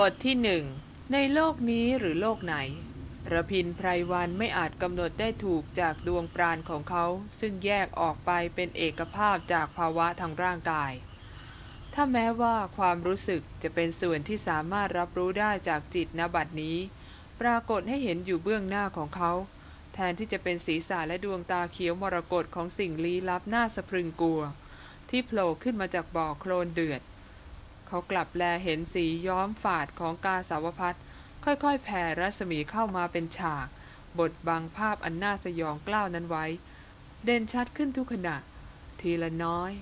บทที่หนึ่งในโลกนี้หรือโลกไหนระพินไพรวันไม่อาจกำหนดได้ถูกจากดวงปราณของเขาซึ่งแยกออกไปเป็นเอกภาพจากภาวะทางร่างกาย ถ้าแม้ว่าความรู้สึกจะเป็นส่วนที่สามารถรับรู้ได้จากจิตนบัดนี้ ปรากฏให้เห็นอยู่เบื้องหน้าของเขา แทนที่จะเป็นศีรษะและดวงตาเขียวมรกตของสิ่งลี้ลับน่าสะพรึงกลัว ที่โผล่ขึ้นมาจากบ่อโคลนเดือด เขากลับแลเห็นสีย้อมฝาดของกาสาวพัดค่อยๆ แผ่รัศมีเข้ามาเป็นฉาก บทบังภาพอันน่าสยองกล้าวนั้นไว้ เด่นชัดขึ้นทุกขณะ ทีละน้อย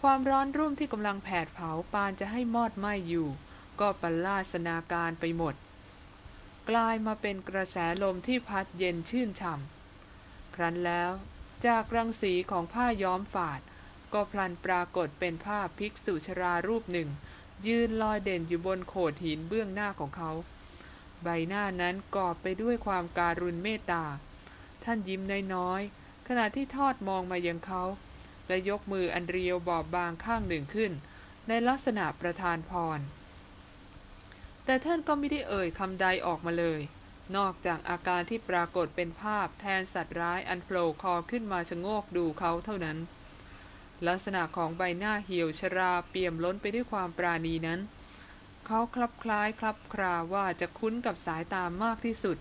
ความร้อนรุ่มที่กำลังแผดเผาปานจะให้มอดไหม้อยู่ ก็ปลาสนาการไปหมด กลายมาเป็นกระแสลมที่พัดเย็นชื่นฉ่ำครั้นแล้วจากรังสีของผ้าย้อมฝาด ก็พลันปรากฏเป็นภาพภิกษุชรารูปหนึ่ง ยืนลอยเด่นอยู่บนโขดหินเบื้องหน้าของเขา ใบหน้านั้นกอบไปด้วยความการุณเมตตา ท่านยิ้มน้อยๆขณะที่ทอดมองมายังเขา และยกมืออันเรียวบอบบางข้างหนึ่งขึ้น ในลักษณะประทานพร แต่ท่านก็ไม่ได้เอ่ยคำใดออกมาเลย นอกจากอาการที่ปรากฏเป็นภาพแทนสัตว์ร้ายอันโผล่คอขึ้นมาชะโงกดูเขาเท่านั้น ลักษณะของใบหน้าเหี่ยวชราเปี่ยมล้นไปด้วยความปราณีนั้น เขาคลับคล้ายคลับคราว่าจะคุ้นกับสายตามากที่สุด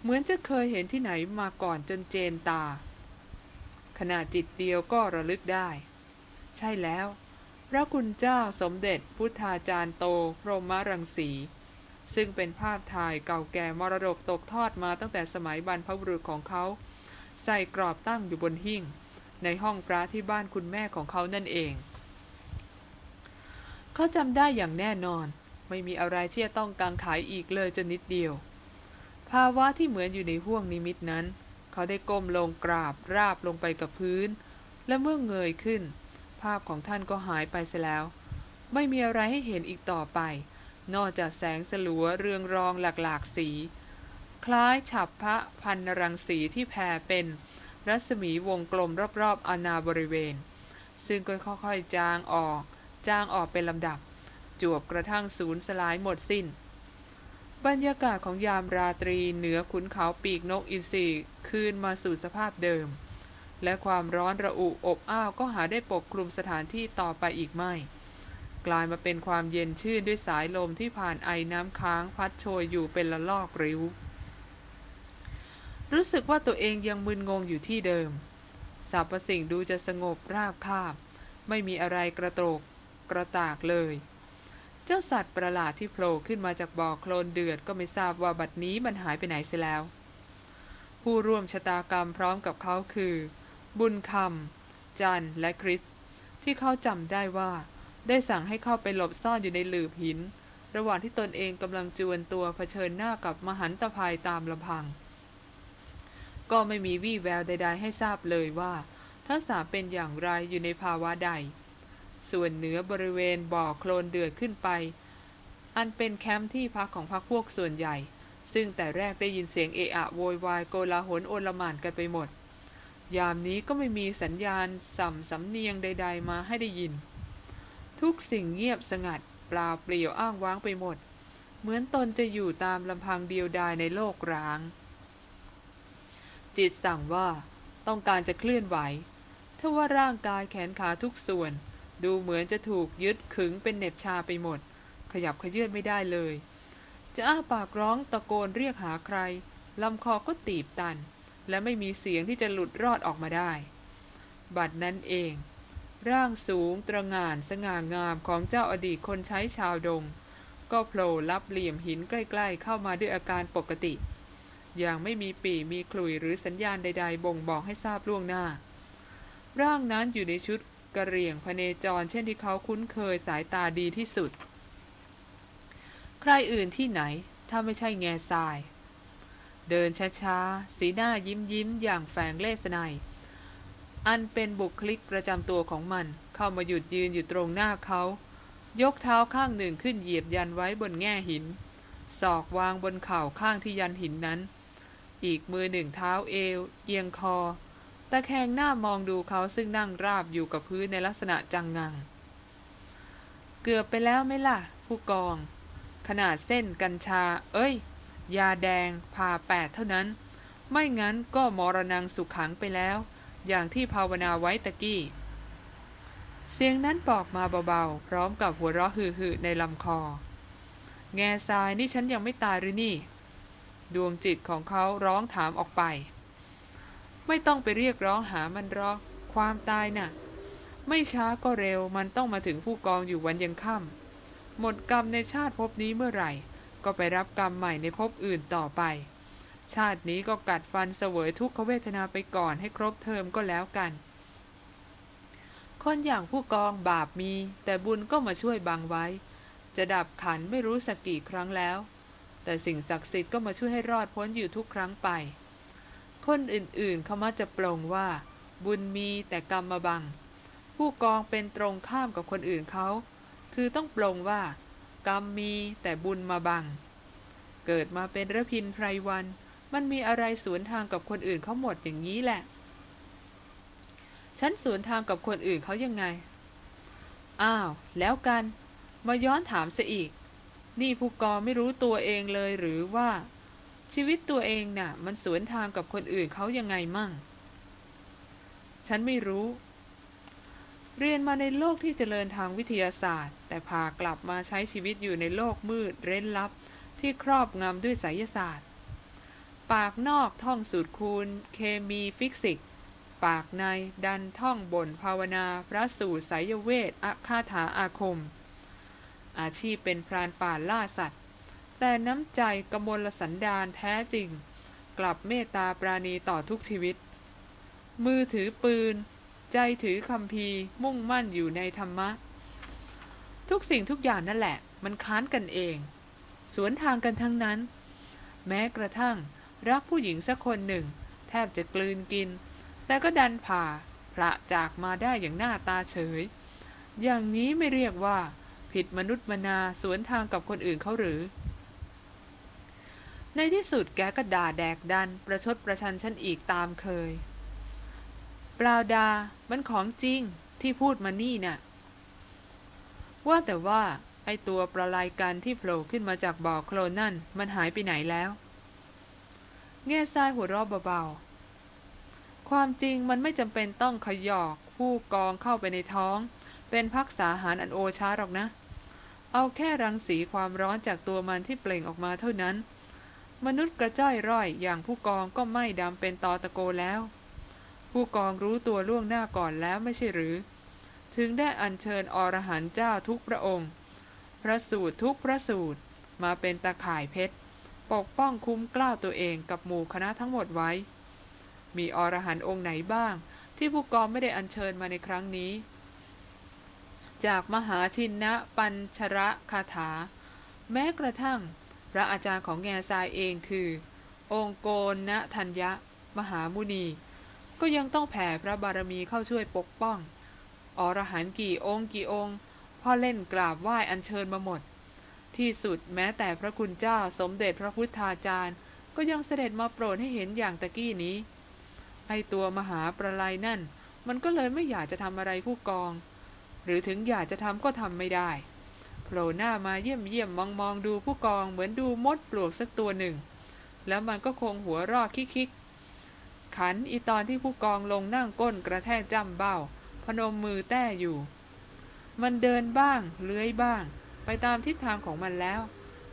เหมือนจะเคยเห็นที่ไหนมาก่อนจนเจนตา ขณะจิตเดียวก็ระลึกได้ ใช่แล้ว พระคุณเจ้าสมเด็จพุทธาจารย์โตพรหมรังสี ซึ่งเป็นภาพถ่ายเก่าแก่มรดกตกทอดมาตั้งแต่สมัยบรรพบุรุษของเขา ใส่กรอบตั้งอยู่บนหิ้ง ในห้องพระที่บ้านคุณแม่ของเขานั่นเอง เขาจำได้อย่างแน่นอน ไม่มีอะไรที่จะต้องกังขายอีกเลยจนนิดเดียว ภาวะที่เหมือนอยู่ในห้วงนิมิตนั้น เขาได้ก้มลงกราบราบลงไปกับพื้น และเมื่อเงยขึ้น ภาพของท่านก็หายไปเสียแล้ว ไม่มีอะไรให้เห็นอีกต่อไป นอกจากแสงสลัวเรืองรองหลากๆสี คล้ายฉับพระพันรังสีที่แผ่เป็น รัศมีวงกลมรอบๆอาณาบริเวณ ซึ่งก็ค่อยๆจางออก จางออกเป็นลำดับ จวบกระทั่งสูญสลายหมดสิ้น บรรยากาศของยามราตรีเหนือขุนเขาปีกนกอินทรีคืนมาสู่สภาพเดิม และความร้อนระอุอบอ้าวก็หาได้ปกคลุมสถานที่ต่อไปอีกไม่ กลายมาเป็นความเย็นชื่นด้วยสายลมที่ผ่านไอน้ำค้างพัดโชยอยู่เป็นละลอกริ้ว รู้สึกว่าตัวเองยังมึนงงอยู่ที่เดิมสรรพสิ่งดูจะสงบราบคาบ ไม่มีอะไรกระโตกกระตากเลย เจ้าสัตว์ประหลาดที่โผล่ขึ้นมาจากบ่อโคลนเดือดก็ไม่ทราบว่าบัดนี้มันหายไปไหนเสียแล้ว ผู้ร่วมชะตากรรมพร้อมกับเขาคือ บุญคำจันและคริส ที่เขาจำได้ว่า ได้สั่งให้เข้าไปหลบซ่อนอยู่ในหลืบหิน ระหว่างที่ตนเองกำลังจวนตัวเผชิญหน้ากับมหันตภัยตามลำพัง ก็ไม่มีวี่แววใด ๆ ให้ทราบเลยว่า ทั้งสามเป็นอย่างไรอยู่ในภาวะใด ส่วนเหนือบริเวณบ่อโคลนเดือดขึ้นไป อันเป็นแคมป์ที่พักของพรรคพวกส่วนใหญ่ ซึ่งแต่แรกได้ยินเสียงเอะอะโวยวายโกลาหลโอลหม่านกันไปหมด ยามนี้ก็ไม่มีสัญญาณสัมสำเนียงใด ๆ มาให้ได้ยิน ทุกสิ่งเงียบสงัดปล่าเปลี่ยวอ้างว้างไปหมด เหมือนตนจะอยู่ตามลำพังเดียวดายในโลกร้าง จิตสั่งว่าต้องการจะเคลื่อนไหวถ้าว่าร่างกายแขนขาทุกส่วน ดูเหมือนจะถูกยึดขึงเป็นเหน็บชาไปหมด ขยับขยื่นไม่ได้เลย จะอ้าปากร้องตะโกนเรียกหาใครลำคอก็ตีบตัน และไม่มีเสียงที่จะหลุดรอดออกมาได้ บัดนั้นเอง ร่างสูงตระงานสง่างามของเจ้าอดีตคนใช้ชาวดง ก็โผล่ลับเหลี่ยมหินใกล้ ๆ เข้ามาด้วยอาการปกติ อย่างไม่มีปีมีขลุ่ยหรือสัญญาณใด ๆ บ่งบอกให้ทราบล่วงหน้า ร่างนั้นอยู่ในชุดกระเรียงพเนจร เช่นที่เขาคุ้นเคยสายตาดีที่สุด ใครอื่นที่ไหน ถ้าไม่ใช่แง่ทราย เดินช้าๆ สีหน้ายิ้มยิ้มอย่างแฝงเล่ห์ไนอันเป็นบุคลิกประจำตัวของมัน เข้ามาหยุดยืนอยู่ตรงหน้าเขา ยกเท้าข้างหนึ่งขึ้นเหยียบยันไว้บนแง่หิน ศอกวางบนเข่าข้างที่ยันหินนั้น อีกมือหนึ่งเท้าเอว เอียงคอ ตะแคงหน้ามองดูเขาซึ่งนั่งราบอยู่กับพื้นในลักษณะจังงัง เกือบไปแล้วไหมล่ะ ผู้กอง ขนาดเส้นกัญชา เอ้ย ยาแดงผ่าแปดเท่านั้น ไม่งั้นก็มรณงสุขขังไปแล้ว อย่างที่ภาวนาไว้ตะกี้ เสียงนั้นบอกมาเบาๆ พร้อมกับหัวเราะฮือๆในลำคอ แง่ทรายนี่ฉันยังไม่ตายหรือนี่ ดวงจิตของเขาร้องถามออกไป ไม่ต้องไปเรียกร้องหามันรอกความตายน่ะ ไม่ช้าก็เร็วมันต้องมาถึงผู้กองอยู่วันยังค่ำหมดกรรมในชาติภพนี้เมื่อไหร่ ก็ไปรับกรรมใหม่ในภพอื่นต่อไป ชาตินี้ก็กัดฟันเสวยทุกขเวทนาไปก่อนให้ครบเทอมก็แล้วกัน คนอย่างผู้กองบาปมี แต่บุญก็มาช่วยบังไว้ จะดับขันไม่รู้สักกี่ครั้งแล้ว แต่สิ่งศักดิ์สิทธิ์ก็มาช่วยให้รอดพ้นอยู่ทุกครั้งไป คนอื่นๆเขามักจะปลงว่า บุญมีแต่กรรมมาบัง ผู้กองเป็นตรงข้ามกับคนอื่นเขา คือต้องปลงว่า กรรมมีแต่บุญมาบัง เกิดมาเป็นระพินไพรวัน มันมีอะไรสวนทางกับคนอื่นเขาหมดอย่างนี้แหละ ฉันสวนทางกับคนอื่นเขายังไง อ้าว แล้วกัน มาย้อนถามซะอีก นี่ผู้กองไม่รู้ตัวเองเลยหรือว่า ชีวิตตัวเองน่ะ มันสวนทางกับคนอื่นเขายังไงมั่ง ฉันไม่รู้ เรียนมาในโลกที่เจริญทางวิทยาศาสตร์ แต่พากลับมาใช้ชีวิตอยู่ในโลกมืดเร้นลับ ที่ครอบงำด้วยไสยศาสตร์ ปากนอกท่องสูตรคูณ เคมีฟิสิกส์ปากในดันท่องบนภาวนา พระสูตรไสยเวทอาคาถาอาคม อาชีพเป็นพรานป่าล่าสัตว์ แต่น้ำใจกมลสันดานแท้จริง กลับเมตตาปราณีต่อทุกชีวิต มือถือปืน ใจถือคำพีมุ่งมั่นอยู่ในธรรมะ ทุกสิ่งทุกอย่างนั่นแหละ มันค้านกันเอง สวนทางกันทั้งนั้น แม้กระทั่งรักผู้หญิงสักคนหนึ่ง แทบจะกลืนกิน แต่ก็ดันผ่าพระจากมาได้อย่างหน้าตาเฉย อย่างนี้ไม่เรียกว่า ผิดมนุษย์มนาสวนทางกับคนอื่นเขาหรือ ในที่สุดแกก็ด่าแดกดัน ประชดประชันฉันอีกตามเคยปลาดา มันของจริงที่พูดมานี่น่ะ ว่าแต่ว่า ไอตัวประลายกันที่โผล่ขึ้นมาจากบ่อโคลนนั่น มันหายไปไหนแล้ว แง่ทรายหัวราะเบาๆ ความจริงมันไม่จำเป็นต้องขยอก ผู้กองเข้าไปในท้อง เป็นพักษาหารอันโอชาหรอกนะ เอาแค่รังสีความร้อนจากตัวมันที่เปล่งออกมาเท่านั้น มนุษย์กระจ้อยร่อยอย่างผู้กองก็ไม่ดำเป็นตอตะโกแล้ว ผู้กองรู้ตัวล่วงหน้าก่อนแล้วไม่ใช่หรือ ถึงได้อัญเชิญอรหันต์เจ้าทุกพระองค์ พระสูตรทุกพระสูตรมาเป็นตาข่ายเพชรปกป้องคุ้มกล้าวตัวเองกับหมู่คณะทั้งหมดไว้ มีอรหันต์องค์ไหนบ้าง ที่ผู้กองไม่ได้อัญเชิญมาในครั้งนี้ จากมหาชินนะปัญชระคาถา แม้กระทั่ง พระอาจารย์ของแง่ทรายเองคือ องค์โกนณทัญญะ มหามุนี ก็ยังต้องแผ่พระบารมีเข้าช่วยปกป้อง อรหันต์กี่องค์กี่องค์พ่อเล่นกราบไหว้อัญเชิญมาหมด ที่สุดแม้แต่พระคุณเจ้าสมเด็จพระพุทธาจารย์ก็ยังเสด็จมาโปรดให้เห็นอย่างตะกี้นี้ ไอตัวมหาประไลนั่น มันก็เลยไม่อยากจะทำอะไรผู้กอง หรือถึงอยากจะทำก็ทำไม่ได้โผล่หน้ามาเยี่ยมเยี่ยมมองมองดูผู้กองเหมือนดูมดปลวกสักตัวหนึ่ง แล้วมันก็คงหัวรอกคิกๆ ขันอีตอนที่ผู้กองลงนั่งก้นกระแทกจ้ำเบ้า พนมมือแต้อยู่ มันเดินบ้าง เลื้อยบ้าง ไปตามทิศทางของมันแล้ว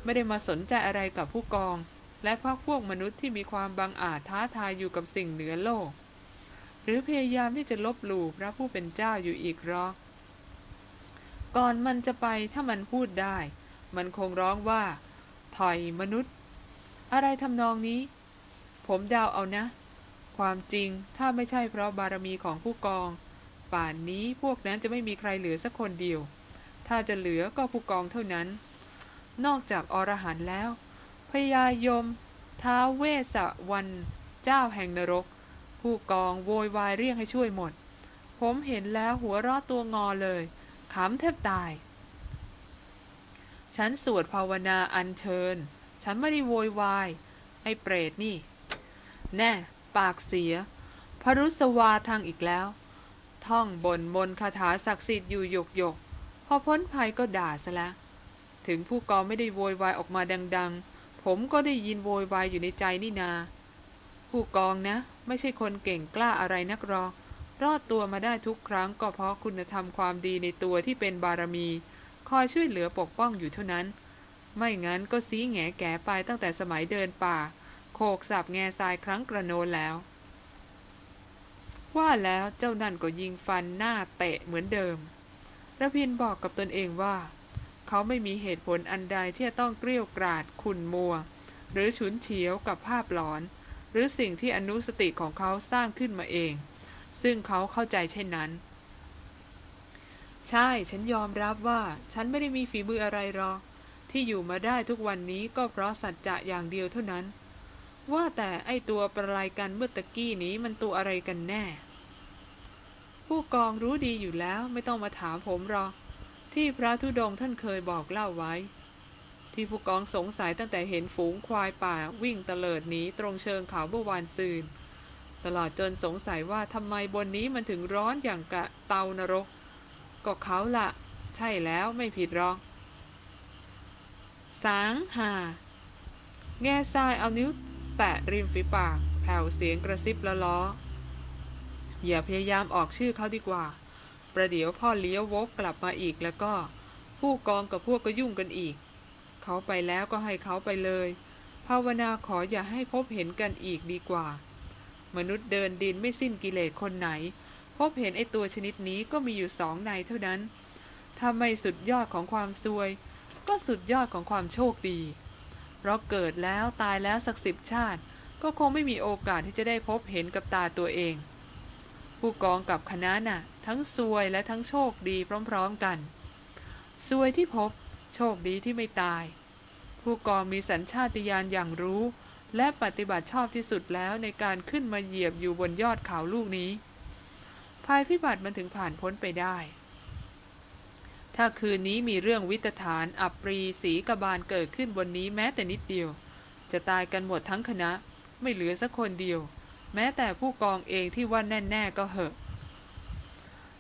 ไม่ได้มาสนใจอะไรกับผู้กอง และพวกพวกมนุษย์ที่มีความบังอาจท้าทายอยู่กับสิ่งเหนือโลก หรือพยายามที่จะลบหลู่พระผู้เป็นเจ้าอยู่อีกรอก ก่อนมันจะไปถ้ามันพูดได้ มันคงร้องว่า ถอยมนุษย์ อะไรทำนองนี้ ผมเดาเอานะ ความจริงถ้าไม่ใช่เพราะบารมีของผู้กอง ป่านนี้พวกนั้นจะไม่มีใครเหลือสักคนเดียว ถ้าจะเหลือก็ผู้กองเท่านั้น นอกจากอรหันต์แล้วพญายมท้าเวสวรรณเจ้าแห่งนรก ผู้กองโวยวายเรียกให้ช่วยหมด ผมเห็นแล้วหัวราะตัวงอเลย ขำแทบตาย ฉันสวดภาวนาอัญเชิญ ฉันไม่ได้โวยวาย ไอ้เปรตนี่ แน่ ปากเสีย พรุสวาทางอีกแล้ว ท่องบนมนคาถาศักดิ์สิทธิ์อยู่หยกหยกพอพ้นภัยก็ด่าซะล้วถึงผู้กองไม่ได้โวยวายออกมาดัง ๆ ผมก็ได้ยินโวยวายอยู่ในใจนี่นา ผู้กองนะ ไม่ใช่คนเก่งกล้าอะไรนักหรอก รอดตัวมาได้ทุกครั้งก็เพราะคุณธรรมความดีในตัวที่เป็นบารมี คอยช่วยเหลือปกป้องอยู่เท่านั้น ไม่งั้นก็ซีแงแก่ไปตั้งแต่สมัยเดินป่า โขกสับแง่ทรายครั้งกระโนนแล้ว ว่าแล้วเจ้านั่นก็ยิงฟันหน้าเตะเหมือนเดิมระพินบอกกับตนเองว่า เขาไม่มีเหตุผลอันใดที่จะต้องเกลี้ยกราดขุนมัว หรือฉุนเฉียวกับภาพหลอน หรือสิ่งที่อนุสติของเขาสร้างขึ้นมาเอง ซึ่งเขาเข้าใจเช่นนั้น ใช่ฉันยอมรับว่าฉันไม่ได้มีฝีมืออะไรหรอกที่อยู่มาได้ทุกวันนี้ก็เพราะสัจจะอย่างเดียวเท่านั้น ว่าแต่ไอตัวประลายกันเมื่อตะกี้นี้มันตัวอะไรกันแน่ ผู้กองรู้ดีอยู่แล้วไม่ต้องมาถามผมหรอกที่พระธุดงค์ท่านเคยบอกเล่าไว้ ที่ผู้กองสงสัยตั้งแต่เห็นฝูงควายป่าวิ่งเตลิดหนีตรงเชิงเขาเมื่อวานซืน ตลอดจนสงสัยว่าทำไมบนนี้มันถึงร้อนอย่างกะเตานรก ก็เขาละใช่แล้วไม่ผิดรอกสางหา แง่ทรายเอานิ้วแตะริมฝีปาก แผ่วเสียงกระซิบละล้อ อย่าพยายามออกชื่อเขาดีกว่า ประเดี๋ยวพ่อเลี้ยววกกลับมาอีกแล้วก็ ผู้กองกับพวกก็ยุ่งกันอีก เขาไปแล้วก็ให้เขาไปเลย ภาวนาขออย่าให้พบเห็นกันอีกดีกว่า มนุษย์เดินดินไม่สิ้นกิเลสคนไหน พบเห็นไอตัวชนิดนี้ก็มีอยู่สองในเท่านั้นถ้าไม่สุดยอดของความซวย ก็สุดยอดของความโชคดี เพราะเกิดแล้วตายแล้วสักสิบชาติ ก็คงไม่มีโอกาสที่จะได้พบเห็นกับตาตัวเอง ผู้กองกับคณะน่ะ ทั้งซวยและทั้งโชคดีพร้อมๆกันซวยที่พบ โชคดีที่ไม่ตาย ผู้กองมีสัญชาตญาณอย่างรู้ และปฏิบัติชอบที่สุดแล้วในการขึ้นมาเหยียบอยู่บนยอดเขาลูกนี้ ภัยพิบัติมันถึงผ่านพ้นไปได้ ถ้าคืนนี้มีเรื่องวิตฐานอับปรีสีกบาลเกิดขึ้นบนนี้แม้แต่นิดเดียว จะตายกันหมดทั้งคณะ ไม่เหลือสักคนเดียว แม้แต่ผู้กองเองที่ว่าแน่ ๆ ก็เหอะ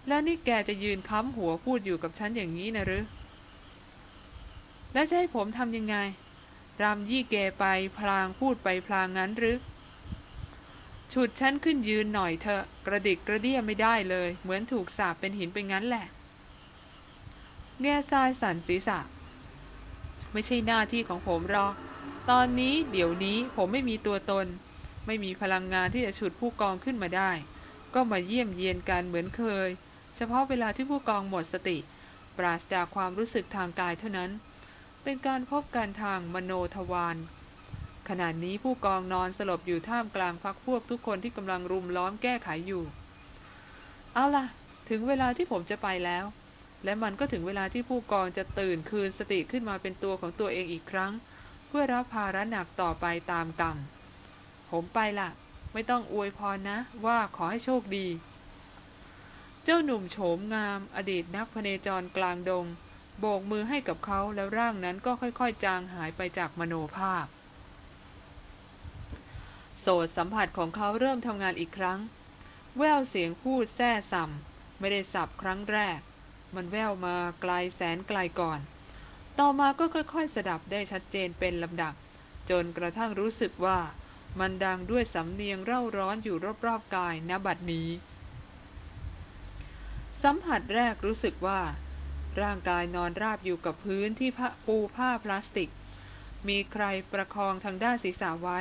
แล้วนี่แกจะยืนค้ำหัวพูดอยู่กับฉันอย่างนี้นะหรือ แล้วจะให้ผมทำยังไง รำยี่แกไปพลางพูดไปพลางงั้นหรือฉุดฉันขึ้นยืนหน่อยเถอะกระดิกกระเดี้ยไม่ได้เลย เหมือนถูกสาบเป็นหินไปงั้นแหละ แง่ทรายสันศีรษะ ไม่ใช่หน้าที่ของผมหรอกตอนนี้เดี๋ยวนี้ผมไม่มีตัวตน ไม่มีพลังงานที่จะฉุดผู้กองขึ้นมาได้ ก็มาเยี่ยมเยียนกันเหมือนเคย เฉพาะเวลาที่ผู้กองหมดสติ ปราศจากความรู้สึกทางกายเท่านั้น เป็นการพบกันทางมโนทวารขณะนี้ผู้กองนอนสลบอยู่ท่ามกลางพักพวกทุกคนที่กำลังรุมล้อมแก้ไขอยู่ เอาล่ะ ถึงเวลาที่ผมจะไปแล้ว และมันก็ถึงเวลาที่ผู้กองจะตื่นคืนสติขึ้นมาเป็นตัวของตัวเองอีกครั้ง เพื่อรับภาระหนักต่อไปตามกรรมผมไปละไม่ต้องอวยพรนะว่าขอให้โชคดี เจ้าหนุ่มโฉมงาม อดีตนักพเนจรกลางดง โบกมือให้กับเขาแล้วร่างนั้นก็ค่อยๆ จางหายไปจากมโนภาพ โสดสัมผัสของเขาเริ่มทำงานอีกครั้ง แววเสียงพูดแซ่สัมไม่ได้สับครั้งแรก มันแววมาไกลแสนไกลก่อน ต่อมาก็ค่อยๆ สดับได้ชัดเจนเป็นลำดับ จนกระทั่งรู้สึกว่ามันดังด้วยสำเนียงเร่าร้อนอยู่รอบๆกายณบัดนี้ สัมผัสแรกรู้สึกว่า ร่างกายนอนราบอยู่กับพื้นที่ปูผ้าพลาสติก มีใครประคองทางด้านศีรษะไว้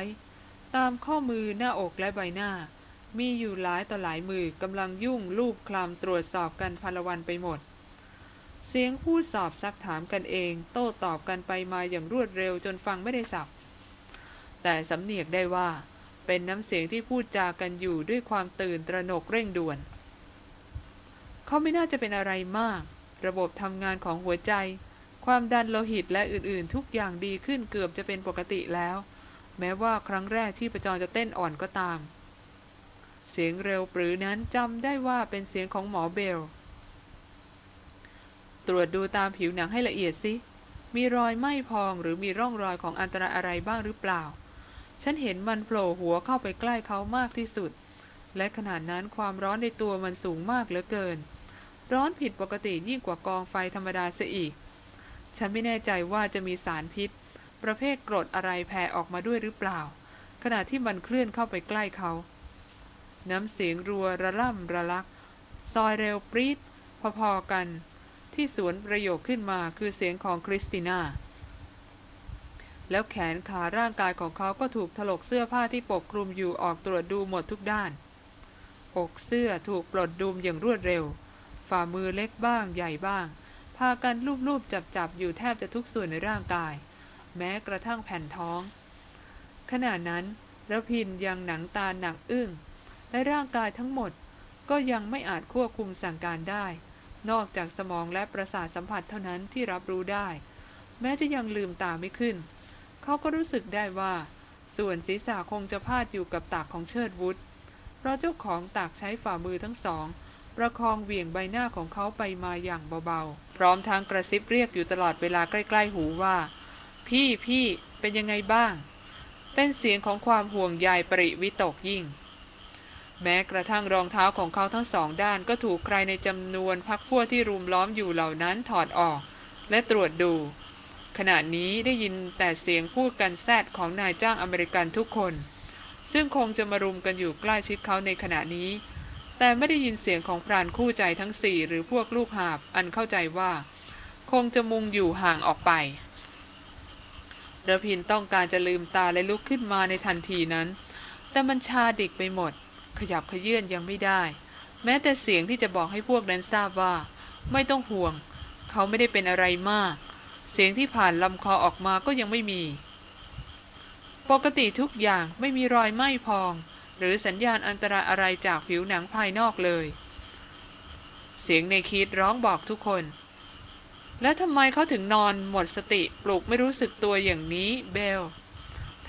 ตามข้อมือหน้าอกและใบหน้า มีอยู่หลายต่อหลายมือกำลังยุ่งลูบคลำตรวจสอบกันพันลวันไปหมด เสียงพูดสอบซักถามกันเอง โต้ตอบกันไปมาอย่างรวดเร็วจนฟังไม่ได้สับ แต่สำเนียกได้ว่า เป็นน้ำเสียงที่พูดจากันอยู่ด้วยความตื่นตระหนกเร่งด่วน เขาไม่น่าจะเป็นอะไรมาก ระบบทำงานของหัวใจ ความดันโลหิตและอื่นๆ ทุกอย่างดีขึ้นเกือบจะเป็นปกติแล้ว แม้ว่าครั้งแรกที่ประจรจะเต้นอ่อนก็ตาม เสียงเร็วปรือนั้นจำได้ว่าเป็นเสียงของหมอเบล ตรวจดูตามผิวหนังให้ละเอียดสิมีรอยไหม้พองหรือมีร่องรอยของอันตรายอะไรบ้างหรือเปล่า ฉันเห็นมันโผล่หัวเข้าไปใกล้เขามากที่สุด และขนาดนั้นความร้อนในตัวมันสูงมากเหลือเกิน ร้อนผิดปกติยิ่งกว่ากองไฟธรรมดาเสียอีก ฉันไม่แน่ใจว่าจะมีสารพิษ ประเภทกรดอะไรแผ่ออกมาด้วยหรือเปล่า ขณะที่มันเคลื่อนเข้าไปใกล้เขา น้ำเสียงรัวระล่ำระลัก ซอยเร็วปรีดพอๆกัน ที่สวนประโยคขึ้นมาคือเสียงของคริสติน่าแล้วแขนขาร่างกายของเขาก็ถูกถลกเสื้อผ้าที่ปกคลุมอยู่ออกตรวจดูหมดทุกด้าน อกเสื้อถูกปลดดุมอย่างรวดเร็ว ฝ่ามือเล็กบ้างใหญ่บ้าง พากันลูบๆจับๆอยู่แทบจะทุกส่วนในร่างกาย แม้กระทั่งแผ่นท้อง ขณะนั้นระพินยังหนังตาหนักอึ้งและร่างกายทั้งหมดก็ยังไม่อาจควบคุมสั่งการได้ นอกจากสมองและประสาทสัมผัสเท่านั้นที่รับรู้ได้ แม้จะยังลืมตาไม่ขึ้น เขาก็รู้สึกได้ว่า ส่วนศีรษะคงจะพาดอยู่กับตักของเชิดวุฒเพราะเจ้าของตักใช้ฝ่ามือทั้งสอง ประคองเหวี่ยงใบหน้าของเขาไปมาอย่างเบาๆ พร้อมทั้งกระซิบเรียกอยู่ตลอดเวลาใกล้ๆหูว่า พี่พี่เป็นยังไงบ้าง เป็นเสียงของความห่วงใยปริวิตกยิ่ง แม้กระทั่งรองเท้าของเขาทั้งสองด้านก็ถูกใครในจำนวนพักพวกที่รุมล้อมอยู่เหล่านั้นถอดออก และตรวจดู ขณะนี้ได้ยินแต่เสียงพูดกันแซดของนายจ้างอเมริกันทุกคน ซึ่งคงจะมารุมกันอยู่ใกล้ชิดเขาในขณะนี้ แต่ไม่ได้ยินเสียงของพรานคู่ใจทั้งสี่หรือพวกลูกหาบอันเข้าใจว่า คงจะมุงอยู่ห่างออกไประพินต้องการจะลืมตาและลุกขึ้นมาในทันทีนั้น แต่มันชาดิกไปหมด ขยับขยื่นยังไม่ได้ แม้แต่เสียงที่จะบอกให้พวกนั้นทราบว่า ไม่ต้องห่วง เขาไม่ได้เป็นอะไรมาก เสียงที่ผ่านลำคอออกมาก็ยังไม่มี ปกติทุกอย่างไม่มีรอยไหม้พอง หรือสัญญาณอันตรายอะไรจากผิวหนังภายนอกเลย เสียงในคีดร้องบอกทุกคน แล้วทำไมเขาถึงนอนหมดสติปลุกไม่รู้สึกตัวอย่างนี้เบล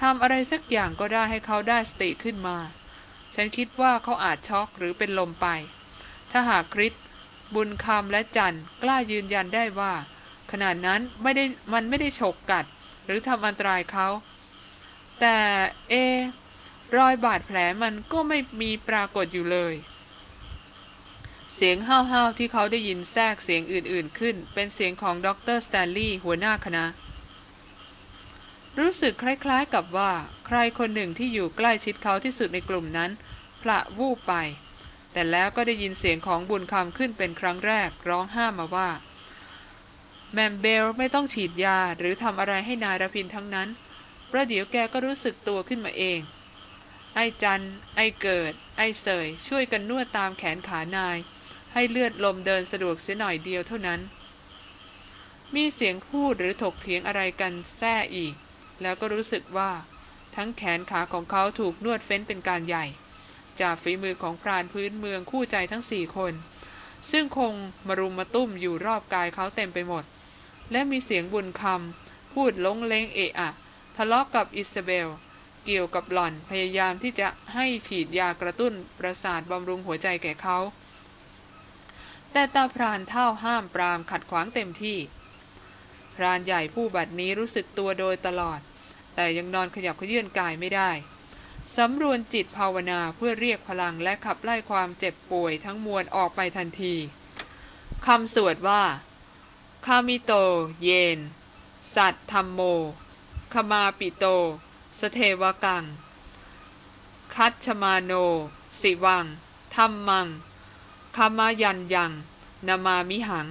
ทำอะไรสักอย่างก็ได้ให้เขาได้สติขึ้นมา ฉันคิดว่าเขาอาจช็อกหรือเป็นลมไป ถ้าหากคริสบุญคำและจันกล้ายืนยันได้ว่าขนาดนั้นไม่ได้มันไม่ได้ฉกกัด หรือทำอันตรายเขา แต่เอ รอยบาดแผลมันก็ไม่มีปรากฏอยู่เลย เสียงห้าวๆที่เขาได้ยินแทรกเสียงอื่นๆขึ้น เป็นเสียงของดรสแตนลีย์หัวหน้าคณะ รู้สึกคล้ายๆกับว่า ใครคนหนึ่งที่อยู่ใกล้ชิดเขาที่สุดในกลุ่มนั้นผละวูบไป แต่แล้วก็ได้ยินเสียงของบุญคำขึ้นเป็นครั้งแรกร้องห้ามมาว่า แหม่มเบลไม่ต้องฉีดยาหรือทำอะไรให้นายรพินทั้งนั้นประเดี๋ยวแกก็รู้สึกตัวขึ้นมาเอง ไอ้จัน ไอ้เกิด ไอ้เสย ช่วยกันนวดตามแขนขานาย ให้เลือดลมเดินสะดวกเสียหน่อยเดียวเท่านั้น มีเสียงพูดหรือถกเถียงอะไรกันแท้อีก แล้วก็รู้สึกว่า ทั้งแขนขาของเขาถูกนวดเฟ้นเป็นการใหญ่ จากฝีมือของพรานพื้นเมืองคู่ใจทั้งสี่คน ซึ่งคงมารุมมาตุ้มอยู่รอบกายเขาเต็มไปหมด และมีเสียงบุญคำพูดลงเลงเอะอะทะเลาะกกับอิซาเบล เกี่ยวกับหล่อนพยายามที่จะให้ฉีดยากระตุ้นประสาทบำรุงหัวใจแก่เขา แต่ตาพรานเท่าห้ามปรามขัดขวางเต็มที่ พรานใหญ่ผู้บัดนี้รู้สึกตัวโดยตลอด แต่ยังนอนขยับขยื่นกายไม่ได้สำรวนจิตภาวนาเพื่อเรียกพลังและขับไล่ความเจ็บป่วยทั้งมวลออกไปทันทีคำสวดว่าคะมิโต เยนะ สัทธัมโม คะมาปิโต สะเทวะกัง คัจฉะมาโน สิวังธัมมังคะมะยัญญังนะมามิหัง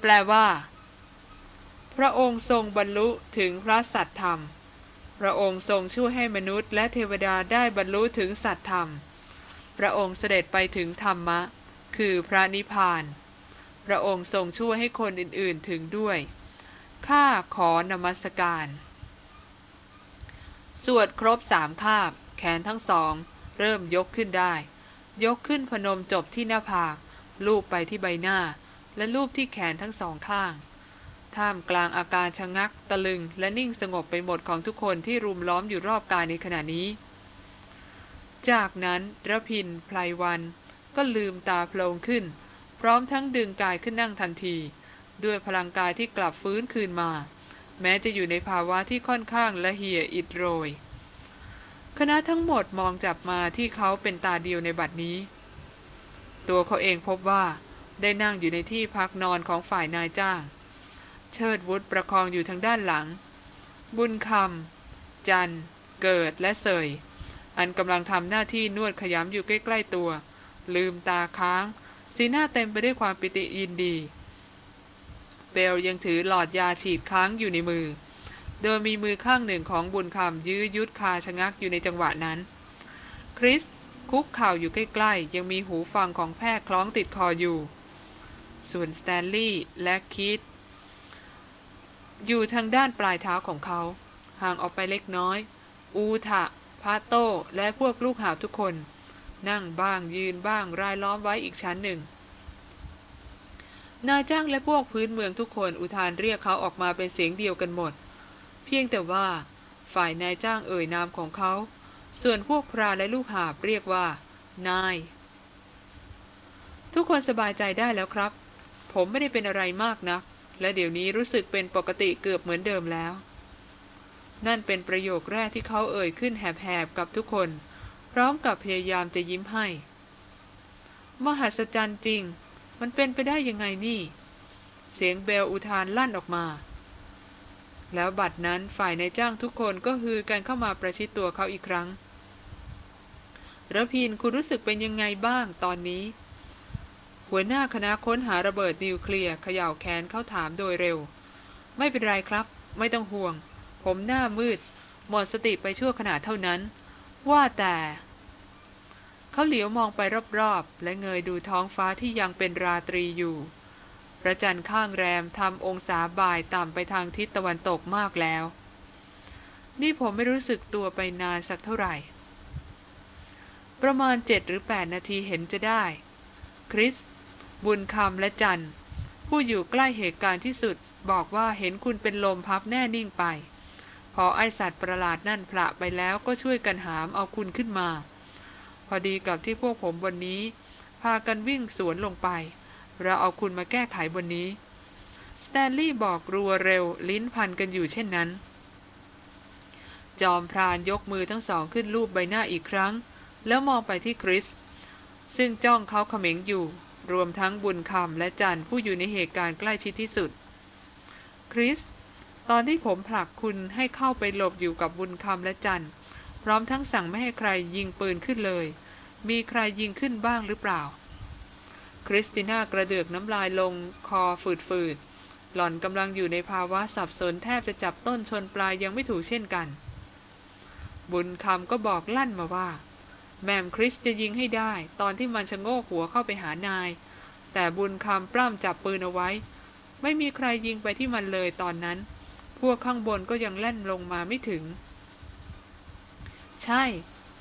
แปลว่า พระองค์ทรงบรรลุถึงพระสัทธรรม พระองค์ทรงช่วยให้มนุษย์และเทวดาได้บรรลุถึงสัทธรรม พระองค์เสด็จไปถึงธรรมะ คือพระนิพพาน พระองค์ทรงช่วยให้คนอื่นๆถึงด้วย ข้าขอนมัสการ สวดครบสามคาบ แขนทั้งสอง เริ่มยกขึ้นได้ ยกขึ้นพนมจบที่หน้าผากลูบไปที่ใบหน้า และลูบที่แขนทั้งสองข้าง ท่ามกลางอาการชะงัก ตะลึง และนิ่งสงบไปหมดของทุกคนที่รุมล้อมอยู่รอบกายในขณะนี้ จากนั้นระพินไพลวัน ก็ลืมตาโพลงขึ้น พร้อมทั้งดึงกายขึ้นนั่งทันที ด้วยพลังกายที่กลับฟื้นคืนมา แม้จะอยู่ในภาวะที่ค่อนข้างละเหี่ยอิดโรย คณะทั้งหมดมองจับมาที่เขาเป็นตาเดียวในบัดนี้ ตัวเขาเองพบว่าได้นั่งอยู่ในที่พักนอนของฝ่ายนายจ้าง เชิดวุฒประคองอยู่ทางด้านหลัง บุญคำจัน เกิดและเสย อันกำลังทำหน้าที่นวดขยำอยู่ใกล้ ๆตัว ลืมตาค้าง สีหน้าเต็มไปด้วยความปิติยินดี เบลยังถือหลอดยาฉีดค้างอยู่ในมือ โดยมีมือข้างหนึ่งของบุญคำยื้อยุดคาชะงักอยู่ในจังหวะนั้น คริสคุกเข่าอยู่ใกล้ๆ ยังมีหูฟังของแพทย์คล้องติดคออยู่ ส่วนสแตนลีย์และคิดอยู่ทางด้านปลายเท้าของเขา ห่างออกไปเล็กน้อย อูทะพาโตและพวกลูกหาบทุกคน นั่งบ้างยืนบ้างรายล้อมไว้อีกชั้นหนึ่ง นายจ้างและพวกพื้นเมืองทุกคนอุทานเรียกเขาออกมาเป็นเสียงเดียวกันหมด เพียงแต่ว่า ฝ่ายนายจ้างเอ่ยนามของเขา ส่วนพวกพราและลูกหาบเรียกว่า นาย ทุกคนสบายใจได้แล้วครับ ผมไม่ได้เป็นอะไรมากนัก และเดี๋ยวนี้รู้สึกเป็นปกติเกือบเหมือนเดิมแล้ว นั่นเป็นประโยคแรกที่เขาเอ่ยขึ้นแหบๆกับทุกคน พร้อมกับพยายามจะยิ้มให้ มหัศจรรย์จริง มันเป็นไปได้ยังไงนี่ เสียงเบลอุทานลั่นออกมา แล้วบัดนั้นฝ่ายนายจ้างทุกคนก็ฮือกันเข้ามาประชิดตัวเขาอีกครั้งระพินคุณรู้สึกเป็นยังไงบ้างตอนนี้ หัวหน้าคณะค้นหาระเบิดนิวเคลียร์เขย่าแขนเขาถามโดยเร็ว ไม่เป็นไรครับ ไม่ต้องห่วง ผมหน้ามืด หมดสติไปชั่วขณะเท่านั้น ว่าแต่ เขาเหลียวมองไปรอบๆ และเงยดูท้องฟ้าที่ยังเป็นราตรีอยู่ พระจันทร์ข้างแรมทำองศาบ่ายต่ำไปทางทิศตะวันตกมากแล้ว นี่ผมไม่รู้สึกตัวไปนานสักเท่าไหร่ ประมาณเจ็ดหรือแปดนาทีเห็นจะได้ คริส บุญคำและจันผู้อยู่ใกล้เหตุการณ์ที่สุดบอกว่าเห็นคุณเป็นลมพับแน่นิ่งไป พอไอสัตว์ประหลาดนั่นพละไปแล้วก็ช่วยกันหามเอาคุณขึ้นมา พอดีกับที่พวกผมวันนี้ พากันวิ่งสวนลงไป เราเอาคุณมาแก้ไขบนนี้ สแตนลีย์บอกรัวเร็วลิ้นพันกันอยู่เช่นนั้น จอมพรานยกมือทั้งสองขึ้นรูปใบหน้าอีกครั้ง แล้วมองไปที่คริส ซึ่งจ้องเขาเขม็งอยู่ รวมทั้งบุญคำและจันผู้อยู่ในเหตุการณ์ใกล้ชิดที่สุด คริส ตอนที่ผมผลักคุณให้เข้าไปหลบอยู่กับบุญคำและจัน พร้อมทั้งสั่งไม่ให้ใครยิงปืนขึ้นเลย มีใครยิงขึ้นบ้างหรือเปล่า คริสติน่ากระเดือกน้ำลายลงคอฝืดๆ หล่อนกำลังอยู่ในภาวะสับสนแทบจะจับต้นชนปลายยังไม่ถูกเช่นกัน บุญคำก็บอกลั่นมาว่า แมมคริสจะยิงให้ได้ ตอนที่มันชะโงกหัวเข้าไปหานาย แต่บุญคำปล้ำจับปืนเอาไว้ ไม่มีใครยิงไปที่มันเลยตอนนั้น พวกข้างบนก็ยังแล่นลงมาไม่ถึง ใช่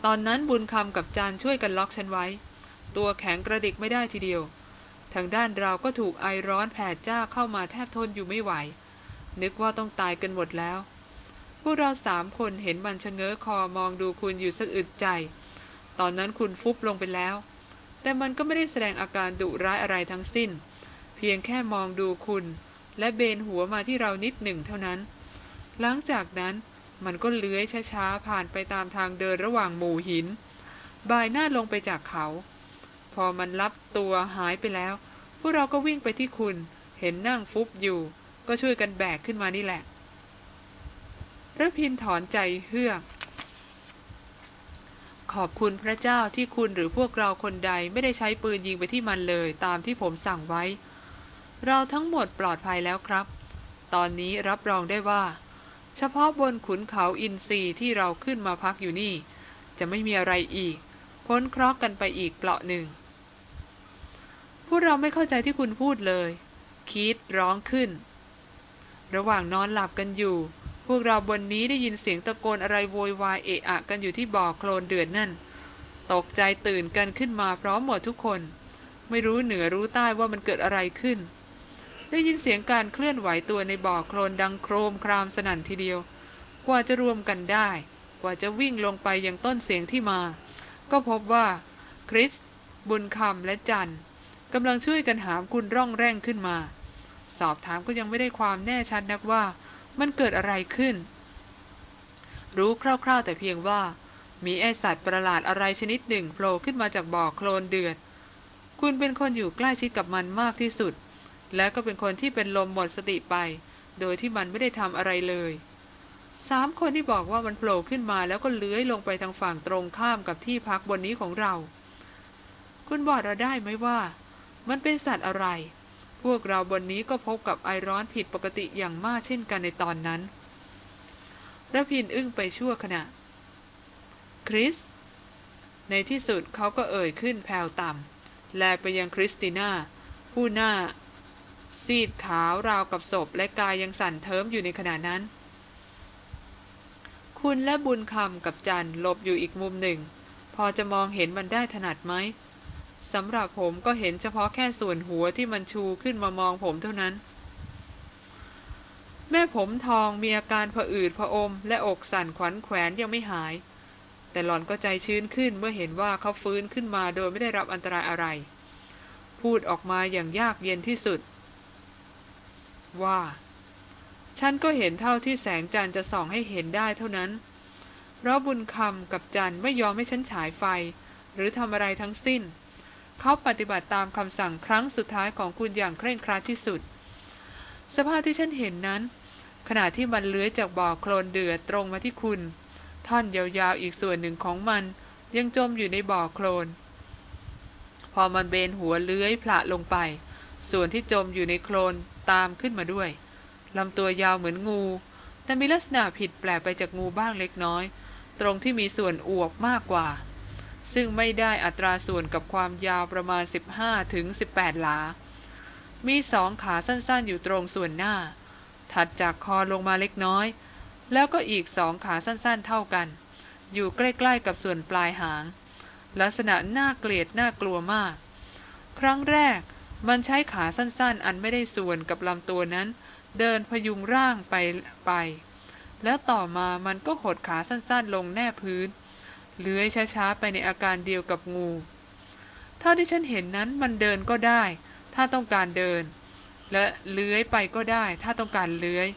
ตอนนั้นบุญคำกับจานช่วยกันล็อกฉันไว้ ตัวแข็งกระดิกไม่ได้ทีเดียว ทางด้านเราก็ถูกไอร้อนแผดจ้าเข้ามาแทบทนอยู่ไม่ไหว นึกว่าต้องตายกันหมดแล้ว พวกเราสามคนเห็นมันชะเง้อคอมองดูคุณอยู่สักอึดใจ ตอนนั้นคุณฟุบลงไปแล้ว แต่มันก็ไม่ได้แสดงอาการดุร้ายอะไรทั้งสิ้น เพียงแค่มองดูคุณ และเบนหัวมาที่เรานิดหนึ่งเท่านั้น หลังจากนั้น มันก็เลื้อยช้าๆ ผ่านไปตามทางเดินระหว่างหมู่หิน บ่ายหน้าลงไปจากเขา พอมันรับตัวหายไปแล้ว พวกเราก็วิ่งไปที่คุณ เห็นนั่งฟุบอยู่ ก็ช่วยกันแบกขึ้นมานี่แหละระพินถอนใจเฮือก ขอบคุณพระเจ้าที่คุณหรือพวกเราคนใดไม่ได้ใช้ปืนยิงไปที่มันเลย ตามที่ผมสั่งไว้ เราทั้งหมดปลอดภัยแล้วครับ ตอนนี้รับรองได้ว่า เฉพาะบนขุนเขาอินซีที่เราขึ้นมาพักอยู่นี่ จะไม่มีอะไรอีก พ้นเคราะห์กันไปอีกเปลาะหนึ่ง พวกเราไม่เข้าใจที่คุณพูดเลย คิดร้องขึ้น ระหว่างนอนหลับกันอยู่ พวกเราบนนี้ได้ยินเสียงตะโกนอะไรโวยวายเอะอะกันอยู่ที่บ่อโคลนเดือดนั่น ตกใจตื่นกันขึ้นมาพร้อมหมดทุกคน ไม่รู้เหนือรู้ใต้ว่ามันเกิดอะไรขึ้น ได้ยินเสียงการเคลื่อนไหวตัวในบ่อโคลนดังโครมครามสนั่นทีเดียว กว่าจะรวมกันได้ กว่าจะวิ่งลงไปยังต้นเสียงที่มา ก็พบว่า คริส บุญคำและจันกำลังช่วยกันหามคุณร่องแร่งขึ้นมา สอบถามก็ยังไม่ได้ความแน่ชัดนักว่ามันเกิดอะไรขึ้น รู้คร่าวๆแต่เพียงว่า มีไอสัตว์ประหลาดอะไรชนิดหนึ่งโผล่ขึ้นมาจากบ่อโคลนเดือด คุณเป็นคนอยู่ใกล้ชิดกับมันมากที่สุด และก็เป็นคนที่เป็นลมหมดสติไป โดยที่มันไม่ได้ทำอะไรเลยสามคนที่บอกว่ามันโผล่ขึ้นมาแล้วก็เลื้อยลงไปทางฝั่งตรงข้ามกับที่พักบนนี้ของเรา คุณบอกเราได้ไหมว่า มันเป็นสัตว์อะไร พวกเราบนนี้ก็พบกับไอร้อนผิดปกติอย่างมากเช่นกันในตอนนั้นระพินอึ้งไปชั่วขณะ คริส ในที่สุดเขาก็เอ่ยขึ้นแผ่วต่ำแลไปยังคริสติน่า ผู้หน้า ซีดขาวราวกับศพและกายยังสั่นเทิมอยู่ในขณะนั้น คุณและบุญคำกับจันหลบอยู่อีกมุมหนึ่ง พอจะมองเห็นมันได้ถนัดไหมสำหรับผมก็เห็นเฉพาะแค่ส่วนหัวที่มันชูขึ้นมามองผมเท่านั้น แม่ผมทองมีอาการผะอืดผะอม และอกสั่นขวัญแขวนยังไม่หาย แต่หล่อนก็ใจชื้นขึ้นเมื่อเห็นว่าเขาฟื้นขึ้นมาโดยไม่ได้รับอันตรายอะไร พูดออกมาอย่างยากเย็นที่สุด ว่า ฉันก็เห็นเท่าที่แสงจันทร์จะส่องให้เห็นได้เท่านั้น เพราะบุญคำกับจันทร์ไม่ยอมให้ฉันฉายไฟ หรือทำอะไรทั้งสิ้น เขาปฏิบัติตามคำสั่งครั้งสุดท้ายของคุณอย่างเคร่งครัดที่สุด สภาพที่ฉันเห็นนั้น ขณะที่มันเลื้อยจากบ่อโคลนเดือดตรงมาที่คุณ ท่อนยาวๆอีกส่วนหนึ่งของมันยังจมอยู่ในบ่อโคลน พอมันเบนหัวเลื้อยผละลงไป ส่วนที่จมอยู่ในโคลนตามขึ้นมาด้วยลำตัวยาวเหมือนงู แต่มีลักษณะผิดแปลกไปจากงูบ้างเล็กน้อย ตรงที่มีส่วนอวบมากกว่า ซึ่งไม่ได้อัตราส่วนกับความยาวประมาณ 15-18ถึงหลา มีสองขาสั้นๆ อยู่ตรงส่วนหน้า ถัดจากคอลงมาเล็กน้อย แล้วก็อีกสองขาสั้นๆ เท่ากัน อยู่ใกล้ๆกับส่วนปลายหาง ลักษณะน่าเกลียดน่ากลัวมาก ครั้งแรก มันใช้ขาสั้นๆ อันไม่ได้ส่วนกับลำตัวนั้น เดินพยุงร่างไปไป แล้วต่อมามันก็หดขาสั้นๆ ลงแนบพื้น เลื้อยช้าๆ ไปในอาการเดียวกับงู เท่าที่ฉันเห็นนั้นมันเดินก็ได้ ถ้าต้องการเดิน และเลื้อยไปก็ได้ ถ้าต้องการเลื้อย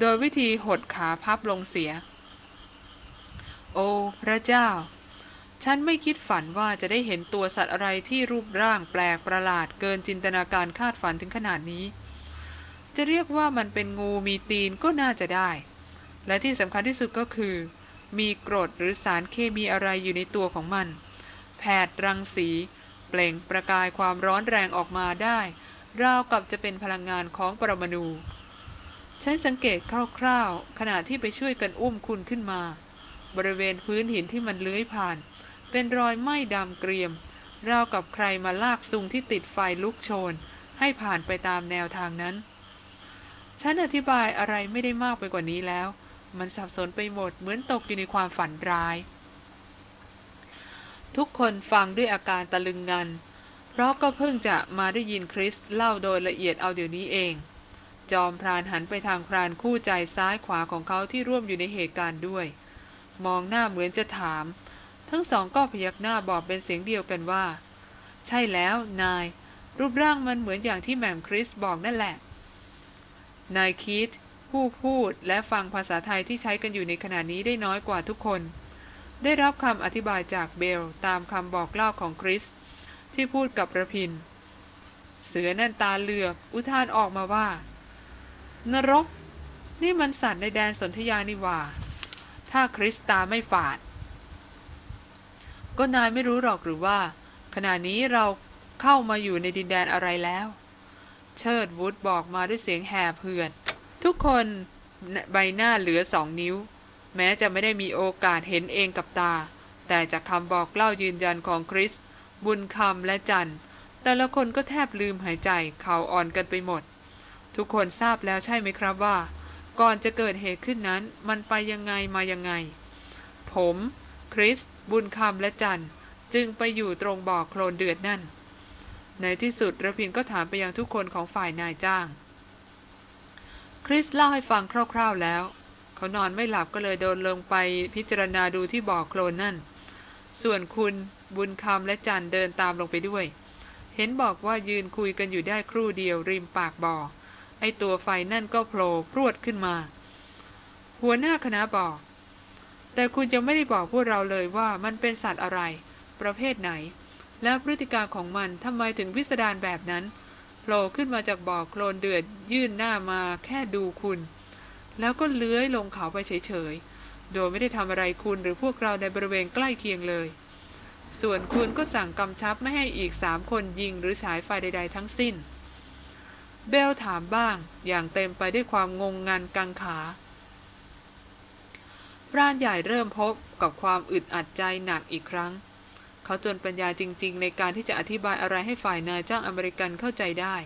โดยวิธีหดขาพับลงเสีย โอ้พระเจ้า ฉันไม่คิดฝันว่าจะได้เห็นตัวสัตว์อะไรที่รูปร่างแปลกประหลาดเกินจินตนาการคาดฝันถึงขนาดนี้ จะเรียกว่ามันเป็นงูมีตีนก็น่าจะได้ และที่สำคัญที่สุดก็คือ มีกรดหรือสารเคมีอะไรอยู่ในตัวของมัน แผดรังสี เปล่งประกายความร้อนแรงออกมาได้ ราวกับจะเป็นพลังงานของปรมาณูฉันสังเกตคร่าวๆ ขณะที่ไปช่วยกันอุ้มคุณขึ้นมา บริเวณพื้นหินที่มันเลื้อยผ่าน เป็นรอยไหม้ดำเกรียม ราวกับใครมาลากซุงที่ติดไฟลุกโชน ให้ผ่านไปตามแนวทางนั้น ฉันอธิบายอะไรไม่ได้มากไปกว่านี้แล้ว มันสับสนไปหมดเหมือนตกอยู่ในความฝันร้าย ทุกคนฟังด้วยอาการตะลึงงัน เพราะก็เพิ่งจะมาได้ยินคริสเล่าโดยละเอียดเอาเดี๋ยวนี้เอง จอมพรานหันไปทางพรานคู่ใจซ้ายขวาของเขาที่ร่วมอยู่ในเหตุการณ์ด้วย มองหน้าเหมือนจะถาม ทั้งสองก็พยักหน้าบอกเป็นเสียงเดียวกันว่า ใช่แล้วนาย รูปร่างมันเหมือนอย่างที่แหม่มคริสบอกนั่นแหละ นายคิดผู้พูดและฟังภาษาไทยที่ใช้กันอยู่ในขณะนี้ได้น้อยกว่าทุกคน ได้รับคำอธิบายจากเบลตามคำบอกเล่าของคริส ที่พูดกับระพิน เสือนั่นตาเหลือกอุทานออกมาว่า นรก นี่มันสัตว์ในแดนสนธยานิว่า ถ้าคริสตาไม่ฝาด ก็นายไม่รู้หรอกหรือว่า ขณะนี้เราเข้ามาอยู่ในดินแดนอะไรแล้ว เชิดวุฒบอกมาด้วยเสียงแห่เพื่อนทุกคนใบหน้าเหลือสองนิ้ว แม้จะไม่ได้มีโอกาสเห็นเองกับตา แต่จากคำบอกเล่ายืนยันของคริส บุญคำและจันแต่ละคนก็แทบลืมหายใจเข่าอ่อนกันไปหมด ทุกคนทราบแล้วใช่ไหมครับว่า ก่อนจะเกิดเหตุขึ้นนั้นมันไปยังไงมายังไง ผม คริส บุญคำและจันจึงไปอยู่ตรงบ่อโคลนเดือดนั่น ในที่สุดระพินก็ถามไปยังทุกคนของฝ่ายนายจ้าง คริสเล่าให้ฟังคร่าวๆแล้ว เขานอนไม่หลับก็เลยเดินลงไปพิจารณาดูที่บ่อโคลนนั่น ส่วนคุณบุญคำและจันเดินตามลงไปด้วย เห็นบอกว่ายืนคุยกันอยู่ได้ครู่เดียวริมปากบ่อ ไอตัวไฟนั่นก็โผล่พรวดขึ้นมา หัวหน้าคณะบอก แต่คุณจะไม่ได้บอกพวกเราเลยว่ามันเป็นสัตว์อะไร ประเภทไหน และพฤติการของมันทำไมถึงพิสดารแบบนั้นโผล่ขึ้นมาจากบ่อโคลนเดือดยื่นหน้ามาแค่ดูคุณ แล้วก็เลื้อยลงเขาไปเฉยๆ โดยไม่ได้ทำอะไรคุณหรือพวกเราในบริเวณใกล้เคียงเลย ส่วนคุณก็สั่งกำชับไม่ให้อีกสามคนยิงหรือฉายไฟใด ๆ ทั้งสิ้น เบลถามบ้างอย่างเต็มไปด้วยความงงงันกังขา รานใหญ่เริ่มพบกับความอึดอัดใจหนักอีกครั้ง เขาจนปัญญาจริง ๆ ในการที่จะอธิบายอะไรให้ฝ่ายนายจ้างอเมริกันเข้าใจได้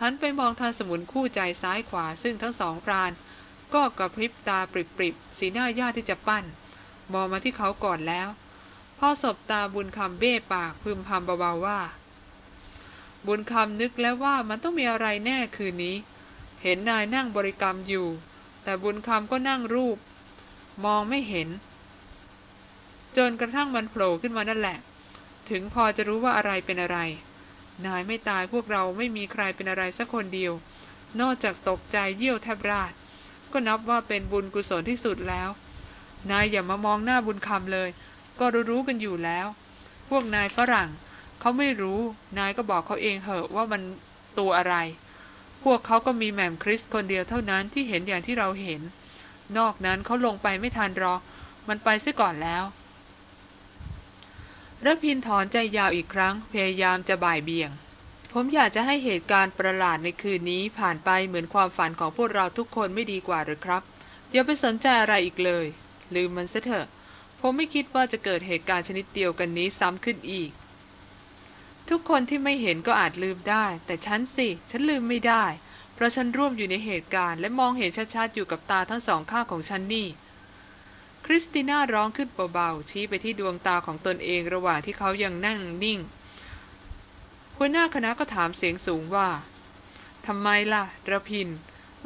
หันไปมองทางสมุนคู่ใจซ้ายขวาซึ่งทั้งสองพราน ก็กระพริบตาปริบๆ สีหน้ายากที่จะปั้น มองมาที่เขาก่อนแล้วพ่อสบตาบุญคำเบ้ปากพึมพำเบาๆว่า บุญคำนึกแล้วว่ามันต้องมีอะไรแน่คืนนี้ เห็นนายนั่งบริกรรมอยู่ แต่บุญคำก็นั่งรูป มองไม่เห็น จนกระทั่งมันโผล่ขึ้นมานั่นแหละ ถึงพอจะรู้ว่าอะไรเป็นอะไร นายไม่ตายพวกเราไม่มีใครเป็นอะไรสักคนเดียว นอกจากตกใจเยี่ยวแทบราดก็นับว่าเป็นบุญกุศลที่สุดแล้ว นายอย่ามามองหน้าบุญคำเลย ก็รู้ๆกันอยู่แล้ว พวกนายฝรั่งเขาไม่รู้ นายก็บอกเขาเองเหอะว่ามันตัวอะไร พวกเขาก็มีแหม่มคริสคนเดียวเท่านั้นที่เห็นอย่างที่เราเห็น นอกนั้นเขาลงไปไม่ทันรอ มันไปซะก่อนแล้วรพินถอนใจยาวอีกครั้ง พยายามจะบ่ายเบี่ยง ผมอยากจะให้เหตุการณ์ประหลาดในคืนนี้ผ่านไปเหมือนความฝันของพวกเราทุกคนไม่ดีกว่าหรือครับอย่าไปสนใจอะไรอีกเลย ลืมมันซะเถอะ ผมไม่คิดว่าจะเกิดเหตุการณ์ชนิดเดียวกันนี้ซ้ำขึ้นอีก ทุกคนที่ไม่เห็นก็อาจลืมได้ แต่ฉันสิ ฉันลืมไม่ได้ เพราะฉันร่วมอยู่ในเหตุการณ์และมองเห็นชัดๆอยู่กับตาทั้งสองข้างของฉันนี่คริสติน่าร้องขึ้นเบาๆชี้ไปที่ดวงตาของตนเองระหว่างที่เขายังนั่งนิ่งหัวหน้าคณะก็ถามเสียงสูงว่าทำไมล่ะระพิน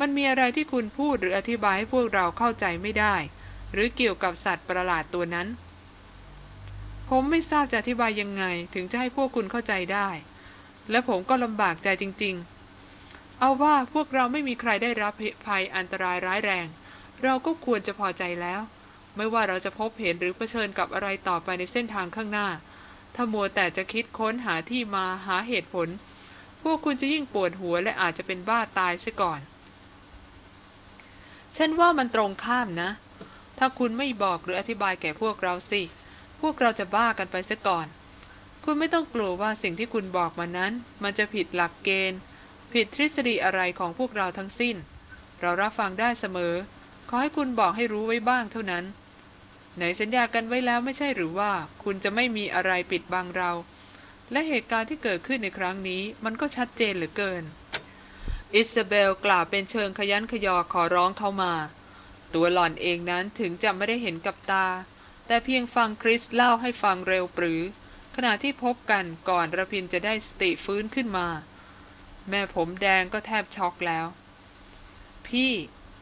มันมีอะไรที่คุณพูดหรืออธิบายให้พวกเราเข้าใจไม่ได้ หรือเกี่ยวกับสัตว์ประหลาดตัวนั้น ผมไม่ทราบจะอธิบายยังไงถึงจะให้พวกคุณเข้าใจได้ และผมก็ลำบากใจจริงๆ เอาว่าพวกเราไม่มีใครได้รับภัยอันตรายร้ายแรง เราก็ควรจะพอใจแล้ว ไม่ว่าเราจะพบเห็นหรือเผชิญกับอะไรต่อไปในเส้นทางข้างหน้า ถ้ามัวแต่จะคิดค้นหาที่มาหาเหตุผล พวกคุณจะยิ่งปวดหัวและอาจจะเป็นบ้าตายซะก่อน ฉันว่ามันตรงข้ามนะ ถ้าคุณไม่บอกหรืออธิบายแก่พวกเราสิ พวกเราจะบ้ากันไปซะก่อน คุณไม่ต้องกลัวว่าสิ่งที่คุณบอกมานั้น มันจะผิดหลักเกณฑ์ ผิดทฤษฎีอะไรของพวกเราทั้งสิ้น เรารับฟังได้เสมอ ขอให้คุณบอกให้รู้ไว้บ้างเท่านั้น ไหนสัญญากันไว้แล้วไม่ใช่หรือว่าคุณจะไม่มีอะไรปิดบังเรา และเหตุการณ์ที่เกิดขึ้นในครั้งนี้มันก็ชัดเจนเหลือเกิน อิซาเบลกล่าวเป็นเชิงขยันขยอขอร้องเข้ามา ตัวหล่อนเองนั้นถึงจะไม่ได้เห็นกับตา แต่เพียงฟังคริสเล่าให้ฟังเร็วปรือ ขณะที่พบกันก่อนระพินจะได้สติฟื้นขึ้นมา แม่ผมแดงก็แทบช็อกแล้ว พี่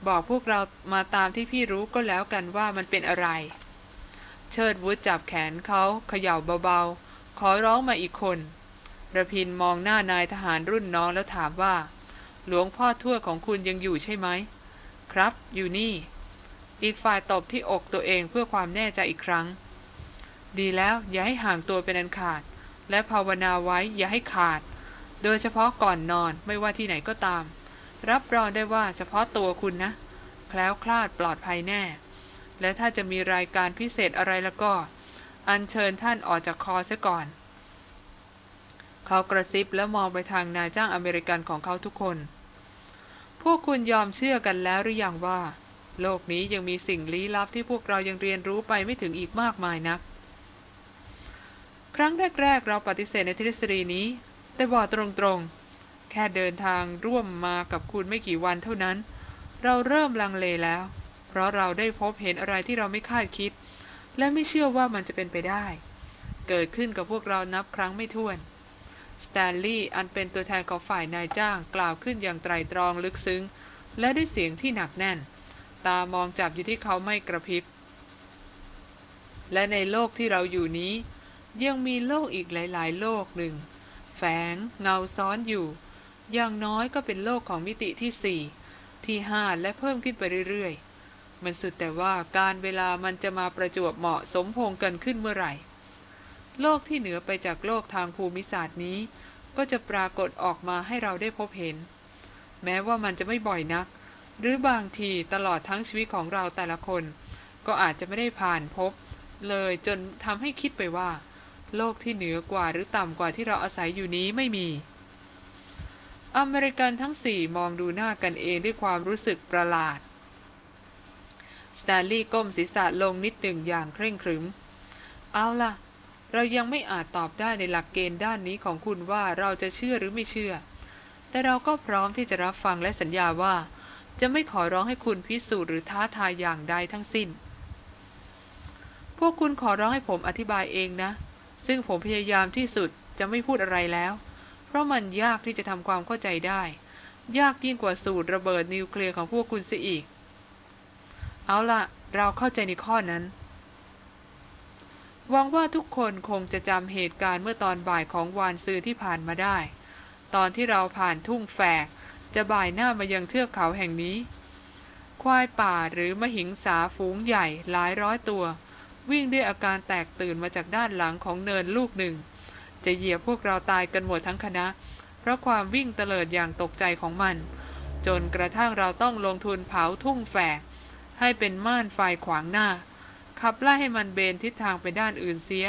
บอกพวกเรามาตามที่พี่รู้ก็แล้วกันว่ามันเป็นอะไร เชิดวุฒจับแขนเขาเขย่าเบาๆ ขอร้องมาอีกคนระพินมองหน้านายทหารรุ่นน้องแล้วถามว่า หลวงพ่อทั่วของคุณยังอยู่ใช่ไหม ครับ อยู่นี่ อีกฝ่ายตบที่อกตัวเองเพื่อความแน่ใจอีกครั้ง ดีแล้วอย่าให้ห่างตัวเป็นอันขาด และภาวนาไว้อย่าให้ขาด โดยเฉพาะก่อนนอนไม่ว่าที่ไหนก็ตาม รับรองได้ว่าเฉพาะตัวคุณนะ แคล้วคลาดปลอดภัยแน่ และถ้าจะมีรายการพิเศษอะไรแล้วก็ อัญเชิญท่านออกจากคอซะก่อน เขากระซิบแล้วมองไปทางนายจ้างอเมริกันของเขาทุกคน พวกคุณยอมเชื่อกันแล้วหรืออยังว่า โลกนี้ยังมีสิ่งลี้ลับที่พวกเรายังเรียนรู้ไปไม่ถึงอีกมากมายนักครั้งแรก ๆ เราปฏิเสธในทฤษฎีนี้ แต่บอกตรงๆ แค่เดินทางร่วมมากับคุณไม่กี่วันเท่านั้น เราเริ่มลังเลแล้ว เพราะเราได้พบเห็นอะไรที่เราไม่คาดคิด และไม่เชื่อว่ามันจะเป็นไปได้ เกิดขึ้นกับพวกเรานับครั้งไม่ถ้วน สแตนลีย์อันเป็นตัวแทนของฝ่ายนายจ้างกล่าวขึ้นอย่างไตรตรองลึกซึ้ง และด้วยเสียงที่หนักแน่น ตามองจับอยู่ที่เขาไม่กระพริบ และในโลกที่เราอยู่นี้ยังมีโลกอีกหลาย ๆ โลกหนึ่ง แฝง เงาซ้อนอยู่ อย่างน้อยก็เป็นโลกของมิติที่สี่ที่ห้าและเพิ่มขึ้นไปเรื่อยๆ มันสุดแต่ว่าการเวลามันจะมาประจวบเหมาะสมพงกันขึ้นเมื่อไหร่ โลกที่เหนือไปจากโลกทางภูมิศาสตร์นี้ ก็จะปรากฏออกมาให้เราได้พบเห็น แม้ว่ามันจะไม่บ่อยนัก หรือบางทีตลอดทั้งชีวิตของเราแต่ละคน ก็อาจจะไม่ได้ผ่านพบ เลยจนทำให้คิดไปว่า โลกที่เหนือกว่าหรือต่ำกว่าที่เราอาศัยอยู่นี้ไม่มี อเมริกันทั้งสี่มองดูหน้ากันเองด้วยความรู้สึกประหลาด สแตนลีย์ก้มศีรษะลงนิดหนึ่งอย่างเคร่งครึม เอาล่ะ เรายังไม่อาจตอบได้ในหลักเกณฑ์ด้านนี้ของคุณว่าเราจะเชื่อหรือไม่เชื่อ แต่เราก็พร้อมที่จะรับฟังและสัญญาว่า จะไม่ขอร้องให้คุณพิสูจน์หรือท้าทายอย่างใดทั้งสิ้น พวกคุณขอร้องให้ผมอธิบายเองนะ ซึ่งผมพยายามที่สุดจะไม่พูดอะไรแล้ว เพราะมันยากที่จะทำความเข้าใจได้ ยากยิ่งกว่าสูตรระเบิดนิวเคลียร์ของพวกคุณเสียอีก เอาล่ะเราเข้าใจในข้อนั้นหวังว่าทุกคนคงจะจำเหตุการณ์เมื่อตอนบ่ายของวานซือที่ผ่านมาได้ ตอนที่เราผ่านทุ่งแฝก จะบ่ายหน้ามายังเทือกเขาแห่งนี้ ควายป่าหรือมหิงสาฝูงใหญ่หลายร้อยตัว วิ่งด้วยอาการแตกตื่นมาจากด้านหลังของเนินลูกหนึ่ง จะเหยียบพวกเราตายกันหมดทั้งคณะ เพราะความวิ่งเตลิดอย่างตกใจของมัน จนกระทั่งเราต้องลงทุนเผาทุ่งแฝก ให้เป็นม่านไฟขวางหน้า ขับไล่ให้มันเบนทิศทางไปด้านอื่นเสีย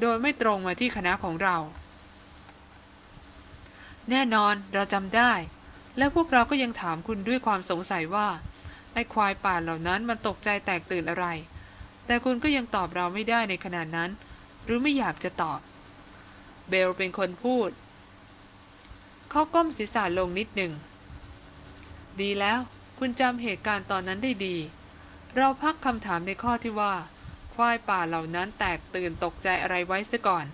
โดยไม่ตรงมาที่คณะของเรา แน่นอนเราจำได้ และพวกเราก็ยังถามคุณด้วยความสงสัยว่าไอ้ควายป่าเหล่านั้นมันตกใจแตกตื่นอะไร แต่คุณก็ยังตอบเราไม่ได้ในขณะนั้น หรือไม่อยากจะตอบ เบลเป็นคนพูด เขาก้มศีรษะลงนิดหนึ่ง ดีแล้วคุณจำเหตุการณ์ตอนนั้นได้ดี เราพักคำถามในข้อที่ว่า ควายป่าเหล่านั้นแตกตื่นตกใจอะไรไว้ซะก่อน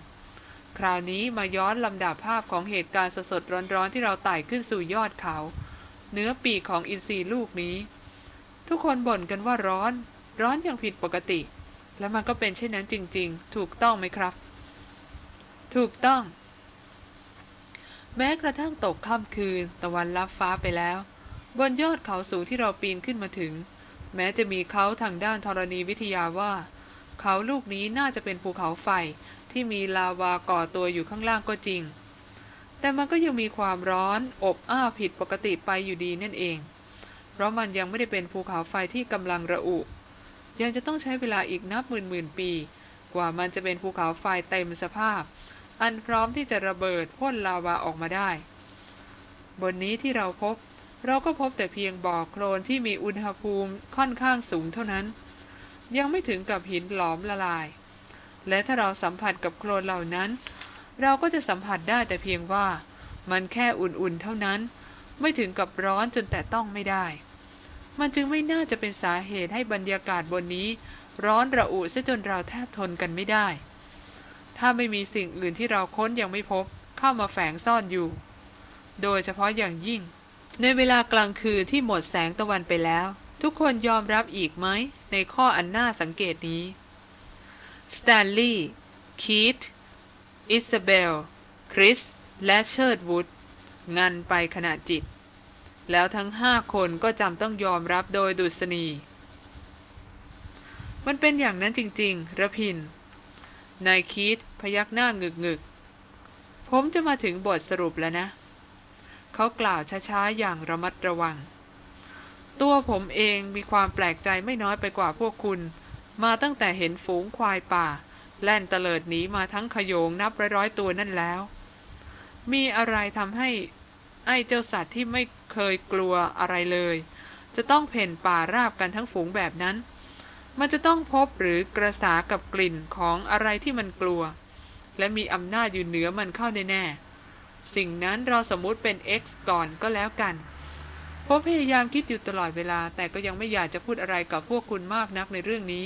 คราวนี้มาย้อนลำดับภาพของเหตุการณ์สดๆร้อนๆที่เราไต่ขึ้นสู่ยอดเขา เนื้อปีกของอินทรีลูกนี้ ทุกคนบ่นกันว่าร้อน ร้อนอย่างผิดปกติ และมันก็เป็นเช่นนั้นจริง ๆ ถูกต้องไหมครับ ถูกต้อง แม้กระทั่งตกค่ำคืน ตะวันลับฟ้าไปแล้ว บนยอดเขาสูงที่เราปีนขึ้นมาถึง แม้จะมีเขาทางด้านธรณีวิทยาว่า เขาลูกนี้น่าจะเป็นภูเขาไฟที่มีลาวาก่อตัวอยู่ข้างล่างก็จริง แต่มันก็ยังมีความร้อนอบอ้าวผิดปกติไปอยู่ดีนั่นเอง เพราะมันยังไม่ได้เป็นภูเขาไฟที่กำลังระอุ ยังจะต้องใช้เวลาอีกนับหมื่นหมื่นปี กว่ามันจะเป็นภูเขาไฟเต็มสภาพ อันพร้อมที่จะระเบิดพ่นลาวาออกมาได้ บนนี้ที่เราพบ เราก็พบแต่เพียงบ่อโคลนที่มีอุณหภูมิค่อนข้างสูงเท่านั้น ยังไม่ถึงกับหินหลอมละลาย และถ้าเราสัมผัสกับโคลนเหล่านั้น เราก็จะสัมผัสได้แต่เพียงว่ามันแค่อุ่นๆเท่านั้น ไม่ถึงกับร้อนจนแต่ต้องไม่ได้ มันจึงไม่น่าจะเป็นสาเหตุให้บรรยากาศบนนี้ ร้อนระอุซะจนเราแทบทนกันไม่ได้ ถ้าไม่มีสิ่งอื่นที่เราค้นยังไม่พบเข้ามาแฝงซ่อนอยู่ โดยเฉพาะอย่างยิ่ง ในเวลากลางคืนที่หมดแสงตะวันไปแล้ว ทุกคนยอมรับอีกไหม ในข้ออันน่าสังเกตนี้สแตนลีย์คีธอิซาเบล คริส และเชิร์ดวูดงันไปขณะจิต แล้วทั้งห้าคนก็จำต้องยอมรับโดยดุษณี มันเป็นอย่างนั้นจริงๆรพินทร์ นายคีธพยักหน้างึกงึกผมจะมาถึงบทสรุปแล้วนะ เขากล่าวช้าๆ อย่างระมัดระวัง ตัวผมเองมีความแปลกใจไม่น้อยไปกว่าพวกคุณ มาตั้งแต่เห็นฝูงควายป่า แล่นเตลิดหนีมาทั้งขโยงนับร้อยๆตัวนั่นแล้ว มีอะไรทำให้ ไอ้เจ้าสัตว์ที่ไม่เคยกลัวอะไรเลย จะต้องเพ่นป่าราบกันทั้งฝูงแบบนั้น มันจะต้องพบหรือกระสากับกลิ่นของอะไรที่มันกลัว และมีอำนาจอยู่เหนือมันเข้าแน่ๆสิ่งนั้นเราสมมุติเป็น X ก่อนก็แล้วกันผมพยายามคิดอยู่ตลอดเวลา แต่ก็ยังไม่อยากจะพูดอะไรกับพวกคุณมากนักในเรื่องนี้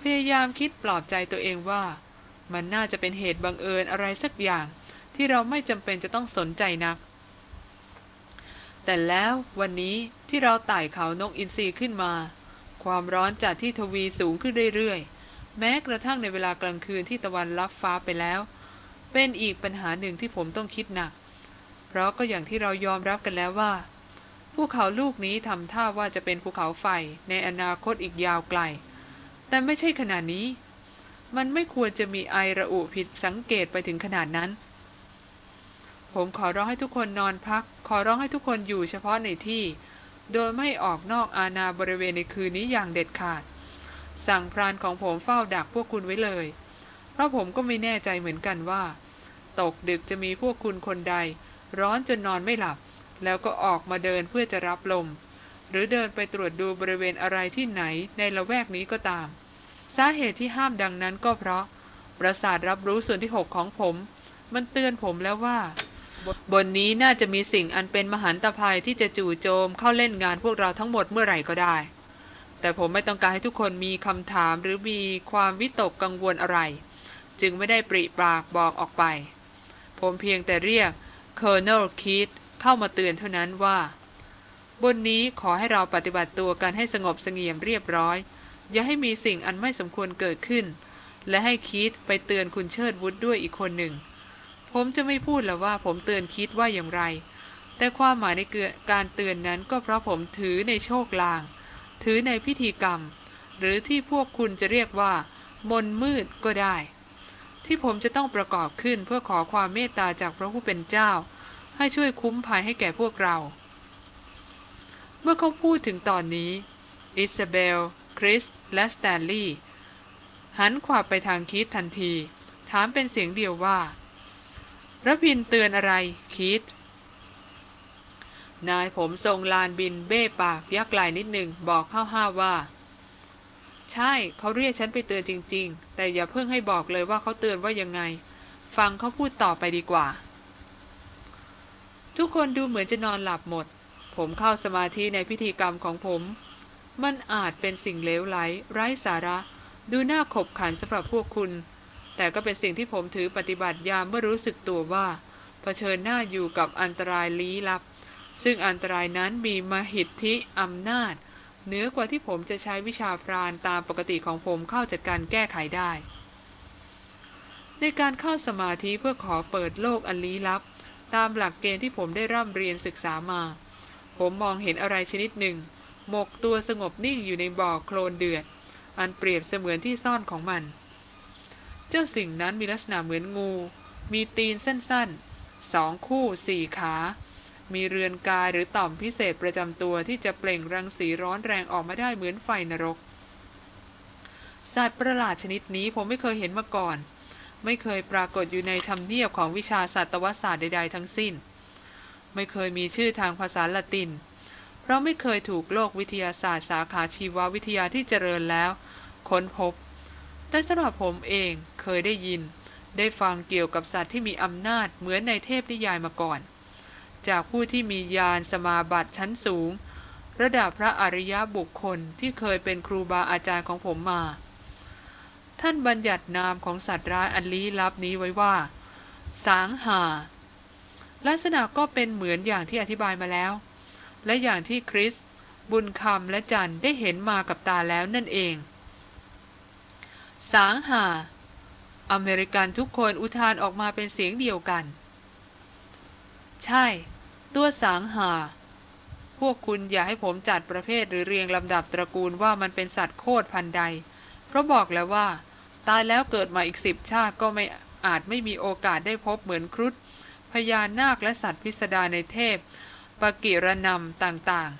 พยายามคิดปลอบใจตัวเองว่า มันน่าจะเป็นเหตุบังเอิญอะไรสักอย่าง ที่เราไม่จำเป็นจะต้องสนใจนัก แต่แล้ววันนี้ที่เราไต่เขานกอินทรีขึ้นมา ความร้อนจากที่ทวีสูงขึ้นเรื่อยๆ แม้กระทั่งในเวลากลางคืนที่ตะวันลับฟ้าไปแล้ว เป็นอีกปัญหาหนึ่งที่ผมต้องคิดหนัก เพราะก็อย่างที่เรายอมรับกันแล้วว่าภูเขาลูกนี้ทำท่าว่าจะเป็นภูเขาไฟในอนาคตอีกยาวไกล แต่ไม่ใช่ขนาดนี้ มันไม่ควรจะมีไอระอุผิดสังเกตไปถึงขนาดนั้น ผมขอร้องให้ทุกคนนอนพัก ขอร้องให้ทุกคนอยู่เฉพาะในที่ โดยไม่ออกนอกอาณาบริเวณในคืนนี้อย่างเด็ดขาด สั่งพรานของผมเฝ้าดักพวกคุณไว้เลย เพราะผมก็ไม่แน่ใจเหมือนกันว่า ตกดึกจะมีพวกคุณคนใด ร้อนจนนอนไม่หลับ แล้วก็ออกมาเดินเพื่อจะรับลม หรือเดินไปตรวจดูบริเวณอะไรที่ไหนในละแวกนี้ก็ตาม สาเหตุที่ห้ามดังนั้นก็เพราะ ประสาทรับรู้ส่วนที่หกของผม มันเตือนผมแล้วว่า บนนี้น่าจะมีสิ่งอันเป็นมหันตภัยที่จะจู่โจมเข้าเล่นงานพวกเราทั้งหมดเมื่อไหร่ก็ได้ แต่ผมไม่ต้องการให้ทุกคนมีคำถามหรือมีความวิตกกังวลอะไร จึงไม่ได้ปริปากบอกออกไป ผมเพียงแต่เรียก Colonel Keith เข้ามาเตือนเท่านั้นว่า บนนี้ขอให้เราปฏิบัติตัวกันให้สงบสงี่ยมเรียบร้อย อย่าให้มีสิ่งอันไม่สมควรเกิดขึ้น และให้คีตไปเตือนคุณเชิดวุฒด้วยอีกคนหนึ่ง ผมจะไม่พูดแล้วว่าผมเตือนคิดว่าอย่างไร แต่ความหมายในการเตือนนั้นก็เพราะผมถือในโชคลาง ถือในพิธีกรรม หรือที่พวกคุณจะเรียกว่า มนมืดก็ได้ ที่ผมจะต้องประกอบขึ้นเพื่อขอความเมตตาจากพระผู้เป็นเจ้า ให้ช่วยคุ้มภัยให้แก่พวกเรา เมื่อเขาพูดถึงตอนนี้ อิซาเบล คริส และสแตนลีย์หันขวาไปทางคิดทันที ถามเป็นเสียงเดียวว่า ระพินเตือนอะไร คิด นายผมทรงลานบินเบ้ปากยักไหลนิดหนึ่งบอกห้าวๆว่า ใช่เขาเรียกฉันไปเตือนจริง ๆ แต่อย่าเพิ่งให้บอกเลยว่าเขาเตือนว่ายังไง ฟังเขาพูดต่อไปดีกว่า ทุกคนดูเหมือนจะนอนหลับหมด ผมเข้าสมาธิในพิธีกรรมของผม มันอาจเป็นสิ่งเลวไหล ไร้สาระ ดูน่าขบขันสำหรับพวกคุณ แต่ก็เป็นสิ่งที่ผมถือปฏิบัติยามเมื่อรู้สึกตัวว่าเผชิญหน้าอยู่กับอันตรายลี้ลับ ซึ่งอันตรายนั้นมีมหิทธิอำนาจเหนือกว่าที่ผมจะใช้วิชาพรานตามปกติของผมเข้าจัดการแก้ไขได้ ในการเข้าสมาธิเพื่อขอเปิดโลกอันลี้ลับ ตามหลักเกณฑ์ที่ผมได้ร่ำเรียนศึกษามา ผมมองเห็นอะไรชนิดหนึ่ง หมกตัวสงบนิ่งอยู่ในบ่อโคลนเดือด อันเปรียบเสมือนที่ซ่อนของมัน เจ้าสิ่งนั้นมีลักษณะเหมือนงู มีตีนสั้นๆ สองคู่สี่ขา มีเรือนกายหรือต่อมพิเศษประจำตัวที่จะเปล่งรังสีร้อนแรงออกมาได้เหมือนไฟนรก สัตว์ประหลาดชนิดนี้ผมไม่เคยเห็นมาก่อน ไม่เคยปรากฏอยู่ในธรรมเนียบของวิชาสัตวศาสตร์ใดๆทั้งสิ้น ไม่เคยมีชื่อทางภาษาละติน เพราะไม่เคยถูกโลกวิทยาศาสตร์สาขาชีววิทยาที่เจริญแล้วค้นพบ แต่สำหรับผมเอง เคยได้ยิน ได้ฟังเกี่ยวกับสัตว์ที่มีอำนาจเหมือนในเทพนิยายมาก่อน จากผู้ที่มียานสมาบัติชั้นสูง ระดับพระอริยบุคคลที่เคยเป็นครูบาอาจารย์ของผมมา ท่านบัญญัตินามของสัตว์ร้ายอันลี้ลับนี้ไว้ว่า สางหาลักษณะก็เป็นเหมือนอย่างที่อธิบายมาแล้ว และอย่างที่คริส บุญคำและจันได้เห็นมากับตาแล้วนั่นเอง สางหา อเมริกันทุกคนอุทานออกมาเป็นเสียงเดียวกัน ใช่ ตัวสางหา พวกคุณอย่าให้ผมจัดประเภทหรือเรียงลำดับตระกูลว่ามันเป็นสัตว์โคตรพันใด เพราะบอกแล้วว่า ตายแล้วเกิดมาอีกสิบชาติก็ไม่อาจไม่มีโอกาสได้พบเหมือนครุฑพญานาคและสัตว์พิสดารในเทพปกิรนำต่าง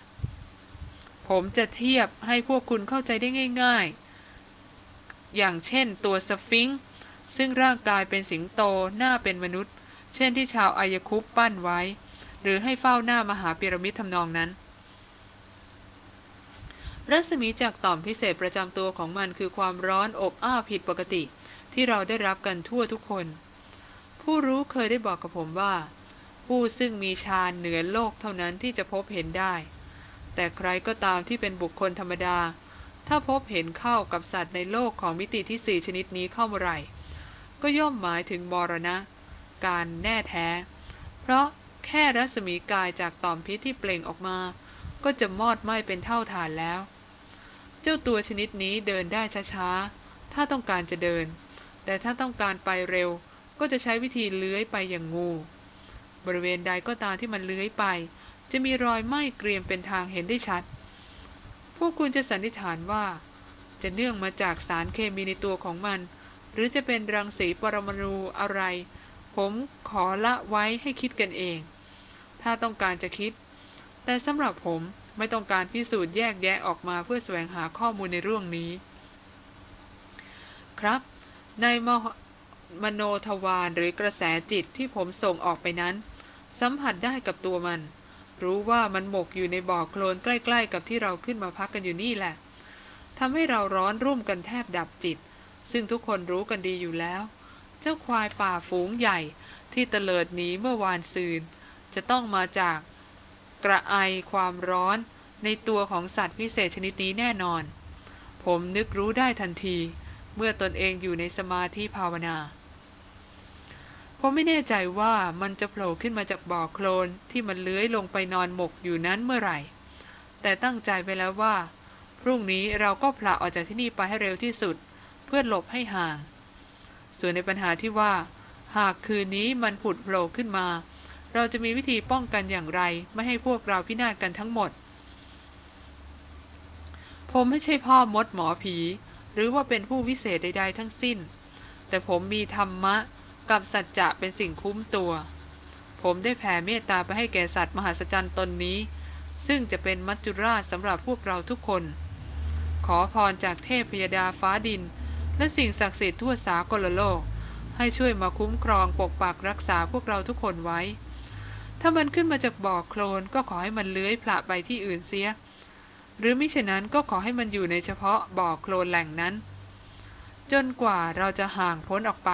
ๆ ผมจะเทียบให้พวกคุณเข้าใจได้ง่าย ๆ อย่างเช่นตัวสฟิงค์ ซึ่งร่างกายเป็นสิงโตหน้าเป็นมนุษย์ เช่นที่ชาวอายคุปปั้นไว้ หรือให้เฝ้าหน้ามหาปิรามิดทำนองนั้น รัศมีจากต่อมพิเศษประจำตัวของมันคือความร้อนอบอ้าวผิดปกติ ที่เราได้รับกันทั่วทุกคน ผู้รู้เคยได้บอกกับผมว่า ผู้ซึ่งมีฌานเหนือโลกเท่านั้นที่จะพบเห็นได้ แต่ใครก็ตามที่เป็นบุคคลธรรมดาถ้าพบเห็นเข้ากับสัตว์ในโลกของมิติที่สี่ชนิดนี้เข้าเมื่อไหร่ ก็ย่อมหมายถึงมรณะ การแน่แท้ เพราะแค่รัศมีกายจากตอมพิษที่เปล่งออกมา ก็จะมอดไหม้เป็นเท่าฐานแล้ว เจ้าตัวชนิดนี้เดินได้ช้าๆ ถ้าต้องการจะเดิน แต่ถ้าต้องการไปเร็ว ก็จะใช้วิธีเลื้อยไปอย่างงู บริเวณใดก็ตามที่มันเลื้อยไป จะมีรอยไหม้เกรียมเป็นทางเห็นได้ชัด พวกคุณจะสันนิษฐานว่า จะเนื่องมาจากสารเคมีในตัวของมัน หรือจะเป็นรังสีปรมาณูอะไร ผมขอละไว้ให้คิดกันเอง ถ้าต้องการจะคิด แต่สำหรับผมไม่ต้องการพิสูจน์แยกแยะออกมาเพื่อแสวงหาข้อมูลในเรื่องนี้ ครับ ในมมโนทวารหรือกระแสจิตที่ผมส่งออกไปนั้น สัมผัสได้กับตัวมัน รู้ว่ามันหมกอยู่ในบ่อโคลนใกล้ ๆ กับที่เราขึ้นมาพักกันอยู่นี่แหละทำให้เราร้อนรุ่มกันแทบดับจิต ซึ่งทุกคนรู้กันดีอยู่แล้ว เจ้าควายป่าฝูงใหญ่ที่เตลิดหนีเมื่อวานซืน จะต้องมาจากกระไอความร้อนในตัวของสัตว์พิเศษชนิดนี้แน่นอน ผมนึกรู้ได้ทันที เมื่อตนเองอยู่ในสมาธิภาวนา ผมไม่แน่ใจว่ามันจะโผล่ขึ้นมาจากบ่อโคลนที่มันเลื้อยลงไปนอนหมกอยู่นั้นเมื่อไหร่ แต่ตั้งใจไปแล้วว่า พรุ่งนี้เราก็ผละออกจากที่นี่ไปให้เร็วที่สุด เพื่อหลบให้ห่าง ส่วนในปัญหาที่ว่า หากคืนนี้มันผุดโผล่ขึ้นมา เราจะมีวิธีป้องกันอย่างไร ไม่ให้พวกเราพินาศกันทั้งหมด ผมไม่ใช่พ่อมดหมอผี หรือว่าเป็นผู้วิเศษใด ๆ ทั้งสิ้น แต่ผมมีธรรมะกับสัจจะเป็นสิ่งคุ้มตัว ผมได้แผ่เมตตาไปให้แก่สัตว์มหัศจรรย์ตนนี้ ซึ่งจะเป็นมัจจุราชสำหรับพวกเราทุกคน ขอพรจากเทพพยดาฟ้าดิน และสิ่งศักดิ์สิทธิ์ทั่วสากลโลก ให้ช่วยมาคุ้มครองปกปักรักษาพวกเราทุกคนไว้ ถ้ามันขึ้นมาจากบ่อโคลนก็ขอให้มันเลื้อยผละไปที่อื่นเสีย หรือมิฉะนั้นก็ขอให้มันอยู่ในเฉพาะบ่อโคลนแหล่งนั้น จนกว่าเราจะห่างพ้นออกไป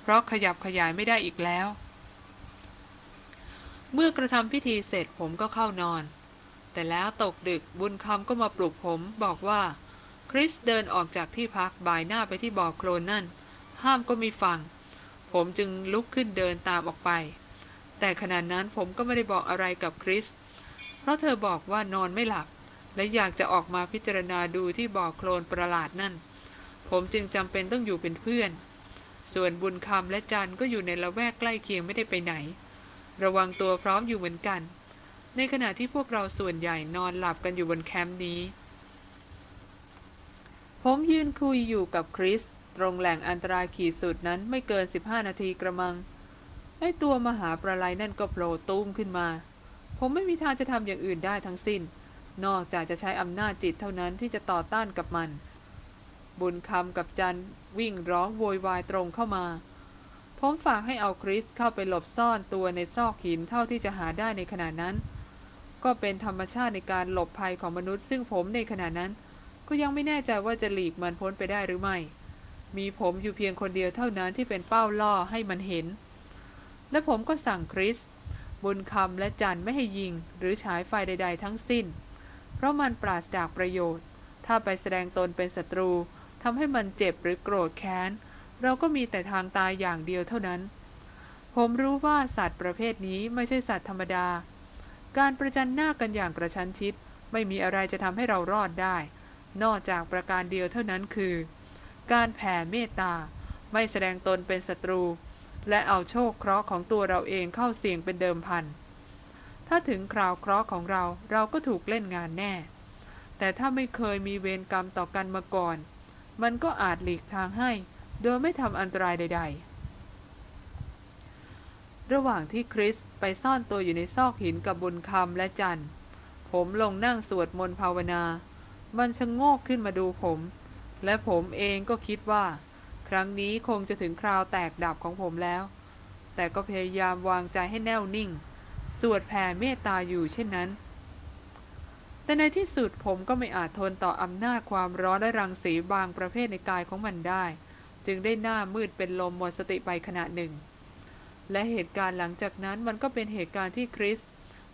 เพราะขยับขยายไม่ได้อีกแล้ว เมื่อกระทำพิธีเสร็จผมก็เข้านอน แต่แล้วตกดึกบุญคำก็มาปลุกผมบอกว่า คริสเดินออกจากที่พักบ่ายหน้าไปที่บ่อโคลนนั่น ห้ามก็มีฟัง ผมจึงลุกขึ้นเดินตามออกไป แต่ขณะนั้นผมก็ไม่ได้บอกอะไรกับคริส เพราะเธอบอกว่านอนไม่หลับ และอยากจะออกมาพิจารณาดูที่บ่อโคลนประหลาดนั่น ผมจึงจำเป็นต้องอยู่เป็นเพื่อน ส่วนบุญคำและจันก็อยู่ในละแวกใกล้เคียงไม่ได้ไปไหน ระวังตัวพร้อมอยู่เหมือนกัน ในขณะที่พวกเราส่วนใหญ่นอนหลับกันอยู่บนแคมป์นี้ ผมยืนคุยอยู่กับคริส ตรงแหล่งอันตรายขีดสุดนั้นไม่เกิน 15 นาทีกระมัง ไอตัวมหาประไลนั่นก็โผล่ตุ้มขึ้นมา ผมไม่มีทางจะทำอย่างอื่นได้ทั้งสิ้น นอกจากจะใช้อำนาจจิตเท่านั้นที่จะต่อต้านกับมัน บุญคำกับจันวิ่งร้องโวยวายตรงเข้ามา ผมฝากให้เอาคริสเข้าไปหลบซ่อนตัวในซอกหินเท่าที่จะหาได้ในขณะนั้น ก็เป็นธรรมชาติในการหลบภัยของมนุษย์ซึ่งผมในขณะนั้น ก็ยังไม่แน่ใจว่าจะหลีกมันพ้นไปได้หรือไม่ มีผมอยู่เพียงคนเดียวเท่านั้นที่เป็นเป้าล่อให้มันเห็น และผมก็สั่งคริสบุญคำและจันไม่ให้ยิง หรือฉายไฟใด ๆ ทั้งสิ้น เพราะมันปราศจากประโยชน์ ถ้าไปแสดงตนเป็นศัตรูทำให้มันเจ็บหรือโกรธแค้น เราก็มีแต่ทางตายอย่างเดียวเท่านั้น ผมรู้ว่าสัตว์ประเภทนี้ไม่ใช่สัตว์ธรรมดา การประจันหน้ากันอย่างกระชั้นชิด ไม่มีอะไรจะทำให้เรารอดได้ นอกจากประการเดียวเท่านั้นคือ การแผ่เมตตา ไม่แสดงตนเป็นศัตรู และเอาโชคเคราะห์ของตัวเราเองเข้าเสี่ยงเป็นเดิมพัน ถ้าถึงคราวเคราะห์ของเราเราก็ถูกเล่นงานแน่ แต่ถ้าไม่เคยมีเวรกรรมต่อกันมาก่อน มันก็อาจหลีกทางให้ โดยไม่ทำอันตรายใด ๆระหว่างที่คริสไปซ่อนตัวอยู่ในซอกหินกับบุญคำและจันผมลงนั่งสวดมนต์ภาวนา มันชะงโงกขึ้นมาดูผม และผมเองก็คิดว่า ครั้งนี้คงจะถึงคราวแตกดับของผมแล้ว แต่ก็พยายามวางใจให้แน่วนิ่ง สวดแผ่เมตตาอยู่เช่นนั้น แต่ในที่สุดผมก็ไม่อาจทนต่ออำนาจความร้อนและรังสีบางประเภทในกายของมันได้ จึงได้หน้ามืดเป็นลมหมดสติไปขณะหนึ่ง และเหตุการณ์หลังจากนั้นมันก็เป็นเหตุการณ์ที่คริส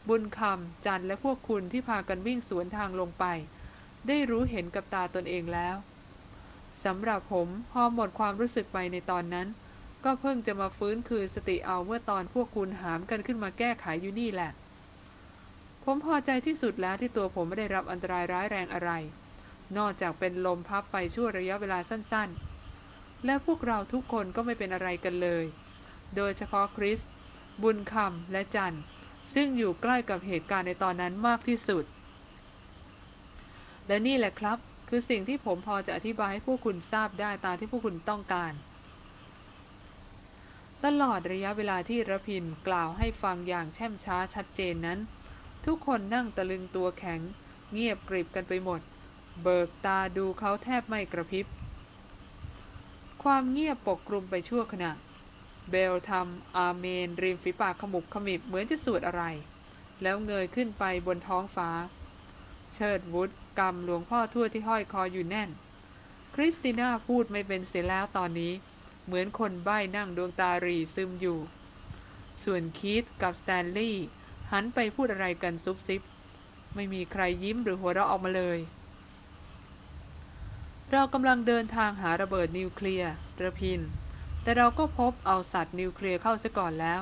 บุญคำจันและพวกคุณที่พากันวิ่งสวนทางลงไป ได้รู้เห็นกับตาตนเองแล้วสำหรับผมพอหมดความรู้สึกไปในตอนนั้น ก็เพิ่งจะมาฟื้นคืนสติเอาเมื่อตอนพวกคุณหามกันขึ้นมาแก้ไขอยู่นี่แหละ ผมพอใจที่สุดแล้วที่ตัวผมไม่ได้รับอันตรายร้ายแรงอะไร นอกจากเป็นลมพับไปชั่วระยะเวลาสั้นๆ และพวกเราทุกคนก็ไม่เป็นอะไรกันเลย โดยเฉพาะคริส บุญคำและจันซึ่งอยู่ใกล้กับเหตุการณ์ในตอนนั้นมากที่สุด และนี่แหละครับ คือสิ่งที่ผมพอจะอธิบายให้พวกคุณทราบได้ตามที่พวกคุณต้องการ ตลอดระยะเวลาที่ระพินกล่าวให้ฟังอย่างแช่มช้าชัดเจนนั้น ทุกคนนั่งตะลึงตัวแข็ง เงียบกริบกันไปหมด เบิกตาดูเขาแทบไม่กระพริบ ความเงียบปกคลุมไปชั่วขณะ เบลทำอาเมน ริมฝีปากขมุบขมิบเหมือนจะสวดอะไร แล้วเงยขึ้นไปบนท้องฟ้า เชิดวุฒ กำหลวงพ่อทั่วที่ห้อยคออยู่แน่น คริสติน่าพูดไม่เป็นเสียแล้วตอนนี้ เหมือนคนใบ้นั่งดวงตารีซึมอยู่ ส่วนคีธกับสแตนลีย์หันไปพูดอะไรกันซุบซิบ ไม่มีใครยิ้มหรือหัวเราะออกมาเลย เรากำลังเดินทางหาระเบิดนิวเคลียร์รพินทร์ แต่เราก็พบเอาสัตว์นิวเคลียร์เข้าซะก่อนแล้ว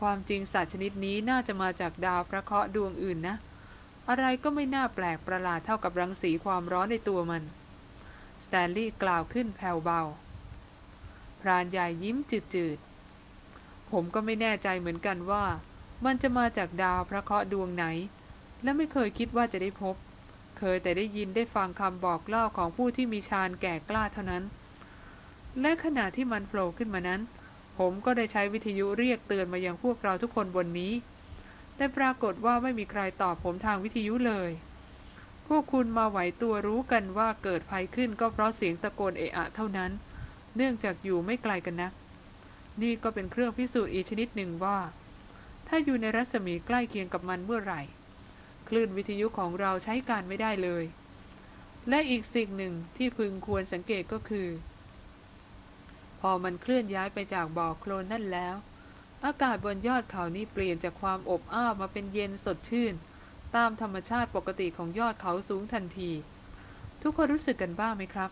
ความจริงสัตว์ชนิดนี้น่าจะมาจากดาวพระเคราะห์ดวงอื่นนะ อะไรก็ไม่น่าแปลกประหลาดเท่ากับรังสีความร้อนในตัวมัน สแตนลีย์กล่าวขึ้นแผ่วเบา พรานใหญ่ยิ้มจืดๆ ผมก็ไม่แน่ใจเหมือนกันว่า มันจะมาจากดาวพระเคราะห์ดวงไหน และไม่เคยคิดว่าจะได้พบ เคยแต่ได้ยินได้ฟังคำบอกเล่าของผู้ที่มีฌานแก่กล้าเท่านั้น และขณะที่มันโผล่ขึ้นมานั้น ผมก็ได้ใช้วิทยุเรียกเตือนมายังพวกเราทุกคนบนนี้ แต่ปรากฏว่าไม่มีใครตอบผมทางวิทยุเลย พวกคุณมาไหวตัวรู้กันว่าเกิดภัยขึ้นก็เพราะเสียงตะโกนเอะอะเท่านั้น เนื่องจากอยู่ไม่ไกลกันนะัก นี่ก็เป็นเครื่องพิสูจน์อีกชนิดหนึ่งว่า ถ้าอยู่ในรัศมีใกล้เคียงกับมันเมื่อไหร่ คลื่นวิทยุของเราใช้การไม่ได้เลย และอีกสิ่งหนึ่งที่พึงควรสังเกตก็คือ พอมันเคลื่อนย้ายไปจากบ่อโคลนนั่นแล้ว อากาศบนยอดเขานี้เปลี่ยนจากความอบอ้าวมาเป็นเย็นสดชื่น ตามธรรมชาติปกติของยอดเขาสูงทันที ทุกคนรู้สึกกันบ้างไหมครับ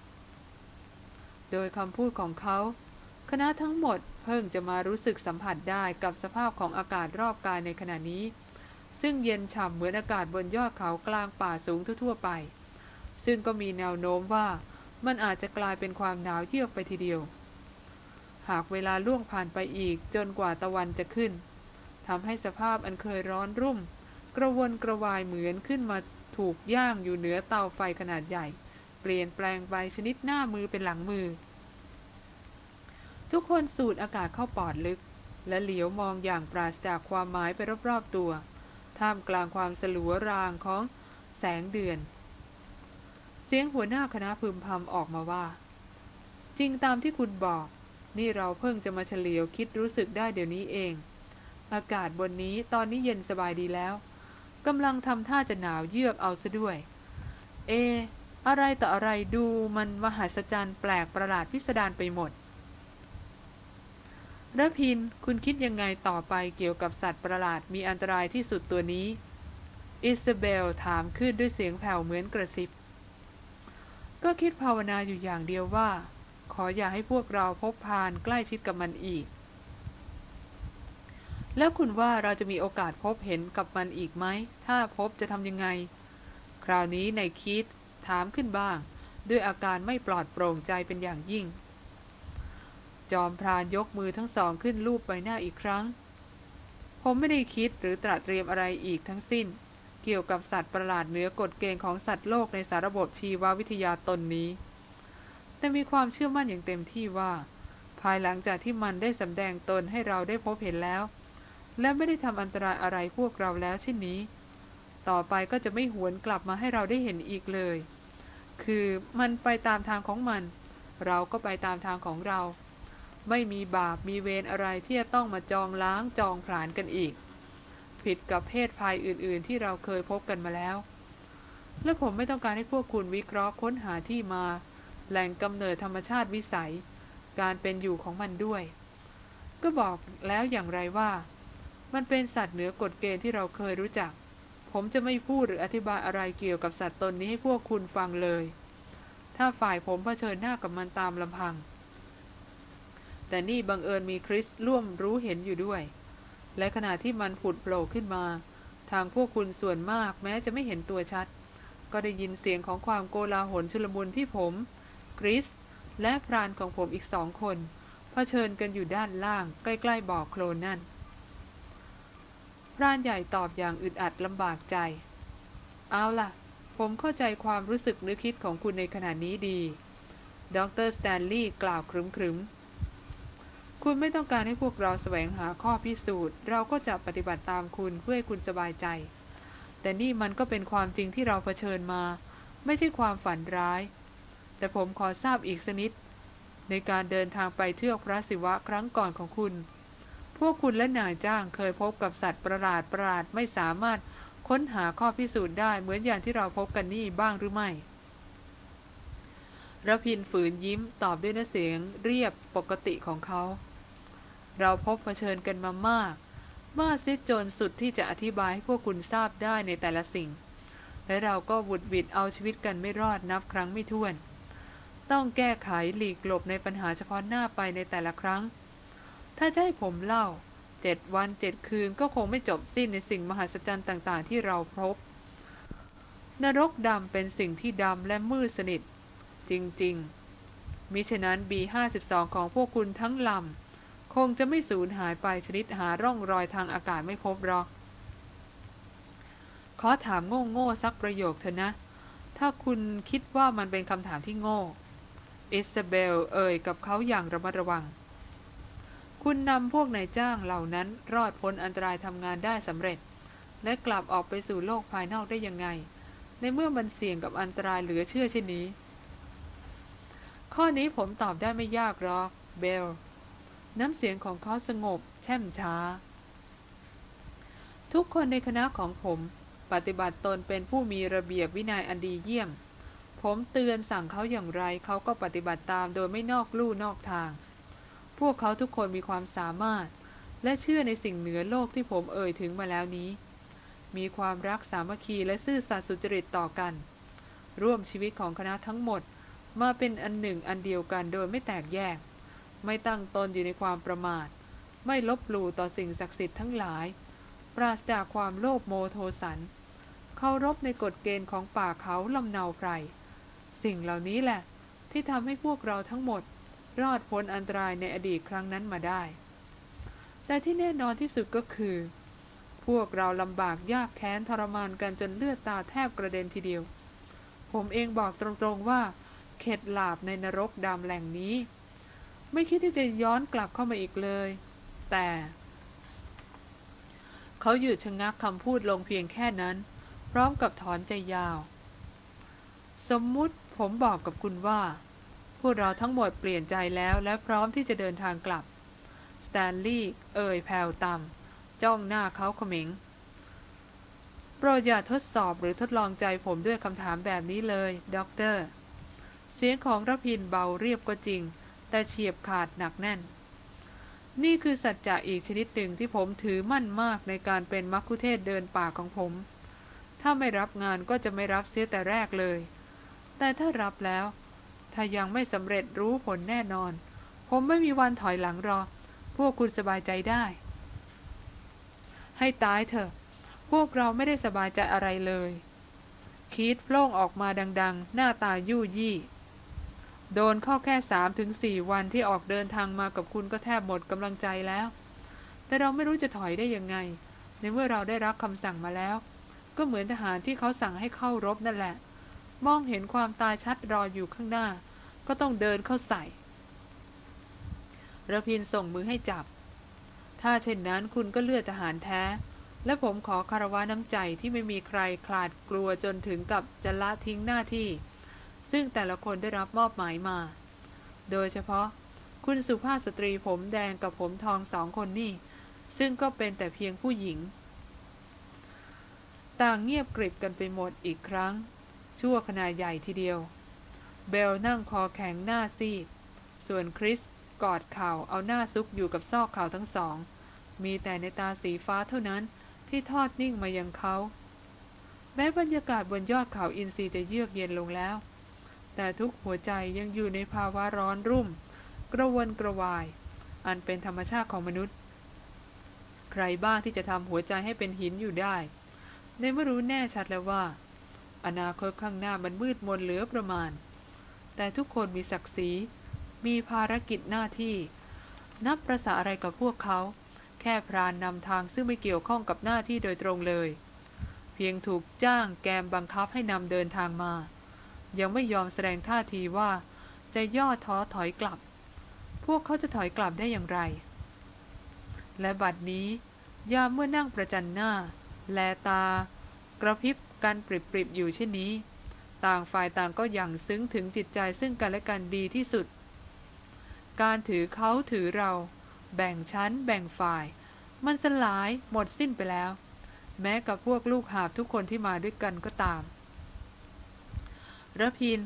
โดยคำพูดของเขา คณะทั้งหมดเพิ่งจะมารู้สึกสัมผัสได้กับสภาพของอากาศรอบกายในขณะนี้ ซึ่งเย็นฉ่ำเหมือนอากาศบนยอดเขากลางป่าสูงทั่วไป ซึ่งก็มีแนวโน้มว่ามันอาจจะกลายเป็นความหนาวเยือกไปทีเดียว หากเวลาล่วงผ่านไปอีกจนกว่าตะวันจะขึ้นทำให้สภาพอันเคยร้อนรุ่ม กระวนกระวายเหมือนขึ้นมาถูกย่างอยู่เหนือเตาไฟขนาดใหญ่ เปลี่ยนแปลงไปชนิดหน้ามือเป็นหลังมือ ทุกคนสูดอากาศเข้าปอดลึก และเหลียวมองอย่างปราศจากความหมายไปรอบๆตัว ท่ามกลางความสลัวรางของแสงเดือน เสียงหัวหน้าคณะพึมพำออกมาว่า จริงตามที่คุณบอก นี่เราเพิ่งจะมาเฉลียวคิดรู้สึกได้เดี๋ยวนี้เอง อากาศบนนี้ตอนนี้เย็นสบายดีแล้วกำลังทำท่าจะหนาวเยือกเอาซะด้วย เอ อะไรต่ออะไรดูมันมหัศจรรย์แปลกประหลาดพิสดารไปหมดระพินคุณคิดยังไงต่อไปเกี่ยวกับสัตว์ประหลาดมีอันตรายที่สุดตัวนี้ อิซาเบลถามขึ้นด้วยเสียงแผ่วเหมือนกระซิบ ก็คิดภาวนาอยู่อย่างเดียวว่า ขออย่าให้พวกเราพบพานใกล้ชิดกับมันอีก แล้วคุณว่าเราจะมีโอกาสพบเห็นกับมันอีกไหม ถ้าพบจะทำยังไง คราวนี้ในคิดถามขึ้นบ้าง ด้วยอาการไม่ปลอดโปร่งใจเป็นอย่างยิ่ง จอมพรานยกมือทั้งสองขึ้นลูบใบหน้าอีกครั้ง ผมไม่ได้คิดหรือตระเตรียมอะไรอีกทั้งสิ้น เกี่ยวกับสัตว์ประหลาดเหนือกฎเกณฑ์ของสัตว์โลกในสารบบชีววิทยาตนนี้ แต่มีความเชื่อมั่นอย่างเต็มที่ว่า ภายหลังจากที่มันได้สำแดงตนให้เราได้พบเห็นแล้ว และไม่ได้ทำอันตรายอะไรพวกเราแล้วเช่นนี้ ต่อไปก็จะไม่หวนกลับมาให้เราได้เห็นอีกเลย คือมันไปตามทางของมัน เราก็ไปตามทางของเรา ไม่มีบาปมีเวรอะไรที่จะต้องมาจองล้างจองผลาญกันอีก ผิดกับเพศภัยอื่น ๆ ที่เราเคยพบกันมาแล้ว และผมไม่ต้องการให้พวกคุณวิเคราะห์ค้นหาที่มา แหล่งกำเนิดธรรมชาติวิสัย การเป็นอยู่ของมันด้วย ก็บอกแล้วอย่างไรว่า มันเป็นสัตว์เหนือกฎเกณฑ์ที่เราเคยรู้จัก ผมจะไม่พูดหรืออธิบายอะไรเกี่ยวกับสัตว์ตนนี้ให้พวกคุณฟังเลย ถ้าฝ่ายผมเผชิญหน้ากับมันตามลำพัง แต่นี่บังเอิญมีคริสร่วมรู้เห็นอยู่ด้วย และขณะที่มันผุดโผล่ขึ้นมา ทางพวกคุณส่วนมากแม้จะไม่เห็นตัวชัดก็ได้ยินเสียงของความโกลาหลชุลมุนที่ผม คริส และพรานของผมอีกสองคนเผชิญกันอยู่ด้านล่าง ใกล้ๆบ่อโคลนนั่น พรานใหญ่ตอบอย่างอึดอัดลำบากใจ เอาล่ะ ผมเข้าใจความรู้สึกนึกคิดของคุณในขณะนี้ดี ดรสแตนลีย์กล่าวครึมๆ คุณไม่ต้องการให้พวกเราแสวงหาข้อพิสูจน์ เราก็จะปฏิบัติตามคุณเพื่อให้คุณสบายใจ แต่นี่มันก็เป็นความจริงที่เราเผชิญมา ไม่ใช่ความฝันร้าย แต่ผมขอทราบอีกสนิด ในการเดินทางไปเทือกพระศิวะครั้งก่อนของคุณ พวกคุณและนายจ้างเคยพบกับสัตว์ประหลาดประหลาดไม่สามารถค้นหาข้อพิสูจน์ได้เหมือนอย่างที่เราพบกันนี่บ้างหรือไม่ระพินฝืนยิ้มตอบด้วยน้ำเสียงเรียบปกติของเขา เราพบเผชิญกันมามาก มากซิจนสุดที่จะอธิบายให้พวกคุณทราบได้ในแต่ละสิ่ง และเราก็บุดวิดเอาชีวิตกันไม่รอดนับครั้งไม่ถ้วน ต้องแก้ไขหลีกหลบในปัญหาเฉพาะหน้าไปในแต่ละครั้ง ถ้าจะให้ผมเล่าเจ็ดวันเจ็ดคืนก็คงไม่จบสิ้นในสิ่งมหัศจรรย์ต่างๆ ที่เราพบ นรกดำเป็นสิ่งที่ดำและมืดสนิท จริงๆ มิฉะนั้น B52 ของพวกคุณทั้งลำคงจะไม่สูญหายไปชนิดหาร่องรอยทางอากาศไม่พบหรอก ขอถามโง่ๆสักประโยคเถอะนะ ถ้าคุณคิดว่ามันเป็นคำถามที่โง่ อิสเบลเอ่ยกับเขาอย่างระมัดระวัง คุณนำพวกนายจ้างเหล่านั้นรอดพ้นอันตรายทำงานได้สำเร็จ และกลับออกไปสู่โลกภายนอกได้ยังไง ในเมื่อมันเสี่ยงกับอันตรายเหลือเชื่อเช่นนี้ ข้อนี้ผมตอบได้ไม่ยากหรอกเบล น้ำเสียงของเขาสงบ แช่มช้า ทุกคนในคณะของผม ปฏิบัติตนเป็นผู้มีระเบียบวินัยอันดีเยี่ยม ผมเตือนสั่งเขาอย่างไรเขาก็ปฏิบัติตามโดยไม่นอกลู่นอกทาง พวกเขาทุกคนมีความสามารถ และเชื่อในสิ่งเหนือโลกที่ผมเอ่ยถึงมาแล้วนี้ มีความรักสามัคคีและซื่อสัตย์สุจริตต่อกัน ร่วมชีวิตของคณะทั้งหมดมาเป็นอันหนึ่งอันเดียวกันโดยไม่แตกแยก ไม่ตั้งตนอยู่ในความประมาท ไม่ลบหลู่ต่อสิ่งศักดิ์สิทธิ์ทั้งหลาย ปราศจากความโลภโมโทสันเคารพในกฎเกณฑ์ของป่าเขาลำเนาไพร สิ่งเหล่านี้แหละ ที่ทำให้พวกเราทั้งหมด รอดพ้นอันตรายในอดีตครั้งนั้นมาได้ แต่ที่แน่นอนที่สุดก็คือ พวกเราลำบากยากแค้นทรมานกันจนเลือดตาแทบกระเด็นทีเดียว ผมเองบอกตรงๆว่า เข็ดหลาบในนรกดำแหล่งนี้ ไม่คิดที่จะย้อนกลับเข้ามาอีกเลย แต่เขาหยุดชะงักคำพูดลงเพียงแค่นั้น พร้อมกับถอนใจยาว สมมุติผมบอกกับคุณว่า พวกเราทั้งหมดเปลี่ยนใจแล้วและพร้อมที่จะเดินทางกลับ สแตนลีย์เอ่ยแผ่วต่ำจ้องหน้าเขาขม็งโปรดอย่าทดสอบหรือทดลองใจผมด้วยคำถามแบบนี้เลยด็อกเตอร์ เสียงของรพินทร์เบาเรียบก็จริง แต่เฉียบขาดหนักแน่น นี่คือสัจจะอีกชนิดหนึ่งที่ผมถือมั่นมากในการเป็นมัคคุเทศก์เดินป่าของผม ถ้าไม่รับงานก็จะไม่รับเสียแต่แรกเลย แต่ถ้ารับแล้ว ถ้ายังไม่สำเร็จรู้ผลแน่นอน ผมไม่มีวันถอยหลังรอ พวกคุณสบายใจได้ ให้ตายเถอะ พวกเราไม่ได้สบายใจอะไรเลยคิดโล่งออกมาดัง ๆ หน้าตายู่ยี่ โดนข้าแค่สามถึงสี่วันที่ออกเดินทางมากับคุณก็แทบหมดกำลังใจแล้ว แต่เราไม่รู้จะถอยได้ยังไง ในเมื่อเราได้รับคำสั่งมาแล้ว ก็เหมือนทหารที่เขาสั่งให้เข้ารบนั่นแหละ มองเห็นความตายชัดรออยู่ข้างหน้า ก็ต้องเดินเข้าใส่ระพินส่งมือให้จับ ถ้าเช่นนั้นคุณก็เลือดทหารแท้ และผมขอคารวะน้ำใจที่ไม่มีใครคลาดกลัวจนถึงกับจะละทิ้งหน้าที่ ซึ่งแต่ละคนได้รับมอบหมายมา โดยเฉพาะ คุณสุภาพสตรีผมแดงกับผมทองสองคนนี่ ซึ่งก็เป็นแต่เพียงผู้หญิง ต่างเงียบกริบกันไปหมดอีกครั้ง ชั่วขนาดใหญ่ทีเดียว เบลนั่งคอแข็งหน้าซีด ส่วนคริสกอดเข่าเอาหน้าซุกอยู่กับซอกเข่าทั้งสอง มีแต่ในตาสีฟ้าเท่านั้นที่ทอดนิ่งมายังเขา แม้บรรยากาศบนยอดเขาอินทรีจะเยือกเย็นลงแล้ว แต่ทุกหัวใจยังอยู่ในภาวะร้อนรุ่ม กระวนกระวาย อันเป็นธรรมชาติของมนุษย์ ใครบ้างที่จะทำหัวใจให้เป็นหินอยู่ได้ ในเมื่อรู้แน่ชัดแล้วว่า อนาคตข้างหน้ามันมืดมนเหลือประมาณ แต่ทุกคนมีศักดิ์ศรีมีภารกิจหน้าที่ นับประสาอะไรกับพวกเขา แค่พรานนำทางซึ่งไม่เกี่ยวข้องกับหน้าที่โดยตรงเลย เพียงถูกจ้างแกมบังคับให้นำเดินทางมา ยังไม่ยอมแสดงท่าทีว่าจะย่อท้อถอยกลับ พวกเขาจะถอยกลับได้อย่างไร และบัดนี้ยามเมื่อนั่งประจันหน้า แลตากระพริบ กันปริบๆอยู่เช่นนี้ ต่างฝ่ายต่างก็ยังซึ้งถึงจิตใจซึ่งกันและกันดีที่สุด การถือเขาถือเรา แบ่งชั้น แบ่งฝ่าย มันสลายหมดสิ้นไปแล้ว แม้กับพวกลูกหาบทุกคนที่มาด้วยกันก็ตามระพิน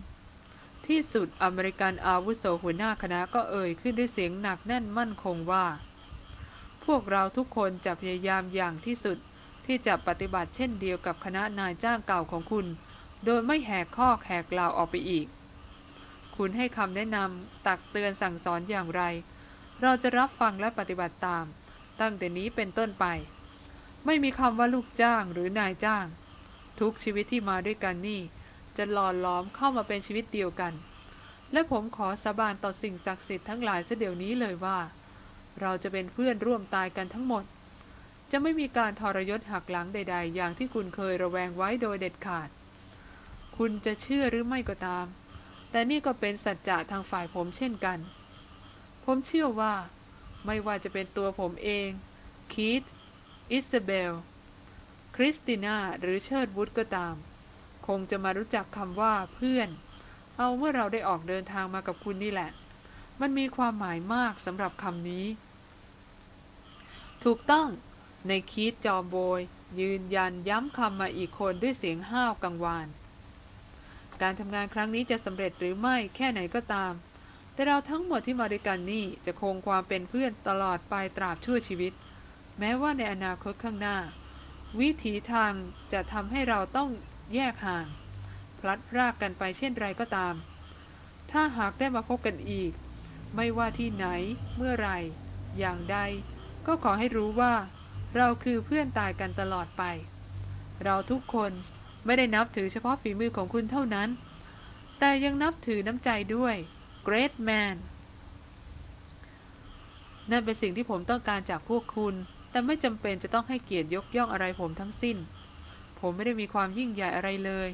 ที่สุดอเมริกันอาวุโสหัวหน้าคณะก็เอ่ยขึ้นด้วยเสียงหนักแน่นมั่นคงว่า พวกเราทุกคนจะพยายามอย่างที่สุด ที่จะปฏิบัติเช่นเดียวกับคณะนายจ้างเก่าของคุณ โดยไม่แหกข้อแหกลาวออกไปอีก คุณให้คำแนะนำตักเตือนสั่งสอนอย่างไร เราจะรับฟังและปฏิบัติตาม ตั้งแต่นี้เป็นต้นไป ไม่มีคำว่าลูกจ้างหรือนายจ้าง ทุกชีวิตที่มาด้วยกันนี่ จะหล่อล้อมเข้ามาเป็นชีวิตเดียวกัน และผมขอสาบานต่อสิ่งศักดิ์สิทธิ์ทั้งหลายเสียเดี๋ยวนี้เลยว่า เราจะเป็นเพื่อนร่วมตายกันทั้งหมด จะไม่มีการทรยศหักหลังใด ๆ อย่างที่คุณเคยระแวงไว้โดยเด็ดขาด คุณจะเชื่อหรือไม่ก็ตาม แต่นี่ก็เป็นสัจจะทางฝ่ายผมเช่นกัน ผมเชื่อว่า ไม่ว่าจะเป็นตัวผมเอง คีธ อิซาเบล คริสติน่า หรือเชิร์ดวุฒก็ตาม คงจะมารู้จักคำว่าเพื่อน เอาเมื่อเราได้ออกเดินทางมากับคุณนี่แหละ มันมีความหมายมากสำหรับคำนี้ ถูกต้อง นายคีธจอมโวย ยืนยันย้ำคำมาอีกคนด้วยเสียงห้าวกังวาน การทำงานครั้งนี้จะสำเร็จหรือไม่แค่ไหนก็ตาม แต่เราทั้งหมดที่มาด้วยกันนี่จะคงความเป็นเพื่อนตลอดไปตราบชั่วชีวิต แม้ว่าในอนาคตข้างหน้า วิถีทางจะทำให้เราต้องแยกห่าง พลัดพรากกันไปเช่นไรก็ตาม ถ้าหากได้มาพบกันอีก ไม่ว่าที่ไหนเมื่อไรอย่างใด ก็ขอให้รู้ว่า เราคือเพื่อนตายกันตลอดไป เราทุกคนไม่ได้นับถือเฉพาะฝีมือของคุณเท่านั้น แต่ยังนับถือน้ำใจด้วย Great Man นั่นเป็นสิ่งที่ผมต้องการจากพวกคุณ แต่ไม่จำเป็นจะต้องให้เกียรติยกย่องอะไรผมทั้งสิ้น ผมไม่ได้มีความยิ่งใหญ่อะไรเลย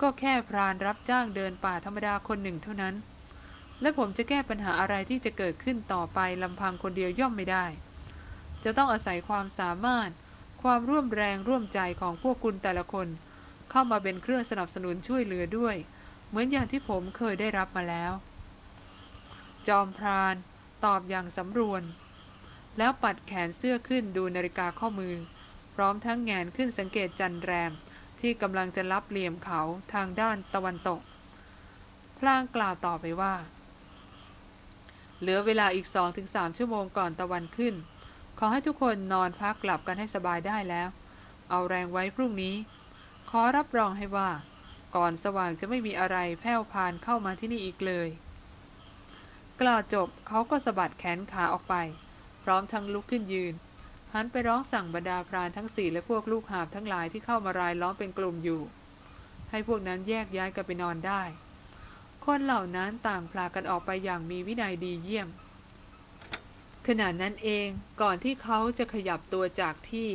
ก็แค่พรานรับจ้างเดินป่าธรรมดาคนหนึ่งเท่านั้น และผมจะแก้ปัญหาอะไรที่จะเกิดขึ้นต่อไปลำพังคนเดียวย่อมไม่ได้ จะต้องอาศัยความสามารถ ความร่วมแรงร่วมใจของพวกคุณแต่ละคน เข้ามาเป็นเครื่องสนับสนุนช่วยเหลือด้วย เหมือนอย่างที่ผมเคยได้รับมาแล้ว จอมพรานตอบอย่างสำรวน แล้วปัดแขนเสื้อขึ้นดูนาฬิกาข้อมือ พร้อมทั้งแงนขึ้นสังเกตจันแรม ที่กำลังจะรับเหลี่ยมเขาทางด้านตะวันตก พลางกล่าวต่อไปว่า เหลือเวลาอีกสองถึงสามชั่วโมงก่อนตะวันขึ้น อให้ทุกคนนอนพักกลับกันให้สบายได้แล้ว เอาแรงไว้พรุ่งนี้ ขอรับรองให้ว่า ก่อนสว่างจะไม่มีอะไรแผ่วพานเข้ามาที่นี่อีกเลย กล่าวจบเขาก็สะบัดแขนขาออกไป พร้อมทั้งลุกขึ้นยืน หันไปร้องสั่งบรรดาพรานทั้งสี่และพวกลูกหาบทั้งหลายที่เข้ามารายล้อมเป็นกลุ่มอยู่ ให้พวกนั้นแยกย้ายกันไปนอนได้ คนเหล่านั้นต่างพลากันออกไปอย่างมีวินัยดีเยี่ยม ขณะนั้นเองก่อนที่เขาจะขยับตัวจากที่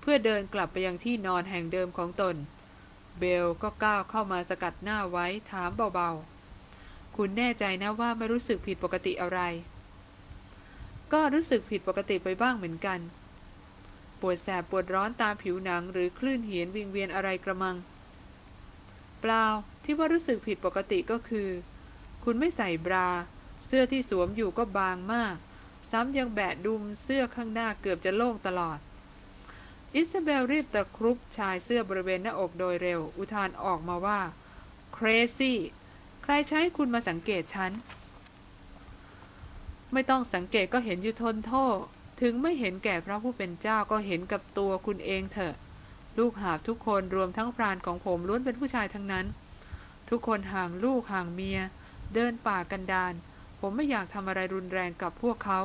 เพื่อเดินกลับไปยังที่นอนแห่งเดิมของตน เบลก็ก้าวเข้ามาสกัดหน้าไว้ถามเบาๆ คุณแน่ใจนะว่าไม่รู้สึกผิดปกติอะไร ก็รู้สึกผิดปกติไปบ้างเหมือนกัน ปวดแสบปวดร้อนตามผิวหนังหรือคลื่นเหียนวิงเวียนอะไรกระมัง เปล่าที่ว่ารู้สึกผิดปกติก็คือ คุณไม่ใส่บรา เสื้อที่สวมอยู่ก็บางมาก ซ้ำยังแบะดุมเสื้อข้างหน้าเกือบจะโล่งตลอด อิซาเบลรีบตะครุบชายเสื้อบริเวณหน้าอกโดยเร็ว อุทานออกมาว่า crazy ใครใช้คุณมาสังเกตฉัน ไม่ต้องสังเกตก็เห็นอยู่ทนโทษ ถึงไม่เห็นแก่พระผู้เป็นเจ้าก็เห็นกับตัวคุณเองเถอะ ลูกหาบทุกคนรวมทั้งพรานของผมล้วนเป็นผู้ชายทั้งนั้น ทุกคนห่างลูกห่างเมีย เดินป่ากันดาน ผมไม่อยากทำอะไรรุนแรงกับพวกเขา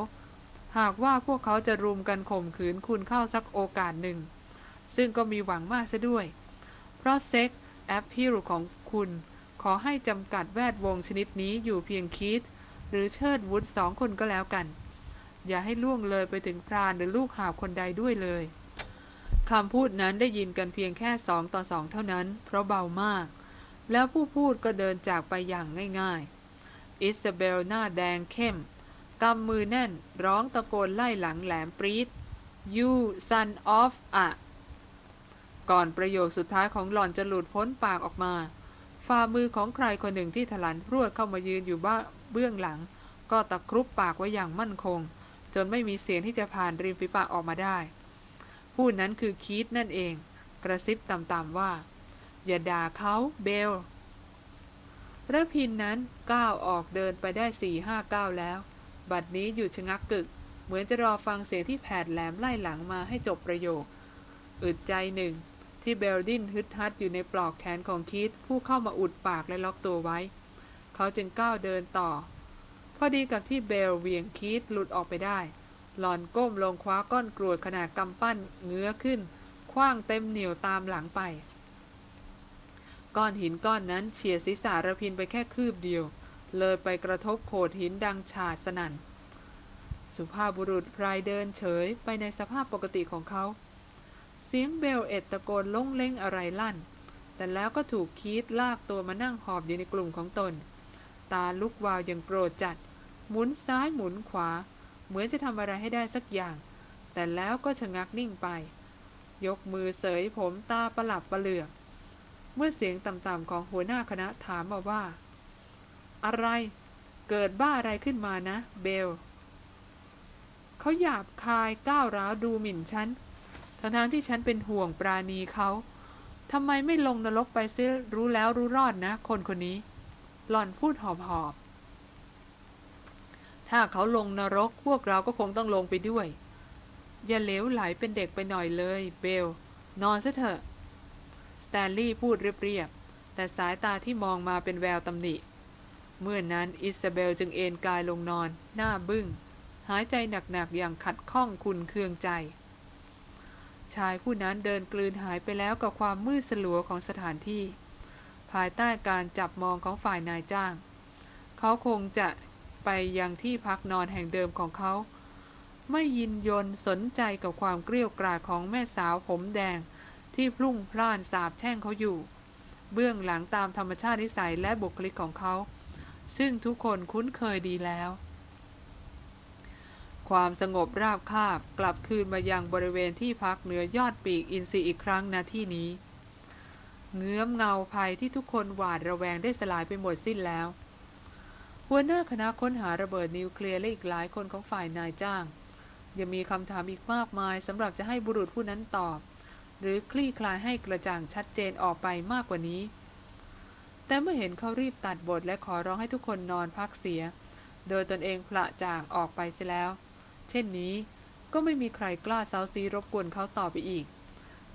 หากว่าพวกเขาจะรุมกันข่มขืนคุณเข้าสักโอกาสหนึ่ง ซึ่งก็มีหวังมากซะด้วย เพราะเซ็กแอปพิลของคุณ ขอให้จำกัดแวดวงชนิดนี้อยู่เพียงคิดหรือเชิดวุฒสองคนก็แล้วกัน อย่าให้ล่วงเลยไปถึงพรานหรือลูกหาบคนใดด้วยเลยคำพูดนั้นได้ยินกันเพียงแค่สองต่อสองเท่านั้น เพราะเบามาก แล้วผู้พูดก็เดินจากไปอย่างง่ายๆ อิซาเบลหน้าแดงเข้มกำมือแน่นร้องตะโกนไล่หลังแหลมปรีด You son of a ก่อนประโยคสุดท้ายของหล่อนจะหลุดพ้นปากออกมา ฝ่ามือของใครคนหนึ่งที่ถลันพรวดเข้ามายืนอยู่บ้าเบื้องหลัง ก็ตะครุบปากไว้อย่างมั่นคง จนไม่มีเสียงที่จะผ่านริมฝีปากออกมาได้ ผู้นั้นคือคีตนั่นเอง กระซิบต่ำๆว่า อย่าด่าเขาเบล ระพินนั้นก้าวออกเดินไปได้สี่ห้าก้าวแล้ว บัดนี้หยุดชะงักกึก เหมือนจะรอฟังเสียงที่แผดแหลมไล่หลังมาให้จบประโยค อึดใจหนึ่ง ที่เบลดินฮึดฮัดอยู่ในปลอกแขนของคิดผู้เข้ามาอุดปากและล็อกตัวไว้ เขาจึงก้าวเดินต่อ พอดีกับที่เบลเวียงคิดหลุดออกไปได้ หลอนก้มลงคว้าก้อนกรวดขนาดกำปั้นเงื้อขึ้นคว้างเต็มเหนียวตามหลังไป ก้อนหินก้อนนั้นเฉียดศีรษะระพินไปแค่คืบเดียว เลยไปกระทบโขดหินดังฉาดสนั่น สุภาพบุรุษพรายเดินเฉยไปในสภาพปกติของเขา เสียงเบลเอ็ดตะโกนล้งเล้งอะไรลั่น แต่แล้วก็ถูกคีดลากตัวมานั่งหอบอยู่ในกลุ่มของตน ตาลุกวาวอย่างโกรธจัด หมุนซ้ายหมุนขวา เหมือนจะทำอะไรให้ได้สักอย่าง แต่แล้วก็ชะงักนิ่งไป ยกมือเสยผมตาประหลับประเหลือก เมื่อเสียงต่ำๆของหัวหน้าคณะถามมาว่า อะไร เกิดบ้าอะไรขึ้นมานะ เบล เขาหยาบคายก้าวร้าวดูหมิ่นฉันทั้งๆที่ฉันเป็นห่วงปราณีเขาทำไมไม่ลงนรกไปซิรู้แล้วรู้รอดนะ คนคนนี้ หล่อนพูดหอบหอบถ้าเขาลงนรกพวกเราก็คงต้องลงไปด้วย อย่าเลวไหลเป็นเด็กไปหน่อยเลย เบล นอนซะเถอะ แตนลีย์พูดเรียบๆ แต่สายตาที่มองมาเป็นแววตำหนิ เมื่อนนั้นอิซาเบลจึงเอนกายลงนอน หน้าบึง้ง หายใจหนักๆอย่างขัดข้องคุณเคืองใจ ชายผู้นั้นเดินกลืนหายไปแล้วกับความมืดสลัวของสถานที่ ภายใต้การจับมองของฝ่ายนายจ้าง เขาคงจะไปยังที่พักนอนแห่งเดิมของเขา ไม่ยินยนสนใจกับความเกลี้ยกล่อมของแม่สาวผมแดง ที่พลุ่งพล่านสาบแช่งเขาอยู่ เบื้องหลังตามธรรมชาตินิสัยและบุคลิกของเขา ซึ่งทุกคนคุ้นเคยดีแล้ว ความสงบราบคาบกลับคืนมายังบริเวณที่พักเหนือยอดปีกอินทรีอีกครั้งนาที่นี้ เงื้อมเงาภัยที่ทุกคนหวาดระแวงได้สลายไปหมดสิ้นแล้วหัวหน้าคณะค้นหาระเบิดนิวเคลียร์และอีกหลายคนของฝ่ายนายจ้าง ยังมีคำถามอีกมากมายสำหรับจะให้บุรุษผู้นั้นตอบ หรือคลี่คลายให้กระจ่างชัดเจนออกไปมากกว่านี้ แต่เมื่อเห็นเขารีบตัดบทและขอร้องให้ทุกคนนอนพักเสีย โดยตนเองพละจากออกไปเสียแล้ว เช่นนี้ก็ไม่มีใครกล้าเซาซีรบกวนเขาต่อไปอีก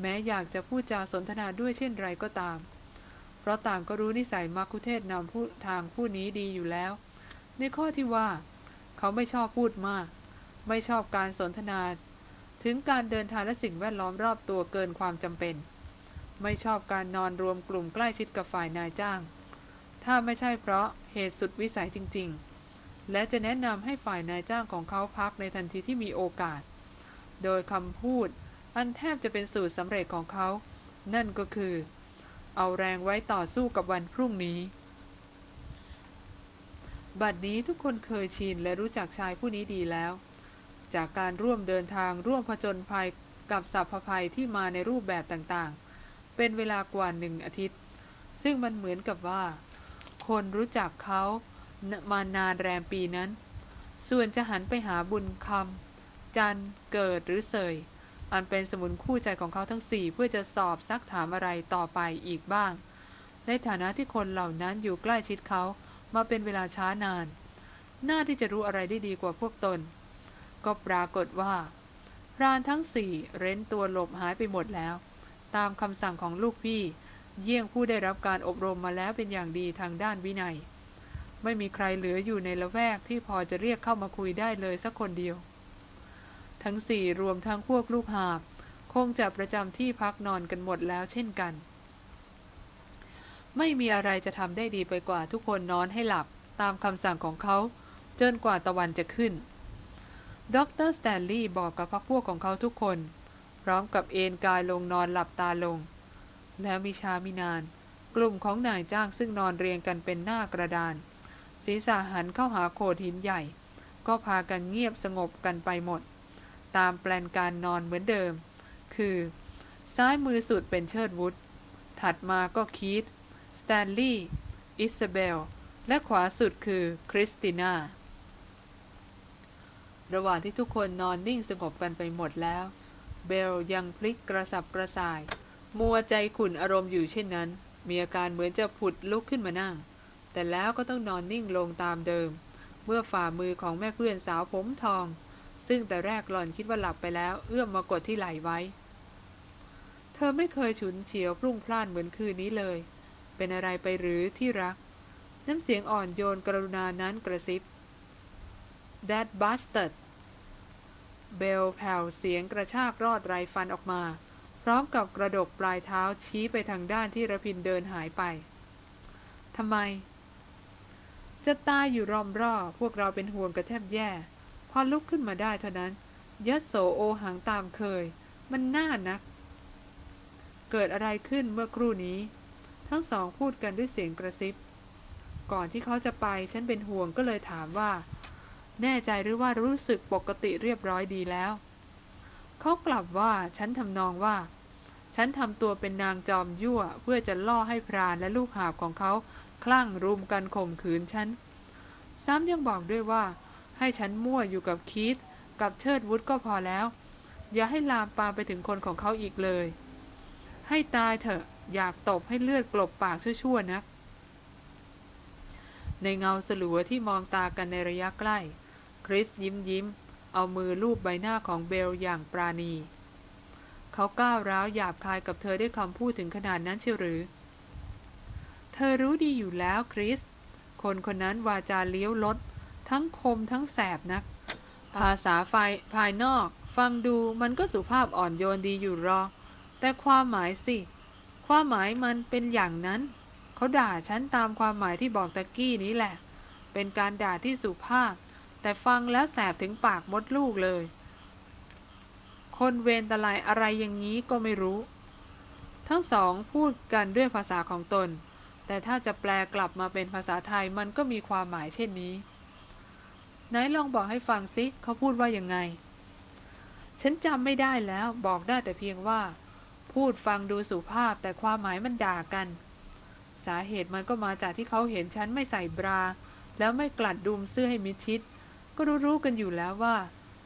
แม้อยากจะพูดจาสนทนาด้วยเช่นไรก็ตาม เพราะต่างก็รู้นิสัยมักคุเทศนำผู้ทางผู้นี้ดีอยู่แล้ว ในข้อที่ว่า เขาไม่ชอบพูดมาก ไม่ชอบการสนทนา ถึงการเดินทางและสิ่งแวดล้อมรอบตัวเกินความจำเป็น ไม่ชอบการนอนรวมกลุ่มใกล้ชิดกับฝ่ายนายจ้าง ถ้าไม่ใช่เพราะเหตุสุดวิสัยจริง ๆ และจะแนะนำให้ฝ่ายนายจ้างของเขาพักในทันทีที่มีโอกาส โดยคำพูดอันแทบจะเป็นสูตรสำเร็จของเขา นั่นก็คือ เอาแรงไว้ต่อสู้กับวันพรุ่งนี้บัดนี้ทุกคนเคยชินและรู้จักชายผู้นี้ดีแล้ว จากการร่วมเดินทางร่วมผจญภัยกับสัพพภัยที่มาในรูปแบบต่างๆ เป็นเวลากว่าหนึ่งอาทิตย์ ซึ่งมันเหมือนกับว่า คนรู้จักเขามานานแรมปีนั้น ส่วนจะหันไปหาบุญคำจันเกิดหรือเสย อันเป็นสมุนคู่ใจของเขาทั้งสี่เพื่อจะสอบซักถามอะไรต่อไปอีกบ้าง ในฐานะที่คนเหล่านั้นอยู่ใกล้ชิดเขามาเป็นเวลาช้านาน น่าที่จะรู้อะไรได้ดีกว่าพวกตน ก็ปรากฏว่า พรานทั้งสี่เร้นตัวหลบหายไปหมดแล้ว ตามคำสั่งของลูกพี่ เยี่ยงผู้ได้รับการอบรมมาแล้วเป็นอย่างดีทางด้านวินัย ไม่มีใครเหลืออยู่ในละแวกที่พอจะเรียกเข้ามาคุยได้เลยสักคนเดียว ทั้งสี่รวมทั้งพวกลูกหาบ คงจะประจำที่พักนอนกันหมดแล้วเช่นกัน ไม่มีอะไรจะทำได้ดีไปกว่าทุกคนนอนให้หลับตามคำสั่งของเขาจนกว่าตะวันจะขึ้น ด็อกเตอร์สแตนลีย์บอกกับพรรคพวกของเขาทุกคน พร้อมกับเอนกายลงนอนหลับตาลง แล้วมิช้ามินาน กลุ่มของนายจ้างซึ่งนอนเรียงกันเป็นหน้ากระดาน ศีรษะหันเข้าหาโขดหินใหญ่ ก็พากันเงียบสงบกันไปหมด ตามแปลนการนอนเหมือนเดิม คือ ซ้ายมือสุดเป็นเชิดวุธถัดมาก็คีธสแตนลีย์อิซาเบล และขวาสุดคือคริสติน่า ระหว่างที่ทุกคนนอนนิ่งสงบกันไปหมดแล้ว เบลยังพลิกกระสับกระส่าย มัวใจขุ่นอารมณ์อยู่เช่นนั้น มีอาการเหมือนจะผุดลุกขึ้นมานั่ง แต่แล้วก็ต้องนอนนิ่งลงตามเดิม เมื่อฝ่ามือของแม่เพื่อนสาวผมทอง ซึ่งแต่แรกหล่อนคิดว่าหลับไปแล้ว เอื้อมมากดที่ไหล่ไว้ เธอไม่เคยฉุนเฉียวพรุ่งพล่านเหมือนคืนนี้เลย เป็นอะไรไปหรือที่รัก น้ำเสียงอ่อนโยนกรุณานั้นกระซิบ That bastard เบลแผ่วเสียงกระชากรอดไรฟันออกมา พร้อมกับกระดกปลายเท้าชี้ไปทางด้านที่ระพินเดินหายไปทำไม จะตายอยู่รอมร่อพวกเราเป็นห่วงกระแทบแย่ พอลุกขึ้นมาได้เท่านั้นยัดโสโอหังตามเคย มันน่านัก เกิดอะไรขึ้นเมื่อครู่นี้ ทั้งสองพูดกันด้วยเสียงกระซิบ ก่อนที่เขาจะไปฉันเป็นห่วงก็เลยถามว่า แน่ใจหรือว่ารู้สึกปกติเรียบร้อยดีแล้ว เขากลับว่าฉันทำนองว่า ฉันทำตัวเป็นนางจอมยั่ว เพื่อจะล่อให้พรานและลูกหาบของเขาคลั่งรุมกันข่มขืนฉัน ซ้ำยังบอกด้วยว่า ให้ฉันมั่วอยู่กับคีตกับเชิดวุฒก็พอแล้ว อย่าให้ลามปามไปถึงคนของเขาอีกเลย ให้ตายเถอะอยากตบให้เลือดกลบปากชั่วๆนักในเงาสลัวที่มองตากันในระยะใกล้ คริสยิ้มยิ้ม เอามือลูบใบหน้าของเบลอย่างปราณี เขาก้าวร้าวหยาบคายกับเธอด้วยคำพูดถึงขนาดนั้นเชียวหรือ เธอรู้ดีอยู่แล้วคริส คนคนนั้นวาจาเลี้ยวลด ทั้งคมทั้งแสบนัก ภาษาไฟภายนอก ฟังดูมันก็สุภาพอ่อนโยนดีอยู่หรอ แต่ความหมายสิ ความหมายมันเป็นอย่างนั้น เขาด่าฉันตามความหมายที่บอกตะกี้นี้แหละ เป็นการด่าที่สุภาพ แต่ฟังแล้วแสบถึงปากมดลูกเลย คนเวรตะไลอะไรอย่างนี้ก็ไม่รู้ ทั้งสองพูดกันด้วยภาษาของตน แต่ถ้าจะแปลกลับมาเป็นภาษาไทยมันก็มีความหมายเช่นนี้ไหนลองบอกให้ฟังสิเขาพูดว่ายังไง ฉันจำไม่ได้แล้วบอกได้แต่เพียงว่า พูดฟังดูสุภาพแต่ความหมายมันด่ากัน สาเหตุมันก็มาจากที่เขาเห็นฉันไม่ใส่บรา แล้วไม่กลัดดุมเสื้อให้มิดชิด ก็รู้ๆกันอยู่แล้วว่า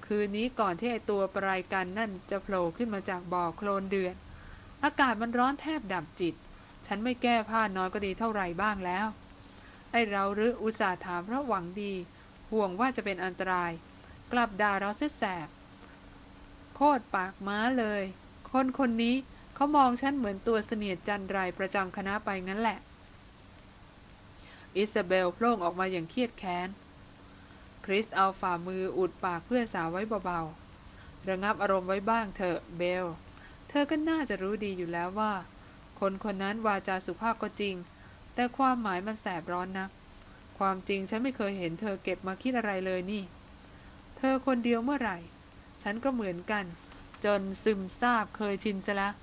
คืนนี้ก่อนที่ไอตัวปลายกันนั่นจะโผล่ขึ้นมาจากบ่อโคลนเดือด อากาศมันร้อนแทบดับจิต ฉันไม่แก้ผ้านอนก็ดีเท่าไหร่บ้างแล้ว ไอเราหรืออุตส่าห์ถามเพราะหวังดี ห่วงว่าจะเป็นอันตราย กลับด่าเราเสียแสบโคตรปากม้าเลย คนคนนี้เขามองฉันเหมือนตัวเสนียดจันไรประจำคณะไปงั้นแหละ อิซาเบลโพล่งออกมาอย่างเครียดแค้น คริสเอาฝ่ามืออุดปากเพื่อนสาวไว้เบาๆ ระงับอารมณ์ไว้บ้างเถอะเบล เธอก็น่าจะรู้ดีอยู่แล้วว่า คนคนนั้นวาจาสุภาพก็จริง แต่ความหมายมันแสบร้อนนัก ความจริงฉันไม่เคยเห็นเธอเก็บมาคิดอะไรเลยนี่ เธอคนเดียวเมื่อไหร่ ฉันก็เหมือนกัน จนซึมซาบเคยชินซะแล้ว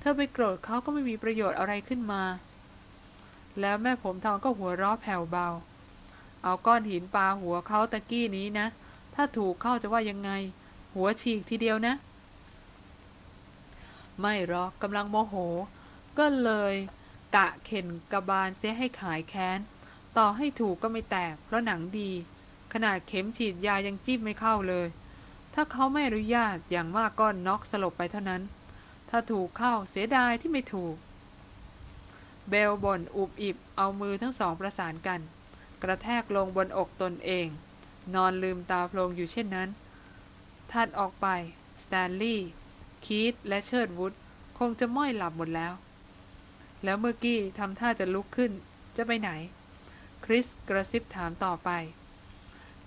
เธอไปโกรธเขาก็ไม่มีประโยชน์อะไรขึ้นมา แล้วแม่ผมทองก็หัวเราะแผ่วเบา เอาก้อนหินปาหัวเขาตะกี้นี้นะ ถ้าถูกเข้าจะว่ายังไง หัวฉีกทีเดียวนะ ไม่หรอกกำลังโมโห ก็เลยกะเข็นกระบาลเสียให้ขายแค้น ต่อให้ถูกก็ไม่แตก เพราะหนังดี ขนาดเข็มฉีดยายังจิ้มไม่เข้าเลย ถ้าเขาไม่อนุญาตอย่างมากก็น็อกสลบไปเท่านั้น ถ้าถูกเข้าเสียดายที่ไม่ถูก เบลบ่นอุบอิบเอามือทั้งสองประสานกัน ระแทกลงบนอกตนเอง นอนลืมตาโพลงอยู่เช่นนั้น ถัดออกไปสแตนลีย์คีตและเชิดวุฒคงจะม้อยหลับหมดแล้ว แล้วเมื่อกี้ทำท่าจะลุกขึ้น จะไปไหน คริสกระซิบถามต่อไป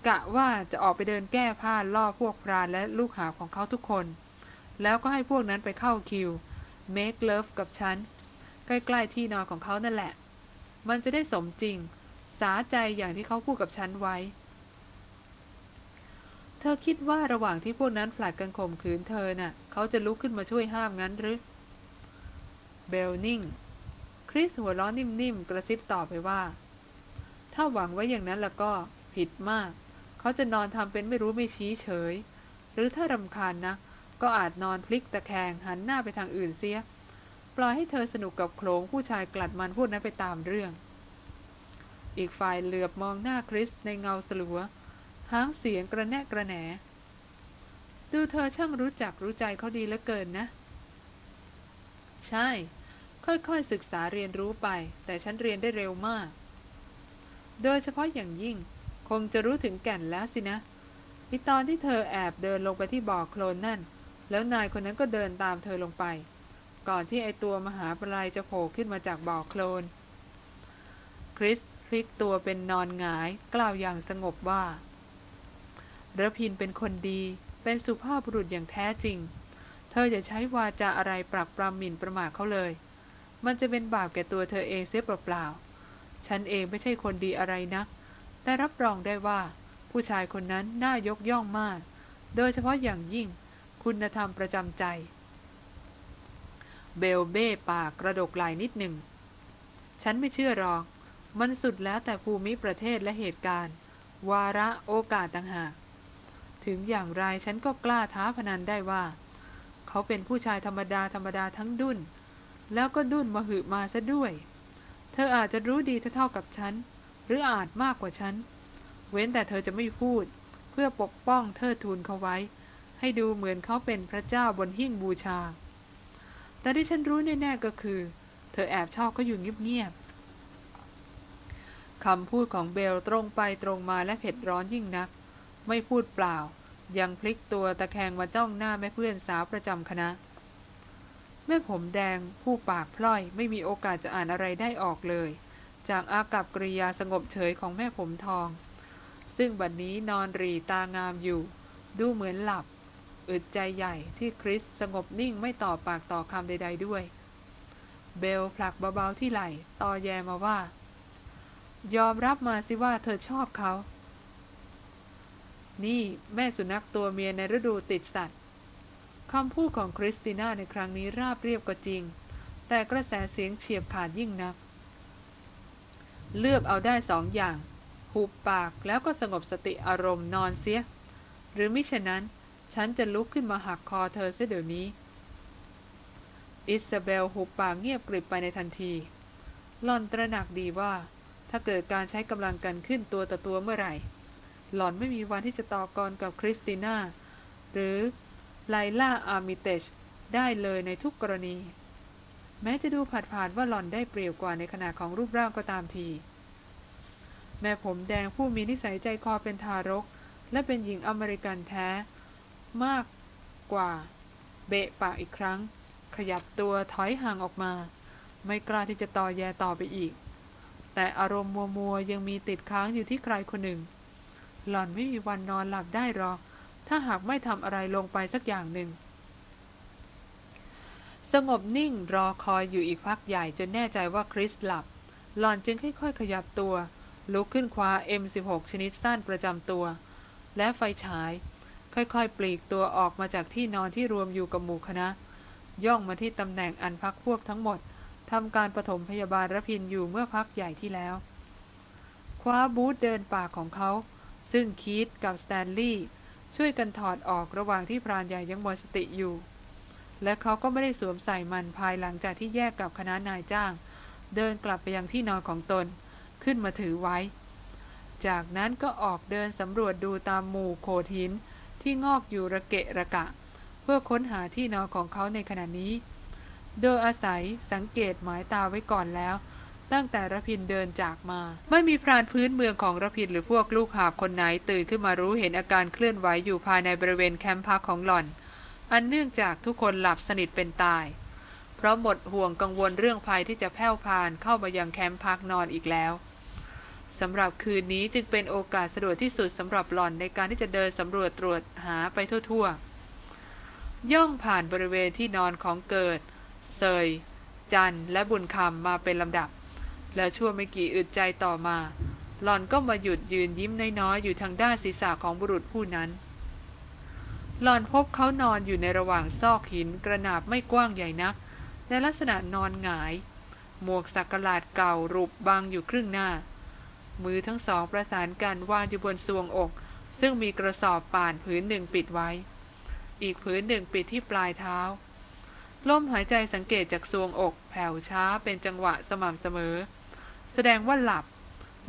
กะว่าจะออกไปเดินแก้ผ้าล่อพวกพรานและลูกหาของเขาทุกคน แล้วก็ให้พวกนั้นไปเข้าคิวเมคเลิฟกับฉัน ใกล้ ๆ ที่นอนของเขานั่นแหละ มันจะได้สมจริง สาใจอย่างที่เขาพูดกับฉันไว้ เธอคิดว่าระหว่างที่พวกนั้นผลัดกันข่มขืนเธอน่ะ เขาจะลุกขึ้นมาช่วยห้ามงั้นหรือ เบลนิ่ง คริสหัวล้อนิ่มๆ กระซิบต่อไปว่า ถ้าหวังไว้อย่างนั้นแล้วก็ผิดมาก เขาจะนอนทำเป็นไม่รู้ไม่ชี้เฉย หรือถ้ารำคาญนะ ก็อาจนอนพลิกตะแคงหันหน้าไปทางอื่นเสีย ปล่อยให้เธอสนุกกับโขลงผู้ชายกลัดมันพูดนั้นไปตามเรื่อง อีกฝ่ายเหลือบมองหน้าคริสในเงาสลัวหางเสียงกระแนะกระแหน ดูเธอช่างรู้จักรู้ใจเขาดีเหลือเกินนะ ใช่ ค่อยๆศึกษาเรียนรู้ไป แต่ฉันเรียนได้เร็วมาก โดยเฉพาะอย่างยิ่ง คงจะรู้ถึงแก่นแล้วสินะอีตอนที่เธอแอบเดินลงไปที่บ่อโคลนนั่น แล้วนายคนนั้นก็เดินตามเธอลงไป ก่อนที่ไอตัวมหาปลายจะโผล่ขึ้นมาจากบ่อโคลน คริส พลิกตัวเป็นนอนหงายกล่าวอย่างสงบว่าระพินเป็นคนดี เป็นสุภาพบุรุษอย่างแท้จริง เธออย่าใช้วาจาอะไรปรักปรำหมิ่นประมาทเขาเลย มันจะเป็นบาปแก่ตัวเธอเองเสียเปล่าๆฉันเองไม่ใช่คนดีอะไรนะัก แต่รับรองได้ว่า ผู้ชายคนนั้นน่ายกย่องมาก โดยเฉพาะอย่างยิ่ง คุณธรรมประจำใจ เบลเบ้ปากกระดกไหลนิดหนึ่ง ฉันไม่เชื่อหรอก มันสุดแล้วแต่ภูมิประเทศและเหตุการณ์ วาระโอกาสต่างหาก ถึงอย่างไรฉันก็กล้าท้าพนันได้ว่า เขาเป็นผู้ชายธรรมดาธรรมดาทั้งดุนแล้วก็ดุนมาหืมาซะด้วย เธออาจจะรู้ดีเท่ากับฉัน หรืออาจมากกว่าฉัน เว้นแต่เธอจะไม่พูด เพื่อปกป้องเธอทูลเขาไว้ ให้ดูเหมือนเขาเป็นพระเจ้าบนหิ้งบูชา แต่ที่ฉันรู้แน่ๆก็คือ เธอแอบชอบเขาอยู่เงียบๆ คำพูดของเบลตรงไปตรงมาและเผ็ดร้อนยิ่งนัก ไม่พูดเปล่า ยังพลิกตัวตะแคงมาจ้องหน้าแม่เพื่อนสาวประจำคณะ แม่ผมแดงผู้ปากพล่อยไม่มีโอกาสจะอ่านอะไรได้ออกเลย จากอากับกริยาสงบเฉยของแม่ผมทอง ซึ่งบัดนนี้นอนรีตางามอยู่ ดูเหมือนหลับอึดใจใหญ่ที่คริสสงบนิ่งไม่ต่อปากต่อคำใด ๆด้วย เบลผลักเบาๆที่ไหล่ ตอแยมาว่า ยอมรับมาสิว่าเธอชอบเขา นี่แม่สุนัขตัวเมียในฤดูติดสัตว์คำพูดของคริสติน่าในครั้งนี้ราบเรียบก็จริง แต่กระแสเสียงเฉียบขาดยิ่งนัก เลือกเอาได้สองอย่าง หูปากแล้วก็สงบสติอารมณ์นอนเสีย หรือมิฉะนั้น ฉันจะลุกขึ้นมาหักคอเธอเสียเดี๋ยวนี้ อิซาเบลหูปากเงียบกริบไปในทันทีหล่อนตระหนักดีว่า ถ้าเกิดการใช้กำลังกันขึ้นตัวต่อตัวเมื่อไหร่ หล่อนไม่มีวันที่จะต่อกรกับคริสติน่า หรือไลล่าอาร์มิเตชได้เลยในทุกกรณี แม้จะดูผาดผ่านว่าหล่อนได้เปรียบกว่าในขนาดของรูปร่างก็ตามที แม่ผมแดงผู้มีนิสัยใจคอเป็นทารก และเป็นหญิงอเมริกันแท้ มากกว่า เบะปากอีกครั้ง ขยับตัวถอยห่างออกมา ไม่กล้าที่จะต่อแยต่อไปอีก แต่อารมณ์มัวๆยังมีติดค้างอยู่ที่ใครคนหนึ่ง หล่อนไม่มีวันนอนหลับได้หรอก ถ้าหากไม่ทำอะไรลงไปสักอย่างหนึ่ง สงบนิ่งรอคอยอยู่อีกพักใหญ่จนแน่ใจว่าคริสหลับ หล่อนจึงค่อยๆขยับตัว ลุกขึ้นคว้า M16 ชนิดสั้นประจำตัว และไฟฉาย ค่อยๆ ปลีกตัวออกมาจากที่นอนที่รวมอยู่กับหมู่คณะ ย่องมาที่ตำแหน่งอันพักพวกทั้งหมด ทำการปฐมพยาบาลระพินอยู่เมื่อพักใหญ่ที่แล้ว คว้าบูธเดินป่าของเขา ซึ่งคีตกับสแตนลีย์ช่วยกันถอดออกระหว่างที่พรานใหญ่ยังหมดสติอยู่ และเขาก็ไม่ได้สวมใส่มันภายหลังจากที่แยกกับคณะนายจ้าง เดินกลับไปยังที่นอนของตน ขึ้นมาถือไว้ จากนั้นก็ออกเดินสำรวจดูตามหมู่โขดหินที่งอกอยู่ระเกะระกะ เพื่อค้นหาที่นอนของเขาในขณะนี้ โดยอาศัยสังเกตหมายตาไว้ก่อนแล้ว ตั้งแต่ระพินเดินจากมา ไม่มีพรานพื้นเมืองของระพินหรือพวกลูกหาบคนไหนตื่นขึ้นมารู้เห็นอาการเคลื่อนไหวอยู่ภายในบริเวณแคมป์พักของหล่อน อันเนื่องจากทุกคนหลับสนิทเป็นตาย เพราะหมดห่วงกังวลเรื่องภัยที่จะแผ่วพานเข้ามายังแคมป์พักนอนอีกแล้วสำหรับคืนนี้จึงเป็นโอกาสสะดวกที่สุดสำหรับหล่อนในการที่จะเดินสำรวจตรวจหาไปทั่วๆ ย่องผ่านบริเวณที่นอนของเกิด เซย จันและบุญคำมาเป็นลำดับ แล้วชั่วไม่กี่อึดใจต่อมา หล่อนก็มาหยุดยืนยิ้มน้อยๆอยู่ทางด้านศีรษะของบุรุษผู้นั้นหล่อนพบเขานอนอยู่ในระหว่างซอกหินกระนาบไม่กว้างใหญ่นัก ในลักษณะนอนหงาย หมวกสักหลาดเก่ารูปบางอยู่ครึ่งหน้า มือทั้งสองประสานกันวางอยู่บนทรวงอก ซึ่งมีกระสอบป่านผืนหนึ่งปิดไว้ อีกผืนหนึ่งปิดที่ปลายเท้า ลมหายใจสังเกตจากซวงอกแผ่วช้าเป็นจังหวะสม่ำเสมอ แสดงว่าหลับ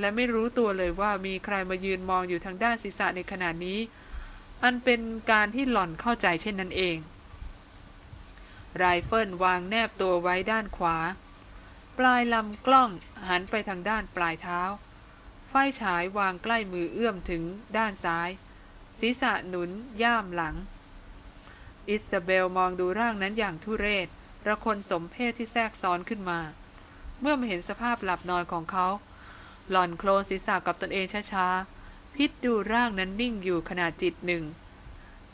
และไม่รู้ตัวเลยว่ามีใครมายืนมองอยู่ทางด้านศีรษะในขณะนี้ อันเป็นการที่หล่อนเข้าใจเช่นนั้นเองไรเฟิลวางแนบตัวไว้ด้านขวา ปลายลำกล้องหันไปทางด้านปลายเท้า ไฟฉายวางใกล้มือเอื้อมถึงด้านซ้าย ศีรษะหนุนย่ามหลัง อิสเบลมองดูร่างนั้นอย่างทุเรศระคนสมเพศที่แทรกซ้อนขึ้นมา เมื่อมาเห็นสภาพหลับนอนของเขา หล่อนโคลนศีรษะกับตนเองช้าๆ พิษดูร่างนั้นนิ่งอยู่ขนาดจิตหนึ่ง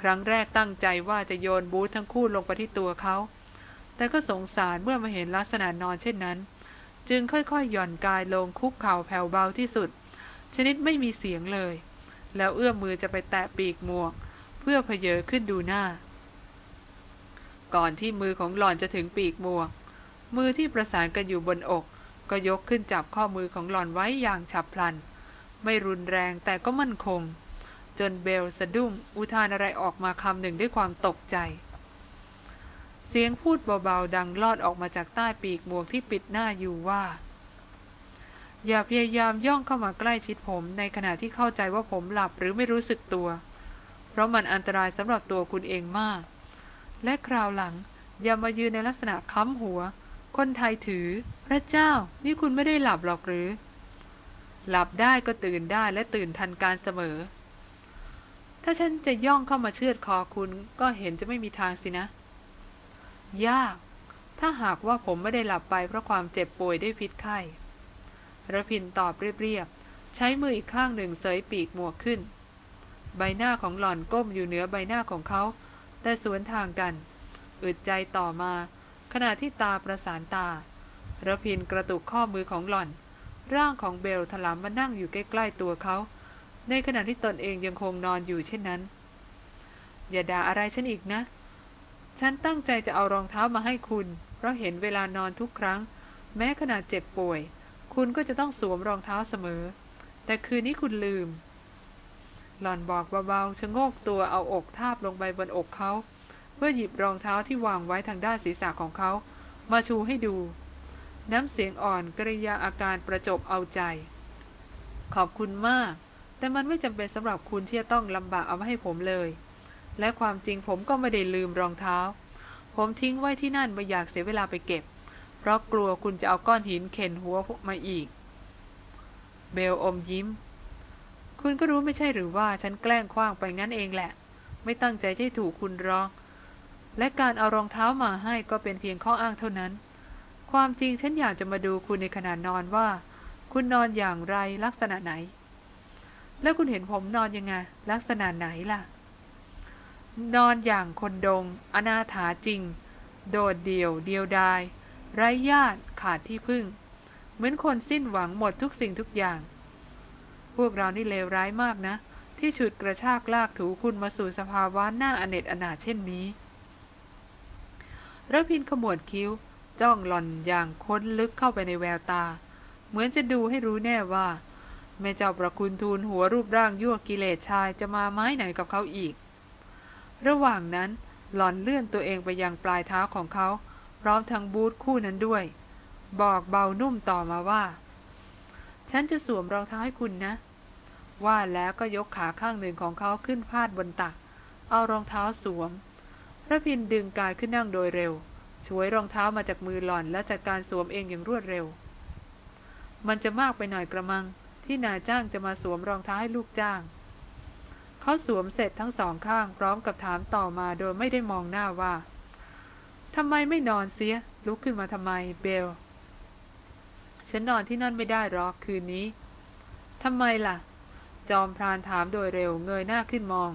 ครั้งแรกตั้งใจว่าจะโยนบูธทั้งคู่ลงไปที่ตัวเขา แต่ก็สงสารเมื่อมาเห็นลักษณะนอนเช่นนั้น จึงค่อยๆหย่อนกายลงคุกเข่าแผ่วเบาที่สุด ชนิดไม่มีเสียงเลย แล้วเอื้อมมือจะไปแตะปีกหมวก เพื่อเพเยอขึ้นดูหน้า ก่อนที่มือของหล่อนจะถึงปีกหมวกมือที่ประสานกันอยู่บนอก ก็ยกขึ้นจับข้อมือของหล่อนไว้อย่างฉับพลัน ไม่รุนแรงแต่ก็มั่นคง จนเบลสะดุ้งอุทานอะไรออกมาคำหนึ่งด้วยความตกใจ เสียงพูดเบาๆดังลอดออกมาจากใต้ปีกหมวกที่ปิดหน้าอยู่ว่า อย่าพยายามย่องเข้ามาใกล้ชิดผม ในขณะที่เข้าใจว่าผมหลับหรือไม่รู้สึกตัว เพราะมันอันตรายสำหรับตัวคุณเองมาก และคราวหลังอย่ามายืนในลักษณะค้ำหัว คนไทยถือ พระเจ้า นี่คุณไม่ได้หลับหรอกหรือ หลับได้ก็ตื่นได้และตื่นทันการเสมอ ถ้าฉันจะย่องเข้ามาเชือดคอคุณก็เห็นจะไม่มีทางสินะ ยาก ถ้าหากว่าผมไม่ได้หลับไปเพราะความเจ็บป่วยด้วยพิษไข้ระพินตอบเรียบๆ ใช้มืออีกข้างหนึ่งเสยปีกหมวกขึ้น ใบหน้าของหล่อนก้มอยู่เหนือใบหน้าของเขา แต่สวนทางกัน อึดใจต่อมา ขณะที่ตาประสานตาระพินกระตุกข้อมือของหล่อน ร่างของเบลถลำมานั่งอยู่ใกล้ๆตัวเขา ในขณะที่ตนเองยังคงนอนอยู่เช่นนั้น อย่าด่าอะไรฉันอีกนะ ฉันตั้งใจจะเอารองเท้ามาให้คุณ เพราะเห็นเวลานอนทุกครั้ง แม้ขนาดเจ็บป่วย คุณก็จะต้องสวมรองเท้าเสมอ แต่คืนนี้คุณลืม หล่อนบอกเบาๆชะโงกตัวเอาอกทาบลงไปบนอกเขาเพื่อหยิบรองเท้าที่วางไว้ทางด้านศีรษะของเขา มาชูให้ดู น้ำเสียงอ่อนกริยาอาการประจบเอาใจ ขอบคุณมาก แต่มันไม่จำเป็นสำหรับคุณที่จะต้องลำบากเอามาให้ผมเลย และความจริงผมก็ไม่ได้ลืมรองเท้า ผมทิ้งไว้ที่นั่นไม่อยากเสียเวลาไปเก็บ เพราะกลัวคุณจะเอาก้อนหินเข็นหัวพวกมาอีก เบลอมยิ้ม คุณก็รู้ไม่ใช่หรือว่าฉันแกล้งคว้างไปงั้นเองแหละ ไม่ตั้งใจให้ถูกคุณรอง และการเอารองเท้ามาให้ก็เป็นเพียงข้ออ้างเท่านั้น ความจริงฉันอยากจะมาดูคุณในขณะนอนว่า คุณนอนอย่างไรลักษณะไหน แล้วคุณเห็นผมนอนยังไง ลักษณะไหนล่ะ นอนอย่างคนดง อนาถาจริง โดดเดี่ยว เดียวดาย ไร้ญาติขาดที่พึ่ง เหมือนคนสิ้นหวังหมดทุกสิ่งทุกอย่าง พวกเรานี่เลวร้ายมากนะ ที่ฉุดกระชากลากถูคุณมาสู่สภาวะหน้าอเนจอนาเช่นนี้ระพินขมวดคิ้ว จ้องหล่อนอย่างค้นลึกเข้าไปในแววตา เหมือนจะดูให้รู้แน่ว่า แม่เจ้าประคุณทูลหัวรูปร่างยั่วกิเลสชายจะมาไม้ไหนกับเขาอีก ระหว่างนั้นหล่อนเลื่อนตัวเองไปยังปลายเท้าของเขา พร้อมทั้งบูทคู่นั้นด้วย บอกเบานุ่มต่อมาว่า ฉันจะสวมรองเท้าให้คุณนะ ว่าแล้วก็ยกขาข้างหนึ่งของเขาขึ้นพาดบนตัก เอารองเท้าสวม พระพินดึงกายขึ้นนั่งโดยเร็ว ช่วยรองเท้ามาจากมือหล่อนและจัดการสวมเองอย่างรวดเร็ว มันจะมากไปหน่อยกระมัง ที่นายจ้างจะมาสวมรองเท้าให้ลูกจ้าง เขาสวมเสร็จทั้งสองข้างพร้อมกับถามต่อมาโดยไม่ได้มองหน้าว่าทำไมไม่นอนเสีย ลุกขึ้นมาทำไมเบล ฉันนอนที่นั่นไม่ได้หรอกคืนนี้ทำไมล่ะ จอมพรานถามโดยเร็วเงยหน้าขึ้นมอง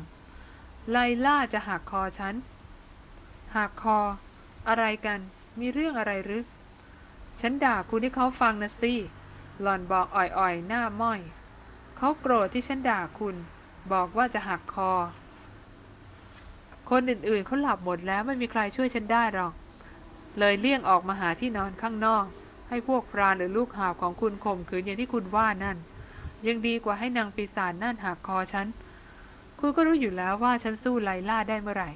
ไลล่าจะหักคอฉัน หักคอ อะไรกัน มีเรื่องอะไรหรือ ฉันด่าคุณที่เขาฟังนะสิหล่อนบอกอ่อยๆ หน้าม้อย เขาโกรธที่ฉันด่าคุณ บอกว่าจะหักคอ คนอื่นๆเขาหลับหมดแล้วไม่มีใครช่วยฉันได้หรอก เลยเลี่ยงออกมาหาที่นอนข้างนอก ให้พวกพรานหรือลูกหาบของคุณข่มขืนอย่างที่คุณว่านั่น ยังดีกว่าให้นางปีศาจนั่นหักคอฉัน คุณก็รู้อยู่แล้วว่าฉันสู้ไลล่าได้เมื่อไหร่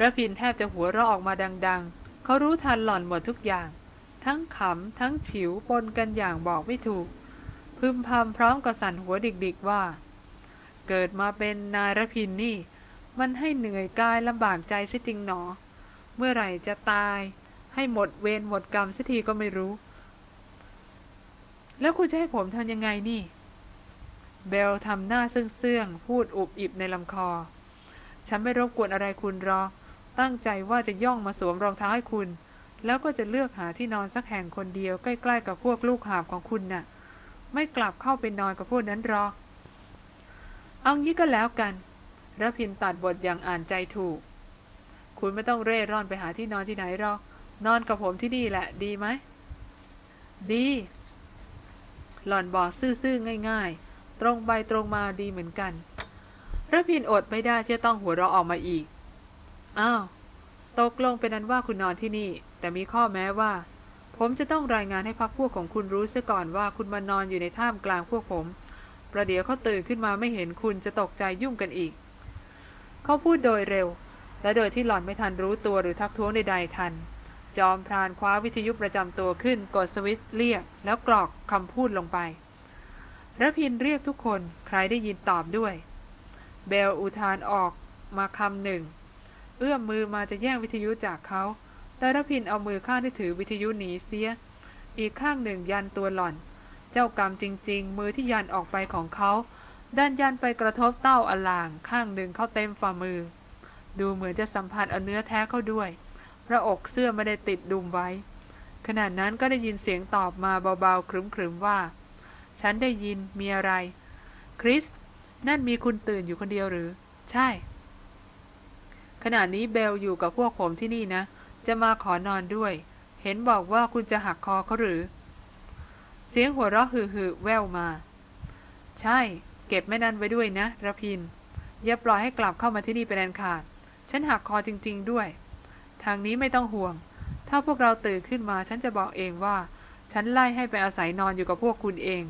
ระพินแทบจะหัวเราะออกมาดัง ๆ เขารู้ทันหล่อนหมดทุกอย่าง ทั้งขำ ทั้งฉิวปนกันอย่างบอกไม่ถูก พึมพำพร้อมกับสั่นหัวดิกๆว่า เกิดมาเป็นนายระพินนี่ มันให้เหนื่อยกายลำบากใจซะจริงหนอ เมื่อไหร่จะตาย ให้หมดเวรหมดกรรมสักทีก็ไม่รู้ แล้วคุณจะให้ผมทำยังไงนี่ เบลทำหน้าเสื่องๆ พูดอุบอิบในลำคอ ฉันไม่รบกวนอะไรคุณหรอก ตั้งใจว่าจะย่องมาสวมรองเท้าให้คุณ แล้วก็จะเลือกหาที่นอนสักแห่งคนเดียวใกล้ๆ กับพวกลูกหาบของคุณน่ะ ไม่กลับเข้าไปนอนกับพวกนั้นหรอกเอางี้ก็แล้วกันระพินตัดบทอย่างอ่านใจถูก คุณไม่ต้องเร่ร่อนไปหาที่นอนที่ไหนหรอก นอนกับผมที่นี่แหละ ดีไหม ดี หล่อนบอกซื่อๆง่ายๆ ตรงไปตรงมาดีเหมือนกันระพินอดไม่ได้จะต้องหัวเราะออกมาอีก อ้าว ตกลงเป็นนั้นว่าคุณนอนที่นี่ แต่มีข้อแม้ว่า ผมจะต้องรายงานให้พักพวกของคุณรู้ซะก่อนว่าคุณมานอนอยู่ในท่ามกลางพวกผม ประเดี๋ยวเขาตื่นขึ้นมาไม่เห็นคุณจะตกใจยุ่งกันอีก เขาพูดโดยเร็ว และโดยที่หล่อนไม่ทันรู้ตัวหรือทักท้วงใดๆทัน จอมพรานคว้าวิทยุประจำตัวขึ้นกดสวิตช์เรียก แล้วกรอกคำพูดลงไประพินเรียกทุกคนใครได้ยินตอบด้วย เบลอุทานออกมาคำหนึ่ง เอื้อมมือมาจะแย่งวิทยุจากเขา แต่ระพินเอามือข้างที่ถือวิทยุหนีเสีย อีกข้างหนึ่งยันตัวหล่อน เจ้ากรรมจริง ๆ มือที่ยันออกไปของเขาดันยันไปกระทบเต้าอลาง ข้างหนึ่งเข้าเต็มฝ่ามือ ดูเหมือนจะสัมผัสเอาเนื้อแท้เข้าด้วย พระอกเสื้อไม่ได้ติดดุมไว้ ขณะนั้นก็ได้ยินเสียงตอบมาเบาๆครึมๆว่า ฉันได้ยินมีอะไร คริส นั่นมีคุณตื่นอยู่คนเดียวหรือ ใช่ ขณะนี้เบลอยู่กับพวกผมที่นี่นะ จะมาขอนอนด้วย เห็นบอกว่าคุณจะหักคอเขาหรือ เสียงหัวเราะฮือๆแววมา ใช่ เก็บแม่นันไว้ด้วยนะระพิน อย่าปล่อยให้กลับเข้ามาที่นี่เป็นอันขาด ฉันหักคอจริง ๆ ด้วย ทางนี้ไม่ต้องห่วง ถ้าพวกเราตื่นขึ้นมาฉันจะบอกเองว่า ฉันไล่ให้ไปอาศัยนอนอยู่กับพวกคุณเอง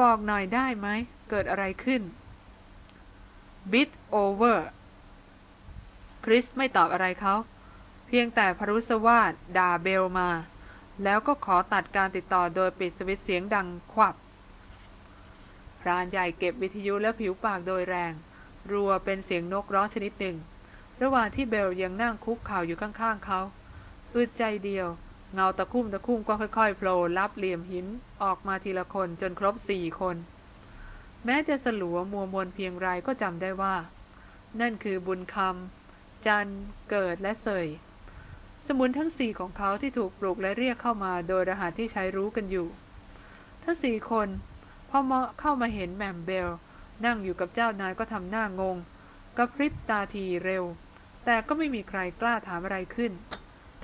บอกหน่อยได้ไหม เกิดอะไรขึ้น bit over คริสไม่ตอบอะไรเขา เพียงแต่พรุสวาดด่าเบลมา แล้วก็ขอตัดการติดต่อโดยปิดสวิตเสียงดังควับพรานใหญ่เก็บวิทยุและผิวปากโดยแรง รัวเป็นเสียงนกร้องชนิดหนึ่ง ระหว่างที่เบลยังนั่งคุกเข่าอยู่ข้างๆเขาอึดใจเดียว เงาตะคุ่มตะคุ่มก็ค่อยๆโผล่ลับเหลี่ยมหินออกมาทีละคนจนครบสี่คน แม้จะสลัวมัวมนเพียงไรก็จำได้ว่า นั่นคือบุญคำจันเกิดและเสย สมุนทั้งสี่ของเขาที่ถูกปลุกและเรียกเข้ามาโดยรหัสที่ใช้รู้กันอยู่ ทั้งสี่คนพอมาเข้ามาเห็นแมมเบล นั่งอยู่กับเจ้านายก็ทำหน้างง กระพริบตาทีเร็ว แต่ก็ไม่มีใครกล้าถามอะไรขึ้น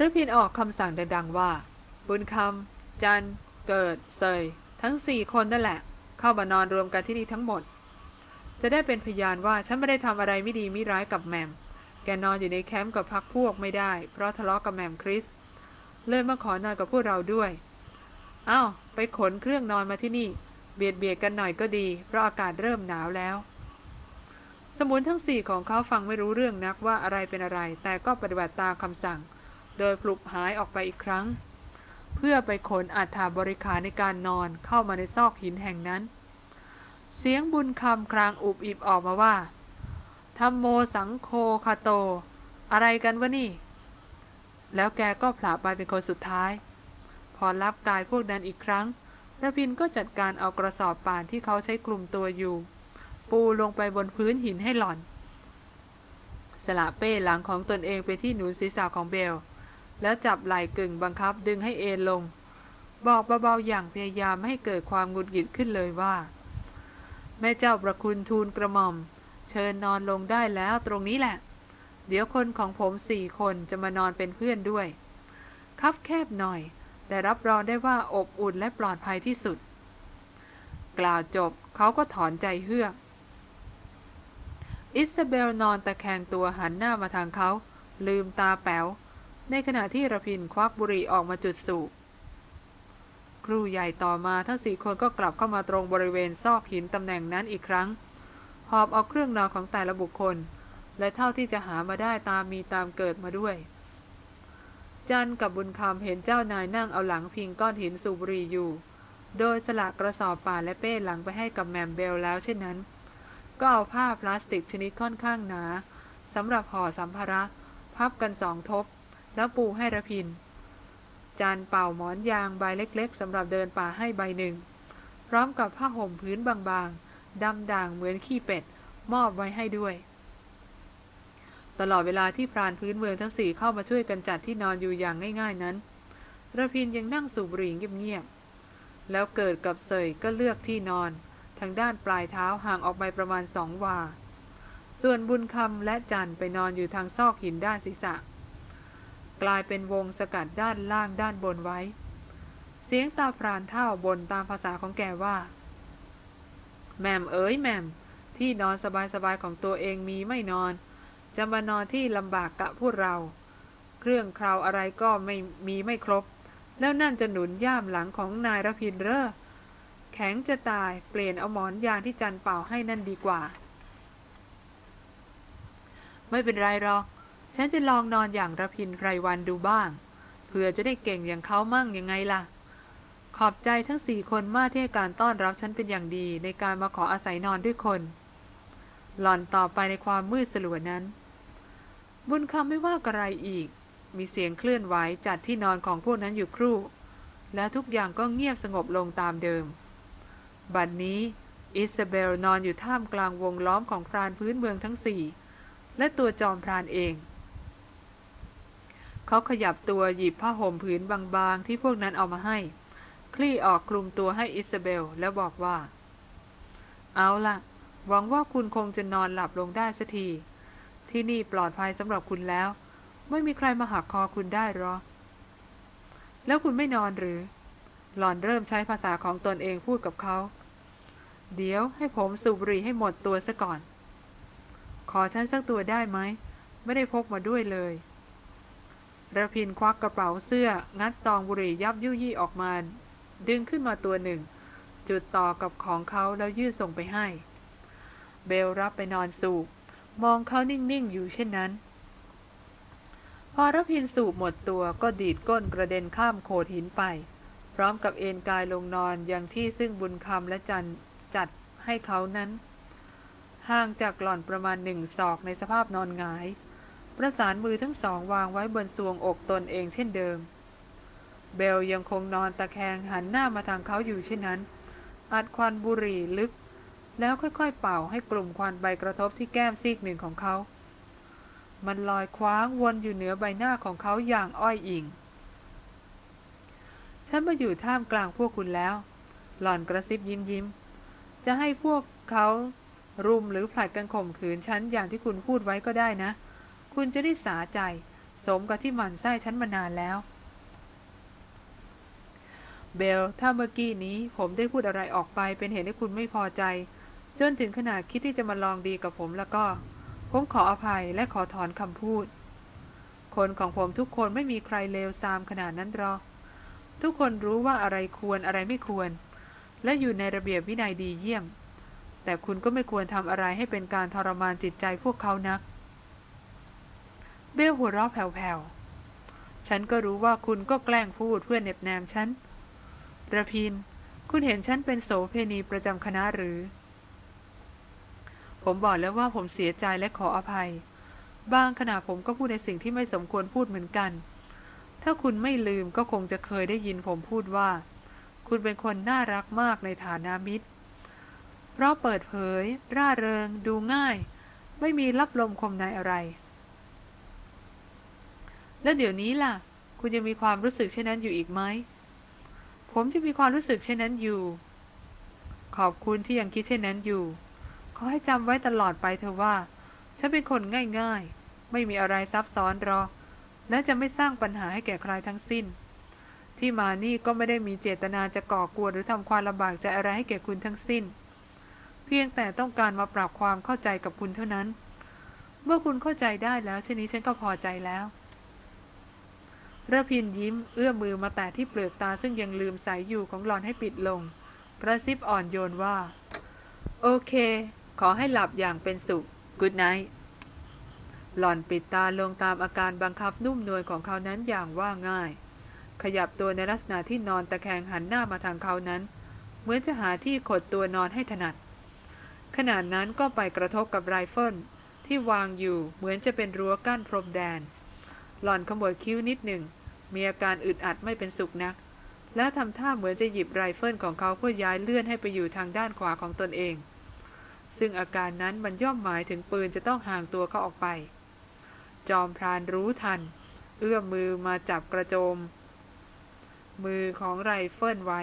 รพินออกคำสั่งดังๆว่า บุญคำจันเกิดเสยทั้งสี่คนนั่นแหละ เข้ามานอนรวมกันที่นี่ทั้งหมด จะได้เป็นพยานว่าฉันไม่ได้ทำอะไรไม่ดีไม่ร้ายกับแมมแกนอนอยู่ในแคมป์กับพักพวกไม่ได้ เพราะทะเลาะกับแมมคริสเลยมาขอนอนกับพวกเราด้วยเอา้าไปขนเครื่องนอนมาที่นี่ เบียดเบียดกันหน่อยก็ดี เพราะอากาศเริ่มหนาวแล้ว สมุนทั้งสี่ของเขาฟังไม่รู้เรื่องนักว่าอะไรเป็นอะไร แต่ก็ปฏิบัติตามคำสั่ง โดยปลุกหายออกไปอีกครั้ง เพื่อไปขนอัฐาบริการในการนอนเข้ามาในซอกหินแห่งนั้น เสียงบุญคำครางอุบอิบออกมาว่าธรรมโมสังโฆคาโต อะไรกันวะนี่ แล้วแกก็ผลาไปเป็นคนสุดท้าย พอรับกายพวกนั้นอีกครั้งระพินก็จัดการเอากระสอบป่านที่เขาใช้กลุ่มตัวอยู่ ปูลงไปบนพื้นหินให้หล่อน สละเป้หลังของตนเองไปที่หนุนศีรษะของเบล แล้วจับไหล่กึ่งบังคับดึงให้เอนลง บอกเบาๆอย่างพยายามให้เกิดความหงุดหงิดขึ้นเลยว่า แม่เจ้าประคุณทูลกระหม่อม เชิญนอนลงได้แล้วตรงนี้แหละ เดี๋ยวคนของผมสี่คนจะมานอนเป็นเพื่อนด้วย คับแคบหน่อย แต่รับรองได้ว่าอบอุ่นและปลอดภัยที่สุด กล่าวจบเขาก็ถอนใจเฮือก อิซาเบลนอนตะแคงตัวหันหน้ามาทางเขา ลืมตาแป๋ว ในขณะที่ระพินควักบุหรี่ออกมาจุดสูบคครู่ใหญ่ต่อมาทั้งสี่คนก็กลับเข้ามาตรงบริเวณซอกหินตำแหน่งนั้นอีกครั้ง หอบเอาเครื่องนอนของแต่ละบุคคล และเท่าที่จะหามาได้ตามมีตามเกิดมาด้วย จันกับบุญคำเห็นเจ้านายนั่งเอาหลังพิงก้อนหินสูบบุหรีอยู่ โดยสละกระสอบป่าและเป้หลังไปให้กับแหม่มเบลแล้วเช่นนั้น ก็เอาผ้าพลาสติกชนิดค่อนข้างหนาสำหรับห่อสัมภาระ พับกันสองทบ แล้วปูให้รพินทร์ จันเป่าหมอนยางใบเล็กๆสำหรับเดินป่าให้ใบหนึ่ง พร้อมกับผ้าห่มพื้นบางๆดำด่างเหมือนขี้เป็ด มอบไว้ให้ด้วย ตลอดเวลาที่พรานพื้นเมืองทั้งสี่เข้ามาช่วยกันจัดที่นอนอยู่อย่างง่ายๆนั้นระพินยังนั่งสูบบุหรี่เงียบๆแล้วเกิดกับเสยก็เลือกที่นอน ทางด้านปลายเท้าห่างออกไปประมาณสองวา ส่วนบุญคำและจันไปนอนอยู่ทางซอกหินด้านศีรษะ กลายเป็นวงสกัดด้านล่างด้านบนไว้ เสียงตาพรานเท่าบนตามภาษาของแกว่า แม่มเอ๋ยแม่มที่นอนสบายๆของตัวเองมีไม่นอน จะมานอนที่ลำบากกะพวกเรา เครื่องคราวอะไรก็ไม่มีไม่ครบ แล้วนั่นจะหนุนย่ามหลังของนายรพินเร่อ แข็งจะตายเปลี่ยนเอาหมอนยางที่จันเป่าให้นั่นดีกว่า ไม่เป็นไรหรอกฉันจะลองนอนอย่างระพินไพรวันดูบ้างเพื่อจะได้เก่งอย่างเขามั่งยังไงล่ะ ขอบใจทั้งสี่คนมากที่ให้การต้อนรับฉันเป็นอย่างดีในการมาขออาศัยนอนด้วยคน หล่อนต่อไปในความมืดสลัวนั้น บุญคำไม่ว่ากระไรอีก มีเสียงเคลื่อนไหวจัดที่นอนของพวกนั้นอยู่ครู่ แล้วทุกอย่างก็เงียบสงบลงตามเดิม บัดนนี้อิซาเบลนอนอยู่ท่ามกลางวงล้อมของพรานพื้นเมืองทั้งสี่ และตัวจอมพรานเอง เขาขยับตัวหยิบผ้าห่มผืนบางๆ ที่พวกนั้นเอามาให้ คลี่ออกคลุมตัวให้อิซาเบลแล้วบอกว่า เอาล่ะหวังว่าคุณคงจะนอนหลับลงได้สักที ที่นี่ปลอดภัยสำหรับคุณแล้ว ไม่มีใครมาหักคอคุณได้หรอ แล้วคุณไม่นอนหรือ หล่อนเริ่มใช้ภาษาของตนเองพูดกับเขา เดี๋ยวให้ผมสูบบุหรี่ให้หมดตัวซะก่อน ขอฉันสักตัวได้ไหม ไม่ได้พกมาด้วยเลยระพินควักกระเป๋าเสื้อ งัดซองบุหรี่ยับยุยี่ออกมา ดึงขึ้นมาตัวหนึ่ง จุดต่อกับของเขาแล้วยื่นส่งไปให้ เบลรับไปนอนสูบ มองเขานิ่งๆอยู่เช่นนั้น พอระพินสูบหมดตัวก็ดีดก้นกระเด็นข้ามโขดหินไป พร้อมกับเอนกายลงนอนอย่างที่ซึ่งบุญคำและจัน จัดให้เขานั้น ห่างจากหล่อนประมาณหนึ่งศอกในสภาพนอนหงาย ประสานมือทั้งสองวางไว้บนทรวงอกตนเองเช่นเดิม เบลยังคงนอนตะแคงหันหน้ามาทางเขาอยู่เช่นนั้น อัดควันบุหรี่ลึก แล้วค่อยๆเป่าให้กลุ่มควันใบกระทบที่แก้มซีกหนึ่งของเขามันลอยคว้างวนอยู่เหนือใบหน้าของเขาอย่างอ้อยอิง ฉันมาอยู่ท่ามกลางพวกคุณแล้ว หล่อนกระซิบยิ้มยิ้ม จะให้พวกเขารุมหรือผลัดกันข่มขืนฉันอย่างที่คุณพูดไว้ก็ได้นะ คุณจะได้สาใจ สมกับที่หมันไส้ฉันมานานแล้ว เบล ถ้าเมื่อกี้นี้ผมได้พูดอะไรออกไปเป็นเหตุให้คุณไม่พอใจ จนถึงขนาดคิดที่จะมาลองดีกับผมแล้วก็ ผมขออภัยและขอถอนคำพูด คนของผมทุกคนไม่มีใครเลวทรามขนาดนั้นหรอก ทุกคนรู้ว่าอะไรควรอะไรไม่ควร และอยู่ในระเบียบวินัยดีเยี่ยม แต่คุณก็ไม่ควรทำอะไรให้เป็นการทรมานจิตใจพวกเขานัก เบลหัวเราะแผ่วๆ ฉันก็รู้ว่าคุณก็แกล้งพูดเพื่อเน็บแนมฉันระพิน คุณเห็นฉันเป็นโสเพณีประจำคณะหรือ ผมบอกแล้วว่าผมเสียใจและขออภัย บางขณะผมก็พูดในสิ่งที่ไม่สมควรพูดเหมือนกัน ถ้าคุณไม่ลืมก็คงจะเคยได้ยินผมพูดว่า คุณเป็นคนน่ารักมากในฐานะมิตร เพราะเปิดเผย ร่าเริง ดูง่าย ไม่มีรับลมคมในอะไร แล้วเดี๋ยวนี้ล่ะ คุณยังมีความรู้สึกเช่นนั้นอยู่อีกไหม ผมจะมีความรู้สึกเช่นนั้นอยู่ ขอบคุณที่ยังคิดเช่นนั้นอยู่ ขอให้จำไว้ตลอดไปเถอะว่า ฉันเป็นคนง่ายๆ ไม่มีอะไรซับซ้อนหรอกและจะไม่สร้างปัญหาให้แก่ใครทั้งสิ้น ที่มานี่ก็ไม่ได้มีเจตนาจะก่อกวนหรือทำความลำบากใจอะไรให้แก่คุณทั้งสิ้น เพียงแต่ต้องการมาปรับความเข้าใจกับคุณเท่านั้น เมื่อคุณเข้าใจได้แล้วเช่นนี้ฉันก็พอใจแล้วระพินยิ้มเอื้อมมือมาแตะที่เปลือกตาซึ่งยังลืมใสอยู่ของหลอนให้ปิดลงกระซิบอ่อนโยนว่า โอเค ขอให้หลับอย่างเป็นสุข Good night หล่อนปิดตาลงตามอาการบังคับนุ่มนวลของเขานั้นอย่างว่าง่าย ขยับตัวในลักษณะที่นอนตะแคงหันหน้ามาทางเขานั้น เหมือนจะหาที่ขดตัวนอนให้ถนัดขนาดนั้นก็ไปกระทบกับไรเฟิลที่วางอยู่เหมือนจะเป็นรั้วกั้นพรมแดน หล่อนขมวดคิ้วนิดหนึ่ง มีอาการอึดอัดไม่เป็นสุขนัก แล้วทำท่าเหมือนจะหยิบไรเฟิลของเขาเพื่อย้ายเลื่อนให้ไปอยู่ทางด้านขวาของตนเอง ซึ่งอาการนั้นมันย่อมหมายถึงปืนจะต้องห่างตัวเขาออกไป จอมพรานรู้ทัน เอื้อมมือมาจับกระโจม มือของไรเฟิลไว้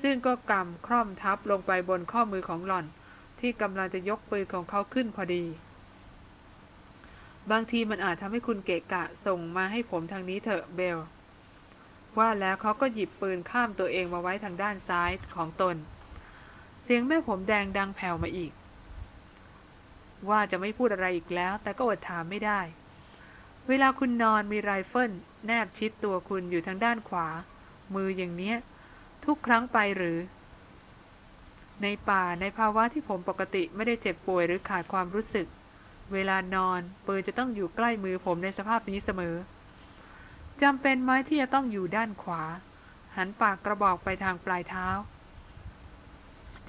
ซึ่งก็กำคร่อมทับลงไปบนข้อมือของหล่อน ที่กำลังจะยกปืนของเขาขึ้นพอดี บางทีมันอาจทำให้คุณเกะกะส่งมาให้ผมทางนี้เถอะเบล ว่าแล้วเขาก็หยิบปืนข้ามตัวเองมาไว้ทางด้านซ้ายของตน เสียงแม่ผมแดงดังแผ่วมาอีก ว่าจะไม่พูดอะไรอีกแล้ว แต่ก็อดถามไม่ได้เวลาคุณนอนมีไรเฟิลแนบชิดตัวคุณอยู่ทางด้านขวา มืออย่างเนี้ย ทุกครั้งไปหรือ ในป่าในภาวะที่ผมปกติไม่ได้เจ็บป่วยหรือขาดความรู้สึก เวลานอนปืนจะต้องอยู่ใกล้มือผมในสภาพนี้เสมอจำเป็นไหมที่จะต้องอยู่ด้านขวา หันปากกระบอกไปทางปลายเท้า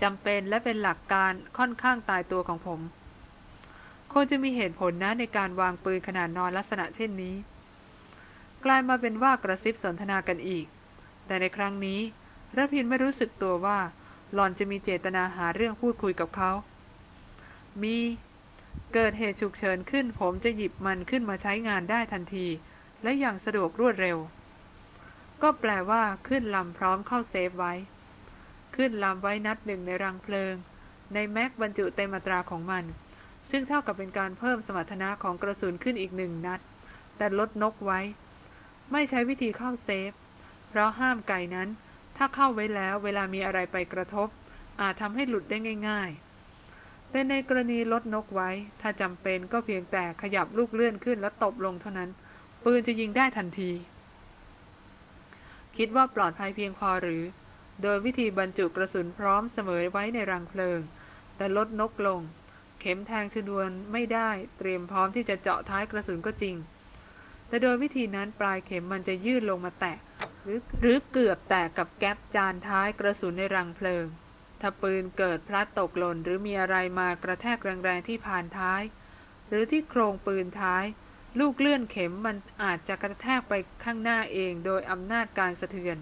จำเป็นและเป็นหลักการค่อนข้างตายตัวของผมคงจะมีเหตุผลนะในการวางปืนขนาดนอนลักษณะเช่นนี้ กลายมาเป็นว่ากระซิบสนทนากันอีก แต่ในครั้งนี้ระพินไม่รู้สึกตัวว่า หลอนจะมีเจตนาหาเรื่องพูดคุยกับเขา มีเกิดเหตุฉุกเฉินขึ้น ผมจะหยิบมันขึ้นมาใช้งานได้ทันที และอย่างสะดวกรวดเร็ว ก็แปลว่าขึ้นลำพร้อมเข้า safe ไว้ ขึ้นลำไว้นัดหนึ่งในรังเพลิง ใน mag บรรจุเต็มอัตราของมัน ซึ่งเท่ากับเป็นการเพิ่มสมรรถนะของกระสุนขึ้นอีกหนึ่งนัด แต่ลดนกไว้ ไม่ใช้วิธีเข้า safe เพราะห้ามไก่นั้น ถ้าเข้าไว้แล้วเวลามีอะไรไปกระทบ อาจทำให้หลุดได้ง่าย ๆ แต่ในกรณีลดนกไว้ ถ้าจำเป็นก็เพียงแต่ขยับลูกเลื่อนขึ้นแล้วตบลงเท่านั้น ปืนจะยิงได้ทันที คิดว่าปลอดภัยเพียงพอหรือ โดยวิธีบรรจุกระสุนพร้อมเสมอไว้ในรังเพลิง แต่ลดนกลง เข็มแทงชนวนไม่ได้เตรียมพร้อมที่จะเจาะท้ายกระสุนก็จริงแต่โดยวิธีนั้นปลายเข็มมันจะยืดลงมาแตะ หรือหรือเกือบแตะกับแก๊ปจานท้ายกระสุนในรังเพลิง ถ้าปืนเกิดพลัดตกหล่นหรือมีอะไรมากระแทกแรงๆที่ผ่านท้าย หรือที่โครงปืนท้าย ลูกเลื่อนเข็มมันอาจจะกระแทกไปข้างหน้าเองโดยอำนาจการสะเทือน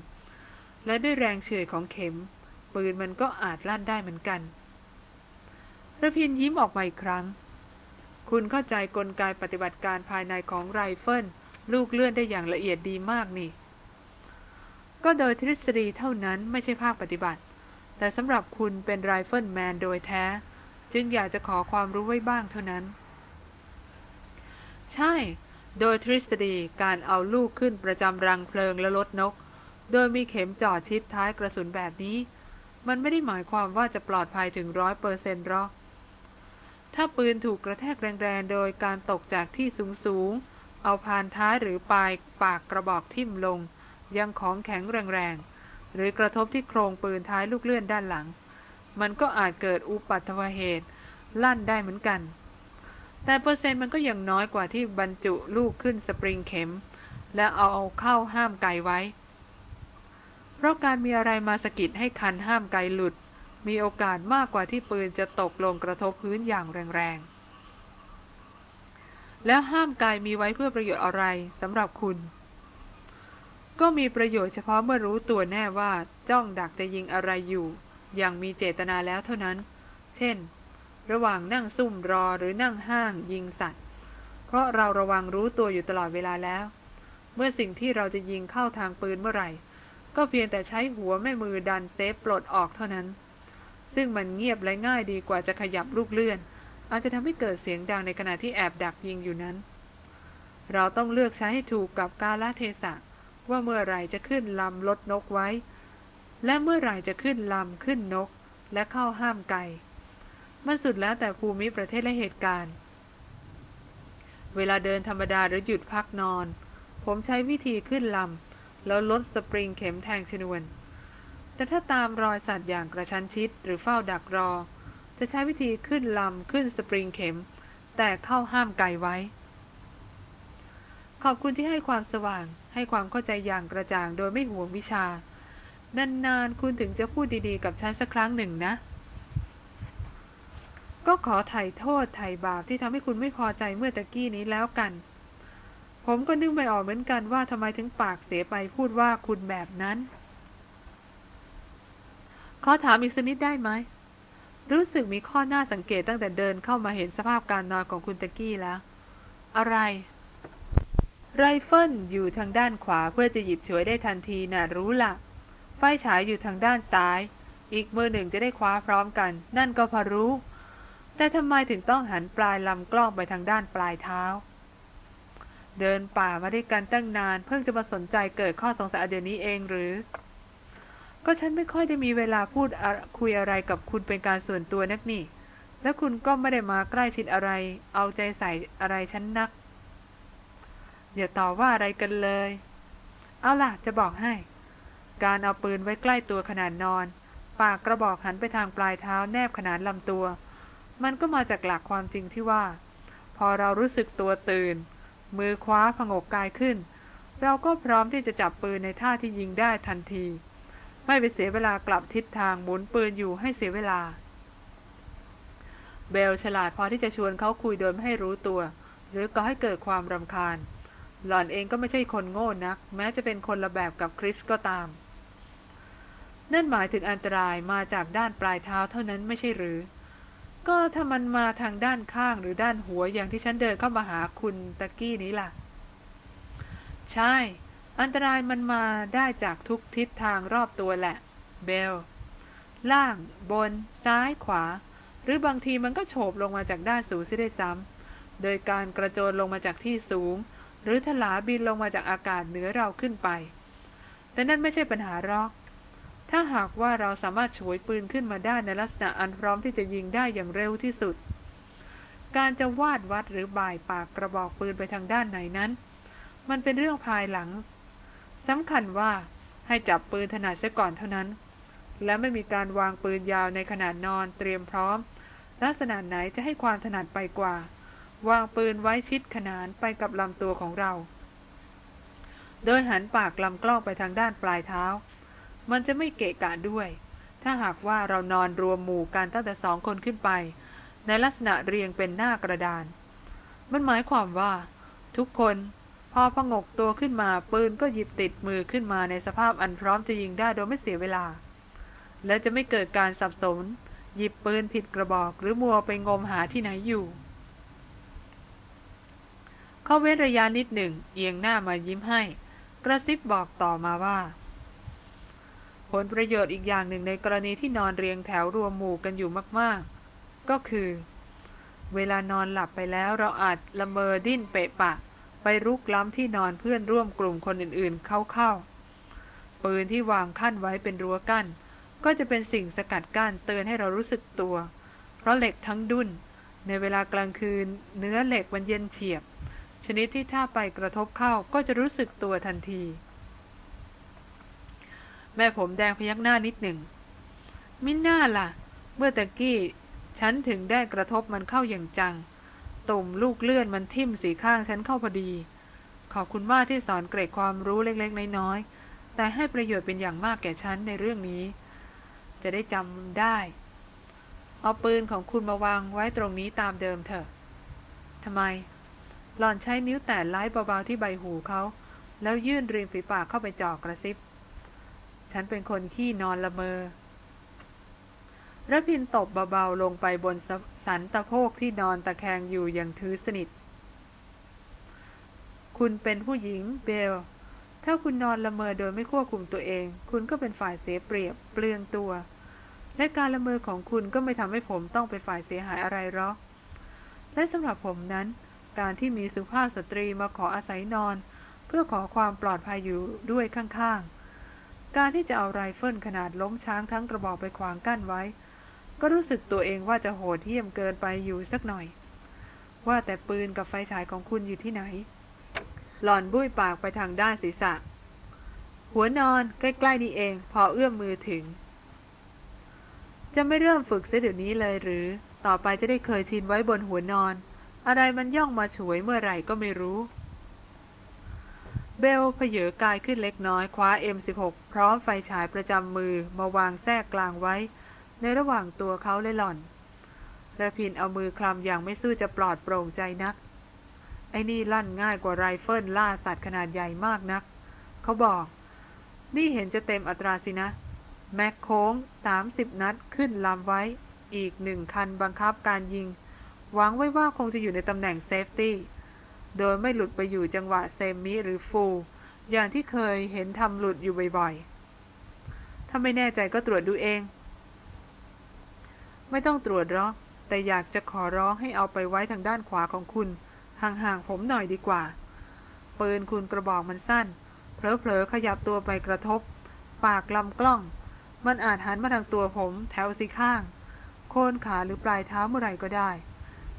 และด้วยแรงเฉื่อยของเข็ม ปืนมันก็อาจลั่นได้เหมือนกันระพินยิ้มออกมาอีกครั้ง คุณเข้าใจกลไกปฏิบัติการภายในของไรเฟิลลูกเลื่อนได้อย่างละเอียดดีมากนี่ ก็โดยทฤษฎีเท่านั้นไม่ใช่ภาคปฏิบัติ แต่สำหรับคุณเป็น rifleman โดยแท้ จึงอยากจะขอความรู้ไว้บ้างเท่านั้น ใช่ โดยทฤษฎีการเอาลูกขึ้นประจำรังเพลิงและลดนก โดยมีเข็มจ่อชิดท้ายกระสุนแบบนี้ มันไม่ได้หมายความว่าจะปลอดภัยถึงร้อยเปอร์เซ็นต์หรอกถ้าปืนถูกกระแทกแรงๆ โดยการตกจากที่สูงๆ เอาพานท้ายหรือปลายปากกระบอกทิ่มลง ยังของแข็งแรงๆ หรือกระทบที่โครงปืนท้ายลูกเลื่อนด้านหลัง มันก็อาจเกิดอุปัตวเหตุลั่นได้เหมือนกัน แต่เปอร์เซ็นต์มันก็ยังน้อยกว่าที่บรรจุลูกขึ้นสปริงเข็ม และเอาเข้าห้ามไกไว้ เพราะการมีอะไรมาสกิดให้คันห้ามไกหลุด มีโอกาสมากกว่าที่ปืนจะตกลงกระทบพื้นอย่างแรงๆ แล้วห้ามไกมีไว้เพื่อประโยชน์อะไรสำหรับคุณ ก็มีประโยชน์เฉพาะเมื่อรู้ตัวแน่ว่าจ้องดักจะยิงอะไรอยู่ อย่างมีเจตนาแล้วเท่านั้น เช่น ระหว่างนั่งซุ่มรอหรือนั่งห้างยิงสัตว์ เพราะเราระวังรู้ตัวอยู่ตลอดเวลาแล้ว เมื่อสิ่งที่เราจะยิงเข้าทางปืนเมื่อไหร่ ก็เพียงแต่ใช้หัวแม่มือดัน safe ปลดออกเท่านั้น ซึ่งมันเงียบและง่ายดีกว่าจะขยับลูกเลื่อน อาจจะทำให้เกิดเสียงดังในขณะที่แอบดักยิงอยู่นั้น เราต้องเลือกใช้ให้ถูกกับกาลเทศะ ว่าเมื่อไรจะขึ้นลำลดนกไว้ และเมื่อไรจะขึ้นลำขึ้นนก และเข้าห้ามไก่มันสุดแล้วแต่ภูมิประเทศและเหตุการณ์ เวลาเดินธรรมดาหรือหยุดพักนอน ผมใช้วิธีขึ้นลำ แล้วลดสปริงเข็มแทงชนวน แต่ถ้าตามรอยสัตว์อย่างกระชั้นชิดหรือเฝ้าดักรอ จะใช้วิธีขึ้นลำ ขึ้นสปริงเข็ม แต่เข้าห้ามไกไว้ ขอบคุณที่ให้ความสว่าง ให้ความเข้าใจอย่างกระจ่างโดยไม่ห่วงวิชานานๆคุณถึงจะพูดดีๆกับฉันสักครั้งหนึ่งนะ ก็ขอไถ่โทษไถ่บาปที่ทำให้คุณไม่พอใจเมื่อตะกี้นี้แล้วกัน ผมก็นึกไม่ออกเหมือนกันว่าทำไมถึงปากเสียไปพูดว่าคุณแบบนั้น ขอถามอีกสักนิดได้ไหม รู้สึกมีข้อน่าสังเกตตั้งแต่เดินเข้ามาเห็นสภาพการนอนของคุณตะกี้แล้ว อะไร ไรเฟิลอยู่ทางด้านขวาเพื่อจะหยิบฉวยได้ทันทีน่ะรู้ละไฟฉายอยู่ทางด้านซ้าย อีกมือหนึ่งจะได้คว้าพร้อมกัน นั่นก็พอรู้ แต่ทำไมถึงต้องหันปลายลำกล้องไปทางด้านปลายเท้า เดินป่ามาด้วยกันตั้งนาน เพิ่งจะมาสนใจเกิดข้อสงสัยเดี๋ยวนี้เองหรือ ก็ฉันไม่ค่อยได้มีเวลาพูดคุยอะไรกับคุณเป็นการส่วนตัวนักนี่ แล้วคุณก็ไม่ได้มาใกล้ชิดอะไร เอาใจใส่อะไรฉันนัก อย่าต่อว่าอะไรกันเลย เอาล่ะ จะบอกให้ การเอาปืนไว้ใกล้ตัวขนาดนอน ปากกระบอกหันไปทางปลายเท้าแนบขนาดลำตัว มันก็มาจากหลักความจริงที่ว่า พอเรารู้สึกตัวตื่น มือคว้าผงกกายขึ้น เราก็พร้อมที่จะจับปืนในท่าที่ยิงได้ทันที ไม่ไปเสียเวลากลับทิศทางหมุนปืนอยู่ให้เสียเวลา เบลฉลาดพอที่จะชวนเขาคุยโดยไม่ให้รู้ตัว หรือก็ให้เกิดความรำคาญ หล่อนเองก็ไม่ใช่คนโง่นัก แม้จะเป็นคนละแบบกับคริสก็ตาม นั่นหมายถึงอันตรายมาจากด้านปลายเท้าเท่านั้นไม่ใช่หรือ ก็ถ้ามันมาทางด้านข้างหรือด้านหัวอย่างที่ฉันเดินเข้ามาหาคุณตะกี้นี้ล่ะ ใช่ อันตรายมันมาได้จากทุกทิศทางรอบตัวแหละ เบล ล่าง บน ซ้ายขวา หรือบางทีมันก็โฉบลงมาจากด้านสูงซิได้ซ้ำโดยการกระโจนลงมาจากที่สูง หรือถลาบินลงมาจากอากาศเหนือเราขึ้นไป แต่นั่นไม่ใช่ปัญหาหรอกถ้าหากว่าเราสามารถฉวยปืนขึ้นมาได้ในลักษณะอันพร้อมที่จะยิงได้อย่างเร็วที่สุด การจะวาดวัดหรือบ่ายปากกระบอกปืนไปทางด้านไหนนั้น มันเป็นเรื่องภายหลังสำคัญว่าให้จับปืนถนัดเสียก่อนเท่านั้น และไม่มีการวางปืนยาวในขณะนอนเตรียมพร้อม ลักษณะไหนจะให้ความถนัดไปกว่า วางปืนไว้ชิดขนานไปกับลำตัวของเรา โดยหันปากลำกล้องไปทางด้านปลายเท้า มันจะไม่เกะกะด้วย ถ้าหากว่าเรานอนรวมหมู่กันตั้งแต่สองคนขึ้นไป ในลักษณะเรียงเป็นหน้ากระดาน มันหมายความว่า ทุกคนพอพงกตัวขึ้นมาปืนก็หยิบติดมือขึ้นมาในสภาพอันพร้อมจะยิงได้โดยไม่เสียเวลา และจะไม่เกิดการสับสน หยิบปืนผิดกระบอกหรือมัวไปงมหาที่ไหนอยู่ เขาเว้นระยะนิดหนึ่ง เอียงหน้ามายิ้มให้ กระซิบบอกต่อมาว่า ผลประโยชน์อีกอย่างหนึ่งในกรณีที่นอนเรียงแถวรวมหมู่กันอยู่มากๆ ก็คือ เวลานอนหลับไปแล้วเราอาจละเมอดิ้นเปะปะ ไปรุกล้ำที่นอนเพื่อนร่วมกลุ่มคนอื่นๆ เข้าๆ ปืนที่วางขั้นไว้เป็นรั้วกั้น ก็จะเป็นสิ่งสกัดกั้นเตือนให้เรารู้สึกตัว เพราะเหล็กทั้งดุนในเวลากลางคืนเนื้อเหล็กมันเย็นเฉียบ ชนิดที่ถ้าไปกระทบเข้าก็จะรู้สึกตัวทันที แม่ผมแดงพยักหน้านิดหนึ่ง มิน่าล่ะ เมื่อตะกี้ ฉันถึงได้กระทบมันเข้าอย่างจัง ตุ่มลูกเลื่อนมันทิ่มสีข้างฉันเข้าพอดี ขอบคุณมากที่สอนเกรดความรู้เล็กๆ น้อยๆ แต่ให้ประโยชน์เป็นอย่างมากแก่ฉันในเรื่องนี้ จะได้จำได้ เอาปืนของคุณมาวางไว้ตรงนี้ตามเดิมเถอะทำไม หล่อนใช้นิ้วแตะไล่เบาๆที่ใบหูเขาแล้วยื่นริมฝีปากเข้าไปจ่อกระซิบ ฉันเป็นคนขี้นอนละเมอระพินตบเบาๆลงไปบนสันตะโพกที่นอนตะแคงอยู่อย่างถือสนิท คุณเป็นผู้หญิงเบล ถ้าคุณนอนละเมอโดยไม่ควบคุมตัวเอง คุณก็เป็นฝ่ายเสียเปรียบเปลืองตัว และการละเมอของคุณก็ไม่ทำให้ผมต้องเป็นฝ่ายเสียหายอะไรหรอก และสำหรับผมนั้น การที่มีสุภาพสตรีมาขออาศัยนอน เพื่อขอความปลอดภัยอยู่ด้วยข้างๆ การที่จะเอาไรเฟิลขนาดล้มช้างทั้งกระบอกไปขวางกั้นไว้ ก็รู้สึกตัวเองว่าจะโหดเหี้ยมเกินไปอยู่สักหน่อย ว่าแต่ปืนกับไฟฉายของคุณอยู่ที่ไหน หล่อนบุ้ยปากไปทางด้านศีรษะ หัวนอนใกล้ๆนี่เอง พอเอื้อมมือถึง จะไม่เริ่มฝึกเสียเดี๋ยวนี้เลยหรือ ต่อไปจะได้เคยชินไว้บนหัวนอน อะไรมันย่องมาฉวยเมื่อไหร่ก็ไม่รู้ เบลเพเยอกายขึ้นเล็กน้อยคว้า M16 พร้อมไฟฉายประจำมือมาวางแทรกกลางไว้ ในระหว่างตัวเขาและหล่อนระพินเอามือคลำอย่างไม่สู้จะปลอดโปร่งใจนัก ไอ้นี่ลั่นง่ายกว่าไรเฟิลล่าสัตว์ขนาดใหญ่มากนัก เขาบอก นี่เห็นจะเต็มอัตราสินะ mag โค้ง 30 นัดขึ้นลำไว้ อีกหนึ่งคันบังคับการยิง หวังไว้ว่าคงจะอยู่ในตำแหน่ง safety โดยไม่หลุดไปอยู่จังหวะ semi หรือ full อย่างที่เคยเห็นทำหลุดอยู่บ่อยๆ ถ้าไม่แน่ใจก็ตรวจดูเอง ไม่ต้องตรวจหรอก แต่อยากจะขอร้องให้เอาไปไว้ทางด้านขวาของคุณ ห่างๆผมหน่อยดีกว่า ปืนคุณกระบอกมันสั้น เผลอๆ ขยับตัวไปกระทบ ปากลำกล้อง มันอาจหันมาทางตัวผมแถวสีข้าง โคนขาหรือปลายเท้าเมื่อไหร่ก็ได้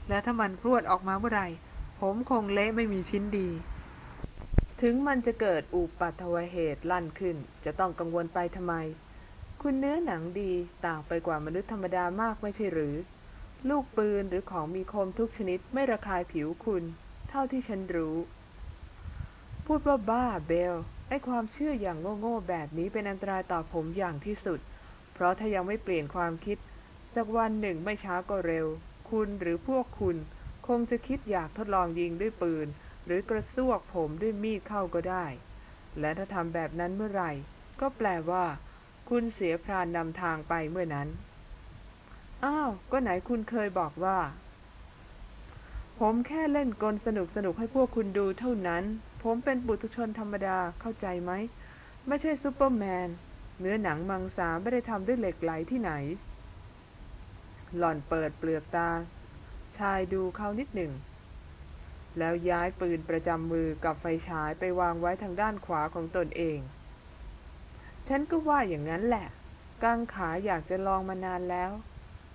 และถ้ามันพรวดออกมาเมื่อไหร่ ผมคงเละไม่มีชิ้นดี ถึงมันจะเกิดอุปัตวเหตุลั่นขึ้น จะต้องกังวลไปทำไม คุณเนื้อหนังดีต่างไปกว่ามนุษย์ธรรมดามากไม่ใช่หรือ ลูกปืนหรือของมีคมทุกชนิดไม่ระคายผิวคุณ เท่าที่ฉันรู้ พูดว่าบ้าเบลไอความเชื่ออย่างโง่ๆแบบนี้เป็นอันตรายต่อผมอย่างที่สุด เพราะถ้ายังไม่เปลี่ยนความคิด สักวันหนึ่งไม่ช้าก็เร็ว คุณหรือพวกคุณ คงจะคิดอยากทดลองยิงด้วยปืน หรือกระซวกผมด้วยมีดเข้าก็ได้ และถ้าทำแบบนั้นเมื่อไหร่ ก็แปลว่า คุณเสียพรานนำทางไปเมื่อนั้น อ้าว ก็ไหนคุณเคยบอกว่า ผมแค่เล่นกลสนุกสนุกให้พวกคุณดูเท่านั้น ผมเป็นปุถุชนธรรมดาเข้าใจไหม ไม่ใช่ซูเปอร์แมน เนื้อหนังมังสาไม่ได้ทำด้วยเหล็กไหลที่ไหน หล่อนเปิดเปลือกตา ชายดูเขานิดหนึ่ง แล้วย้ายปืนประจำมือกับไฟฉายไปวางไว้ทางด้านขวาของตนเอง ฉันก็ว่าอย่างนั้นแหละกังขาอยากจะลองมานานแล้ว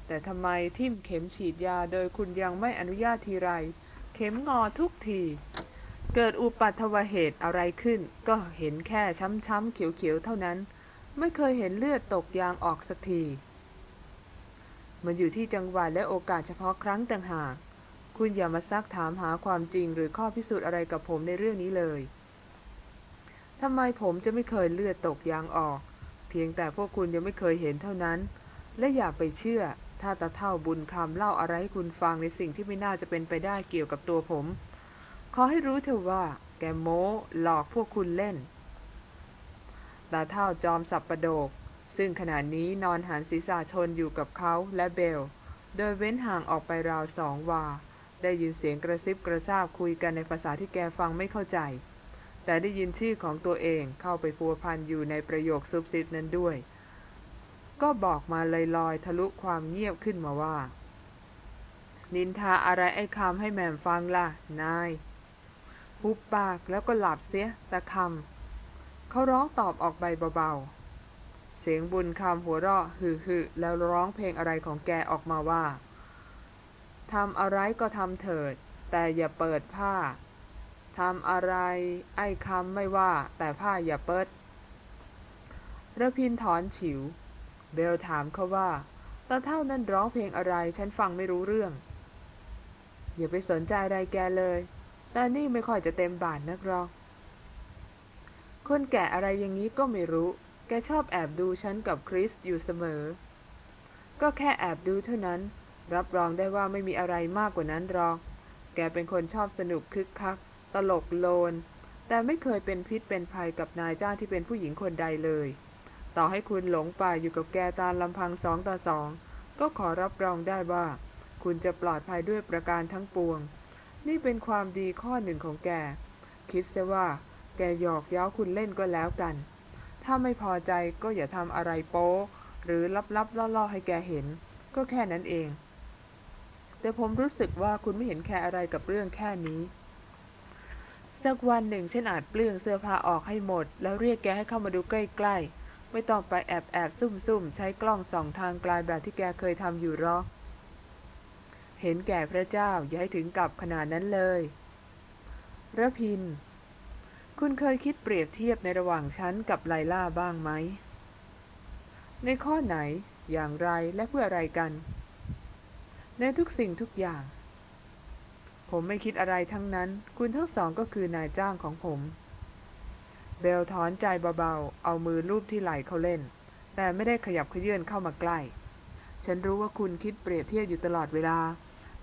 แต่ทำไมทิ่มเข็มฉีดยาโดยคุณยังไม่อนุญาตทีไร เข็มงอทุกที เกิดอุปัตวเหตุอะไรขึ้น ก็เห็นแค่ช้ำๆเขียวๆเท่านั้น ไม่เคยเห็นเลือดตกยางออกสักที มันอยู่ที่จังหวะและโอกาสเฉพาะครั้งต่างหาก คุณอย่ามาซักถามหาความจริงหรือข้อพิสูจน์อะไรกับผมในเรื่องนี้เลยทำไมผมจะไม่เคยเลือดตกยางออก เพียงแต่พวกคุณยังไม่เคยเห็นเท่านั้น และอย่าไปเชื่อ ถ้าตาเท่าบุญคำเล่าอะไรให้คุณฟังในสิ่งที่ไม่น่าจะเป็นไปได้เกี่ยวกับตัวผม ขอให้รู้เถอะว่า แกโม้หลอกพวกคุณเล่นตาเท่าจอมสับประโดก ซึ่งขณะนี้นอนหันศีรษะชนอยู่กับเขาและเบล โดยเว้นห่างออกไปราวสองวา ได้ยินเสียงกระซิบกระซาบคุยกันในภาษาที่แกฟังไม่เข้าใจ แต่ได้ยินชื่อของตัวเองเข้าไปพัวพันอยู่ในประโยคซุบซิบนั้นด้วย ก็บอกมาลอยๆทะลุความเงียบขึ้นมาว่า นินทาอะไรไอ้คำให้แม่มฟังล่ะ นายหุบปากแล้วก็หลับเสียตะคำเขาร้องตอบออกไปเบาๆ เสียงบุญคำหัวเราะฮือๆแล้วร้องเพลงอะไรของแกออกมาว่าทำอะไรก็ทำเถิด แต่อย่าเปิดผ้าทำอะไร ไอ้คำไม่ว่า แต่ผ้าอย่าเปิดระพินถอนฉิว เบลถามเขาว่าตาเท่านั้นร้องเพลงอะไรฉันฟังไม่รู้เรื่อง อย่าไปสนใจอะไรแกเลยแต่นี่ไม่ค่อยจะเต็มบาทนักหรอกคนแก่อะไรอย่างนี้ก็ไม่รู้ ชอบแอบดูฉันกับคริสอยู่เสมอ ก็แค่แอบดูเท่านั้น รับรองได้ว่าไม่มีอะไรมากกว่านั้นหรอก แกเป็นคนชอบสนุกคึกคัก ตลกโลน แต่ไม่เคยเป็นพิษเป็นภัยกับนายจ้างที่เป็นผู้หญิงคนใดเลย ต่อให้คุณหลงป่าอยู่กับแกตามลำพังสองต่อสอง ก็ขอรับรองได้ว่า คุณจะปลอดภัยด้วยประการทั้งปวง นี่เป็นความดีข้อหนึ่งของแก คิดซะว่า แกหยอกเย้าคุณเล่นก็แล้วกัน ถ้าไม่พอใจก็อย่าทำอะไรโป๊หรือลับๆล่อๆให้แกเห็น ก็แค่นั้นเอง แต่ผมรู้สึกว่าคุณไม่เห็นแค่อะไรกับเรื่องแค่นี้ สักวันหนึ่งฉันอาจเปลื้องเสื้อผ้าออกให้หมด แล้วเรียกแกให้เข้ามาดูใกล้ๆ ไม่ต้องไปแอบแอบซุ่มซุ่มใช้กล้องส่องทางไกลแบบที่แกเคยทำอยู่หรอก เห็นแก่พระเจ้าอย่าให้ถึงกับขนาดนั้นเลยระพิน คุณเคยคิดเปรียบเทียบในระหว่างฉันกับไลล่าบ้างไหม ในข้อไหน อย่างไร และเพื่ออะไรกัน ในทุกสิ่งทุกอย่าง ผมไม่คิดอะไรทั้งนั้น คุณทั้งสองก็คือนายจ้างของผม เบลถอนใจเบาๆ เอามือลูบที่ไหล่เขาเล่น แต่ไม่ได้ขยับเขยื่นเข้ามาใกล้ ฉันรู้ว่าคุณคิดเปรียบเทียบอยู่ตลอดเวลา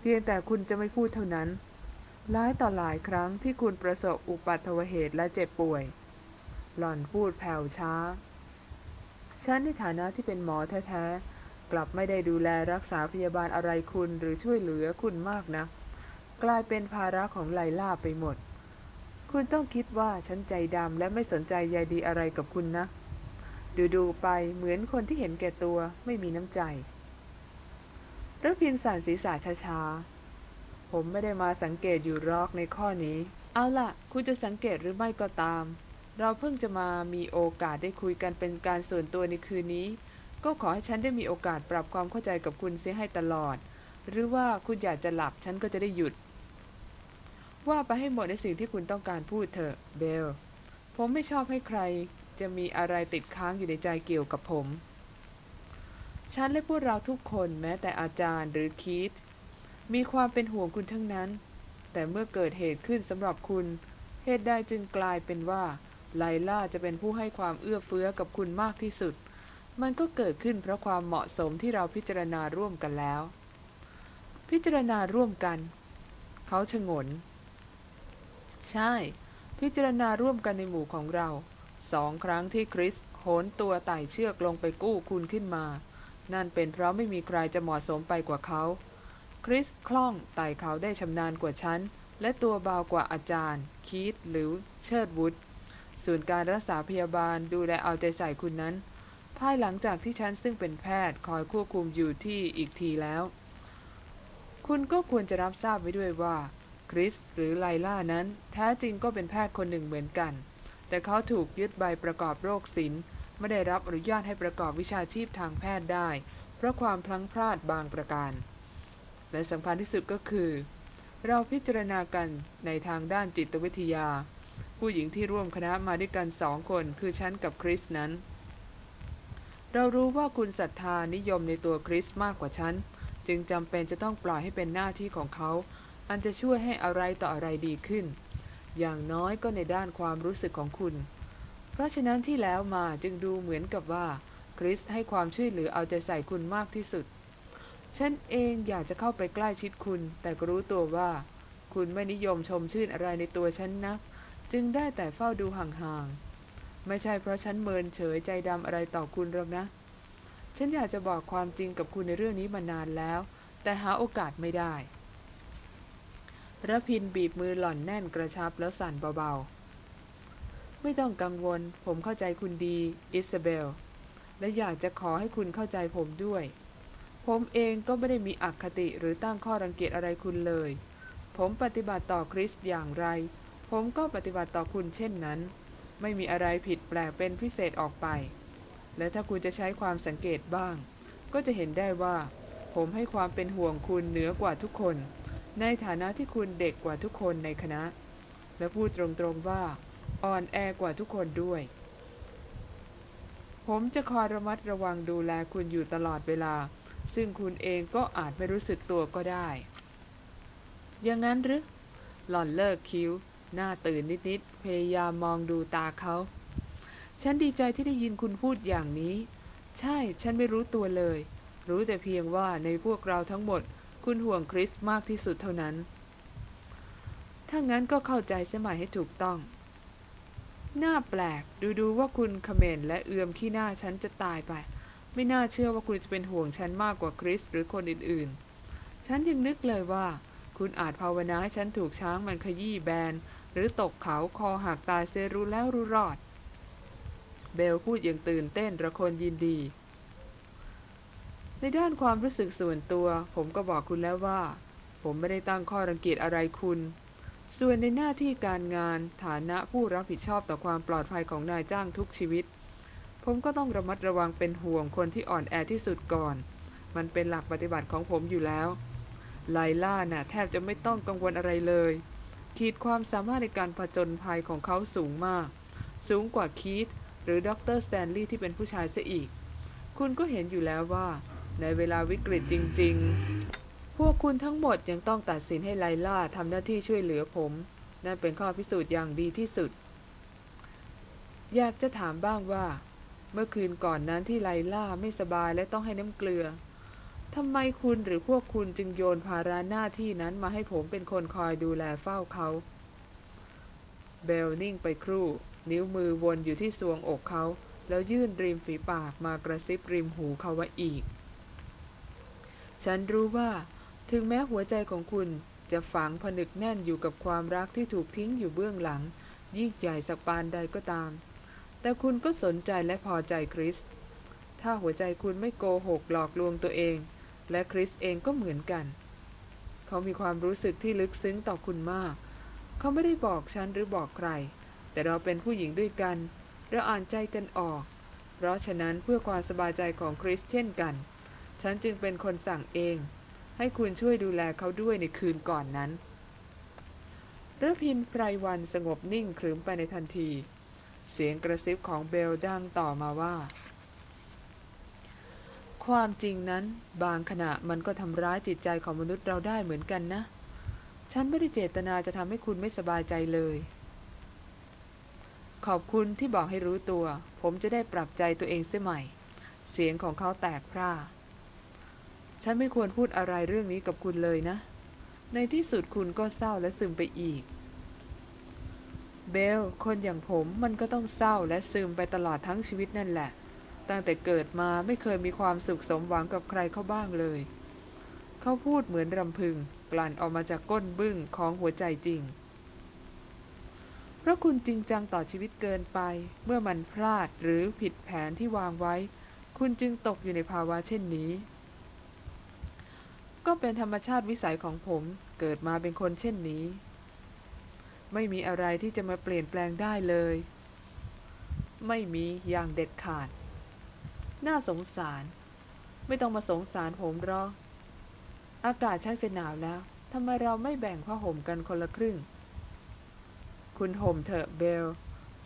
เพียงแต่คุณจะไม่พูดเท่านั้น หลายต่อหลายครั้งที่คุณประสบอุปัตวเหตุและเจ็บป่วย หล่อนพูดแผ่วช้า ฉันในฐานะที่เป็นหมอแท้ๆ กลับไม่ได้ดูแลรักษาพยาบาลอะไรคุณหรือช่วยเหลือคุณมากนะกลายเป็นภาระของไลล่าไปหมด คุณต้องคิดว่าฉันใจดำและไม่สนใจใยดีอะไรกับคุณนะ ดูๆไปเหมือนคนที่เห็นแก่ตัวไม่มีน้ำใจระพินสั่นศีรษะช้าๆ ผมไม่ได้มาสังเกตอยู่รอกในข้อนี้ เอาล่ะ คุณจะสังเกตหรือไม่ก็ตาม เราเพิ่งจะมามีโอกาสได้คุยกันเป็นการส่วนตัวในคืนนี้ ก็ขอให้ฉันได้มีโอกาสปรับความเข้าใจกับคุณเสียให้ตลอด หรือว่าคุณอยากจะหลับฉันก็จะได้หยุด ว่าไปให้หมดในสิ่งที่คุณต้องการพูดเถอะเบล ผมไม่ชอบให้ใคร จะมีอะไรติดค้างอยู่ในใจเกี่ยวกับผมฉันและพวกเราทุกคนแม้แต่อาจารย์หรือคีต มีความเป็นห่วงคุณทั้งนั้น แต่เมื่อเกิดเหตุขึ้นสำหรับคุณ เหตุใดจึงกลายเป็นว่า ไลล่าจะเป็นผู้ให้ความเอื้อเฟื้อกับคุณมากที่สุด มันก็เกิดขึ้นเพราะความเหมาะสมที่เราพิจารณาร่วมกันแล้ว พิจารณาร่วมกัน เขาชงน ใช่ พิจารณาร่วมกันในหมู่ของเรา สองครั้งที่คริสโหนตัวไต่เชือกลงไปกู้คุณขึ้นมา นั่นเป็นเพราะไม่มีใครจะเหมาะสมไปกว่าเขา คริสคล่องไต่เขาได้ชำนาญกว่าฉัน และตัวเบากว่าอาจารย์ คีตหรือเชิดวุฒส่วนการรักษาพยาบาลดูแลเอาใจใส่คุณนั้น ภายหลังจากที่ฉันซึ่งเป็นแพทย์คอยควบคุมอยู่ที่อีกทีแล้ว คุณก็ควรจะรับทราบไว้ด้วยว่า คริสหรือไลล่านั้น แท้จริงก็เป็นแพทย์คนหนึ่งเหมือนกัน แต่เขาถูกยึดใบประกอบโรคศิลป์ไม่ได้รับอนุญาตให้ประกอบวิชาชีพทางแพทย์ได้ เพราะความพลั้งพลาดบางประการ และสำคัญที่สุดก็คือ เราพิจารณากันในทางด้านจิตวิทยา ผู้หญิงที่ร่วมคณะมาด้วยกันสองคนคือฉันกับคริสนั้น เรารู้ว่าคุณศรัทธานิยมในตัวคริสมากกว่าฉัน จึงจำเป็นจะต้องปล่อยให้เป็นหน้าที่ของเขา อันจะช่วยให้อะไรต่ออะไรดีขึ้น อย่างน้อยก็ในด้านความรู้สึกของคุณ เพราะฉะนั้นที่แล้วมาจึงดูเหมือนกับว่าคริสให้ความช่วยเหลือเอาใจใส่คุณมากที่สุด ฉันเองอยากจะเข้าไปใกล้ชิดคุณ แต่ก็รู้ตัวว่า คุณไม่นิยมชมชื่นอะไรในตัวฉันนัก จึงได้แต่เฝ้าดูห่างๆ ไม่ใช่เพราะฉันเมินเฉยใจดำอะไรต่อคุณหรอกนะ ฉันอยากจะบอกความจริงกับคุณในเรื่องนี้มานานแล้ว แต่หาโอกาสไม่ได้ระพินบีบมือหล่อนแน่นกระชับแล้วสั่นเบาๆ ไม่ต้องกังวล ผมเข้าใจคุณดี อิซาเบล และอยากจะขอให้คุณเข้าใจผมด้วย ผมเองก็ไม่ได้มีอคติหรือตั้งข้อรังเกียจอะไรคุณเลย ผมปฏิบัติต่อคริสอย่างไร ผมก็ปฏิบัติต่อคุณเช่นนั้น ไม่มีอะไรผิดแปลกเป็นพิเศษออกไป และถ้าคุณจะใช้ความสังเกตบ้าง ก็จะเห็นได้ว่า ผมให้ความเป็นห่วงคุณเหนือกว่าทุกคน ในฐานะที่คุณเด็กกว่าทุกคนในคณะ และพูดตรงๆว่าอ่อนแอกว่าทุกคนด้วย ผมจะคอยระมัดระวังดูแลคุณอยู่ตลอดเวลา ซึ่งคุณเองก็อาจไม่รู้สึกตัวก็ได้ อย่างนั้นหรือ หล่อนเลิกคิ้ว หน้าตื่นนิดๆ พยายามมองดูตาเขา ฉันดีใจที่ได้ยินคุณพูดอย่างนี้ ใช่ ฉันไม่รู้ตัวเลย รู้แต่เพียงว่าในพวกเราทั้งหมด คุณห่วงคริสมากที่สุดเท่านั้น ถ้างั้นก็เข้าใจสมัยให้ถูกต้องหน้าแปลก ดูดูว่าคุณเขมรและเอือมขี้หน้าฉันจะตายไป ไม่น่าเชื่อว่าคุณจะเป็นห่วงฉันมากกว่าคริสหรือคนอื่นๆ ฉันยังนึกเลยว่า คุณอาจภาวนาให้ฉันถูกช้างมันขยี้แบน หรือตกเขาคอหักตายเซรู้แล้วรู้รอด เบลพูดอย่างตื่นเต้นระคนยินดี ในด้านความรู้สึกส่วนตัว ผมก็บอกคุณแล้วว่า ผมไม่ได้ตั้งข้อรังเกียจอะไรคุณ ส่วนในหน้าที่การงานฐานะผู้รับผิดชอบต่อความปลอดภัยของนายจ้างทุกชีวิต ผมก็ต้องระมัดระวังเป็นห่วงคนที่อ่อนแอที่สุดก่อน มันเป็นหลักปฏิบัติของผมอยู่แล้ว ไลล่าน่ะแทบจะไม่ต้องกังวลอะไรเลยคขีดความสามารถในการผจญภัยของเขาสูงมาก สูงกว่าคีธหรือดร.สแตนลีย์ที่เป็นผู้ชายเสียอีก คุณก็เห็นอยู่แล้วว่า ในเวลาวิกฤตจริง ๆ พวกคุณทั้งหมดยังต้องตัดสินให้ไลล่าทำหน้าที่ช่วยเหลือผม นั่นเป็นข้อพิสูจน์อย่างดีที่สุด อยากจะถามบ้างว่า เมื่อคืนก่อนนั้นที่ไลล่าไม่สบายและต้องให้น้ำเกลือทำไมคุณหรือพวกคุณจึงโยนภาระหน้าที่นั้นมาให้ผมเป็นคนคอยดูแลเฝ้าเขาเบลนิ่งไปครู่ นิ้วมือวนอยู่ที่สวงอกเขา แล้วยื่นริมฝีปากมากระซิบริมหูเขาว่าอีก ฉันรู้ว่า ถึงแม้หัวใจของคุณจะฝังผนึกแน่นอยู่กับความรักที่ถูกทิ้งอยู่เบื้องหลัง ยิ่งใหญ่สักปานใดก็ตาม แต่คุณก็สนใจและพอใจคริส ถ้าหัวใจคุณไม่โกหกหลอกลวงตัวเอง และคริสเองก็เหมือนกัน เขามีความรู้สึกที่ลึกซึ้งต่อคุณมาก เขาไม่ได้บอกฉันหรือบอกใคร แต่เราเป็นผู้หญิงด้วยกัน เราอ่านใจกันออก เพราะฉะนั้นเพื่อความสบายใจของคริสเช่นกัน ฉันจึงเป็นคนสั่งเอง ให้คุณช่วยดูแลเขาด้วยในคืนก่อนนั้นระพินไพรวันสงบนิ่งครึ้มไปในทันที เสียงกระซิบของเบลดังต่อมาว่า ความจริงนั้นบางขณะมันก็ทำร้ายจิตใจของมนุษย์เราได้เหมือนกันนะ ฉันไม่ได้เจตนาจะทำให้คุณไม่สบายใจเลย ขอบคุณที่บอกให้รู้ตัว ผมจะได้ปรับใจตัวเองเสียใหม่ เสียงของเขาแตกพร่า ฉันไม่ควรพูดอะไรเรื่องนี้กับคุณเลยนะ ในที่สุดคุณก็เศร้าและซึมไปอีก เบล คนอย่างผมมันก็ต้องเศร้าและซึมไปตลอดทั้งชีวิตนั่นแหละ ตั้งแต่เกิดมาไม่เคยมีความสุขสมหวังกับใครเขาบ้างเลย เขาพูดเหมือนรำพึง กลั่นออกมาจากก้นบึ้งของหัวใจจริง เพราะคุณจริงจังต่อชีวิตเกินไป เมื่อมันพลาดหรือผิดแผนที่วางไว้ คุณจึงตกอยู่ในภาวะเช่นนี้ ก็เป็นธรรมชาติวิสัยของผม เกิดมาเป็นคนเช่นนี้ ไม่มีอะไรที่จะมาเปลี่ยนแปลงได้เลย ไม่มีอย่างเด็ดขาด น่าสงสาร ไม่ต้องมาสงสารผมหรอกอากาศชักจะหนาวแล้วทำไมเราไม่แบ่งผ้าห่มกันคนละครึ่ง คุณห่มเถอะเบล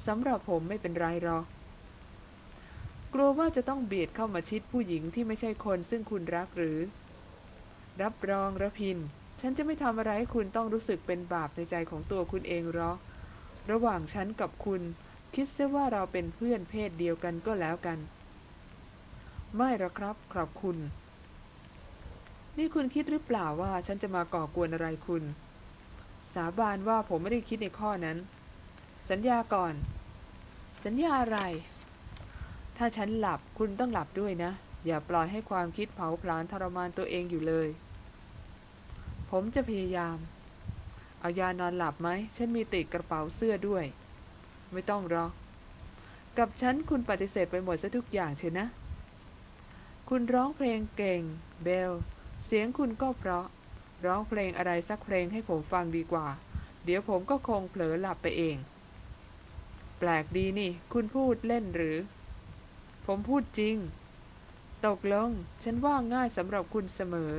สำหรับผมไม่เป็นไรหรอกกลัวว่าจะต้องเบียดเข้ามาชิดผู้หญิงที่ไม่ใช่คนซึ่งคุณรักหรือ รับรองระพิน ฉันจะไม่ทำอะไรให้คุณต้องรู้สึกเป็นบาปในใจของตัวคุณเองหรอก ระหว่างฉันกับคุณ คิดซะว่าเราเป็นเพื่อนเพศเดียวกันก็แล้วกัน ไม่หรอกครับขอบคุณ นี่คุณคิดหรือเปล่าว่าฉันจะมาก่อกวนอะไรคุณ สาบานว่าผมไม่ได้คิดในข้อนั้น สัญญาก่อน สัญญาอะไร ถ้าฉันหลับคุณต้องหลับด้วยนะ อย่าปล่อยให้ความคิดเผาผลาญทรมานตัวเองอยู่เลย ผมจะพยายาม เอายานอนหลับไหม ฉันมีติดกระเป๋าเสื้อด้วย ไม่ต้องรอกับฉันคุณปฏิเสธไปหมดซะทุกอย่างเชนะ คุณร้องเพลงเก่ง เบล เสียงคุณก็เพราะ ร้องเพลงอะไรสักเพลงให้ผมฟังดีกว่า เดี๋ยวผมก็คงเผลอหลับไปเอง แปลกดีนี่ คุณพูดเล่นหรือ ผมพูดจริง ตกลง ฉันว่าง่ายสำหรับคุณเสมอ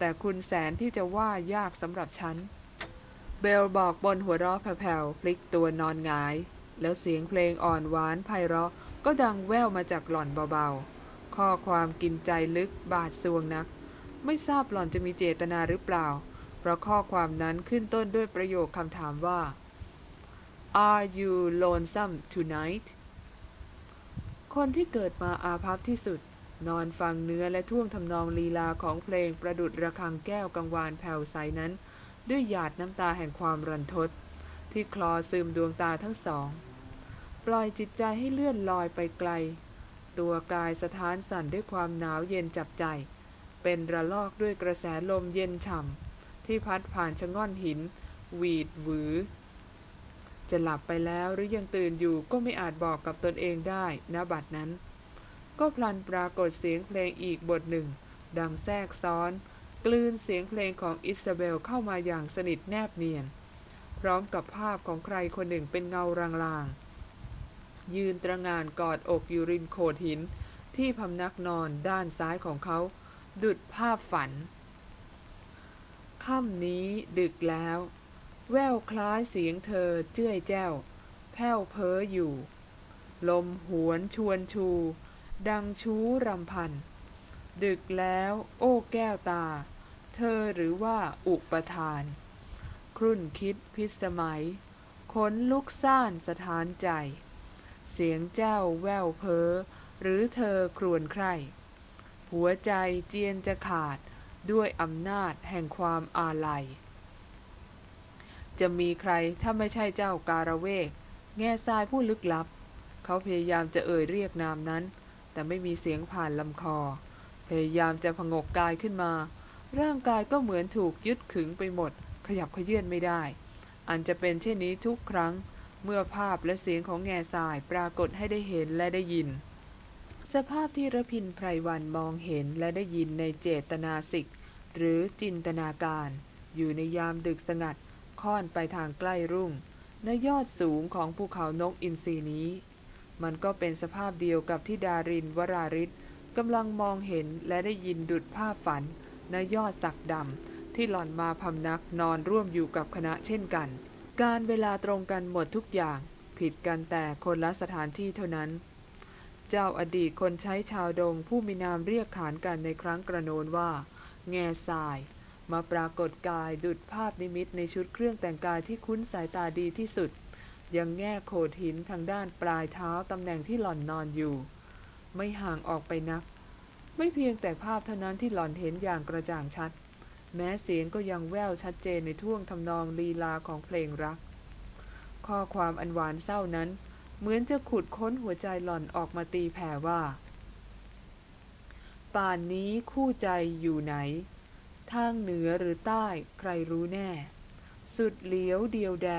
แต่คุณแสนที่จะว่ายากสำหรับฉัน เบลบอกบนหัวเราะแผ่วๆพลิกตัวนอนงาย แล้วเสียงเพลงอ่อนหวานไพเราะก็ดังแว่วมาจากหล่อนเบาๆ ข้อความกินใจลึกบาดซวงนัก ไม่ทราบหล่อนจะมีเจตนาหรือเปล่า เพราะข้อความนั้นขึ้นต้นด้วยประโยคคำถามว่า Are you lonesome tonight คนที่เกิดมาอาภัพที่สุด นอนฟังเนื้อและท่วงทำนองลีลาของเพลงประดุดระฆังแก้วกังวานแผ่วใสนั้น ด้วยหยาดน้ำตาแห่งความรันทด ที่คลอซึมดวงตาทั้งสอง ปล่อยจิตใจให้เลื่อนลอยไปไกล ตัวกายสะท้านสั่นด้วยความหนาวเย็นจับใจ เป็นระลอกด้วยกระแสลมเย็นฉ่ำที่พัดผ่านชะง่อนหิน หวีดหวือ จะหลับไปแล้วหรือยังตื่นอยู่ก็ไม่อาจบอกกับตนเองได้ณบัดนั้น ก็พลันปรากฏเสียงเพลงอีกบทหนึ่ง ดังแทรกซ้อน กลืนเสียงเพลงของอิซาเบลเข้ามาอย่างสนิทแนบเนียน พร้อมกับภาพของใครคนหนึ่งเป็นเงารางๆ ยืนตระงานกอดอกอยู่ริมโขดหิน ที่พำนักนอนด้านซ้ายของเขา ดุดภาพฝันค่ำนี้ดึกแล้ว แววคล้ายเสียงเธอเจ้ยแจ้ว แผ้วเพ้ออยู่ ลมหวนชวนชู ดังชูรำพัน ดึกแล้ว โอ้แก้วตา เธอหรือว่าอุปทาน ครุ่นคิดพิสมัย ขนลุกซ่านสถานใจ เสียงเจ้าแววเพอหรือเธอครวญใคร หัวใจเจียนจะขาดด้วยอำนาจแห่งความอาลัย จะมีใครถ้าไม่ใช่เจ้าการะเวก แง่ทรายผู้ลึกลับ เขาพยายามจะเอ่ยเรียกนามนั้น แต่ไม่มีเสียงผ่านลำคอ พยายามจะผงกกายขึ้นมา ร่างกายก็เหมือนถูกยึดขึงไปหมด ขยับขยื่นไม่ได้ อันจะเป็นเช่นนี้ทุกครั้ง เมื่อภาพและเสียงของแง่ทรายปรากฏให้ได้เห็นและได้ยิน สภาพที่ระพินไพรวันมองเห็นและได้ยินในเจตนาสิก หรือจินตนาการ อยู่ในยามดึกสงัด ค่อนไปทางใกล้รุ่งในยอดสูงของภูเขานกอินทรีนี้ มันก็เป็นสภาพเดียวกับที่ดารินวราริศกำลังมองเห็นและได้ยินดุดภาพฝันในยอดสักดำที่หล่อนมาพำนักนอนร่วมอยู่กับคณะเช่นกัน การเวลาตรงกันหมดทุกอย่าง ผิดกันแต่คนละสถานที่เท่านั้น เจ้าอดีตคนใช้ชาวดงผู้มีนามเรียกขานกันในครั้งกระโนนว่า แง่ทราย มาปรากฏกายดุดภาพนิมิตในชุดเครื่องแต่งกายที่คุ้นสายตาดีที่สุด ยังแง่โขดหินทางด้านปลายเท้าตำแหน่งที่หล่อนนอนอยู่ ไม่ห่างออกไปนัก ไม่เพียงแต่ภาพเท่านั้นที่หล่อนเห็นอย่างกระจ่างชัด แม้เสียงก็ยังแว่วชัดเจนในท่วงทำนองลีลาของเพลงรัก ข้อความอันหวานเศร้านั้น เหมือนจะขุดค้นหัวใจหล่อนออกมาตีแผ่ว่า ป่านนี้คู่ใจอยู่ไหน ทางเหนือหรือใต้ใครรู้แน่ สุดเหลียวเดียวแด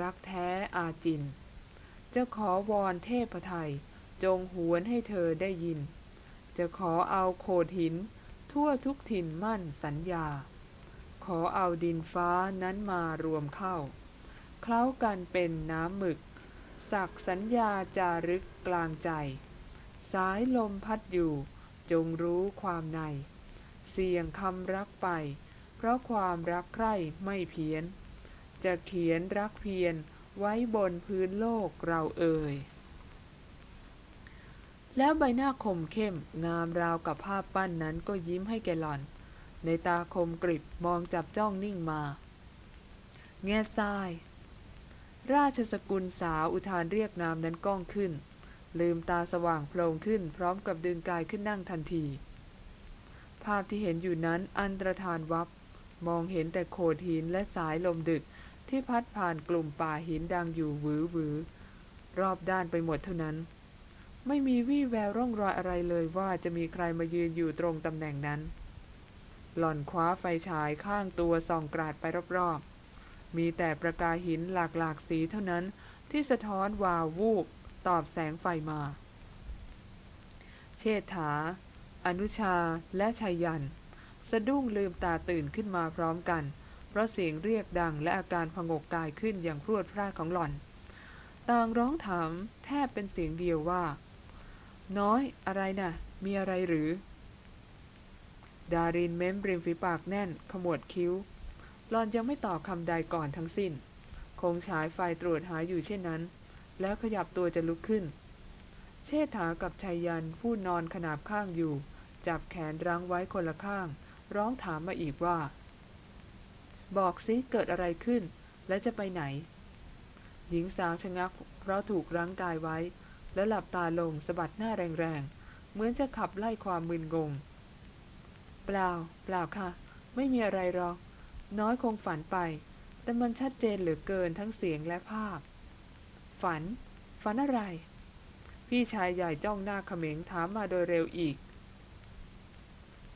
รักแท้อาจิน จะขอวอนเทพไทยจงหวนให้เธอได้ยิน จะขอเอาโขดหิน ทั่วทุกถิ่นมั่นสัญญา ขอเอาดินฟ้านั้นมารวมเข้า เคล้ากันเป็นน้ำหมึก สักสัญญาจารึกกลางใจ สายลมพัดอยู่ จงรู้ความใน เสี่ยงคำรักไป เพราะความรักใคร่ไม่เพี้ยน จะเขียนรักเพียรไว้บนพื้นโลกเราเอ่ย แล้วใบหน้าคมเข้มงามราวกับภาพปั้นนั้นก็ยิ้มให้แกหล่อน ในตาคมกริบมองจับจ้องนิ่งมา แง่ทราย ราชสกุลสาวอุทานเรียกนามนั้นก้องขึ้น ลืมตาสว่างโพลงขึ้นพร้อมกับดึงกายขึ้นนั่งทันที ภาพที่เห็นอยู่นั้นอันตรธานวับมองเห็นแต่โขดหินและสายลมดึก ที่พัดผ่านกลุ่มป่าหินดังอยู่หวือหวือรอบด้านไปหมดเท่านั้น ไม่มีวี่แววร่องรอยอะไรเลยว่าจะมีใครมายืนอยู่ตรงตำแหน่งนั้น หล่อนคว้าไฟฉายข้างตัวส่องกราดไปรอบๆ มีแต่ประกายหินหลากหลากสีเท่านั้นที่สะท้อนวาววูบตอบแสงไฟมา เชษฐา อนุชาและชัยยัน สะดุ้งลืมตาตื่นขึ้นมาพร้อมกัน ราะเสียงเรียกดังและอาการผงกกายขึ้นอย่างพรวดพราดของหล่อน ต่างร้องถามแทบเป็นเสียงเดียวว่า น้อยอะไรนะ่ะ มีอะไรหรือ ดารินเม้มริมฝีปากแน่น ขมวดคิ้ว หลอนยังไม่ตอบคำใดก่อนทั้งสิ้น คงฉายไฟตรวจหาอยู่เช่นนั้น แล้วขยับตัวจะลุกขึ้น เชษฐากับชายยันผู้นอนขนาบข้างอยู่ จับแขนรั้งไว้คนละข้าง ร้องถามมาอีกว่า บอกซิเกิดอะไรขึ้น และจะไปไหน หญิงสาวชะงักเพราะถูกรั้งกายไว้ แล้วหลับตาลงสะบัดหน้าแรงๆ เหมือนจะขับไล่ความมึนงง เปล่า เปล่าค่ะ ไม่มีอะไรหรอก น้อยคงฝันไป แต่มันชัดเจนเหลือเกินทั้งเสียงและภาพ ฝัน ฝันอะไร พี่ชายใหญ่จ้องหน้าเขม็งถามมาโดยเร็วอีก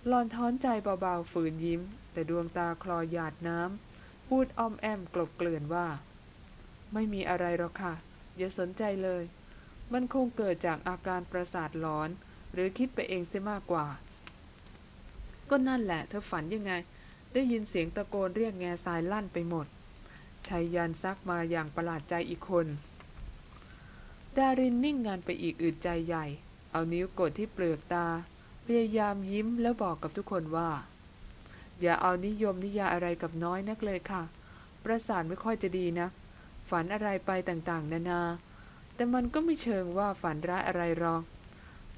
หลอนท้อนใจเบาๆฝืนยิ้ม แต่ดวงตาคลอหยาดน้ำพูดอ้อมแอมกลบเกลื่อนว่า ไม่มีอะไรหรอกค่ะ อย่าสนใจเลย มันคงเกิดจากอาการประสาทหลอน หรือคิดไปเองเสียมากกว่า ก็นั่นแหละ เธอฝันยังไง ได้ยินเสียงตะโกนเรียกแง่ทรายลั่นไปหมดชายยันซักมาอย่างประหลาดใจอีกคน ดารินนิ่งงานไปอีกอึดใจใหญ่ เอานิ้วกดที่เปลือกตา พยายามยิ้มแล้วบอกกับทุกคนว่า อย่าเอานิยมนิยาอะไรกับน้อยนักเลยค่ะ ประสาทไม่ค่อยจะดีนะ ฝันอะไรไปต่างๆ นานา แต่มันก็ไม่เชิงว่าฝันร้ายอะไรหรอก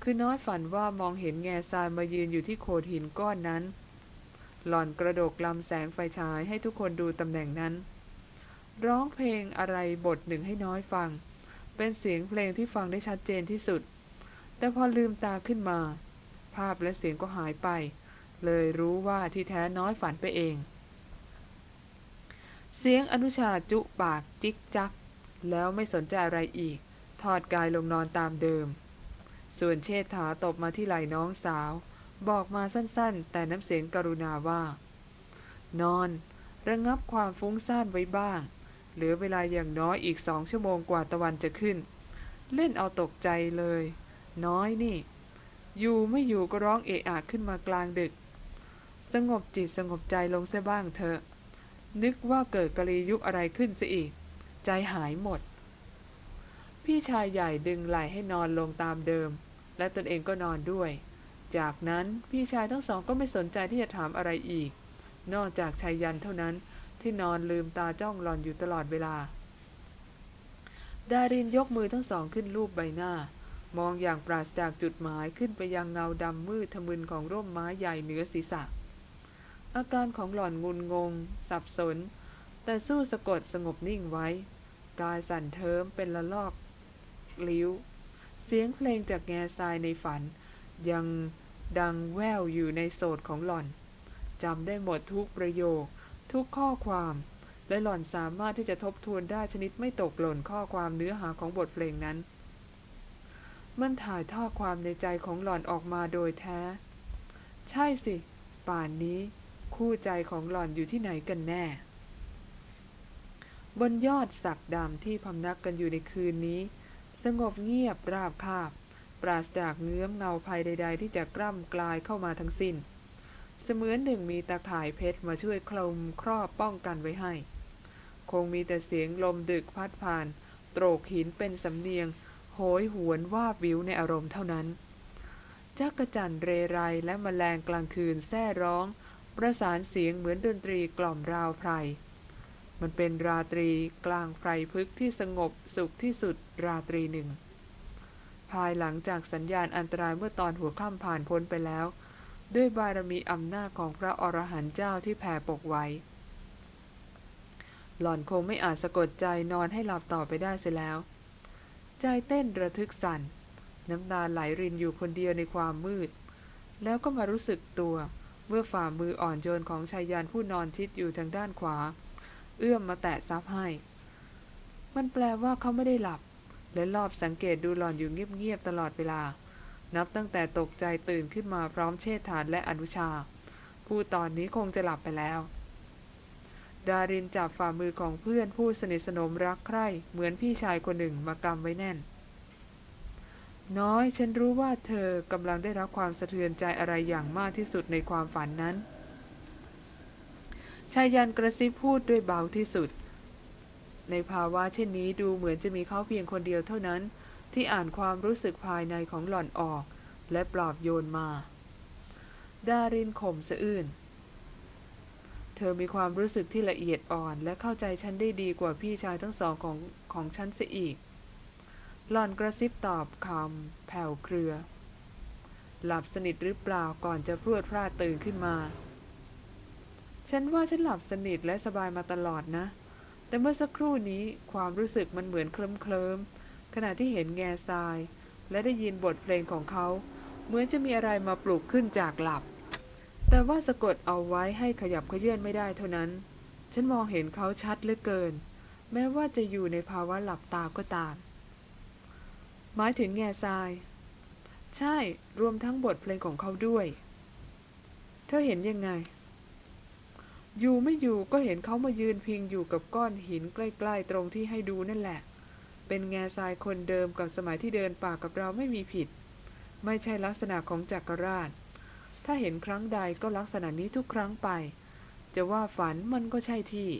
คือน้อยฝันว่ามองเห็นแง่ทรายมายืนอยู่ที่โขดหินก้อนนั้น หล่อนกระโดกลำแสงไฟฉายให้ทุกคนดูตำแหน่งนั้น ร้องเพลงอะไรบทหนึ่งให้น้อยฟัง เป็นเสียงเพลงที่ฟังได้ชัดเจนที่สุด แต่พอลืมตาขึ้นมา ภาพและเสียงก็หายไป เลยรู้ว่าที่แท้น้อยฝันไปเอง เสียงอนุชาจุปากจิกจัก แล้วไม่สนใจอะไรอีกทอดกายลงนอนตามเดิม ส่วนเชษฐาตบมาที่ไหล่น้องสาว บอกมาสั้นๆ แต่น้ำเสียงกรุณาว่า นอน ระงงับความฟุ้งซ่านไว้บ้าง เหลือเวลาอย่างน้อยอีกสองชั่วโมงกว่าตะวันจะขึ้น เล่นเอาตกใจเลย น้อยนี่อยู่ไม่อยู่ก็ร้องเอะอะขึ้นมากลางดึก สงบจิตสงบใจลงเสียบ้างเถอะ นึกว่าเกิดกะลียุคอะไรขึ้นซะอีก ใจหายหมด พี่ชายใหญ่ดึงไหล่ให้นอนลงตามเดิม และตนเองก็นอนด้วย จากนั้นพี่ชายทั้งสองก็ไม่สนใจที่จะถามอะไรอีก นอกจากชายยันเท่านั้นที่นอนลืมตาจ้องหลอนอยู่ตลอดเวลา ดารินยกมือทั้งสองขึ้นรูปใบหน้า มองอย่างปราศจากจุดหมายขึ้นไปยังเงาดำมืดทะมึนของร่มไม้ใหญ่เหนือศีรษะ อาการของหล่อนงุนงง สับสน แต่สู้สะกดสงบนิ่งไว้ กายสั่นเทิมเป็นละลอกลิ้ว เสียงเพลงจากแง่ทรายในฝัน ยังดังแว่วอยู่ในโสดของหล่อนจำได้หมดทุกประโยค ทุกข้อความ และหล่อนสามารถที่จะทบทวนได้ชนิดไม่ตกหล่นข้อความเนื้อหาของบทเพลงนั้น มันถ่ายทอดความในใจของหล่อนออกมาโดยแท้ ใช่สิ ป่านนี้ คู่ใจของหล่อนอยู่ที่ไหนกันแน่ บนยอดสักดำที่พำนักกันอยู่ในคืนนี้ สงบเงียบราบคาบ ปราศจากเงื้อมเงาภัยใด ๆ ที่จะกล้ำกลายเข้ามาทั้งสิน้น เสมือนหนึ่งมีตาข่ายเพชรมาช่วยคลุมครอบป้องกันไว้ให้ คงมีแต่เสียงลมดึกพัดผ่าน โตรกหินเป็นสำเนียง โหยหวนว่าวิวในอารมณ์เท่านั้นจักกระจันเรไรและมแมลงกลางคืนแซ่ร้อง ประสานเสียงเหมือนดนตรีกล่อมราวไพร มันเป็นราตรีกลางไพรพึกที่สงบสุขที่สุดราตรีหนึ่ง ภายหลังจากสัญญาณอันตรายเมื่อตอนหัวค่ำผ่านพ้นไปแล้ว ด้วยบารมีอำนาจของพระอรหันต์เจ้าที่แผ่ปกไว้ หล่อนคงไม่อาจสะกดใจนอนให้หลับต่อไปได้เสียแล้ว ใจเต้นระทึกสั่น น้ำตาไหลรินอยู่คนเดียวในความมืด แล้วก็มารู้สึกตัว เมื่อฝ่ามืออ่อนโยนของชายยานผู้นอนทิศอยู่ทางด้านขวา เอื้อมมาแตะซับให้ มันแปลว่าเขาไม่ได้หลับ และรอบสังเกตดูหลอนอยู่เงียบๆตลอดเวลา นับตั้งแต่ตกใจตื่นขึ้นมาพร้อมเชษฐานและอนุชา ผู้ตอนนี้คงจะหลับไปแล้ว ดารินจับฝ่ามือของเพื่อนผู้สนิทสนมรักใคร่เหมือนพี่ชายคนหนึ่งมากำไว้แน่น น้อย ฉันรู้ว่าเธอกำลังได้รับความสะเทือนใจอะไรอย่างมากที่สุดในความฝันนั้นชายันกระซิบพูดด้วยเบาที่สุด ในภาวะเช่นนี้ดูเหมือนจะมีเขาเพียงคนเดียวเท่านั้น ที่อ่านความรู้สึกภายในของหล่อนออก และปลอบโยนมา ดารินข่มสะอื้น เธอมีความรู้สึกที่ละเอียดอ่อนและเข้าใจฉันได้ดีกว่าพี่ชายทั้งสองของของฉันเสียอีก หล่อนกระซิบตอบคำแผ่วเครือ หลับสนิทหรือเปล่าก่อนจะพรวดพลาดตื่นขึ้นมา ฉันว่าฉันหลับสนิทและสบายมาตลอดนะ แต่เมื่อสักครู่นี้ความรู้สึกมันเหมือนเคลิ้มเคลิมขณะที่เห็นแง่ทราย และได้ยินบทเพลงของเขา เหมือนจะมีอะไรมาปลุกขึ้นจากหลับ แต่ว่าสะกดเอาไว้ให้ขยับขยื่นไม่ได้เท่านั้น ฉันมองเห็นเขาชัดเหลือเกิน แม้ว่าจะอยู่ในภาวะหลับตาก็ตาม หมายถึงแง่ทราย ใช่รวมทั้งบทเพลงของเขาด้วย เธอเห็นยังไง อยู่ไม่อยู่ก็เห็นเขามายืนพิงอยู่กับก้อนหินใกล้ๆ ตรงที่ให้ดูนั่นแหละ เป็นแง่ทรายคนเดิมกับสมัยที่เดินป่ากับเราไม่มีผิด ไม่ใช่ลักษณะของจักรราช ถ้าเห็นครั้งใดก็ลักษณะนี้ทุกครั้งไป จะว่าฝันมันก็ใช่ที่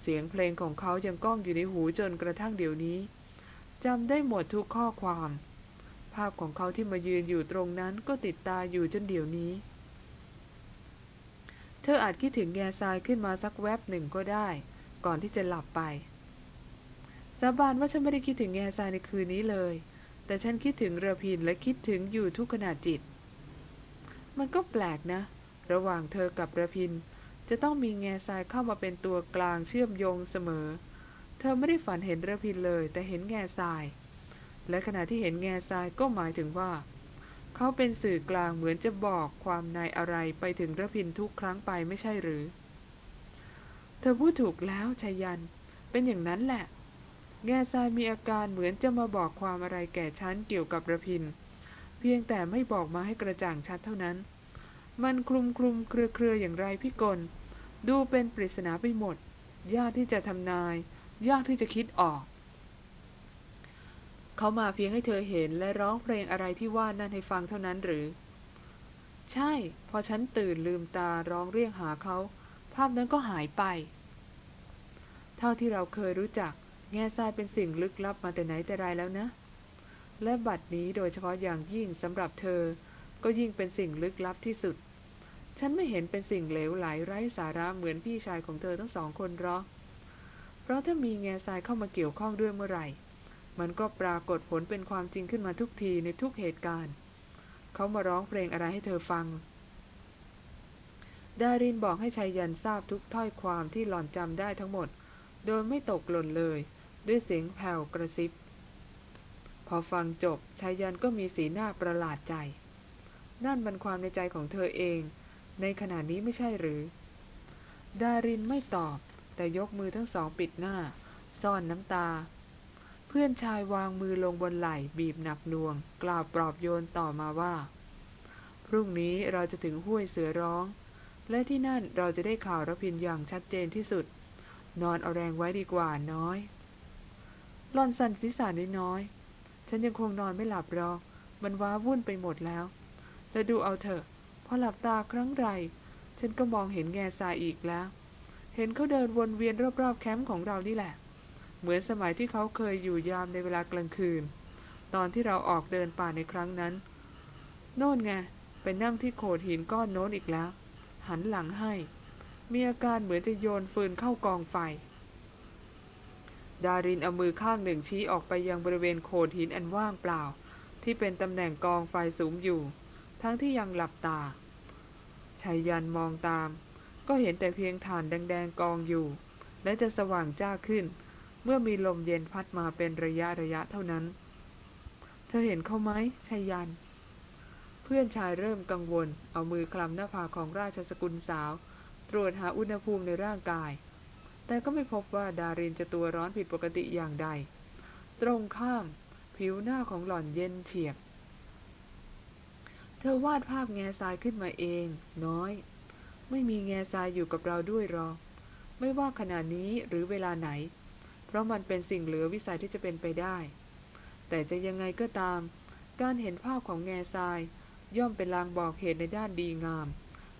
เสียงเพลงของเขายังก้องอยู่ในหูจนกระทั่งเดี๋ยวนี้ จำได้หมดทุกข้อความ ภาพของเขาที่มายืนอยู่ตรงนั้นก็ติดตาอยู่จนเดี๋ยวนี้ เธออาจคิดถึงแง่ทรายขึ้นมาสักแวบหนึ่งก็ได้ ก่อนที่จะหลับไปสาบานว่าฉันไม่ได้คิดถึงแง่ทรายในคืนนี้เลย แต่ฉันคิดถึงเรือพินและคิดถึงอยู่ทุกขณะจิต มันก็แปลกนะ ระหว่างเธอกับเรือพิน จะต้องมีแง่ทรายเข้ามาเป็นตัวกลางเชื่อมโยงเสมอเเธอไม่ได้ฝันเห็นรือพินเลย แต่เห็นแง่ทราย และขณะที่เห็นแง่ทรายก็หมายถึงว่า เขาเป็นสื่อกลางเหมือนจะบอกความในอะไรไปถึงรือพินทุกครั้งไปไม่ใช่หรือ เธอพูดถูกแล้วชายัน เป็นอย่างนั้นแหละ แง่ทรายมีอาการเหมือนจะมาบอกความอะไรแก่ฉันเกี่ยวกับระพิน เพียงแต่ไม่บอกมาให้กระจ่างชัดเท่านั้น มันคลุมคลุมเครือเครืออย่างไรพี่กลดูเป็นปริศนาไปหมด ยากที่จะทำนาย ยากที่จะคิดออก เขามาเพียงให้เธอเห็นและร้องเพลงอะไรที่ว่านั่นให้ฟังเท่านั้นหรือ ใช่ พอฉันตื่นลืมตาร้องเรียกหาเขา ภาพนั้นก็หายไป เท่าที่เราเคยรู้จัก แง่ทรายเป็นสิ่งลึกลับมาแต่ไหนแต่ไรแล้วนะ และบัดนี้โดยเฉพาะอย่างยิ่งสำหรับเธอ ก็ยิ่งเป็นสิ่งลึกลับที่สุดฉันไม่เห็นเป็นสิ่งเหลวไหลไร้สาระเหมือนพี่ชายของเธอทั้งสองคนหรอก ราะถ้ามีแง่ทรายเข้ามาเกี่ยวข้องด้วยเมื่อไหร่ มันก็ปรากฏผลเป็นความจริงขึ้นมาทุกทีในทุกเหตุการณ์ เขามาร้องเพลงอะไรให้เธอฟัง ดารินบอกให้ชายยันทราบทุกถ้อยความที่หล่อนจำได้ทั้งหมด โดยไม่ตกหล่นเลย ด้วยเสียงแผ่วกระซิบ พอฟังจบชายยันก็มีสีหน้าประหลาดใจ นั่นมันความในใจของเธอเอง ในขณะนี้ไม่ใช่หรือ ดารินไม่ตอบ แต่ยกมือทั้งสองปิดหน้า ซ่อนน้ำตา เพื่อนชายวางมือลงบนไหล่บีบหนักหน่วง กล่าวปลอบโยนต่อมาว่า พรุ่งนี้เราจะถึงห้วยเสือร้อง และที่นั่นเราจะได้ข่าวระพินอย่างชัดเจนที่สุด นอนเอาแรงไว้ดีกว่าน้อยหลอนสันศีรษะน้อยๆฉันยังคงนอนไม่หลับรอกมันว้าวุ่นไปหมดแล้วแต่ดูเอาเถอะพอหลับตาครั้งไรฉันก็มองเห็นแง่ทรายอีกแล้ว เห็นเขาเดินวนเวียนรอบๆแคมป์ของเรานี่แหละ เหมือนสมัยที่เขาเคยอยู่ยามในเวลากลางคืน ตอนที่เราออกเดินป่าในครั้งนั้น โน่นไงไปนั่งที่โขดหินก้อนโน้นอีกแล้ว หันหลังให้ มีอาการเหมือนจะโยนฟืนเข้ากองไฟ ดารินเอามือข้างหนึ่งชี้ออกไปยังบริเวณโขดหินอันว่างเปล่า ที่เป็นตำแหน่งกองไฟสูงอยู่ ทั้งที่ยังหลับตาชายยันมองตาม ก็เห็นแต่เพียงฐานแดงๆกองอยู่ และจะสว่างจ้าขึ้น เมื่อมีลมเย็นพัดมาเป็นระยะระยะเท่านั้น เธอเห็นเขาไหมชายยัน เพื่อนชายเริ่มกังวล เอามือคลำหน้าผากของราชสกุลสาว ตรวจหาอุณหภูมิในร่างกาย แต่ก็ไม่พบว่าดารินจะตัวร้อนผิดปกติอย่างใด ตรงข้าม ผิวหน้าของหล่อนเย็นเฉียบ เธอวาดภาพแง่ทรายขึ้นมาเอง น้อย ไม่มีแง่ทรายอยู่กับเราด้วยหรอกไม่ว่าขณะนี้หรือเวลาไหน เพราะมันเป็นสิ่งเหลือวิสัยที่จะเป็นไปได้ แต่จะยังไงก็ตาม การเห็นภาพของแง่ทราย ย่อมเป็นลางบอกเหตุในด้านดีงาม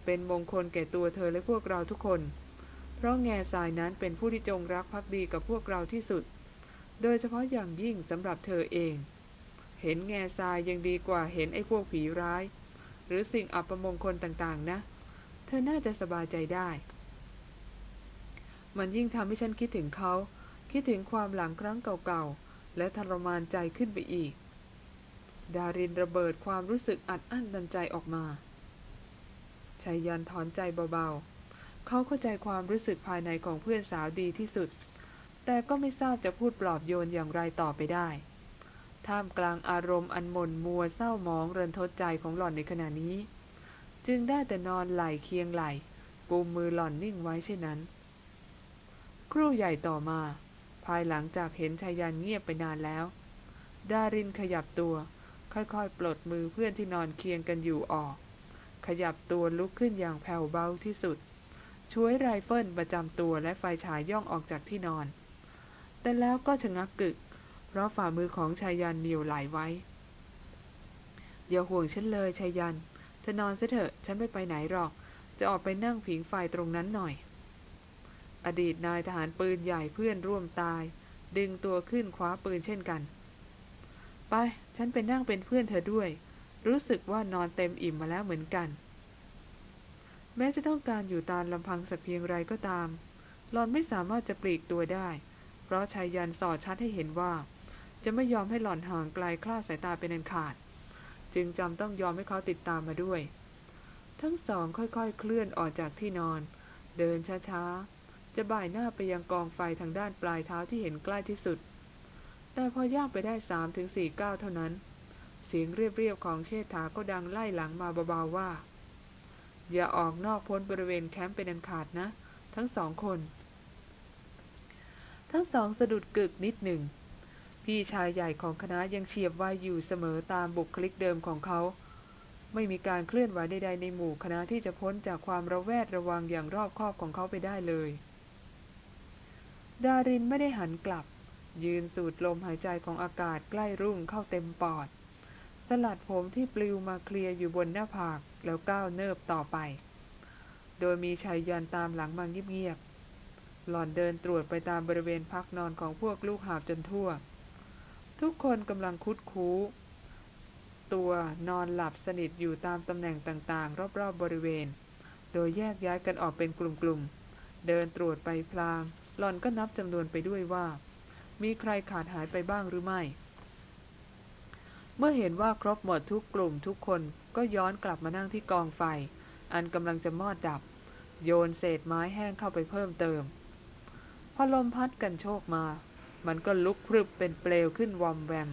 เป็นมงคลแก่ตัวเธอและพวกเราทุกคน เพราะแง่ทรายนั้นเป็นผู้ที่จงรักภักดีกับพวกเราที่สุด โดยเฉพาะอย่างยิ่งสำหรับเธอเอง เห็นแง่ทรายยังดีกว่าเห็นไอ้พวกผีร้าย หรือสิ่งอัปมงคลต่างๆนะเธอน่าจะสบายใจได้ มันยิ่งทำให้ฉันคิดถึงเขา คิดถึงความหลังครั้งเก่าๆ และทรมานใจขึ้นไปอีก ดารินระเบิดความรู้สึกอัดอั้นดันใจออกมาชายยันถอนใจเบาๆ เขาเข้าใจความรู้สึกภายในของเพื่อนสาวดีที่สุด แต่ก็ไม่ทราบจะพูดปลอบโยนอย่างไรต่อไปได้ ท่ามกลางอารมณ์อันหม่นมัวเศร้าหมองเรินทดใจของหล่อนในขณะนี้ จึงได้แต่นอนไหลเคียงไหลกุมมือหล่อนนิ่งไว้เช่นนั้น ครู่ใหญ่ต่อมา ภายหลังจากเห็นชายันเงียบไปนานแล้ว ดารินขยับตัว ค่อยๆ ปลดมือเพื่อนที่นอนเคียงกันอยู่ออก ขยับตัวลุกขึ้นอย่างแผ่วเบาที่สุด ช่วยไรเฟิลประจำตัวและไฟฉายย่องออกจากที่นอน แต่แล้วก็ชะงักกึก เพราะฝ่ามือของชายันเหนียวไหลไว้ อย่าห่วงฉันเลยชายัน เธอนอนซะเถอะฉันไม่ไปไหนหรอก จะออกไปนั่งผิงไฟตรงนั้นหน่อย อดีตนายทหารปืนใหญ่เพื่อนร่วมตาย ดึงตัวขึ้นคว้าปืนเช่นกัน ไป ฉันไปนั่งเป็นเพื่อนเธอด้วย รู้สึกว่านอนเต็มอิ่มมาแล้วเหมือนกัน แม้จะต้องการอยู่ตามลำพังสักเพียงไรก็ตามหลอนไม่สามารถจะปลีกตัวได้ เพราะชายยันสอดชัดให้เห็นว่า จะไม่ยอมให้หล่อนห่างไกลคลาดสายตาเป็นอันขาด จึงจำต้องยอมให้เขาติดตามมาด้วย ทั้งสองค่อยๆ เคลื่อนออกจากที่นอน เดินช้าๆ จะบ่ายหน้าไปยังกองไฟทางด้านปลายเท้าที่เห็นใกล้ที่สุด แต่พอย่างไปได้สามถึงสี่ก้าวเท่านั้น เสียงเรียบๆของเชษฐาก็ดังไล่หลังมาเบาๆว่า อย่าออกนอกพ้นบริเวณแคมป์เป็นอันขาดนะ ทั้งสองคน ทั้งสองสะดุดกึกนิดหนึ่ง พี่ชายใหญ่ของคณะยังเฉียบไวอยู่เสมอตามบุคลิกเดิมของเขา ไม่มีการเคลื่อนไหวใดๆในหมู่คณะที่จะพ้นจากความระแวดระวังอย่างรอบคอบของเขาไปได้เลย ดารินไม่ได้หันกลับ ยืนสูดลมหายใจของอากาศใกล้รุ่งเข้าเต็มปอด สลัดผมที่ปลิวมาเคลียร์อยู่บนหน้าผากแล้วก้าวเนิบต่อไป โดยมีชายยันตามหลังมาเงียบๆหล่อนเดินตรวจไปตามบริเวณพักนอนของพวกลูกหาบจนทั่ว ทุกคนกำลังคุดคู้ ตัวนอนหลับสนิทอยู่ตามตำแหน่งต่างๆ รอบๆบบริเวณ โดยแยกย้ายกันออกเป็นกลุ่มๆ เดินตรวจไปพลางหล่อนก็นับจำนวนไปด้วยว่า มีใครขาดหายไปบ้างหรือไม่ เมื่อเห็นว่าครบหมดทุกกลุ่มทุกคนก็ย้อนกลับมานั่งที่กองไฟ อันกำลังจะมอดดับ โยนเศษไม้แห้งเข้าไปเพิ่มเติมพอลมพัดกันโชกมา มันก็ลุกพรึบเป็นเปลวขึ้นวอมแวม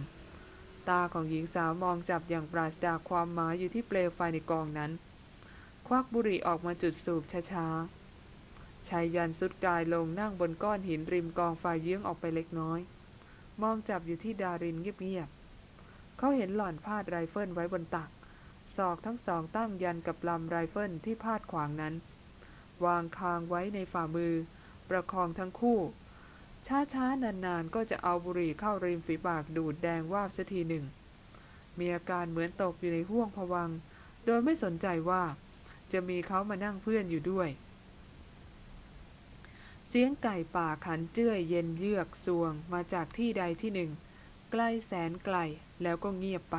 ตาของหญิงสาวมองจับอย่างปราศจากความหมายอยู่ที่เปลวไฟในกองนั้น ควักบุหรี่ออกมาจุดสูบช้าๆชายยันสุดกายลงนั่งบนก้อนหินริมกองไฟเยื้องออกไปเล็กน้อย มองจับอยู่ที่ดารินเงียบๆเขาเห็นหล่อนพาดไรเฟิลไว้บนตักศอกทั้งสองตั้งยันกับลำไรเฟิลที่พาดขวางนั้น วางคางไว้ในฝ่ามือ ประคองทั้งคู่ ช้าๆ นานๆ ก็จะเอาบุหรี่เข้าริมฝีปากดูดแดงวาบสักทีหนึ่ง มีอาการเหมือนตกอยู่ในห้วงภวังค์ โดยไม่สนใจว่า จะมีเขามานั่งเพื่อนอยู่ด้วย เสียงไก่ป่าขันเจื้อยเย็นเยือกสวงมาจากที่ใดที่หนึ่ง ใกล้แสนไกลแล้วก็เงียบไป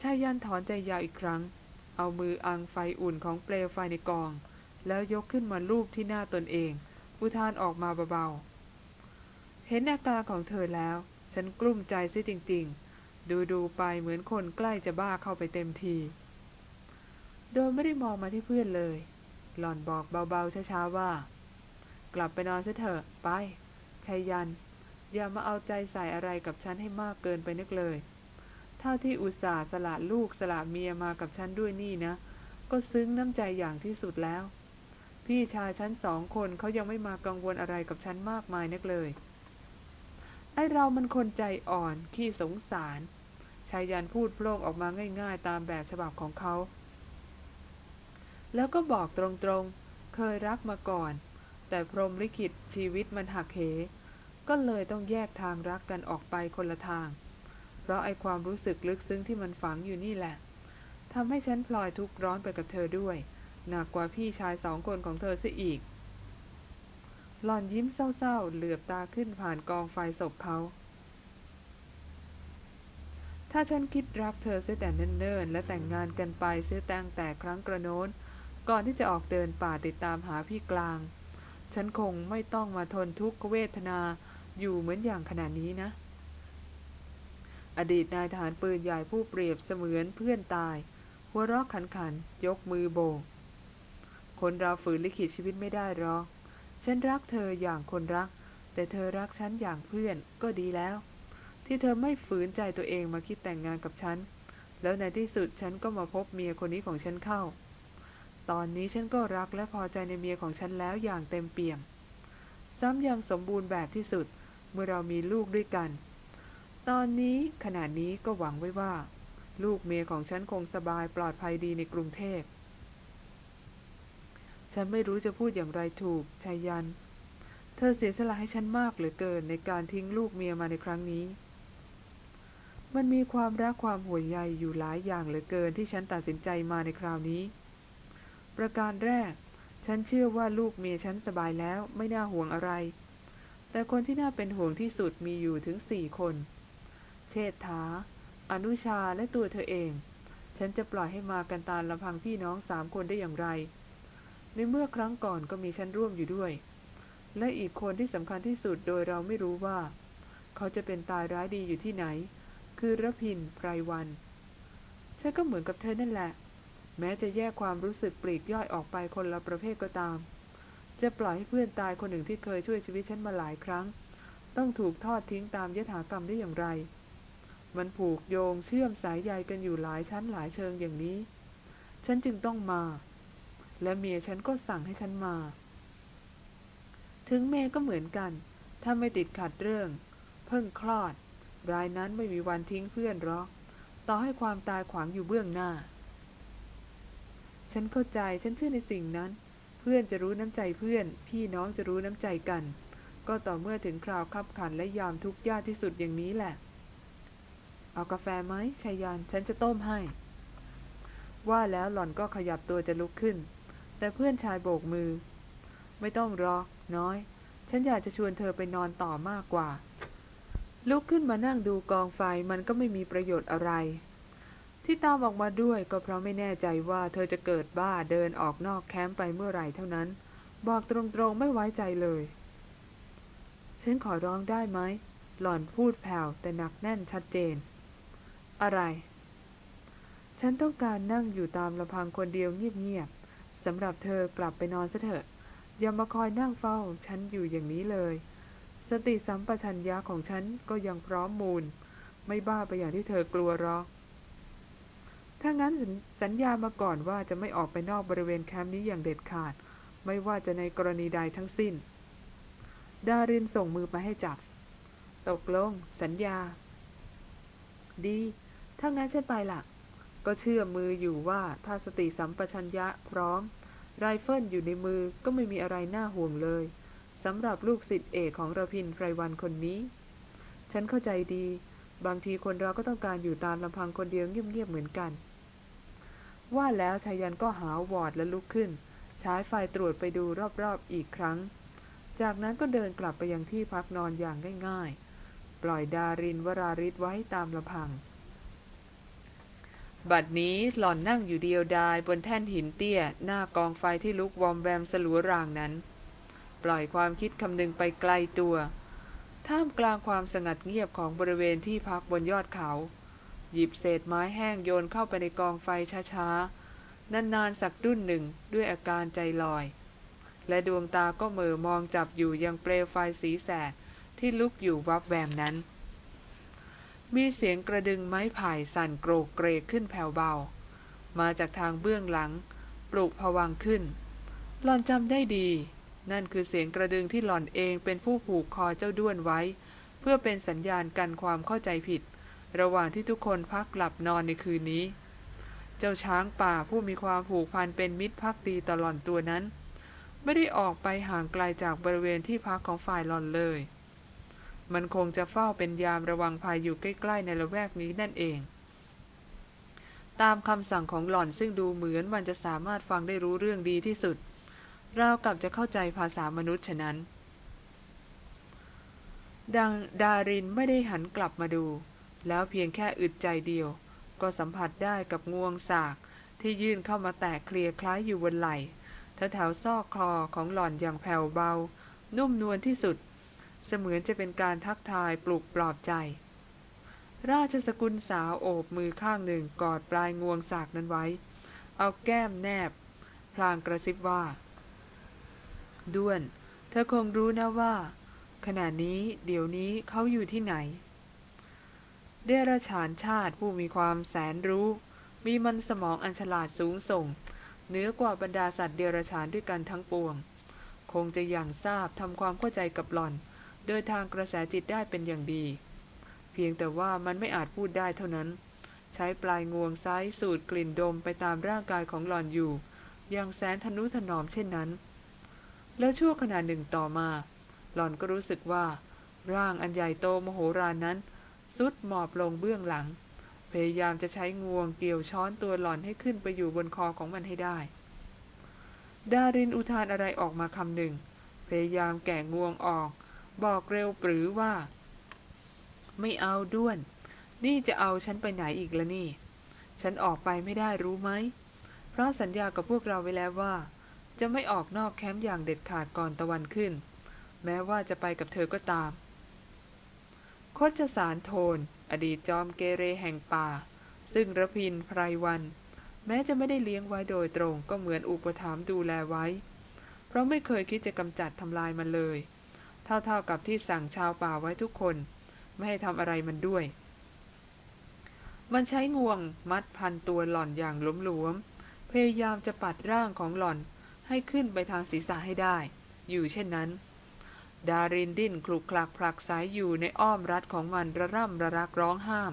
ชายันถอนใจยาวอีกครั้ง เอามืออังไฟอุ่นของเปลวไฟในกอง แล้วยกขึ้นมาลูบที่หน้าตนเอง อุทานออกมาเบาๆ เห็นอาการของเธอแล้ว ฉันกลุ้มใจซิจริงๆ ดูดูไปเหมือนคนใกล้จะบ้าเข้าไปเต็มที โดยไม่ได้มองมาที่เพื่อนเลย หล่อนบอกเบาๆช้าๆว่า กลับไปนอนซะเถอะไปชัยยัน อย่ามาเอาใจใส่อะไรกับฉันให้มากเกินไปนึกเลย เท่าที่อุตส่าห์สละลูกสละเมียมากับฉันด้วยนี่นะ ก็ซึ้งน้ำใจอย่างที่สุดแล้ว พี่ชายฉันสองคนเขายังไม่มากังวลอะไรกับฉันมากมายนักเลย ไอเรามันคนใจอ่อนขี้สงสาร ชายยันพูดโพล่งออกมาง่าย ๆ ตามแบบฉบับของเขา แล้วก็บอกตรงๆ เคยรักมาก่อน แต่พรมลิขิตชีวิตมันหักเห ก็เลยต้องแยกทางรักกันออกไปคนละทาง เพราะไอความรู้สึกลึกซึ้งที่มันฝังอยู่นี่แหละทำให้ฉันพลอยทุกข์ร้อนไปกับเธอด้วย หนักกว่าพี่ชายสองคนของเธอซะอีก หล่อนยิ้มเศร้าๆ เหลือบตาขึ้นผ่านกองไฟศพเขา ถ้าฉันคิดรักเธอเสียแต่เนิ่นๆ และแต่งงานกันไปเสียตั้งแต่ครั้งกระโน้น ก่อนที่จะออกเดินป่าติดตามหาพี่กลาง ฉันคงไม่ต้องมาทนทุกขเวทนาอยู่เหมือนอย่างขนาดนี้นะ อดีตนายทหารปืนใหญ่ผู้เปรียบเสมือนเพื่อนตาย หัวเราะขันขัน ยกมือโบก คนเราฝืนลิขิตชีวิตไม่ได้หรอกฉันรักเธออย่างคนรัก แต่เธอรักฉันอย่างเพื่อนก็ดีแล้ว ที่เธอไม่ฝืนใจตัวเองมาคิดแต่งงานกับฉัน แล้วในที่สุดฉันก็มาพบเมียคนนี้ของฉันเข้า ตอนนี้ฉันก็รักและพอใจในเมียของฉันแล้วอย่างเต็มเปี่ยม ซ้ำยังสมบูรณ์แบบที่สุดเมื่อเรามีลูกด้วยกัน ตอนนี้ขณะนี้ก็หวังไว้ว่า ลูกเมียของฉันคงสบายปลอดภัยดีในกรุงเทพ ฉันไม่รู้จะพูดอย่างไรถูกชายัน เธอเสียสละให้ฉันมากเหลือเกินในการทิ้งลูกเมียมาในครั้งนี้ มันมีความรักความห่วงใยอยู่หลายอย่างเหลือเกินที่ฉันตัดสินใจมาในคราวนี้ ประการแรก ฉันเชื่อว่าลูกเมียฉันสบายแล้วไม่น่าห่วงอะไร แต่คนที่น่าเป็นห่วงที่สุดมีอยู่ถึงสี่คน เชษฐา อนุชาและตัวเธอเอง ฉันจะปล่อยให้มากันตามลำพังพี่น้องสามคนได้อย่างไร ในเมื่อครั้งก่อนก็มีฉันร่วมอยู่ด้วย และอีกคนที่สำคัญที่สุดโดยเราไม่รู้ว่า เขาจะเป็นตายร้ายดีอยู่ที่ไหน คือระพินไพรวัน ฉันก็เหมือนกับเธอนั่นแหละ แม้จะแยกความรู้สึกปลีกย่อยออกไปคนละประเภทก็ตาม จะปล่อยให้เพื่อนตายคนหนึ่งที่เคยช่วยชีวิตฉันมาหลายครั้ง ต้องถูกทอดทิ้งตามยถากรรมได้อย่างไร มันผูกโยงเชื่อมสายใยกันอยู่หลายชั้นหลายเชิงอย่างนี้ ฉันจึงต้องมา และเมียฉันก็สั่งให้ฉันมา ถึงเมย์ก็เหมือนกัน ถ้าไม่ติดขัดเรื่อง เพิ่งคลอด รายนั้นไม่มีวันทิ้งเพื่อนหรอก ต่อให้ความตายขวางอยู่เบื้องหน้า ฉันเข้าใจฉันเชื่อในสิ่งนั้น เพื่อนจะรู้น้ำใจเพื่อน พี่น้องจะรู้น้ำใจกัน ก็ต่อเมื่อถึงคราวขับขันและยามทุกข์ยากที่สุดอย่างนี้แหละ เอากาแฟไหมชายยาน ฉันจะต้มให้ว่าแล้วหล่อนก็ขยับตัวจะลุกขึ้น แต่เพื่อนชายโบกมือ ไม่ต้องรอกน้อย ฉันอยากจะชวนเธอไปนอนต่อมากกว่า ลุกขึ้นมานั่งดูกองไฟมันก็ไม่มีประโยชน์อะไร ที่ตามออกมาด้วยก็เพราะไม่แน่ใจว่าเธอจะเกิดบ้าเดินออกนอกแคมป์ไปเมื่อไหร่เท่านั้น บอกตรงๆไม่ไว้ใจเลย ฉันขอร้องได้ไหมหล่อนพูดแผ่วแต่หนักแน่นชัดเจน อะไร ฉันต้องการนั่งอยู่ตามลำพังคนเดียวเงียบๆ สำหรับเธอกลับไปนอนซะเถอะ อย่ามาคอยนั่งเฝ้าฉันอยู่อย่างนี้เลย สติสัมปชัญญะของฉันก็ยังพร้อมมูล ไม่บ้าไปอย่างที่เธอกลัวหรอกถ้างั้นสัญญามาก่อนว่าจะไม่ออกไปนอกบริเวณแคมป์นี้อย่างเด็ดขาด ไม่ว่าจะในกรณีใดทั้งสิ้น ดารินส่งมือมาให้จับ ตกลง สัญญา ดี ถ้างั้นฉันไปละ ก็เชื่อมืออยู่ว่าถ้าสติสัมปชัญญะพร้อม ไรเฟิลอยู่ในมือก็ไม่มีอะไรน่าห่วงเลยสำหรับลูกศิษย์เอกของระพินไพรวันคนนี้ ฉันเข้าใจดี บางทีคนเราก็ต้องการอยู่ตามลำพังคนเดียวเงียบๆเหมือนกัน ว่าแล้วชายันก็หาวอดและลุกขึ้น ใช้ไฟตรวจไปดูรอบๆอีกครั้ง จากนั้นก็เดินกลับไปยังที่พักนอนอย่างง่ายๆ ปล่อยดารินวราริศไว้ตามลำพัง บัดนี้หล่อนนั่งอยู่เดียวดายบนแท่นหินเตี้ย หน้ากองไฟที่ลุกวอมแวมสลัวรางนั้น ปล่อยความคิดคำนึงไปไกลตัว ท่ามกลางความสงัดเงียบของบริเวณที่พักบนยอดเขา หยิบเศษไม้แห้งโยนเข้าไปในกองไฟช้าๆ นานๆสักดุ้นหนึ่งด้วยอาการใจลอย และดวงตาก็เหม่อมองจับอยู่ยังเปลวไฟสีแสดที่ลุกอยู่วับแวมนั้น มีเสียงกระดึงไม้ไผ่สั่นโกรกเกรกขึ้นแผ่วเบา มาจากทางเบื้องหลัง ปลุกผวังขึ้น หล่อนจำได้ดี นั่นคือเสียงกระดึงที่หล่อนเองเป็นผู้ผูกคอเจ้าด้วนไว้ เพื่อเป็นสัญญาณกันความเข้าใจผิด ระหว่างที่ทุกคนพักหลับนอนในคืนนี้ เจ้าช้างป่าผู้มีความผูกพันเป็นมิตรพักดีตลอนตัวนั้น ไม่ได้ออกไปห่างไกลจากบริเวณที่พักของฝ่ายหล่อนเลย มันคงจะเฝ้าเป็นยามระวังภัยอยู่ใกล้ ๆ ในละแวกนี้นั่นเอง ตามคำสั่งของหล่อนซึ่งดูเหมือนมันจะสามารถฟังได้รู้เรื่องดีที่สุด เราวกับจะเข้าใจภาษามนุษย์ฉะนั้น ดังดารินไม่ได้หันกลับมาดู แล้วเพียงแค่อึดใจเดียว ก็สัมผัสได้กับงวงสากที่ยื่นเข้ามาแตะเคลียคล้ายอยู่บนไหล่แถวๆซอกคลอของหล่อนอย่างแผ่วเบา นุ่มนวลที่สุด เสมือนจะเป็นการทักทายปลุกปลอบใจ ราชสกุลสาวโอบมือข้างหนึ่งกอดปลายงวงสากนั้นไว้ เอาแก้มแนบ พลางกระซิบว่า ด้วน เธอคงรู้นะว่า ขณะนี้เดี๋ยวนี้เขาอยู่ที่ไหน เดรัจฉานชาติผู้มีความแสนรู้ มีมันสมองอันฉลาดสูงส่งเหนือกว่าบรรดาสัตว์เดรัจฉานด้วยกันทั้งปวง คงจะอย่างทราบทำความเข้าใจกับหล่อน โดยทางกระแสจิตได้เป็นอย่างดี เพียงแต่ว่ามันไม่อาจพูดได้เท่านั้น ใช้ปลายงวงซ้ายสูดกลิ่นดมไปตามร่างกายของหลอนอยู่ อย่างแสนทนุถนอมเช่นนั้น แล้วชั่วขณะหนึ่งต่อมา หลอนก็รู้สึกว่า ร่างอันใหญ่โตมโหฬารนั้นสุดหมอบลงเบื้องหลัง พยายามจะใช้งวงเกี่ยวช้อนตัวหลอนให้ขึ้นไปอยู่บนคอของมันให้ได้ ดารินอุทานอะไรออกมาคำหนึ่ง พยายามแก่งวงออก บอกเร็วปรือว่า ไม่เอาด้วน นี่จะเอาฉันไปไหนอีกละนี่ ฉันออกไปไม่ได้รู้ไหม เพราะสัญญากับพวกเราไว้แล้วว่า จะไม่ออกนอกแคมป์อย่างเด็ดขาดก่อนตะวันขึ้น แม้ว่าจะไปกับเธอก็ตามคชสารโทน อดีตจอมเกเรแห่งป่า ซึ่งระพินไพรวัน แม้จะไม่ได้เลี้ยงไว้โดยตรงก็เหมือนอุปถัมภ์ดูแลไว้ เพราะไม่เคยคิดจะกำจัดทำลายมันเลย เท่าๆกับที่สั่งชาวป่าไว้ทุกคน ไม่ให้ทำอะไรมันด้วย มันใช้งวงมัดพันตัวหล่อนอย่างหลวมๆพยายามจะปัดร่างของหล่อนให้ขึ้นไปทางศีรษะให้ได้ อยู่เช่นนั้น ดารินดิ้นคลุกคลักผลักสายอยู่ในอ้อมรัดของมันระร่ำระรักร้องห้าม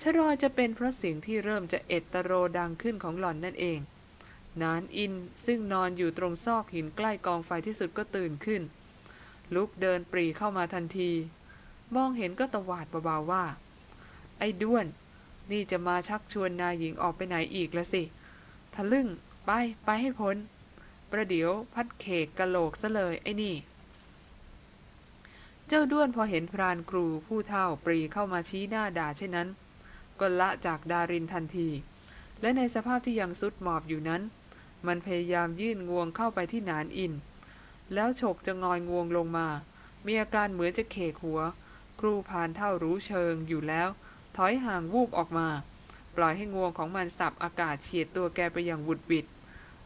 ชรอจะเป็นเพราะเสียงที่เริ่มจะเอตโรดังขึ้นของหล่อนนั่นเอง นานอินซึ่งนอนอยู่ตรงซอกหินใกล้กองไฟที่สุดก็ตื่นขึ้น ลุกเดินปรีเข้ามาทันที มองเห็นก็ตวาดเบาๆว่า ไอ้ด้วน นี่จะมาชักชวนนายหญิงออกไปไหนอีกละสิ ทะลึ่ง ไปไปให้พ้น ประเดี๋ยวพัดเขกกะโหลกซะเลยไอ้นี่ เจ้าด้วนพอเห็นพรานครูผู้เท่าปรีเข้ามาชี้หน้าด่าเช่นนั้น ก็ละจากดารินทันที และในสภาพที่ยังสุดหมอบอยู่นั้น มันพยายามยื่นงวงเข้าไปที่นานอิน แล้วฉกจะงอยงวงลงมา มีอาการเหมือนจะเขกหัว ครูพานเท่ารู้เชิงอยู่แล้ว ถอยห่างวูบออกมา ปล่อยให้งวงของมันสับอากาศเฉียดตัวแกไปอย่างบุดบิด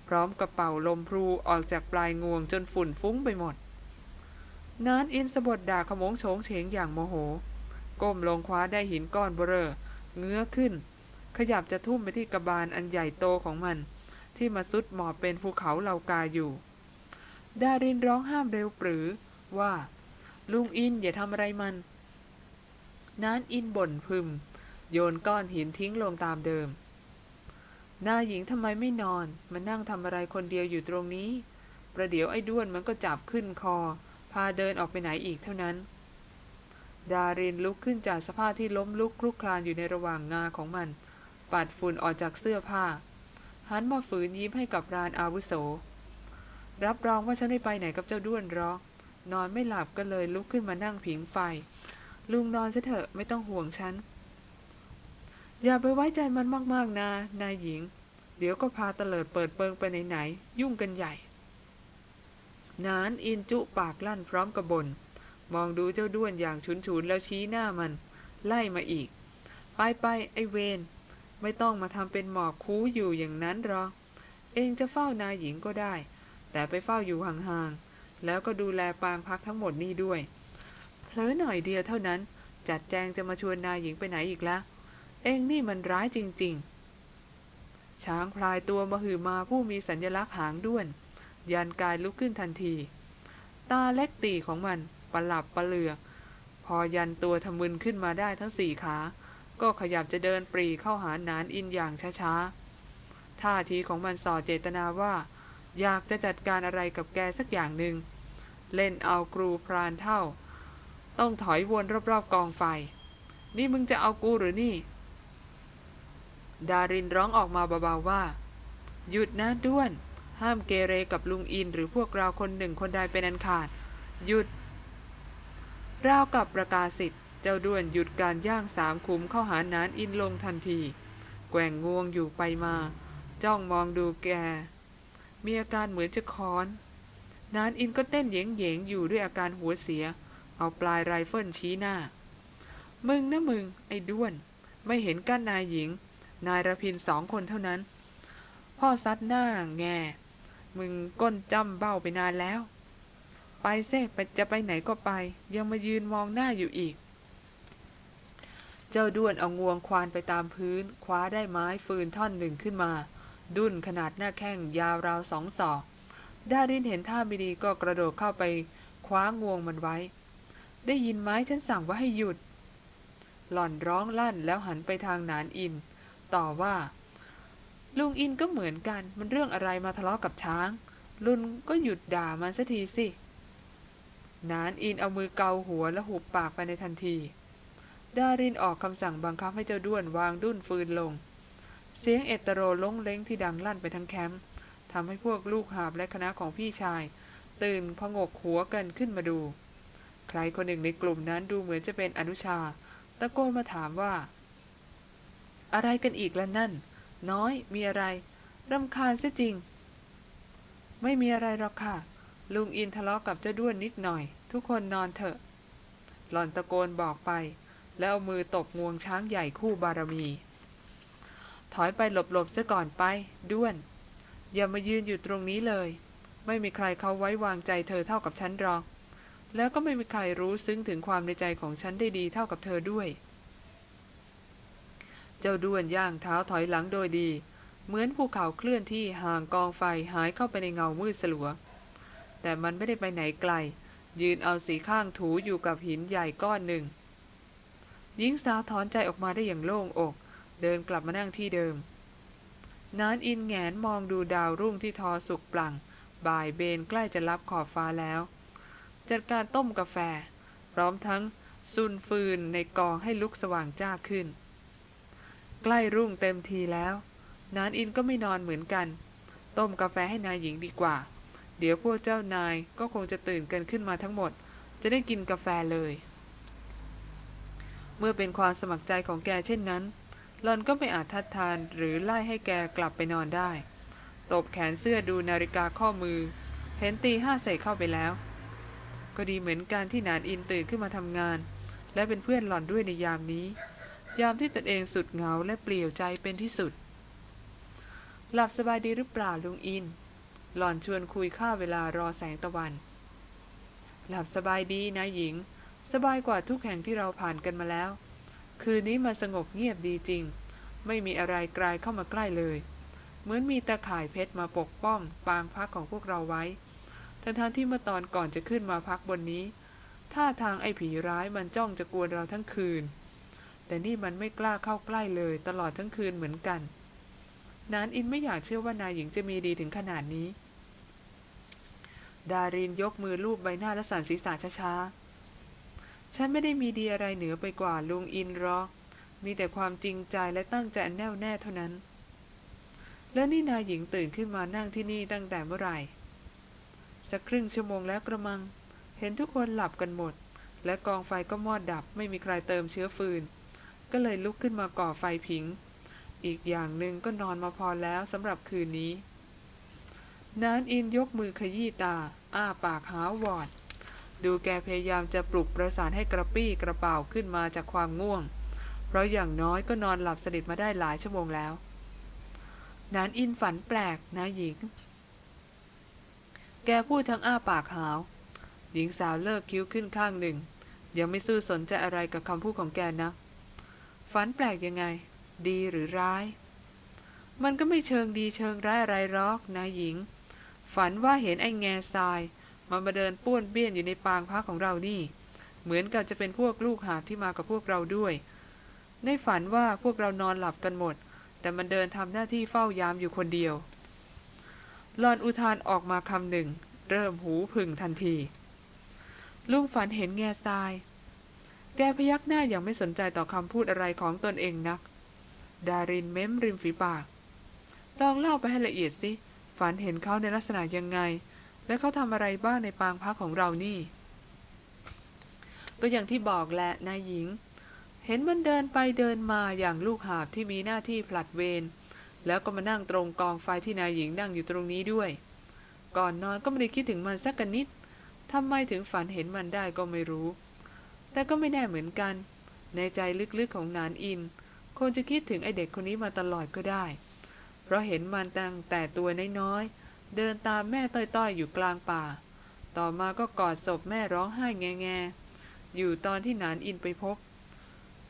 พร้อมกระเป๋าลมพลูออกจากปลายงวงจนฝุ่นฟุ้งไปหมด นานอินสะบดด่าขมงโฉงเฉงอย่างโมโห ก้มลงคว้าได้หินก้อนเบรอเงื้อขึ้น ขยับจะทุ่มไปที่กระบาลอันใหญ่โตของมัน ที่มาซุดหมอบเป็นภูเขาเหล่ากาอยู่ ดารินร้องห้ามเร็วปรือว่า ลุงอินอย่าทำอะไรมัน นานอินบ่นพึม โยนก้อนหินทิ้งลงตามเดิมนายหญิงทำไมไม่นอนมานั่งทำอะไรคนเดียวอยู่ตรงนี้ ประเดี๋ยวไอ้ด้วนมันก็จับขึ้นคอ พาเดินออกไปไหนอีกเท่านั้น ดารินลุกขึ้นจากสภาพที่ล้มลุกคลุกคลานอยู่ในระหว่างงาของมัน ปัดฝุ่นออกจากเสื้อผ้าหันมาฝืนยิ้มให้กับรานอาวุโส รับรองว่าฉันไม่ไปไหนกับเจ้าด้วนหรอกนอนไม่หลับก็เลยลุกขึ้นมานั่งผิงไฟ ลุงนอนซะเถอะไม่ต้องห่วงฉัน อย่าไปไว้ใจมันมากๆนะนายหญิง เดี๋ยวก็พาเตลิดเปิดเปิงไปไหนๆยุ่งกันใหญ่ นานอินจุปากลั่นพร้อมกระบนมองดูเจ้าด้วนอย่างฉุนฉุนๆแล้วชี้หน้ามัน ไล่มาอีก ไปไปไอเวนไม่ต้องมาทำเป็นหมอกคูอยู่อย่างนั้นหรอกเองจะเฝ้านายหญิงก็ได้ แต่ไปเฝ้าอยู่ห่างๆ แล้วก็ดูแลปางพักทั้งหมดนี่ด้วยเผลอหน่อยเดียวเท่านั้น จัดแจงจะมาชวนนายหญิงไปไหนอีกละ เองนี่มันร้ายจริง ๆ ช้างพลายตัวมหือมาผู้มีสัญลักษณ์หางด้วน ยันกายลุกขึ้นทันที ตาเล็กตีของมันประหลับประเหลือก พอยันตัวทำมึนขึ้นมาได้ทั้งสี่ขา ก็ขยับจะเดินปรีเข้าหานานอินอย่างช้าๆ ท่าทีของมันส่อเจตนาว่า อยากจะจัดการอะไรกับแกสักอย่างหนึ่ง เล่นเอาครูพรานเท่า ต้องถอยวนรอบๆกองไฟ นี่มึงจะเอากูหรือนี่ ดารินร้องออกมาเบาๆว่า หยุดนะด้วน ห้ามเกเรกับลุงอินหรือพวกเราคนหนึ่งคนใดเป็นอันขาด หยุดราวกับประกาศสิทธิ์เจ้าด้วนหยุดการย่างสามขุมเข้าหานานอินลงทันที แกว่งงวงอยู่ไปมา จ้องมองดูแก มีอาการเหมือนจะค้อน นานอินก็เต้นเหยงเยงอยู่ด้วยอาการหัวเสีย เอาปลายไรเฟิลชี้หน้า มึงนะมึง ไอ้ด้วน ไม่เห็นก้านนายหญิง นายระพินสองคนเท่านั้น พ่อซัดหน้าแง มึงก้นจ้ำเบ้าไปนานแล้ว ไปเซ่ไปจะไปไหนก็ไป ยังมายืนมองหน้าอยู่อีกเจ้าด้วนเอางวงควานไปตามพื้น คว้าได้ไม้ฟืนท่อนหนึ่งขึ้นมา ดุนขนาดหน้าแข้งยาวราวสองศอกดารินเห็นท่าไม่ดีก็กระโดดเข้าไปคว้างวงมันไว้ ได้ยินไหมฉันสั่งว่าให้หยุด หล่อนร้องลั่นแล้วหันไปทางนานอิน ต่อว่า ลุงอินก็เหมือนกันมันเรื่องอะไรมาทะเลาะกับช้าง ลุนก็หยุดด่ามันสักทีสินานอินเอามือเกาหัวและหุบปากไปในทันที ดารินออกคำสั่งบังคับให้เจ้าด้วนวางดุ้นฟืนลง เสียงเอตโรล้งเล้งที่ดังลั่นไปทั้งแคมป์ทำให้พวกลูกหาบและคณะของพี่ชาย ตื่นพงกหัวกันขึ้นมาดู ใครคนหนึ่งในกลุ่มนั้นดูเหมือนจะเป็นอนุชา ตะโกนมาถามว่า อะไรกันอีกล่ะนั่น น้อยมีอะไรรำคาญซะจริง ไม่มีอะไรหรอกค่ะ ลุงอินทะเลาะกับเจ้าด้วนนิดหน่อย ทุกคนนอนเถอะ หล่อนตะโกนบอกไป แล้วเอามือตบงวงช้างใหญ่คู่บารมี ถอยไปหลบๆซะก่อนไปด้วน อย่ามายืนอยู่ตรงนี้เลย ไม่มีใครเขาไว้วางใจเธอเท่ากับฉันหรอก แล้วก็ไม่มีใครรู้ซึ้งถึงความในใจของฉันได้ดีเท่ากับเธอด้วย เจ้าด้วนย่างเท้าถอยหลังโดยดี เหมือนภูเขาเคลื่อนที่ห่างกองไฟหายเข้าไปในเงามืดสลัว แต่มันไม่ได้ไปไหนไกล ยืนเอาสีข้างถูอยู่กับหินใหญ่ก้อนหนึ่งหญิงสาวถอนใจออกมาได้อย่างโล่งอก เดินกลับมานั่งที่เดิม นานอินแงนมองดูดาวรุ่งที่ทอสุกปลั่งบ่ายเบนใกล้จะรับขอบฟ้าแล้ว จัดการต้มกาแฟ พร้อมทั้งซุนฟืนในกองให้ลุกสว่างจ้าขึ้น ใกล้รุ่งเต็มทีแล้ว นานอินก็ไม่นอนเหมือนกัน ต้มกาแฟให้นายหญิงดีกว่า เดี๋ยวพวกเจ้านายก็คงจะตื่นกันขึ้นมาทั้งหมด จะได้กินกาแฟเลย เมื่อเป็นความสมัครใจของแกเช่นนั้น หลอนก็ไม่อาจทัดทานหรือไล่ให้แกกลับไปนอนได้ ตบแขนเสื้อดูนาฬิกาข้อมือ เห็นตีห้าเศษเข้าไปแล้ว ก็ดีเหมือนการที่นานอินตื่นขึ้นมาทำงาน และเป็นเพื่อนหล่อนด้วยในยามนี้ ยามที่ตนเองสุดเหงาและเปลี่ยวใจเป็นที่สุด หลับสบายดีหรือเปล่าลุงอิน หล่อนชวนคุยข้าเวลารอแสงตะวัน หลับสบายดีนายหญิง สบายกว่าทุกแห่งที่เราผ่านกันมาแล้ว คืนนี้มันสงบเงียบดีจริง ไม่มีอะไรกลายเข้ามาใกล้เลย เหมือนมีตาข่ายเพชรมาปกป้องปางพักของพวกเราไว้ทั้งทที่เมื่อตอนก่อนจะขึ้นมาพักบนนี้ท่าทางไอ้ผีร้ายมันจ้องจะกวนเราทั้งคืน แต่นี่มันไม่กล้าเข้าใกล้เลยตลอดทั้งคืนเหมือนกัน นานอินไม่อยากเชื่อว่านายหญิงจะมีดีถึงขนาดนี้ ดารินยกมือลูบใบหน้าและสั่นศีรษะช้าๆ ฉันไม่ได้มีดีอะไรเหนือไปกว่าลุงอินหรอก มีแต่ความจริงใจและตั้งใจแน่วแน่เท่านั้น แล้วนี่นายหญิงตื่นขึ้นมานั่งที่นี่ตั้งแต่เมื่อไหร่ สักครึ่งชั่วโมงแล้วกระมัง เห็นทุกคนหลับกันหมด และกองไฟก็มอดดับไม่มีใครเติมเชื้อฟืน ก็เลยลุกขึ้นมาก่อไฟผิง อีกอย่างหนึ่งก็นอนมาพอแล้วสำหรับคืนนี้ นานอินยกมือขยี้ตา อ้าปากหาวอด ดูแกพยายามจะปลุกประสานให้กระปี้กระเป๋าขึ้นมาจากความง่วง เพราะอย่างน้อยก็นอนหลับสนิทมาได้หลายชั่วโมงแล้ว นานอินฝันแปลกนะหญิง แกพูดทั้งอ้าปากหาว หญิงสาวเลิกคิ้วขึ้นข้างหนึ่ง ยังไม่สู้สนใจอะไรกับคำพูดของแกนะ ฝันแปลกยังไง ดีหรือร้าย มันก็ไม่เชิงดีเชิงร้ายอะไรหรอกนะหญิง ฝันว่าเห็นไอ้แง่ทราย มันมาเดินป้วนเปี้ยนอยู่ในปางพักของเรานี่ เหมือนกับจะเป็นพวกลูกหาบที่มากับพวกเราด้วย ในฝันว่าพวกเรานอนหลับกันหมด แต่มันเดินทำหน้าที่เฝ้ายามอยู่คนเดียวหลอนอุทานออกมาคำหนึ่ง เริ่มหูผึ่งทันที ลุงฝันเห็นแง่ทราย แกพยักหน้าอย่างไม่สนใจต่อคำพูดอะไรของตนเองนัก ดารินเม้มริมฝีปากลองเล่าไปให้ละเอียดสิ ฝันเห็นเขาในลักษณะยังไง และเขาทำอะไรบ้างในปางพักของเรานี่ ก็อย่างที่บอกแหละนายหญิง เห็นมันเดินไปเดินมาอย่างลูกหาบที่มีหน้าที่ผลัดเวรแล้วก็มานั่งตรงกองไฟที่นายหญิงนั่งอยู่ตรงนี้ด้วย ก่อนนอนก็ไม่ได้คิดถึงมันสักกนิดทำไมถึงฝันเห็นมันได้ก็ไม่รู้ แต่ก็ไม่แน่เหมือนกัน ในใจลึกๆของนานอิน คงจะคิดถึงไอเด็กคนนี้มาตลอดก็ได้ เพราะเห็นมันตั้งแต่ตัวน้อยๆ เดินตามแม่ต้อยๆ อยู่กลางป่า ต่อมาก็กอดศพแม่ร้องไห้แงๆ อยู่ตอนที่นานอินไปพบ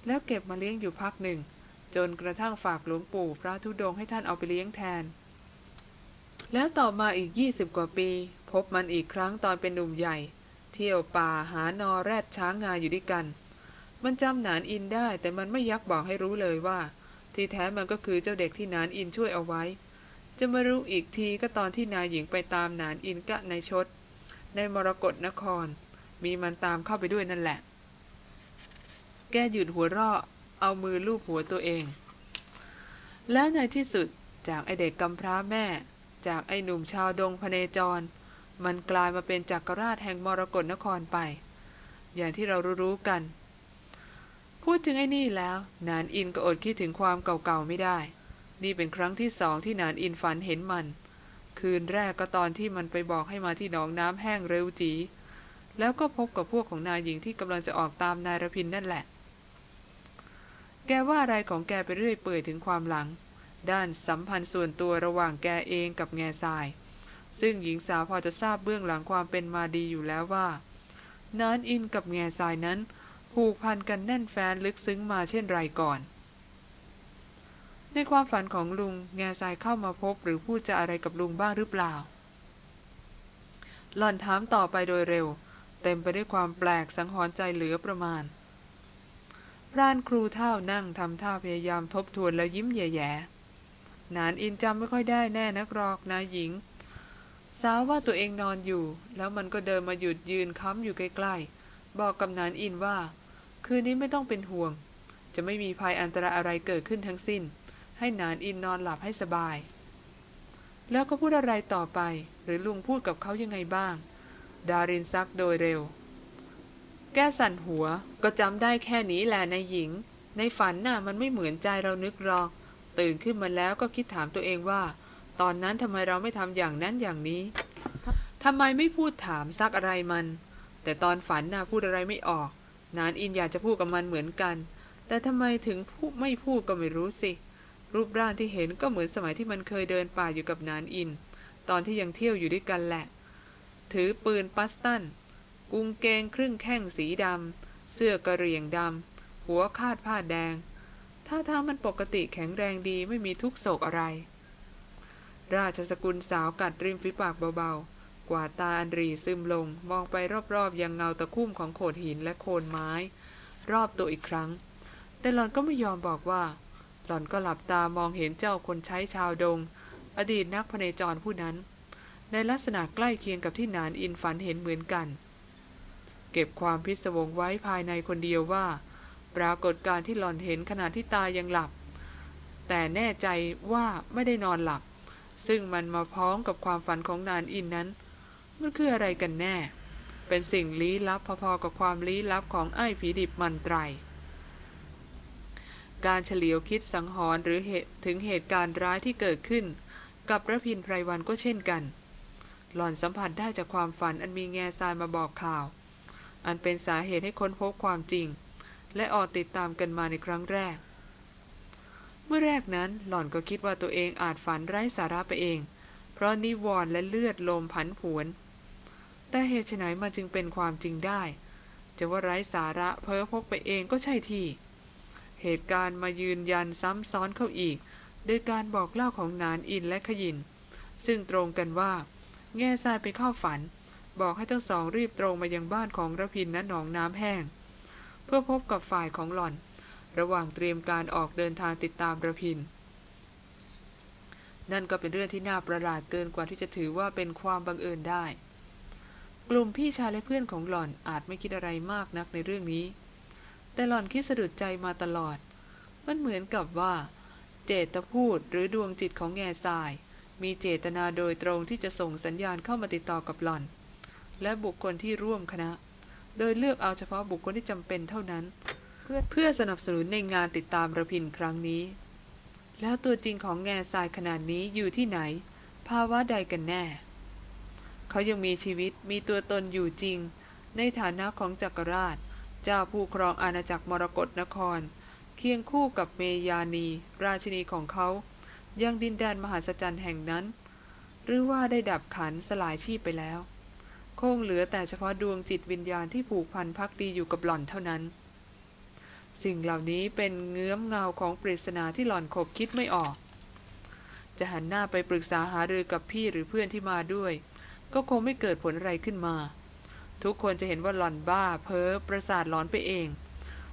แล้วเก็บมาเลี้ยงอยู่พักหนึ่ง จนกระทั่งฝากหลวงปู่พระธุดงค์ให้ท่านเอาไปเลี้ยงแทน แล้วต่อมาอีกยี่สิบกว่าปี พบมันอีกครั้งตอนเป็นหนุ่มใหญ่ เที่ยวป่าหานอแรดช้างงาอยู่ด้วยกัน มันจำหนานอินได้แต่มันไม่ยักบอกให้รู้เลยว่า ที่แท้มันก็คือเจ้าเด็กที่นานอินช่วยเอาไว้ จะมารู้อีกทีก็ตอนที่นายหญิงไปตามนานอินกะในชด ในมรกรนคร มีมันตามเข้าไปด้วยนั่นแหละ แกหยุดหัวเราะเอามือลูบหัวตัวเอง แล้วในที่สุดจากไอเด็กกำพร้าแม่ จากไอหนุ่มชาวดงพเนจร มันกลายมาเป็นจักรราชแห่งมรกรนครไป อย่างที่เรารู้ๆกัน พูดถึงไอ้นี่แล้ว นานอินก็อดคิดถึงความเก่าๆไม่ได้ นี่เป็นครั้งที่สองที่นานอินฝันเห็นมัน คืนแรกก็ตอนที่มันไปบอกให้มาที่หนองน้ำแห้งเร็วจี แล้วก็พบกับพวกของนายหญิงที่กำลังจะออกตามนายรพินนั่นแหละ แกว่าอะไรของแกไปเรื่อยเปื่อยถึงความหลัง ด้านสัมพันธ์ส่วนตัวระหว่างแกเองกับแง่ทราย ซึ่งหญิงสาวพอจะทราบเบื้องหลังความเป็นมาดีอยู่แล้วว่านานอินกับแง่ทรายนั้นผูกพันกันแน่นแฟนลึกซึ้งมาเช่นไรก่อน ในความฝันของลุงแง่ทรายเข้ามาพบหรือพูดจะอะไรกับลุงบ้างหรือเปล่า หล่อนถามต่อไปโดยเร็ว เต็มไปด้วยความแปลกสังหรณ์ใจเหลือประมาณร้านครูเท่านั่งทำท่าพยายามทบทวนแล้วยิ้มแย่ๆนานอินจำไม่ค่อยได้แน่นักรอกนายหญิง สาวว่าตัวเองนอนอยู่ แล้วมันก็เดินมาหยุดยืนค้ำอยู่ใกล้ๆ บอกกับนานอินว่า คืนนี้ไม่ต้องเป็นห่วง จะไม่มีภัยอันตรายอะไรเกิดขึ้นทั้งสิ้น ให้นานอินนอนหลับให้สบาย แล้วก็พูดอะไรต่อไป หรือลุงพูดกับเขายังไงบ้าง ดารินซักโดยเร็ว แกสั่นหัวก็จำได้แค่นี้แหละนายหญิง ในฝันน่ะมันไม่เหมือนใจเรานึกหรอก ตื่นขึ้นมาแล้วก็คิดถามตัวเองว่า ตอนนั้นทำไมเราไม่ทำอย่างนั้นอย่างนี้ทำไมไม่พูดถามซักอะไรมัน แต่ตอนฝันน่ะพูดอะไรไม่ออก นานอินอยากจะพูดกับมันเหมือนกัน แต่ทำไมถึงพูดไม่พูดก็ไม่รู้สิ รูปร่างที่เห็นก็เหมือนสมัยที่มันเคยเดินป่าอยู่กับนานอิน ตอนที่ยังเที่ยวอยู่ด้วยกันแหละ ถือปืนปัสตันกุงเกงครึ่งแข้งสีดำ เสื้อกระเหรี่ยงดำ หัวคาดผ้าแดง ท่าทางมันปกติแข็งแรงดีไม่มีทุกโศกอะไร ราชสกุลสาวกัดริมฝีปากเบาๆ กวาดตาอันรีซึมลงมองไปรอบๆ ยังเงาตะคุ่มของโขดหินและโคนไม้ รอบตัวอีกครั้ง แต่หลอนก็ไม่ยอมบอกว่า หล่อนก็หลับตามองเห็นเจ้าคนใช้ชาวดง อดีตนักพเนจรผู้นั้น ในลักษณะใกล้เคียงกับที่นานอินฝันเห็นเหมือนกัน เก็บความพิศวงไว้ภายในคนเดียวว่า ปรากฏการที่หล่อนเห็นขณะที่ตายังหลับ แต่แน่ใจว่าไม่ได้นอนหลับ ซึ่งมันมาพ้องกับความฝันของนานอินนั้น มันคืออะไรกันแน่ เป็นสิ่งลี้ลับพอๆกับความลี้ลับของไอ้ผีดิบมันไตร การเฉลียวคิดสังหรณ์หรือเหตุถึงเหตุการณ์ร้ายที่เกิดขึ้น กับระพินไพรวันก็เช่นกัน หล่อนสัมผัสได้จากความฝันอันมีแง่ทรายมาบอกข่าว อันเป็นสาเหตุให้ค้นพบความจริง และออกติดตามกันมาในครั้งแรก เมื่อแรกนั้นหล่อนก็คิดว่าตัวเองอาจฝันไร้สาระไปเอง เพราะนิวรณ์และเลือดลมผันผวน แต่เหตุไฉนมันจึงเป็นความจริงได้ จะว่าไร้สาระเพ้อพกไปเองก็ใช่ที่ เหตุการณ์มายืนยันซ้ำซ้อนเข้าอีก โดยการบอกเล่าของนานอินและขยิน ซึ่งตรงกันว่า แง่ทรายไปเข้าฝัน บอกให้ทั้งสองรีบตรงมายังบ้านของระพินณหนองน้ำแห้ง เพื่อพบกับฝ่ายของหล่อน ระหว่างเตรียมการออกเดินทางติดตามระพิน นั่นก็เป็นเรื่องที่น่าประหลาดเกินกว่าที่จะถือว่าเป็นความบังเอิญได้ กลุ่มพี่ชายและเพื่อนของหล่อนอาจไม่คิดอะไรมากนักในเรื่องนี้ แต่หล่อนคิดสะดุดใจมาตลอด มันเหมือนกับว่า เจตพูดหรือดวงจิตของแง่ทราย มีเจตนาโดยตรงที่จะส่งสัญญาณเข้ามาติดต่อกับหล่อน และบุคคลที่ร่วมคณะ โดยเลือกเอาเฉพาะบุคคลที่จำเป็นเท่านั้น เพื่อเพื่อสนับสนุนในงานติดตามระพินครั้งนี้ แล้วตัวจริงของแง่ทรายขนาดนี้อยู่ที่ไหน ภาวะใดกันแน่ เขายังมีชีวิตมีตัวตนอยู่จริง ในฐานะของจักรราช เจ้าผู้ครองอาณาจักรมรกรนคร เคียงคู่กับเมยานี ราชินีของเขา ยังดินแดนมหาสจรรย์แห่งนั้น หรือว่าได้ดับขันสลายชีพไปแล้ว คงเหลือแต่เฉพาะดวงจิตวิญญาณที่ผูกพันพักดีอยู่กับหล่อนเท่านั้น สิ่งเหล่านี้เป็นเงื้อมเงาของปริศนาที่หล่อนคบคิดไม่ออก จะหันหน้าไปปรึกษาหารือกับพี่หรือเพื่อนที่มาด้วย ก็คงไม่เกิดผลอะไรขึ้นมา ทุกคนจะเห็นว่าหล่อนบ้า เพ้อประสาทหลอนไปเอง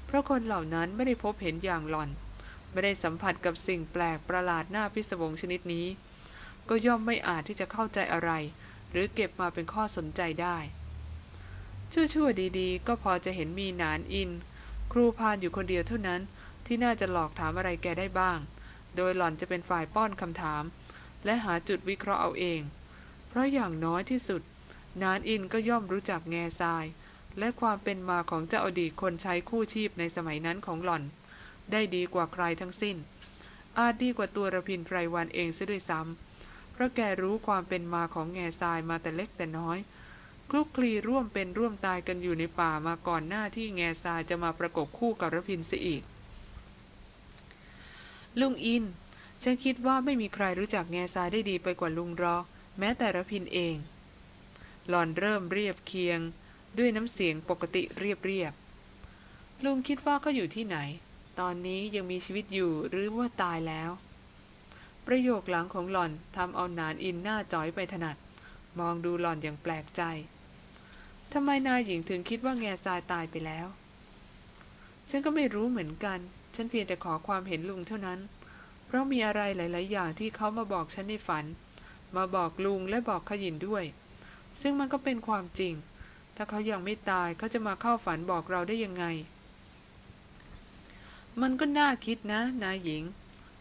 เพราะคนเหล่านั้นไม่ได้พบเห็นอย่างหล่อน ไม่ได้สัมผัสกับสิ่งแปลกประหลาดหน้าพิศวงชนิดนี้ ก็ย่อมไม่อาจที่จะเข้าใจอะไร หรือเก็บมาเป็นข้อสนใจได้ ชั่วๆดีๆ ก็พอจะเห็นมีนานอิน ครูพานอยู่คนเดียวเท่านั้นที่น่าจะหลอกถามอะไรแกได้บ้าง โดยหล่อนจะเป็นฝ่ายป้อนคำถาม และหาจุดวิเคราะห์เอาเอง เพราะอย่างน้อยที่สุด นานอินก็ย่อมรู้จักแง่ทราย และความเป็นมาของเจ้าอดีตคนใช้คู่ชีพในสมัยนั้นของหล่อน ได้ดีกว่าใครทั้งสิ้น อาจดีกว่าตัวระพินไพรวันเองซะด้วยซ้ำเพราะแกรู้ความเป็นมาของแง่ทรายมาแต่เล็กแต่น้อยคลุกคลีร่วมเป็นร่วมตายกันอยู่ในป่ามาก่อนหน้าที่แง่ทรายจะมาประกบคู่กับรพินเสียอีก ลุงอิน ฉันคิดว่าไม่มีใครรู้จักแง่ทรายได้ดีไปกว่าลุงรอก แม้แต่รพินเอง หล่อนเริ่มเรียบเคียง ด้วยน้ำเสียงปกติเรียบเรียบลุงคิดว่าเขาอยู่ที่ไหน ตอนนี้ยังมีชีวิตอยู่หรือว่าตายแล้ว ประโยคหลังของหล่อนทำเอานานอินหน้าจ้อยไปถนัด มองดูหล่อนอย่างแปลกใจทำไมนายหญิงถึงคิดว่าแง่ทรายตายไปแล้ว ฉันก็ไม่รู้เหมือนกัน ฉันเพียงแต่ขอความเห็นลุงเท่านั้น เพราะมีอะไรหลาย ๆ อย่างที่เขามาบอกฉันในฝัน มาบอกลุงและบอกขยินด้วย ซึ่งมันก็เป็นความจริง ถ้าเขายังไม่ตายเขาจะมาเข้าฝันบอกเราได้ยังไง มันก็น่าคิดนะ นายหญิง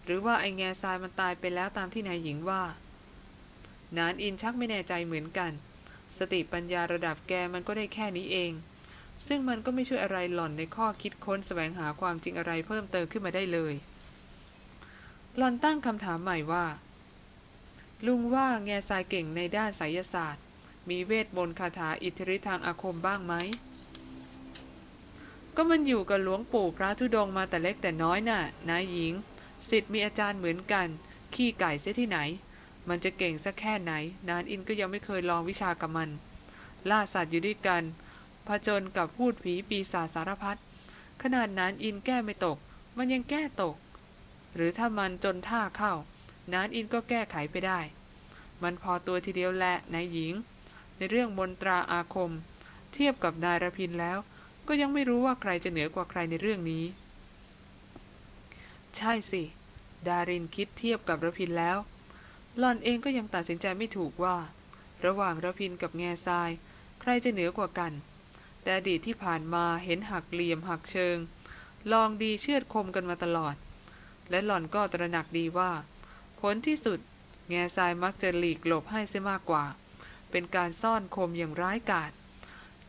หรือว่าไอ้แง่ทรายมันตายไปแล้วตามที่นายหญิงว่านานอินชักไม่แน่ใจเหมือนกัน สติปัญญาระดับแกมันก็ได้แค่นี้เอง ซึ่งมันก็ไม่ช่วยอะไรหล่อนในข้อคิดค้นแสวงหาความจริงอะไรเพิ่มเติมขึ้นมาได้เลยหล่อนตั้งคำถามใหม่ว่า ลุงว่าแง่ทรายเก่งในด้านไสยศาสตร์ มีเวทมนต์คาถาอิทธิฤทธิ์ทางอาคมบ้างไหม ก็มันอยู่กับหลวงปู่พระธุดงค์มาแต่เล็กแต่น้อยน่ะนายหญิงสิทธิ์มีอาจารย์เหมือนกัน ขี้ไก่เสียที่ไหน มันจะเก่งสักแค่ไหน นานอินก็ยังไม่เคยลองวิชากับมัน ล่าสัตว์อยู่ด้วยกันผจญกับพูดผีปีศาจสารพัดขนาดนานอินแก้ไม่ตก มันยังแก้ตก หรือถ้ามันจนท่าเข้านานอินก็แก้ไขไปได้ มันพอตัวทีเดียวแหละนายหญิง ในเรื่องมนตราอาคม เทียบกับนายรพินแล้ว ก็ยังไม่รู้ว่าใครจะเหนือกว่าใครในเรื่องนี้ ใช่สิ ดารินคิดเทียบกับรพินแล้วหล่อนเองก็ยังตัดสินใจไม่ถูกว่า ระหว่างรพินกับแง่ทราย ใครจะเหนือกว่ากัน แต่อดีตที่ผ่านมาเห็นหักเหลี่ยมหักเชิง ลองดีเชือดคมกันมาตลอด และหล่อนก็ตระหนักดีว่า ผลที่สุด แง่ทรายมักจะหลีกหลบให้เสียมากกว่า เป็นการซ่อนคมอย่างร้ายกาจ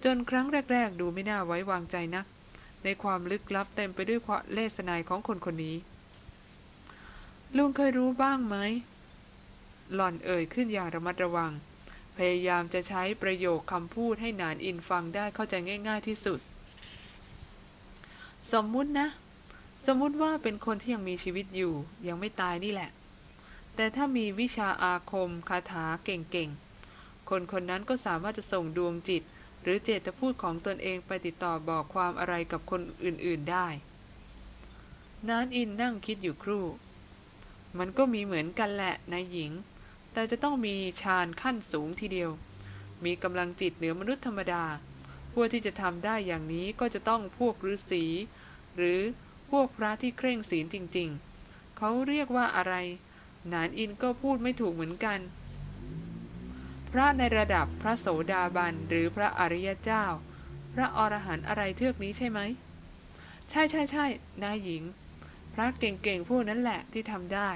จนครั้งแรก ๆ ดูไม่น่าไว้วางใจนัก ในความลึกลับเต็มไปด้วยความเลสนายของคนคนนี้ ลุงเคยรู้บ้างไหม หล่อนเอ่ยขึ้นอย่างระมัดระวัง พยายามจะใช้ประโยคคำพูดให้นานอินฟังได้เข้าใจง่าย ๆที่สุด สมมุตินะ สมมุติว่าเป็นคนที่ยังมีชีวิตอยู่ ยังไม่ตายนี่แหละ แต่ถ้ามีวิชาอาคมคาถาเก่งๆ คนคนนั้นก็สามารถจะส่งดวงจิต หรือเจตพูดของตนเองไปติดต่อบอกความอะไรกับคนอื่นๆได้ นานอินนั่งคิดอยู่ครู่ มันก็มีเหมือนกันแหละนายหญิง แต่จะต้องมีฌานขั้นสูงทีเดียว มีกำลังจิตเหนือมนุษย์ธรรมดาพวกที่จะทำได้อย่างนี้ก็จะต้องพวกฤาษีหรือพวกพระที่เคร่งศีลจริง ๆ เขาเรียกว่าอะไร นานอินก็พูดไม่ถูกเหมือนกัน พระในระดับพระโสดาบันหรือพระอริยเจ้า พระอรหันต์อะไรเทือกนี้ใช่ไหม ใช่ใช่ใช่นายหญิง พระเก่งๆพวกนั้นแหละที่ทำได้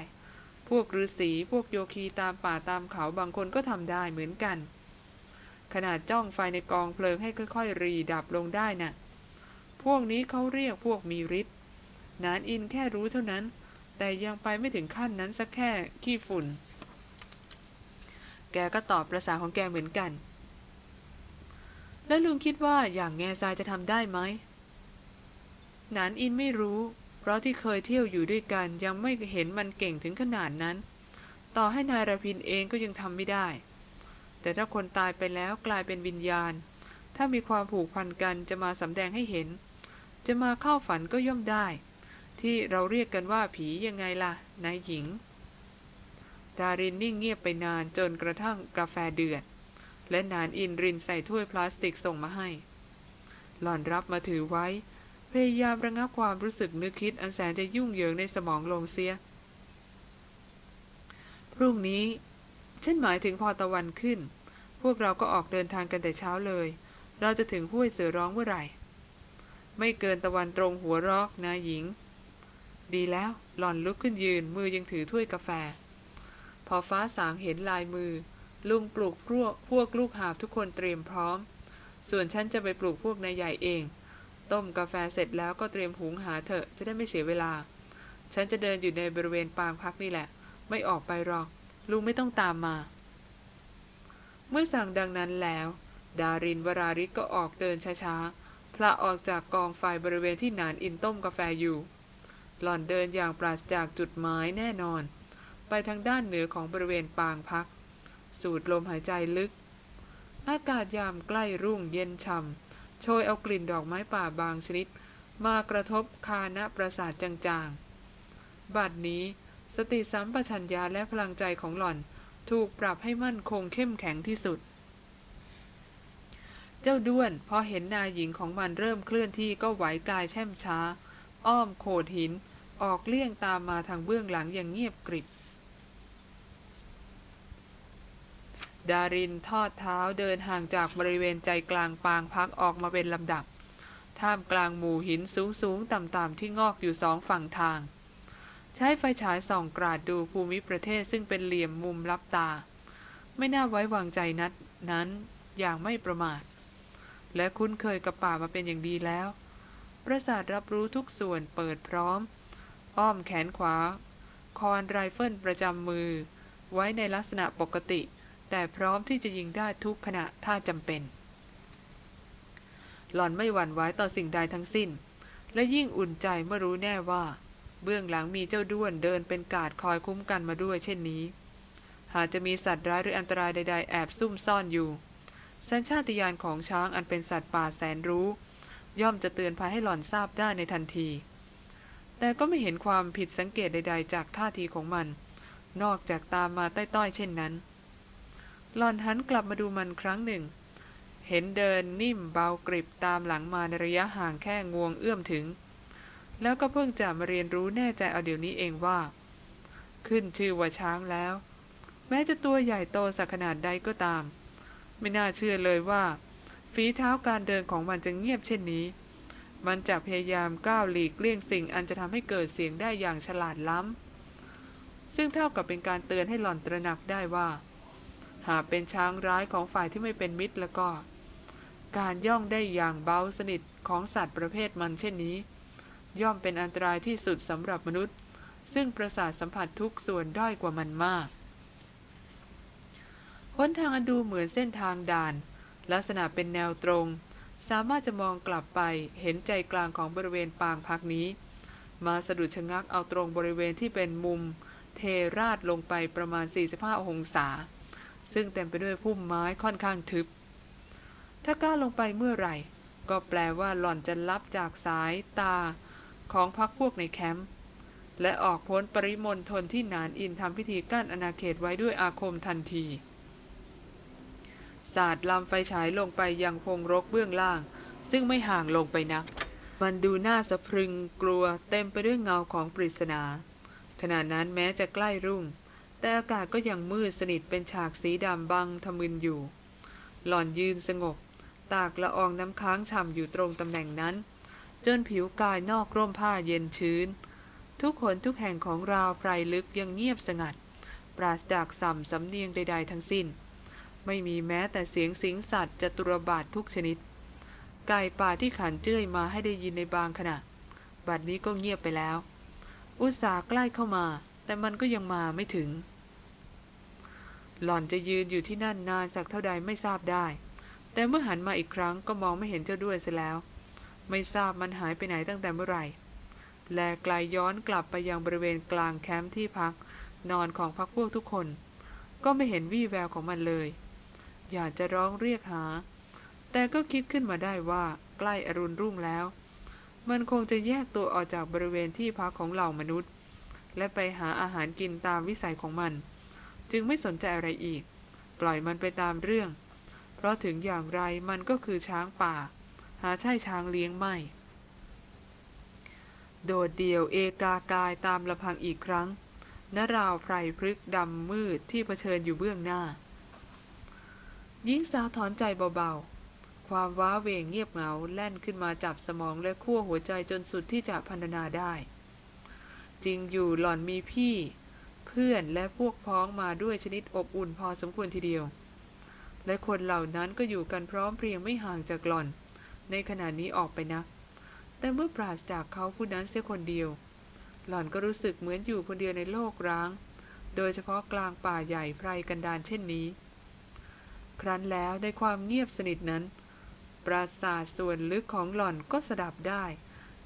พวกฤาษีพวกโยคีตามป่าตามเขาบางคนก็ทำได้เหมือนกัน ขนาดจ้องไฟในกองเพลิงให้ค่อยๆ รีดับลงได้นะ่ะ พวกนี้เขาเรียกพวกมีฤทธิ์นานอินแค่รู้เท่านั้น แต่ยังไปไม่ถึงขั้นนั้นสักแค่ขี้ฝุ่น แกก็ตอบประษาของแกเหมือนกัน แล้วลุงคิดว่าอย่างแง่ทรายจะทำได้ไหมนานอินไม่รู้ เพราะที่เคยเที่ยวอยู่ด้วยกันยังไม่เห็นมันเก่งถึงขนาดนั้น ต่อให้นายราพินเองก็ยังทำไม่ได้ แต่ถ้าคนตายไปแล้วกลายเป็นวิญญาณ ถ้ามีความผูกพันกันจะมาสำแดงให้เห็น จะมาเข้าฝันก็ย่อมได้ ที่เราเรียกกันว่าผียังไงล่ะนายหญิง ดารินนิ่งเงียบไปนานจนกระทั่งกาแฟเดือด และนานอินรินใส่ถ้วยพลาสติกส่งมาให้ หล่อนรับมาถือไว้ พยายามระงับความรู้สึกนึกคิดอันแสนจะยุ่งเหยิงในสมองลงเสีย พรุ่งนี้ ฉันหมายถึงพอตะวันขึ้น พวกเราก็ออกเดินทางกันแต่เช้าเลย เราจะถึงห้วยเสือร้องเมื่อไหร่ ไม่เกินตะวันตรงหัวรอกนายหญิง ดีแล้วหล่อนลุกขึ้นยืนมือยังถือถ้วยกาแฟ พอฟ้าสางเห็นลายมือ ลุงปลูกพวกพวกลูกหาบทุกคนเตรียมพร้อม ส่วนฉันจะไปปลูกพวกนายใหญ่เอง ต้มกาแฟเสร็จแล้วก็เตรียมหุงหาเถอะจะได้ไม่เสียเวลา ฉันจะเดินอยู่ในบริเวณปางพักนี่แหละ ไม่ออกไปหรอก ลุงไม่ต้องตามมา เมื่อสั่งดังนั้นแล้ว ดารินวราริศก็ออกเดินช้าๆพระออกจากกองไฟบริเวณที่นานอินต้มกาแฟอยู่ หล่อนเดินอย่างปราศจากจุดหมายแน่นอน ไปทางด้านเหนือของบริเวณปางพัก สูดลมหายใจลึก อากาศยามใกล้รุ่งเย็นช่ำโชยเอากลิ่นดอกไม้ป่าบางชนิด มากระทบคานะประสาทจางๆ บัดนี้สติสัมปชัญญะและพลังใจของหล่อนถูกปรับให้มั่นคงเข้มแข็งที่สุด เจ้าด้วนพอเห็นนายหญิงของมันเริ่มเคลื่อนที่ก็ไหวกายแช่มช้า อ้อมโขดหิน ออกเลี่ยงตามมาทางเบื้องหลังอย่างเงียบกริบ ดารินทอดเท้าเดินห่างจากบริเวณใจกลางปางพักออกมาเป็นลำดับ ท่ามกลางหมู่หินสูงสูงต่ำๆที่งอกอยู่สองฝั่งทาง ใช้ไฟฉายส่องกราดดูภูมิประเทศซึ่งเป็นเหลี่ยมมุมลับตา ไม่น่าไว้วางใจนักนั้นอย่างไม่ประมาท และคุ้นเคยกับป่ามาเป็นอย่างดีแล้ว ประสาทรับรู้ทุกส่วนเปิดพร้อม อ้อมแขนขวา คอนไรเฟิลประจำมือ ไว้ในลักษณะปกติ แต่พร้อมที่จะยิงได้ทุกขณะถ้าจำเป็น หล่อนไม่หวั่นไหวต่อสิ่งใดทั้งสิ้น และยิ่งอุ่นใจเมื่อรู้แน่ว่า เบื้องหลังมีเจ้าด้วนเดินเป็นกาดคอยคุ้มกันมาด้วยเช่นนี้ หากจะมีสัตว์ร้ายหรืออันตรายใด ๆ แอบซุ่มซ่อนอยู่ สัญชาติญาณของช้างอันเป็นสัตว์ป่าแสนรู้ ย่อมจะเตือนภัยให้หล่อนทราบได้ในทันที แต่ก็ไม่เห็นความผิดสังเกตใด ๆ จากท่าทีของมัน นอกจากตามมาใต้อยๆเช่นนั้น หล่อนหันกลับมาดูมันครั้งหนึ่ง เห็นเดินนิ่มเบากริบตามหลังมาในระยะห่างแค่งวงเอื้อมถึง แล้วก็เพิ่งจะมาเรียนรู้แน่ใจเอาเดี๋ยวนี้เองว่า ขึ้นชื่อว่าช้างแล้ว แม้จะตัวใหญ่โตสักขนาดใดก็ตาม ไม่น่าเชื่อเลยว่า ฝีเท้าการเดินของมันจะเงียบเช่นนี้ มันจะพยายามก้าวหลีกเลี่ยงสิ่งอันจะทำให้เกิดเสียงได้อย่างฉลาดล้ำซึ่งเท่ากับเป็นการเตือนให้หล่อนตระหนักได้ว่า หากเป็นช้างร้ายของฝ่ายที่ไม่เป็นมิตรแล้วก็ การย่องได้อย่างเบาสนิทของสัตว์ประเภทมันเช่นนี้ ย่อมเป็นอันตรายที่สุดสำหรับมนุษย์ ซึ่งประสาทสัมผัสทุกส่วนด้อยกว่ามันมากหนทางอันดูเหมือนเส้นทางด่าน ลักษณะเป็นแนวตรง สามารถจะมองกลับไปเห็นใจกลางของบริเวณปางพักนี้ มาสะดุดชะงักเอาตรงบริเวณที่เป็นมุม เทราดลงไปประมาณ 45 องศา ซึ่งเต็มไปด้วยพุ่มไม้ค่อนข้างทึบ ถ้าก้าวลงไปเมื่อไหร่ ก็แปลว่าหล่อนจะลับจากสายตาของพักพวกในแคมป์และออกพ้นปริมณฑลที่นานอินทำพิธีกั้นอาณาเขตไว้ด้วยอาคมทันทีสาดลำไฟฉายลงไปยังพงรกเบื้องล่าง ซึ่งไม่ห่างลงไปนัก มันดูน่าสะพรึงกลัวเต็มไปด้วยเงาของปริศนา ขณะนั้นแม้จะใกล้รุ่ง แต่อากาศก็ยังมืดสนิทเป็นฉากสีดำบังทะมึนอยู่ หล่อนยืนสงบ ตากละอองน้ำค้างฉ่ำอยู่ตรงตำแหน่งนั้น จนผิวกายนอกร่มผ้าเย็นชื้น ทุกคนทุกแห่งของราวไพรลึกยังเงียบสงัด ปราศจากสัมสำเนียงใด ๆ ทั้งสิ้น ไม่มีแม้แต่เสียงสิงสัตว์จะตุรบาททุกชนิด ไก่ป่าที่ขันเจ้ยมาให้ได้ยินในบางขณะ บัดนี้ก็เงียบไปแล้ว อุตสาหใกล้เข้ามา แต่มันก็ยังมาไม่ถึง หล่อนจะยืนอยู่ที่นั่นนานสักเท่าใดไม่ทราบได้ แต่เมื่อหันมาอีกครั้งก็มองไม่เห็นเจ้าด้วยเสียแล้ว ไม่ทราบมันหายไปไหนตั้งแต่เมื่อไหร่ แลไกลย้อนกลับไปยังบริเวณกลางแคมป์ที่พักนอนของพักพวกทุกคน ก็ไม่เห็นวี่แววของมันเลย อยากจะร้องเรียกหา แต่ก็คิดขึ้นมาได้ว่าใกล้อรุณรุ่งแล้ว มันคงจะแยกตัวออกจากบริเวณที่พักของเหล่ามนุษย์ และไปหาอาหารกินตามวิสัยของมัน จึงไม่สนใจอะไรอีก ปล่อยมันไปตามเรื่อง เพราะถึงอย่างไรมันก็คือช้างป่า หาใช่ช้างเลี้ยงไม่ โดดเดี่ยวเอกากายตามลำพังอีกครั้งนราวไพรพฤกดำมืดที่เผชิญอยู่เบื้องหน้าหญิงสาวถอนใจเบาๆ ความว้าเหวงเงียบเหงาแล่นขึ้นมาจับสมองและขั้วหัวใจจนสุดที่จะพันนาได้ จริงอยู่หล่อนมีพี่ เพื่อนและพวกพ้องมาด้วยชนิดอบอุ่นพอสมควรทีเดียว และคนเหล่านั้นก็อยู่กันพร้อมเพรียงไม่ห่างจากหล่อน ในขณะนี้ออกไปนะ แต่เมื่อปราศจากเขาผู้นั้นเสียคนเดียว หล่อนก็รู้สึกเหมือนอยู่คนเดียวในโลกร้าง โดยเฉพาะกลางป่าใหญ่ไพรกันดารเช่นนี้ ครั้นแล้วในความเงียบสนิทนั้น ปราสาทส่วนลึกของหล่อนก็สดับได้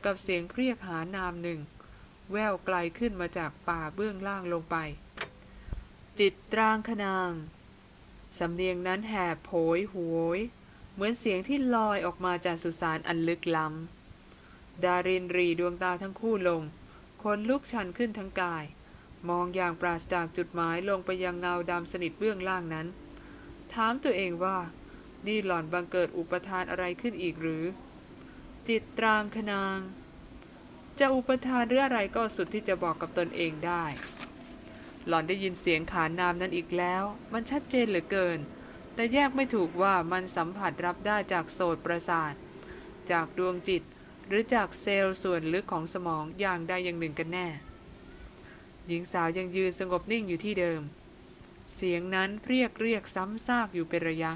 กับเสียงเรียกหานามหนึ่ง แววไกลขึ้นมาจากป่าเบื้องล่างลงไปจิตตรางขนาง สำเนียงนั้นแหบโผยหวย เหมือนเสียงที่ลอยออกมาจากสุสานอันลึกล้ำ ดารินรีดวงตาทั้งคู่ลง คนลุกชันขึ้นทั้งกาย มองอย่างปราศจากจุดหมายลงไปยังเงาดำสนิทเบื้องล่างนั้น ถามตัวเองว่า นี่หล่อนบังเกิดอุปทานอะไรขึ้นอีกหรือ จิตตรางคนาง จะอุปทานหรืออะไรก็สุดที่จะบอกกับตนเองได้ หล่อนได้ยินเสียงขานนามนั้นอีกแล้ว มันชัดเจนเหลือเกิน แต่แยกไม่ถูกว่ามันสัมผัสรับได้จากโสตประสาท จากดวงจิต หรือจากเซลล์ส่วนลึกของสมองอย่างใดอย่างหนึ่งกันแน่ หญิงสาวยังยืนสงบนิ่งอยู่ที่เดิม เสียงนั้นเรียกเรียกซ้ำซากอยู่เป็นระยะ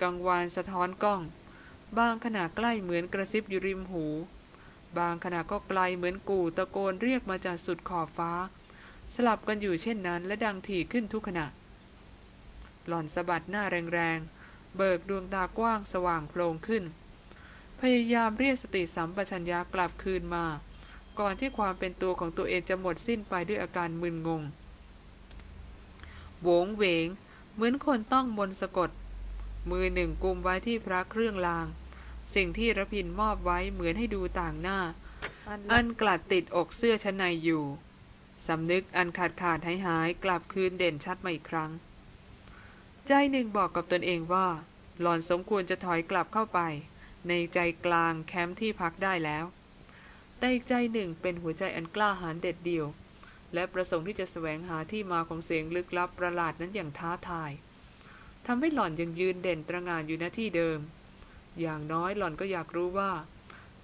กังวานสะท้อนกล้อง บางขณะใกล้เหมือนกระซิบอยู่ริมหู บางขณะก็ไกลเหมือนกู่ตะโกนเรียกมาจากสุดขอบฟ้า สลับกันอยู่เช่นนั้นและดังถี่ขึ้นทุกขณะ หล่อนสะบัดหน้าแรงๆ เบิกดวงตากว้างสว่างโพลงขึ้น พยายามเรียกสติสัมปชัญญะกลับคืนมา ก่อนที่ความเป็นตัวของตัวเองจะหมดสิ้นไปด้วยอาการมึนงงโวงเวง เหมือนคนต้องมนสะกด มือหนึ่งกุมไว้ที่พระเครื่องราง สิ่งที่ระพินมอบไว้เหมือนให้ดูต่างหน้า อันกลัดติดอกเสื้อชั้นในอยู่สำนึกอันขาดขาดหายหายกลับคืนเด่นชัดมาอีกครั้ง ใจหนึ่งบอกกับตนเองว่า หล่อนสมควรจะถอยกลับเข้าไป ในใจกลางแคมป์ที่พักได้แล้วแต่อีกใจหนึ่งเป็นหัวใจอันกล้าหาญเด็ดเดี่ยว และประสงค์ที่จะแสวงหาที่มาของเสียงลึกลับประหลาดนั้นอย่างท้าทายทำให้หล่อนยังยืนเด่นตระหง่านอยู่หน้าที่เดิม อย่างน้อยหล่อนก็อยากรู้ว่า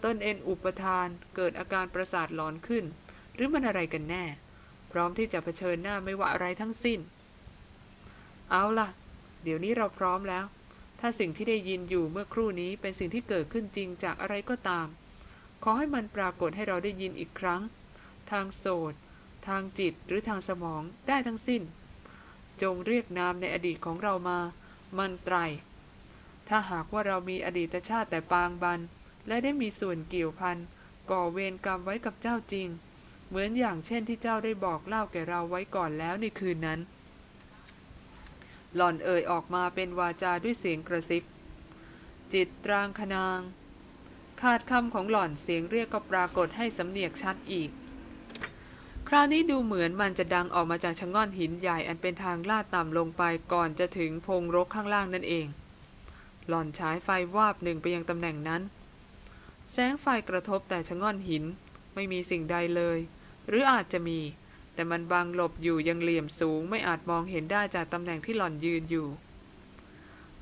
ต้นเอ็นอุปทานเกิดอาการประสาทหลอนขึ้น หรือมันอะไรกันแน่ พร้อมที่จะเผชิญหน้าไม่ว่าอะไรทั้งสิ้น เอาล่ะ เดี๋ยวนี้เราพร้อมแล้ว ถ้าสิ่งที่ได้ยินอยู่เมื่อครู่นี้เป็นสิ่งที่เกิดขึ้นจริงจากอะไรก็ตาม ขอให้มันปรากฏให้เราได้ยินอีกครั้ง ทางโสตทางจิตหรือทางสมองได้ทั้งสิ้น จงเรียกนามในอดีตของเรามา มันไตร ถ้าหากว่าเรามีอดีตชาติแต่ปางบัน และได้มีส่วนเกี่ยวพันก่อเวรกรรมไว้กับเจ้าจริง เหมือนอย่างเช่นที่เจ้าได้บอกเล่าแก่เราไว้ก่อนแล้วในคืนนั้น หล่อนเอ่ยออกมาเป็นวาจาด้วยเสียงกระซิบ จิตตรางคนางขาดคำของหล่อนเสียงเรียกก็ปรากฏให้สำเนียกชัดอีก คราวนี้ดูเหมือนมันจะดังออกมาจากชะง่อนหินใหญ่อันเป็นทางลาดต่ำลงไปก่อนจะถึงพงรกข้างล่างนั่นเอง หล่อนฉายไฟวาบหนึ่งไปยังตำแหน่งนั้น แสงไฟกระทบแต่ชะง่อนหิน ไม่มีสิ่งใดเลย หรืออาจจะมี แต่มันบังหลบอยู่ยังเหลี่ยมสูง ไม่อาจมองเห็นได้จากตำแหน่งที่หล่อนยืนอยู่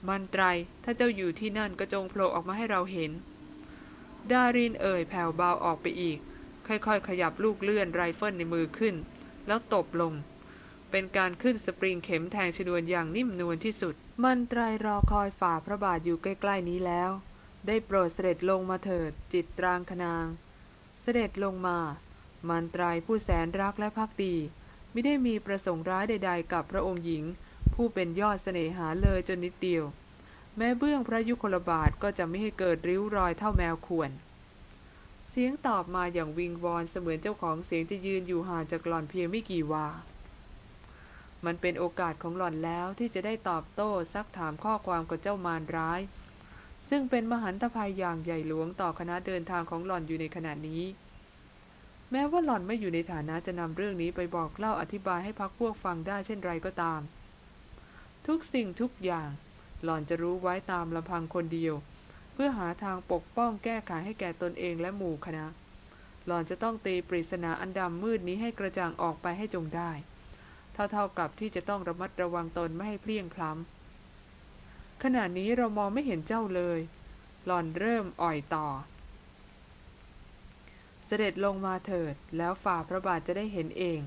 มันไตร ถ้าเจ้าอยู่ที่นั่นก็จงโผล่ออกมาให้เราเห็น ดารินเอ่ยแผ่วเบาออกไปอีก ค่อยๆ ขยับลูกเลื่อนไรเฟิลในมือขึ้น แล้วตบลง เป็นการขึ้นสปริงเข็มแทงชนวนอย่างนิ่มนวลที่สุด มันตรรอคอยฝ่าพระบาทอยู่ใกล้ ๆนี้แล้ว ได้โปรดเสด็จลงมาเถิด จิตตรางคนาง เสด็จลงมา มันตรผู้แสนรักและพักดี ไม่ได้มีประสงค์ร้ายใด ๆ กับพระองค์หญิง ผู้เป็นยอดเสน่หาเลยจนนิดเดียว แม้เบื้องพระยุคลบาทก็จะไม่ให้เกิดริ้วรอยเท่าแมวข่วนเสียงตอบมาอย่างวิงวอนเสมือนเจ้าของเสียงจะยืนอยู่ห่างจากหล่อนเพียงไม่กี่วา มันเป็นโอกาสของหล่อนแล้วที่จะได้ตอบโต้ซักถามข้อความกับเจ้ามารร้าย ซึ่งเป็นมหันตภัยอย่างใหญ่หลวงต่อคณะเดินทางของหล่อนอยู่ในขณะนี้ แม้ว่าหล่อนไม่อยู่ในฐานะจะนำเรื่องนี้ไปบอกเล่าอธิบายให้พักพวกฟังได้เช่นไรก็ตาม ทุกสิ่งทุกอย่าง หล่อนจะรู้ไว้ตามลำพังคนเดียว เพื่อหาทางปกป้องแก้ไขให้แก่ตนเองและหมู่คณะ หล่อนจะต้องตีปริศนาอันดำมืดนี้ให้กระจ่างออกไปให้จงได้ เท่าๆกับที่จะต้องระมัดระวังตนไม่ให้เพลียงพล้ำขณะนี้เรามองไม่เห็นเจ้าเลย หล่อนเริ่มอ่อยต่อ เสด็จลงมาเถิด แล้วฝ่าพระบาทจะได้เห็นเอง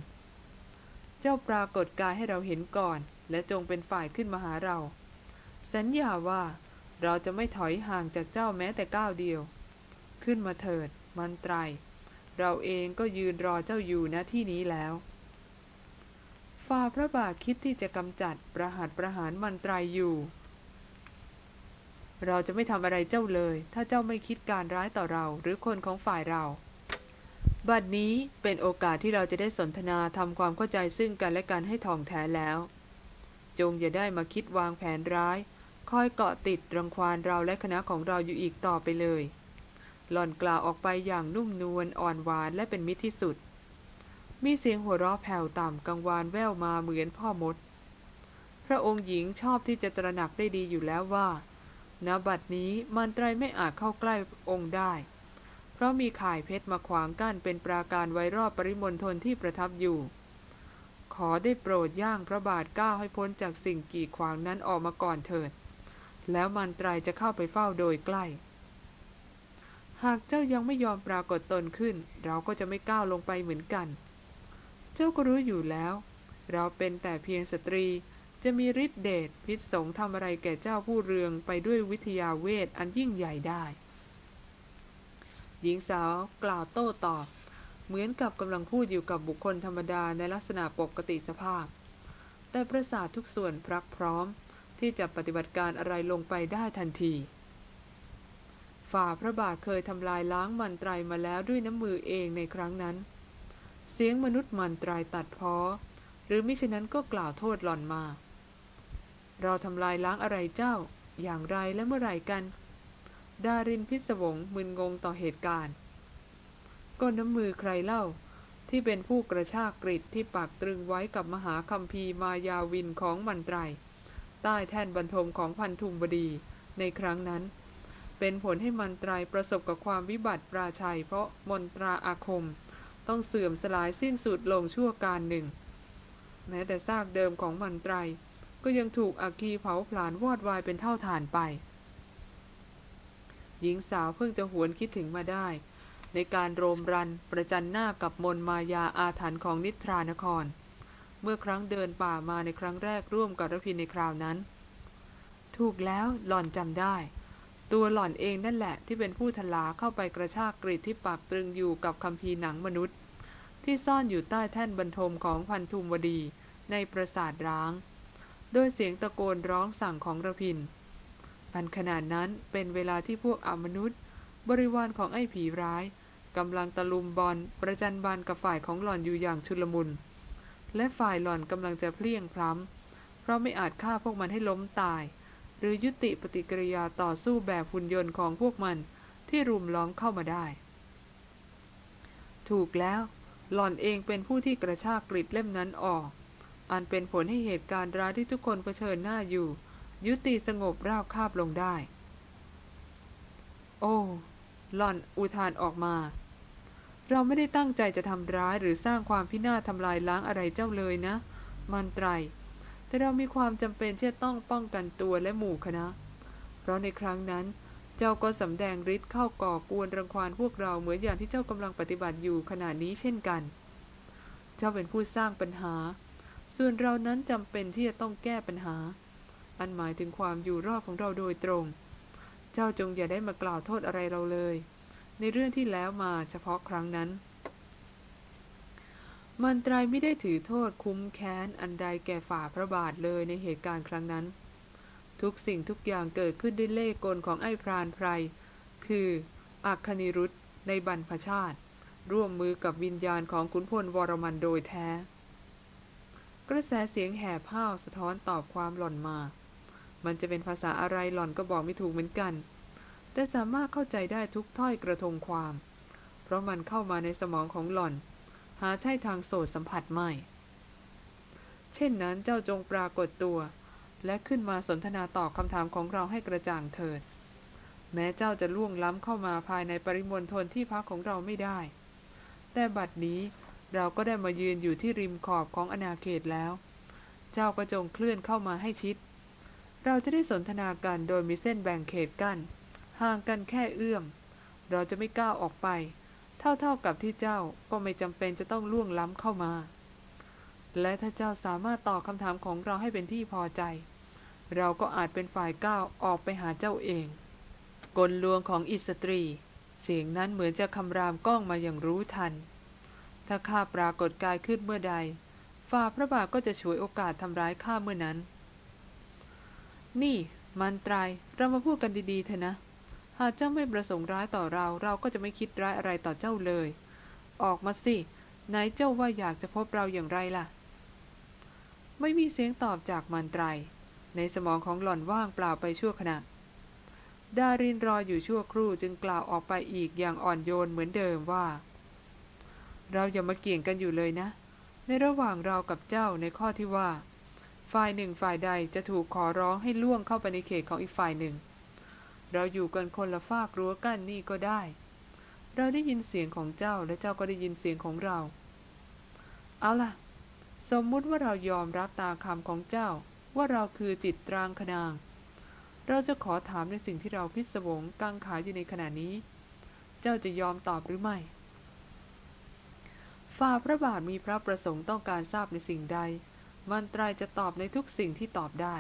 เจ้าปรากฏกายให้เราเห็นก่อน และจงเป็นฝ่ายขึ้นมาหาเรา สัญญาว่าเราจะไม่ถอยห่างจากเจ้าแม้แต่ก้าวเดียว ขึ้นมาเถิด มันไตร เราเองก็ยืนรอเจ้าอยู่ณที่นี้แล้ว ฝ่าพระบาทคิดที่จะกำจัดประหัตประหารมันตรายอยู่ เราจะไม่ทำอะไรเจ้าเลย ถ้าเจ้าไม่คิดการร้ายต่อเราหรือคนของฝ่ายเรา บัดนี้เป็นโอกาสที่เราจะได้สนทนาทำความเข้าใจซึ่งกันและกันให้ท่องแท้แล้ว จงอย่าได้มาคิดวางแผนร้ายคอยเกาะติดรังควานเราและคณะของเราอยู่อีกต่อไปเลย หล่อนกล่าวออกไปอย่างนุ่มนวลอ่อนหวานและเป็นมิตรที่สุด มีเสียงหัวเราะแผ่วต่ำกังวานแว่วมาเหมือนพ่อมด พระองค์หญิงชอบที่จะตระหนักได้ดีอยู่แล้วว่าณบัดนี้มันไตรไม่อาจเข้าใกล้องค์ได้ เพราะมีข่ายเพชรมาขวางกั้นเป็นปราการไว้รอบปริมณฑลที่ประทับอยู่ ขอได้โปรดย่างพระบาทก้าวให้พ้นจากสิ่งกีดขวางนั้นออกมาก่อนเถิด แล้วมันไตรจะเข้าไปเฝ้าโดยใกล้ หากเจ้ายังไม่ยอมปรากฏตนขึ้น เราก็จะไม่ก้าวลงไปเหมือนกัน จ้าก็รู้อยู่แล้ว เราเป็นแต่เพียงสตรี จะมีฤทธิเดชพิษสงทำอะไรแก่เจ้าผู้เรืองไปด้วยวิทยาเวทอันยิ่งใหญ่ได้ หญิงสาวกล่าวโต้ตอบ เหมือนกับกำลังพูดอยู่กับบุคคลธรรมดาในลักษณะปกติสภาพ แต่ประสาททุกส่วนพรักพร้อมที่จะปฏิบัติการอะไรลงไปได้ทันที ฝ่าพระบาทเคยทำลายล้างมันไตรมาแล้วด้วยน้ำมือเองในครั้งนั้น สียงมนุษย์มันตรายตัดพ้อ หรือมิฉะนั้นก็กล่าวโทษหล่อนมา เราทำลายล้างอะไรเจ้า อย่างไรและเมื่อไหร่กัน ดารินพิศวงมึนงงต่อเหตุการณ์ ก็น้ำมือใครเล่า ที่เป็นผู้กระชากกริดที่ปักตรึงไว้กับมหาคัมภีร์มายาวินของมันตรใต้แท่นบรรทมของพันธุมบดีในครั้งนั้น เป็นผลให้มันตรประสบกับความวิบัติปราชัยเพราะมนตราอาคม ต้องเสื่อมสลายสิ้นสุดลงชั่วการหนึ่ง แม้แต่ซากเดิมของมันไตร ก็ยังถูกอัคคีเผาผลาญวอดวายเป็นเท่าฐานไป หญิงสาวเพิ่งจะหวนคิดถึงมาได้ ในการโรมรันประจันหน้ากับมนมายาอาถรรพ์ของนิทรานคร เมื่อครั้งเดินป่ามาในครั้งแรกร่วมกับรพินในคราวนั้น ถูกแล้วหล่อนจำได้ ตัวหล่อนเองนั่นแหละที่เป็นผู้ทลาเข้าไปกระชากกรีดที่ปักตรึงอยู่กับคัมภีร์หนังมนุษย์ ที่ซ่อนอยู่ใต้แท่นบรรทมของพันธุมวดีในปราสาทร้างโดยเสียงตะโกนร้องสั่งของระพินอันขนาดนั้นเป็นเวลาที่พวกอมนุษย์ บริวารของไอ้ผีร้ายกำลังตะลุมบอลประจันบานกับฝ่ายของหล่อนอยู่อย่างชุลมุน และฝ่ายหล่อนกำลังจะเพลียงพล้ำเพราะไม่อาจฆ่าพวกมันให้ล้มตาย หรือยุติปฏิกิริยาต่อสู้แบบหุ่นยนต์ของพวกมันที่รุมล้อมเข้ามาได้ ถูกแล้ว หล่อนเองเป็นผู้ที่กระชากกริดเล่มนั้นออก อันเป็นผลให้เหตุการณ์ร้ายที่ทุกคนเผชิญหน้าอยู่ ยุติสงบราบคาบลงได้ โอ้ หล่อนอุทานออกมา เราไม่ได้ตั้งใจจะทำร้ายหรือสร้างความพินาศทำลายล้างอะไรเจ้าเลยนะ มันไตร แต่เรามีความจำเป็นที่จะต้องป้องกันตัวและหมู่คณะ เพราะในครั้งนั้น เจ้าก็สำแดงฤทธิ์เข้าก่อกวนรังควานพวกเราเหมือนอย่างที่เจ้ากำลังปฏิบัติอยู่ขณะนี้เช่นกัน เจ้าเป็นผู้สร้างปัญหา ส่วนเรานั้นจำเป็นที่จะต้องแก้ปัญหา อันหมายถึงความอยู่รอดของเราโดยตรง เจ้าจงอย่าได้มากล่าวโทษอะไรเราเลย ในเรื่องที่แล้วมาเฉพาะครั้งนั้น มันตรายไม่ได้ถือโทษคุ้มแค้นอันใดแก่ฝ่าพระบาทเลยในเหตุการณ์ครั้งนั้น ทุกสิ่งทุกอย่างเกิดขึ้นด้วยเล่ห์กลของไอ้พรานไพร คืออัคคณิรุธในบรรพชาติ ร่วมมือกับวิญญาณของขุนพลวรมันโดยแท้ กระแสเสียงแห่ผ้าวสะท้อนตอบความหล่อนมา มันจะเป็นภาษาอะไรหล่อนก็บอกไม่ถูกเหมือนกัน แต่สามารถเข้าใจได้ทุกถ้อยกระทงความ เพราะมันเข้ามาในสมองของหล่อน หาใช่ทางโสดสัมผัสไม่ เช่นนั้นเจ้าจงปรากฏตัว และขึ้นมาสนทนาตอบคำถามของเราให้กระจ่างเถิด แม้เจ้าจะล่วงล้ำเข้ามาภายในปริมณฑลที่พักของเราไม่ได้ แต่บัดนี้เราก็ได้มายืนอยู่ที่ริมขอบของอาณาเขตแล้ว เจ้าก็จงเคลื่อนเข้ามาให้ชิด เราจะได้สนทนากันโดยมีเส้นแบ่งเขตกัน้น ห่างกันแค่เอื้อม เราจะไม่ก้าวออกไป เท่าๆกับที่เจ้าก็ไม่จำเป็นจะต้องล่วงล้ำเข้ามา และถ้าเจ้าสามารถตอบคำถามของเราให้เป็นที่พอใจ เราก็อาจเป็นฝ่ายก้าวออกไปหาเจ้าเอง กลลวงของอิสตรี เสียงนั้นเหมือนจะคำรามก้องมาอย่างรู้ทัน ถ้าข้าปรากฏกายขึ้นเมื่อใด ฝ่าพระบาทก็จะฉวยโอกาสทำร้ายข้าเมื่อนั้น นี่มันตรายเรามาพูดกันดีๆเถอะนะ หากเจ้าไม่ประสงค์ร้ายต่อเรา เราก็จะไม่คิดร้ายอะไรต่อเจ้าเลย ออกมาสิ ไหนเจ้าว่าอยากจะพบเราอย่างไรล่ะ ไม่มีเสียงตอบจากมันไตร ในสมองของหล่อนว่างเปล่าไปชั่วขณะ ดารินรออยู่ชั่วครู่จึงกล่าวออกไปอีกอย่างอ่อนโยนเหมือนเดิมว่า เราอย่ามาเกี่ยงกันอยู่เลยนะ ในระหว่างเรากับเจ้าในข้อที่ว่า ฝ่ายหนึ่งฝ่ายใดจะถูกขอร้องให้ล่วงเข้าไปในเขตของอีกฝ่ายหนึ่ง เราอยู่กันคนละฝากรั้วกั้นนี่ก็ได้ เราได้ยินเสียงของเจ้าและเจ้าก็ได้ยินเสียงของเรา เอาล่ะ สมมุติว่าเรายอมรับตาคำของเจ้า ว่าเราคือจิตตรางคนาง เราจะขอถามในสิ่งที่เราพิศวงกังขาอยู่ในขณะนี้ เจ้าจะยอมตอบหรือไม่ฝ่าพระบาทมีพระประสงค์ต้องการทราบในสิ่งใด มันตรายจะตอบในทุกสิ่งที่ตอบได้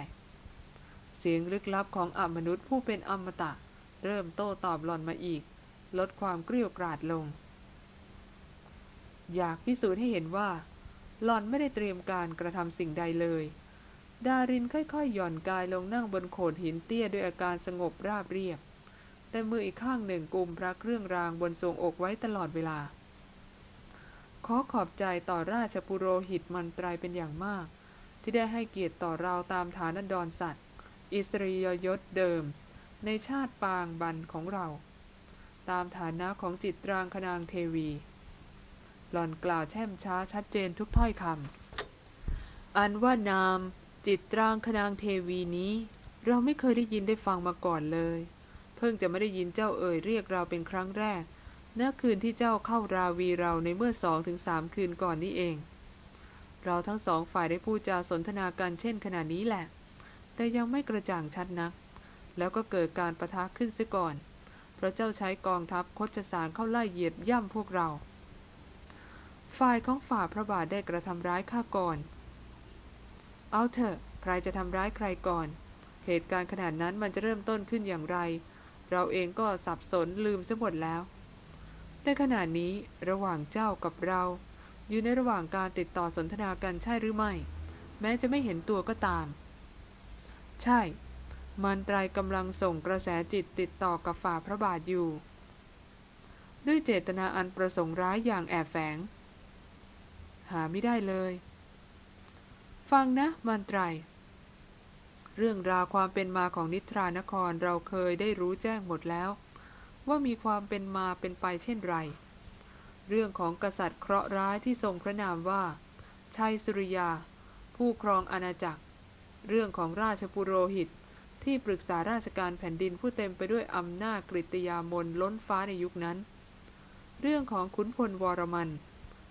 เสียงลึกลับของอมนุษย์ผู้เป็นอมตะ เริ่มโต้ตอบหล่อนมาอีก ลดความเกลี้ยกราดลง อยากพิสูจน์ให้เห็นว่า หล่อนไม่ได้เตรียมการกระทำสิ่งใดเลย ดารินค่อยๆ หย่อนกายลงนั่งบนโขดหินเตี้ยด้วยอาการสงบราบเรียบ แต่มืออีกข้างหนึ่งกุมพระเครื่องรางบนทรวงอกไว้ตลอดเวลา ขอขอบใจต่อราชปุโรหิตมันตรายเป็นอย่างมากที่ได้ให้เกียรติต่อเราตามฐานันดรสัตว์ อิสริยยศเดิม ในชาติปางบันของเรา ตามฐานะของจิตรางคนางเทวี หล่อนกล่าวแช่มช้าชัดเจนทุกถ้อยคำอันว่านามจิตรางคนางเทวีนี้ เราไม่เคยได้ยินได้ฟังมาก่อนเลย เพิ่งจะไม่ได้ยินเจ้าเอ่ยเรียกเราเป็นครั้งแรกณคืนที่เจ้าเข้าราวีเราในเมื่อสองถึงสามคืนก่อนนี้เอง เราทั้งสองฝ่ายได้พูดจาสนทนากันเช่นขนาดนี้แหละ แต่ยังไม่กระจ่างชัดนัก แล้วก็เกิดการประทะขึ้นซะก่อนเพราะเจ้าใช้กองทัพคดสารเข้าไล่เหยียดย่ำพวกเรา ฝ่ายของฝ่าพระบาทได้กระทำร้ายข้าก่อน เอาเถอะ ใครจะทำร้ายใครก่อน เหตุการณ์ขนาดนั้นมันจะเริ่มต้นขึ้นอย่างไร เราเองก็สับสนลืมซะหมดแล้วแต่ขณะนี้ระหว่างเจ้ากับเรา อยู่ในระหว่างการติดต่อสนทนากันใช่หรือไม่ แม้จะไม่เห็นตัวก็ตาม ใช่ มันตรายกำลังส่งกระแสจิตติดต่อกับฝ่าพระบาทอยู่ ด้วยเจตนาอันประสงค์ร้ายอย่างแอบแฝง หาไม่ได้เลย ฟังนะมันตรายเรื่องราวความเป็นมาของนิทรานครเราเคยได้รู้แจ้งหมดแล้ว ว่ามีความเป็นมาเป็นไปเช่นไร เรื่องของกษัตริย์เคราะห์ร้ายที่ทรงพระนามว่า ชัยสุริยา ผู้ครองอาณาจักร เรื่องของราชปุโรหิต ที่ปรึกษาราชการแผ่นดินผู้เต็มไปด้วยอำนาจกริยามนล้นฟ้าในยุคนั้น เรื่องของขุนพลวรมัน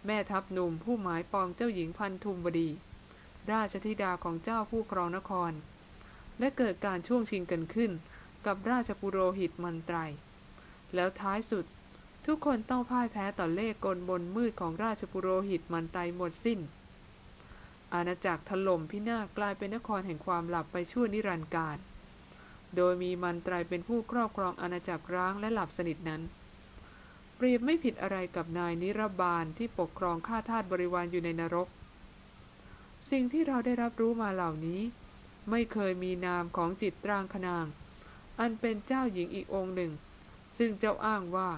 แม่ทัพหนุ่มผู้หมายปองเจ้าหญิงพันธุมบดี ราชธิดาของเจ้าผู้ครองนคร และเกิดการช่วงชิงกันขึ้น กับราชปุโรหิตมันไตร แล้วท้ายสุดทุกคนต้องพ่ายแพ้ต่อเล่กลบนมืดของราชปุโรหิตมันไตรหมดสิ้น อาณาจักรถล่มพินาศกลายเป็นนครแห่งความหลับไปชั่วนิรันดร์กาลโดยมีมันตรเป็นผู้ครอบครองอาณาจักรร้างและหลับสนิทนั้น เปรียบไม่ผิดอะไรกับนายนิรบาลที่ปกครองข้าทาสบริวารอยู่ในนรก สิ่งที่เราได้รับรู้มาเหล่านี้ ไม่เคยมีนามของจิตตรางคนาง อันเป็นเจ้าหญิงอีกองค์หนึ่ง ซึ่งเจ้าอ้างว่า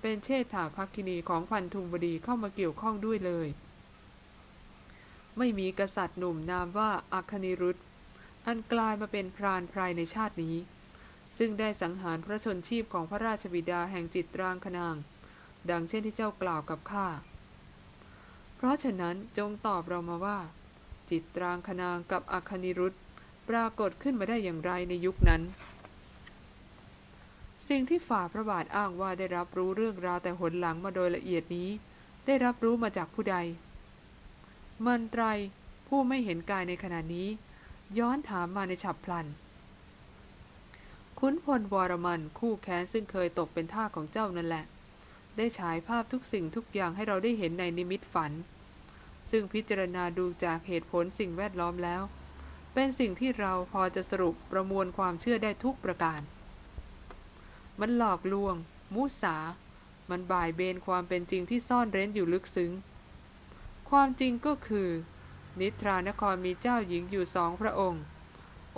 เป็นเชษฐาภักคินีของพันธุมบดีเข้ามาเกี่ยวข้องด้วยเลย ไม่มีกษัตริย์หนุ่มนามว่าอัคนิรุธอันกลายมาเป็นพรานพรในชาตินี้ ซึ่งได้สังหารพระชนชีพของพระราชบิดาแห่งจิตรางคนาง ดังเช่นที่เจ้ากล่าวกับข้า เพราะฉะนั้นจงตอบเรามาว่า จิตรางคนางกับอัคนิรุธปรากฏขึ้นมาได้อย่างไรในยุคนั้น สิ่งที่ฝ่าพระบาทอ้างว่าได้รับรู้เรื่องราวแต่หนหลังมาโดยละเอียดนี้ ได้รับรู้มาจากผู้ใด มันไตรผู้ไม่เห็นกายในขณะนี้ ย้อนถามมาในฉับพลัน คุ้นพลวรมันคู่แค้นซึ่งเคยตกเป็นท่าของเจ้านั่นแหละ ได้ฉายภาพทุกสิ่งทุกอย่างให้เราได้เห็นในนิมิตฝัน ซึ่งพิจารณาดูจากเหตุผลสิ่งแวดล้อมแล้ว เป็นสิ่งที่เราพอจะสรุปประมวลความเชื่อได้ทุกประการ มันหลอกลวง มุสา มันบ่ายเบนความเป็นจริงที่ซ่อนเร้นอยู่ลึกซึ้ง ความจริงก็คือ นิทรานครมีเจ้าหญิงอยู่สองพระองค์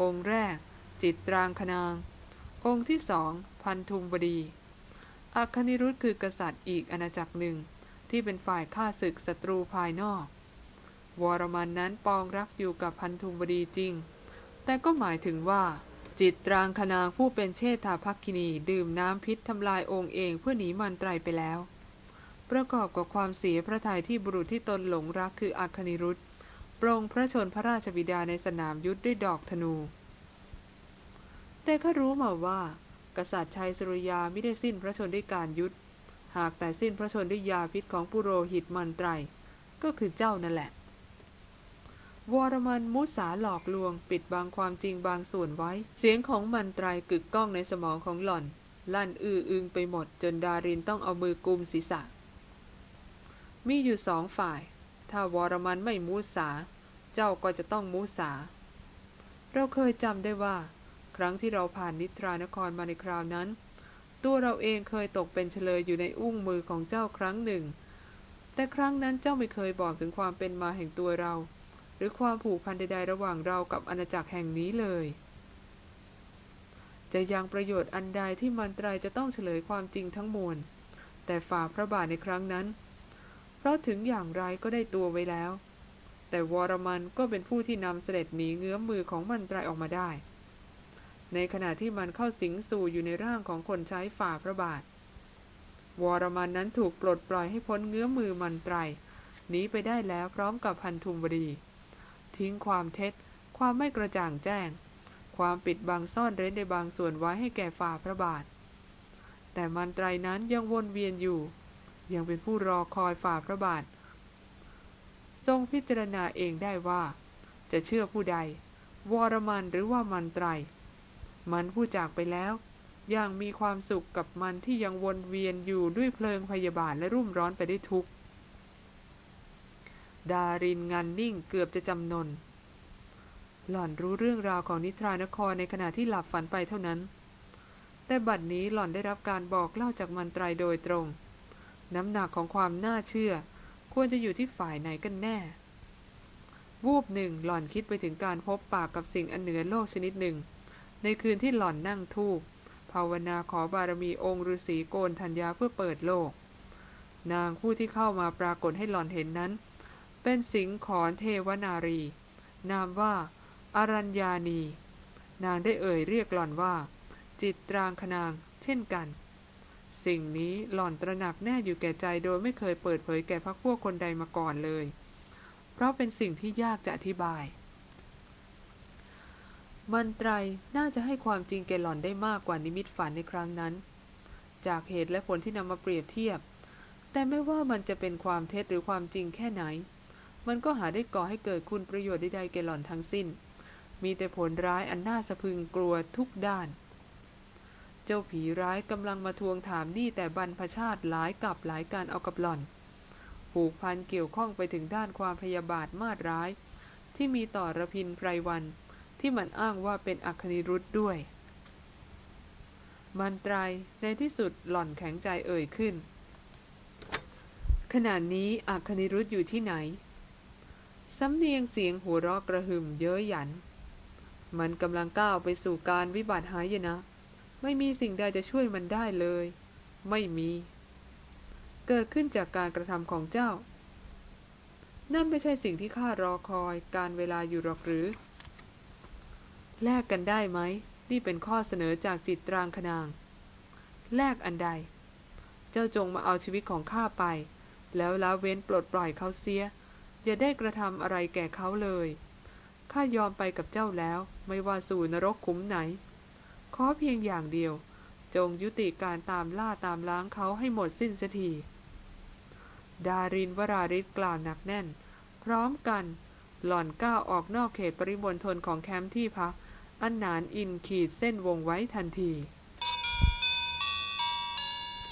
องค์แรก จิตรางคนาง องค์ที่สอง พันธุมบดีอัคนิรุธคือกษัตริย์อีกอาณาจักรหนึ่งที่เป็นฝ่ายฆ่าศึกศัตรูภายนอก วรมันนั้นปองรักอยู่กับพันธุมบดีจริง แต่ก็หมายถึงว่า จิตรางคนางผู้เป็นเชษฐาภักคินีดื่มน้ำพิษทำลายองค์เองเพื่อหนีมันไตรไปแล้ว ประกอบกับความเสียพระทัยที่บุรุษที่ตนหลงรักคืออัคนิรุธปรงพระชนพระราชบิดาในสนามยุทธด้วยดอกธนู แต่ก็รู้มาว่า กษัตริย์ชัยสุริยาไม่ได้สิ้นพระชนด้วยการยุทธหากแต่สิ้นพระชนด้วยยาพิษของปุโรหิตมันไตร ก็คือเจ้านั่นแหละ วรมันมุสาหลอกลวง ปิดบังความจริงบางส่วนไว้ เสียงของมันไตรกึกก้องในสมองของหล่อน ลั่นอื้ออึงไปหมดจนดารินต้องเอามือกุมศีรษะ มีอยู่สองฝ่าย ถ้าวรมันไม่มูสา เจ้าก็จะต้องมูสา เราเคยจำได้ว่า ครั้งที่เราผ่านนิทรานครมาในคราวนั้น ตัวเราเองเคยตกเป็นเฉลยอยู่ในอุ้งมือของเจ้าครั้งหนึ่ง แต่ครั้งนั้นเจ้าไม่เคยบอกถึงความเป็นมาแห่งตัวเรา หรือความผูกพันใดๆระหว่างเรากับอาณาจักรแห่งนี้เลยจะยังประโยชน์อันใดที่มันตรายจะต้องเฉลยความจริงทั้งมวล แต่ฝ่าพระบาทในครั้งนั้น เพราะถึงอย่างไรก็ได้ตัวไว้แล้ว แต่วรมันก็เป็นผู้ที่นำเสด็จหนีเงื้อมมือของมันตรายออกมาได้ ในขณะที่มันเข้าสิงสู่อยู่ในร่างของคนใช้ฝ่าพระบาท วรมันนั้นถูกปลดปล่อยให้พ้นเงื้อมมือมันตรายหนีไปได้แล้วพร้อมกับพันธุมบดี ทิ้งความเท็จ ความไม่กระจ่างแจ้ง ความปิดบังซ่อนเร้นในบางส่วนไว้ให้แก่ฝ่าพระบาท แต่มันตรายนั้นยังวนเวียนอยู่ ยังเป็นผู้รอคอยฝ่าพระบาท ทรงพิจารณาเองได้ว่า จะเชื่อผู้ใด วรมันหรือว่ามันไตร มันผู้จากไปแล้ว ยังมีความสุขกับมันที่ยังวนเวียนอยู่ด้วยเพลิงพยาบาทและรุ่มร้อนไปได้ทุกดารินงานนิ่งเกือบจะจำนน หล่อนรู้เรื่องราวของนิทรานครในขณะที่หลับฝันไปเท่านั้น แต่บัดนี้หล่อนได้รับการบอกเล่าจากมันไตรโดยตรง น้ำหนักของความน่าเชื่อ ควรจะอยู่ที่ฝ่ายไหนกันแน่ วูบหนึ่งหล่อนคิดไปถึงการพบปากกับสิ่งอันเหนือโลกชนิดหนึ่ง ในคืนที่หล่อนนั่งทูบภาวนาขอบารมีองค์ฤาษีโกนธัญญาเพื่อเปิดโลก นางผู้ที่เข้ามาปรากฏให้หล่อนเห็นนั้น เป็นสิงขอนเทวนารี นามว่าอารัญญานี นางได้เอ่ยเรียกหล่อนว่า จิตตรางคนาง เช่นกัน สิ่งนี้หล่อนตระหนักแน่อยู่แก่ใจโดยไม่เคยเปิดเผยแก่พักพวกคนใดมาก่อนเลย เพราะเป็นสิ่งที่ยากจะอธิบาย มันไตรน่าจะให้ความจริงแก่หล่อนได้มากกว่านิมิตฝันในครั้งนั้น จากเหตุและผลที่นำมาเปรียบเทียบ แต่ไม่ว่ามันจะเป็นความเท็จหรือความจริงแค่ไหน มันก็หาได้ก่อให้เกิดคุณประโยชน์ใดๆแก่หล่อนทั้งสิ้น มีแต่ผลร้ายอันน่าสะพึงกลัวทุกด้าน เจ้าผีร้ายกำลังมาทวงถามหนี้แต่บรรพชาติหลายกับหลายการเอากับหล่อน ผูกพันเกี่ยวข้องไปถึงด้านความพยาบาทมาดร้าย ที่มีต่อระพินไพรวัน ที่มันอ้างว่าเป็นอัคนิรุธด้วย มันตรายในที่สุดหล่อนแข็งใจเอ่ยขึ้น ขณะนี้อัคนิรุธอยู่ที่ไหนสำเนียงเสียงหัวเราะกระหึ่มเย้ยหยัน มันกำลังก้าวไปสู่การวิบัติหายนะ ไม่มีสิ่งใดจะช่วยมันได้เลย ไม่มี เกิดขึ้นจากการกระทำของเจ้า นั่นไม่ใช่สิ่งที่ข้ารอคอยการเวลาอยู่หรอกหรือ แลกกันได้ไหม นี่เป็นข้อเสนอจากจิตตรางคนาง แลกอันใด เจ้าจงมาเอาชีวิตของข้าไป แล้วละเว้นปลดปล่อยเขาเสีย อย่าได้กระทำอะไรแก่เขาเลยข้ายอมไปกับเจ้าแล้ว ไม่ว่าสู่นรกขุมไหน ขอเพียงอย่างเดียว จงยุติการตามล่าตามล้างเขาให้หมดสิ้นเสียทีดารินวราริศกล่าวหนักแน่น พร้อมกัน หล่อนก้าวออกนอกเขตปริมณฑลของแคมป์ที่พัก อันหนานอินขีดเส้นวงไว้ทันที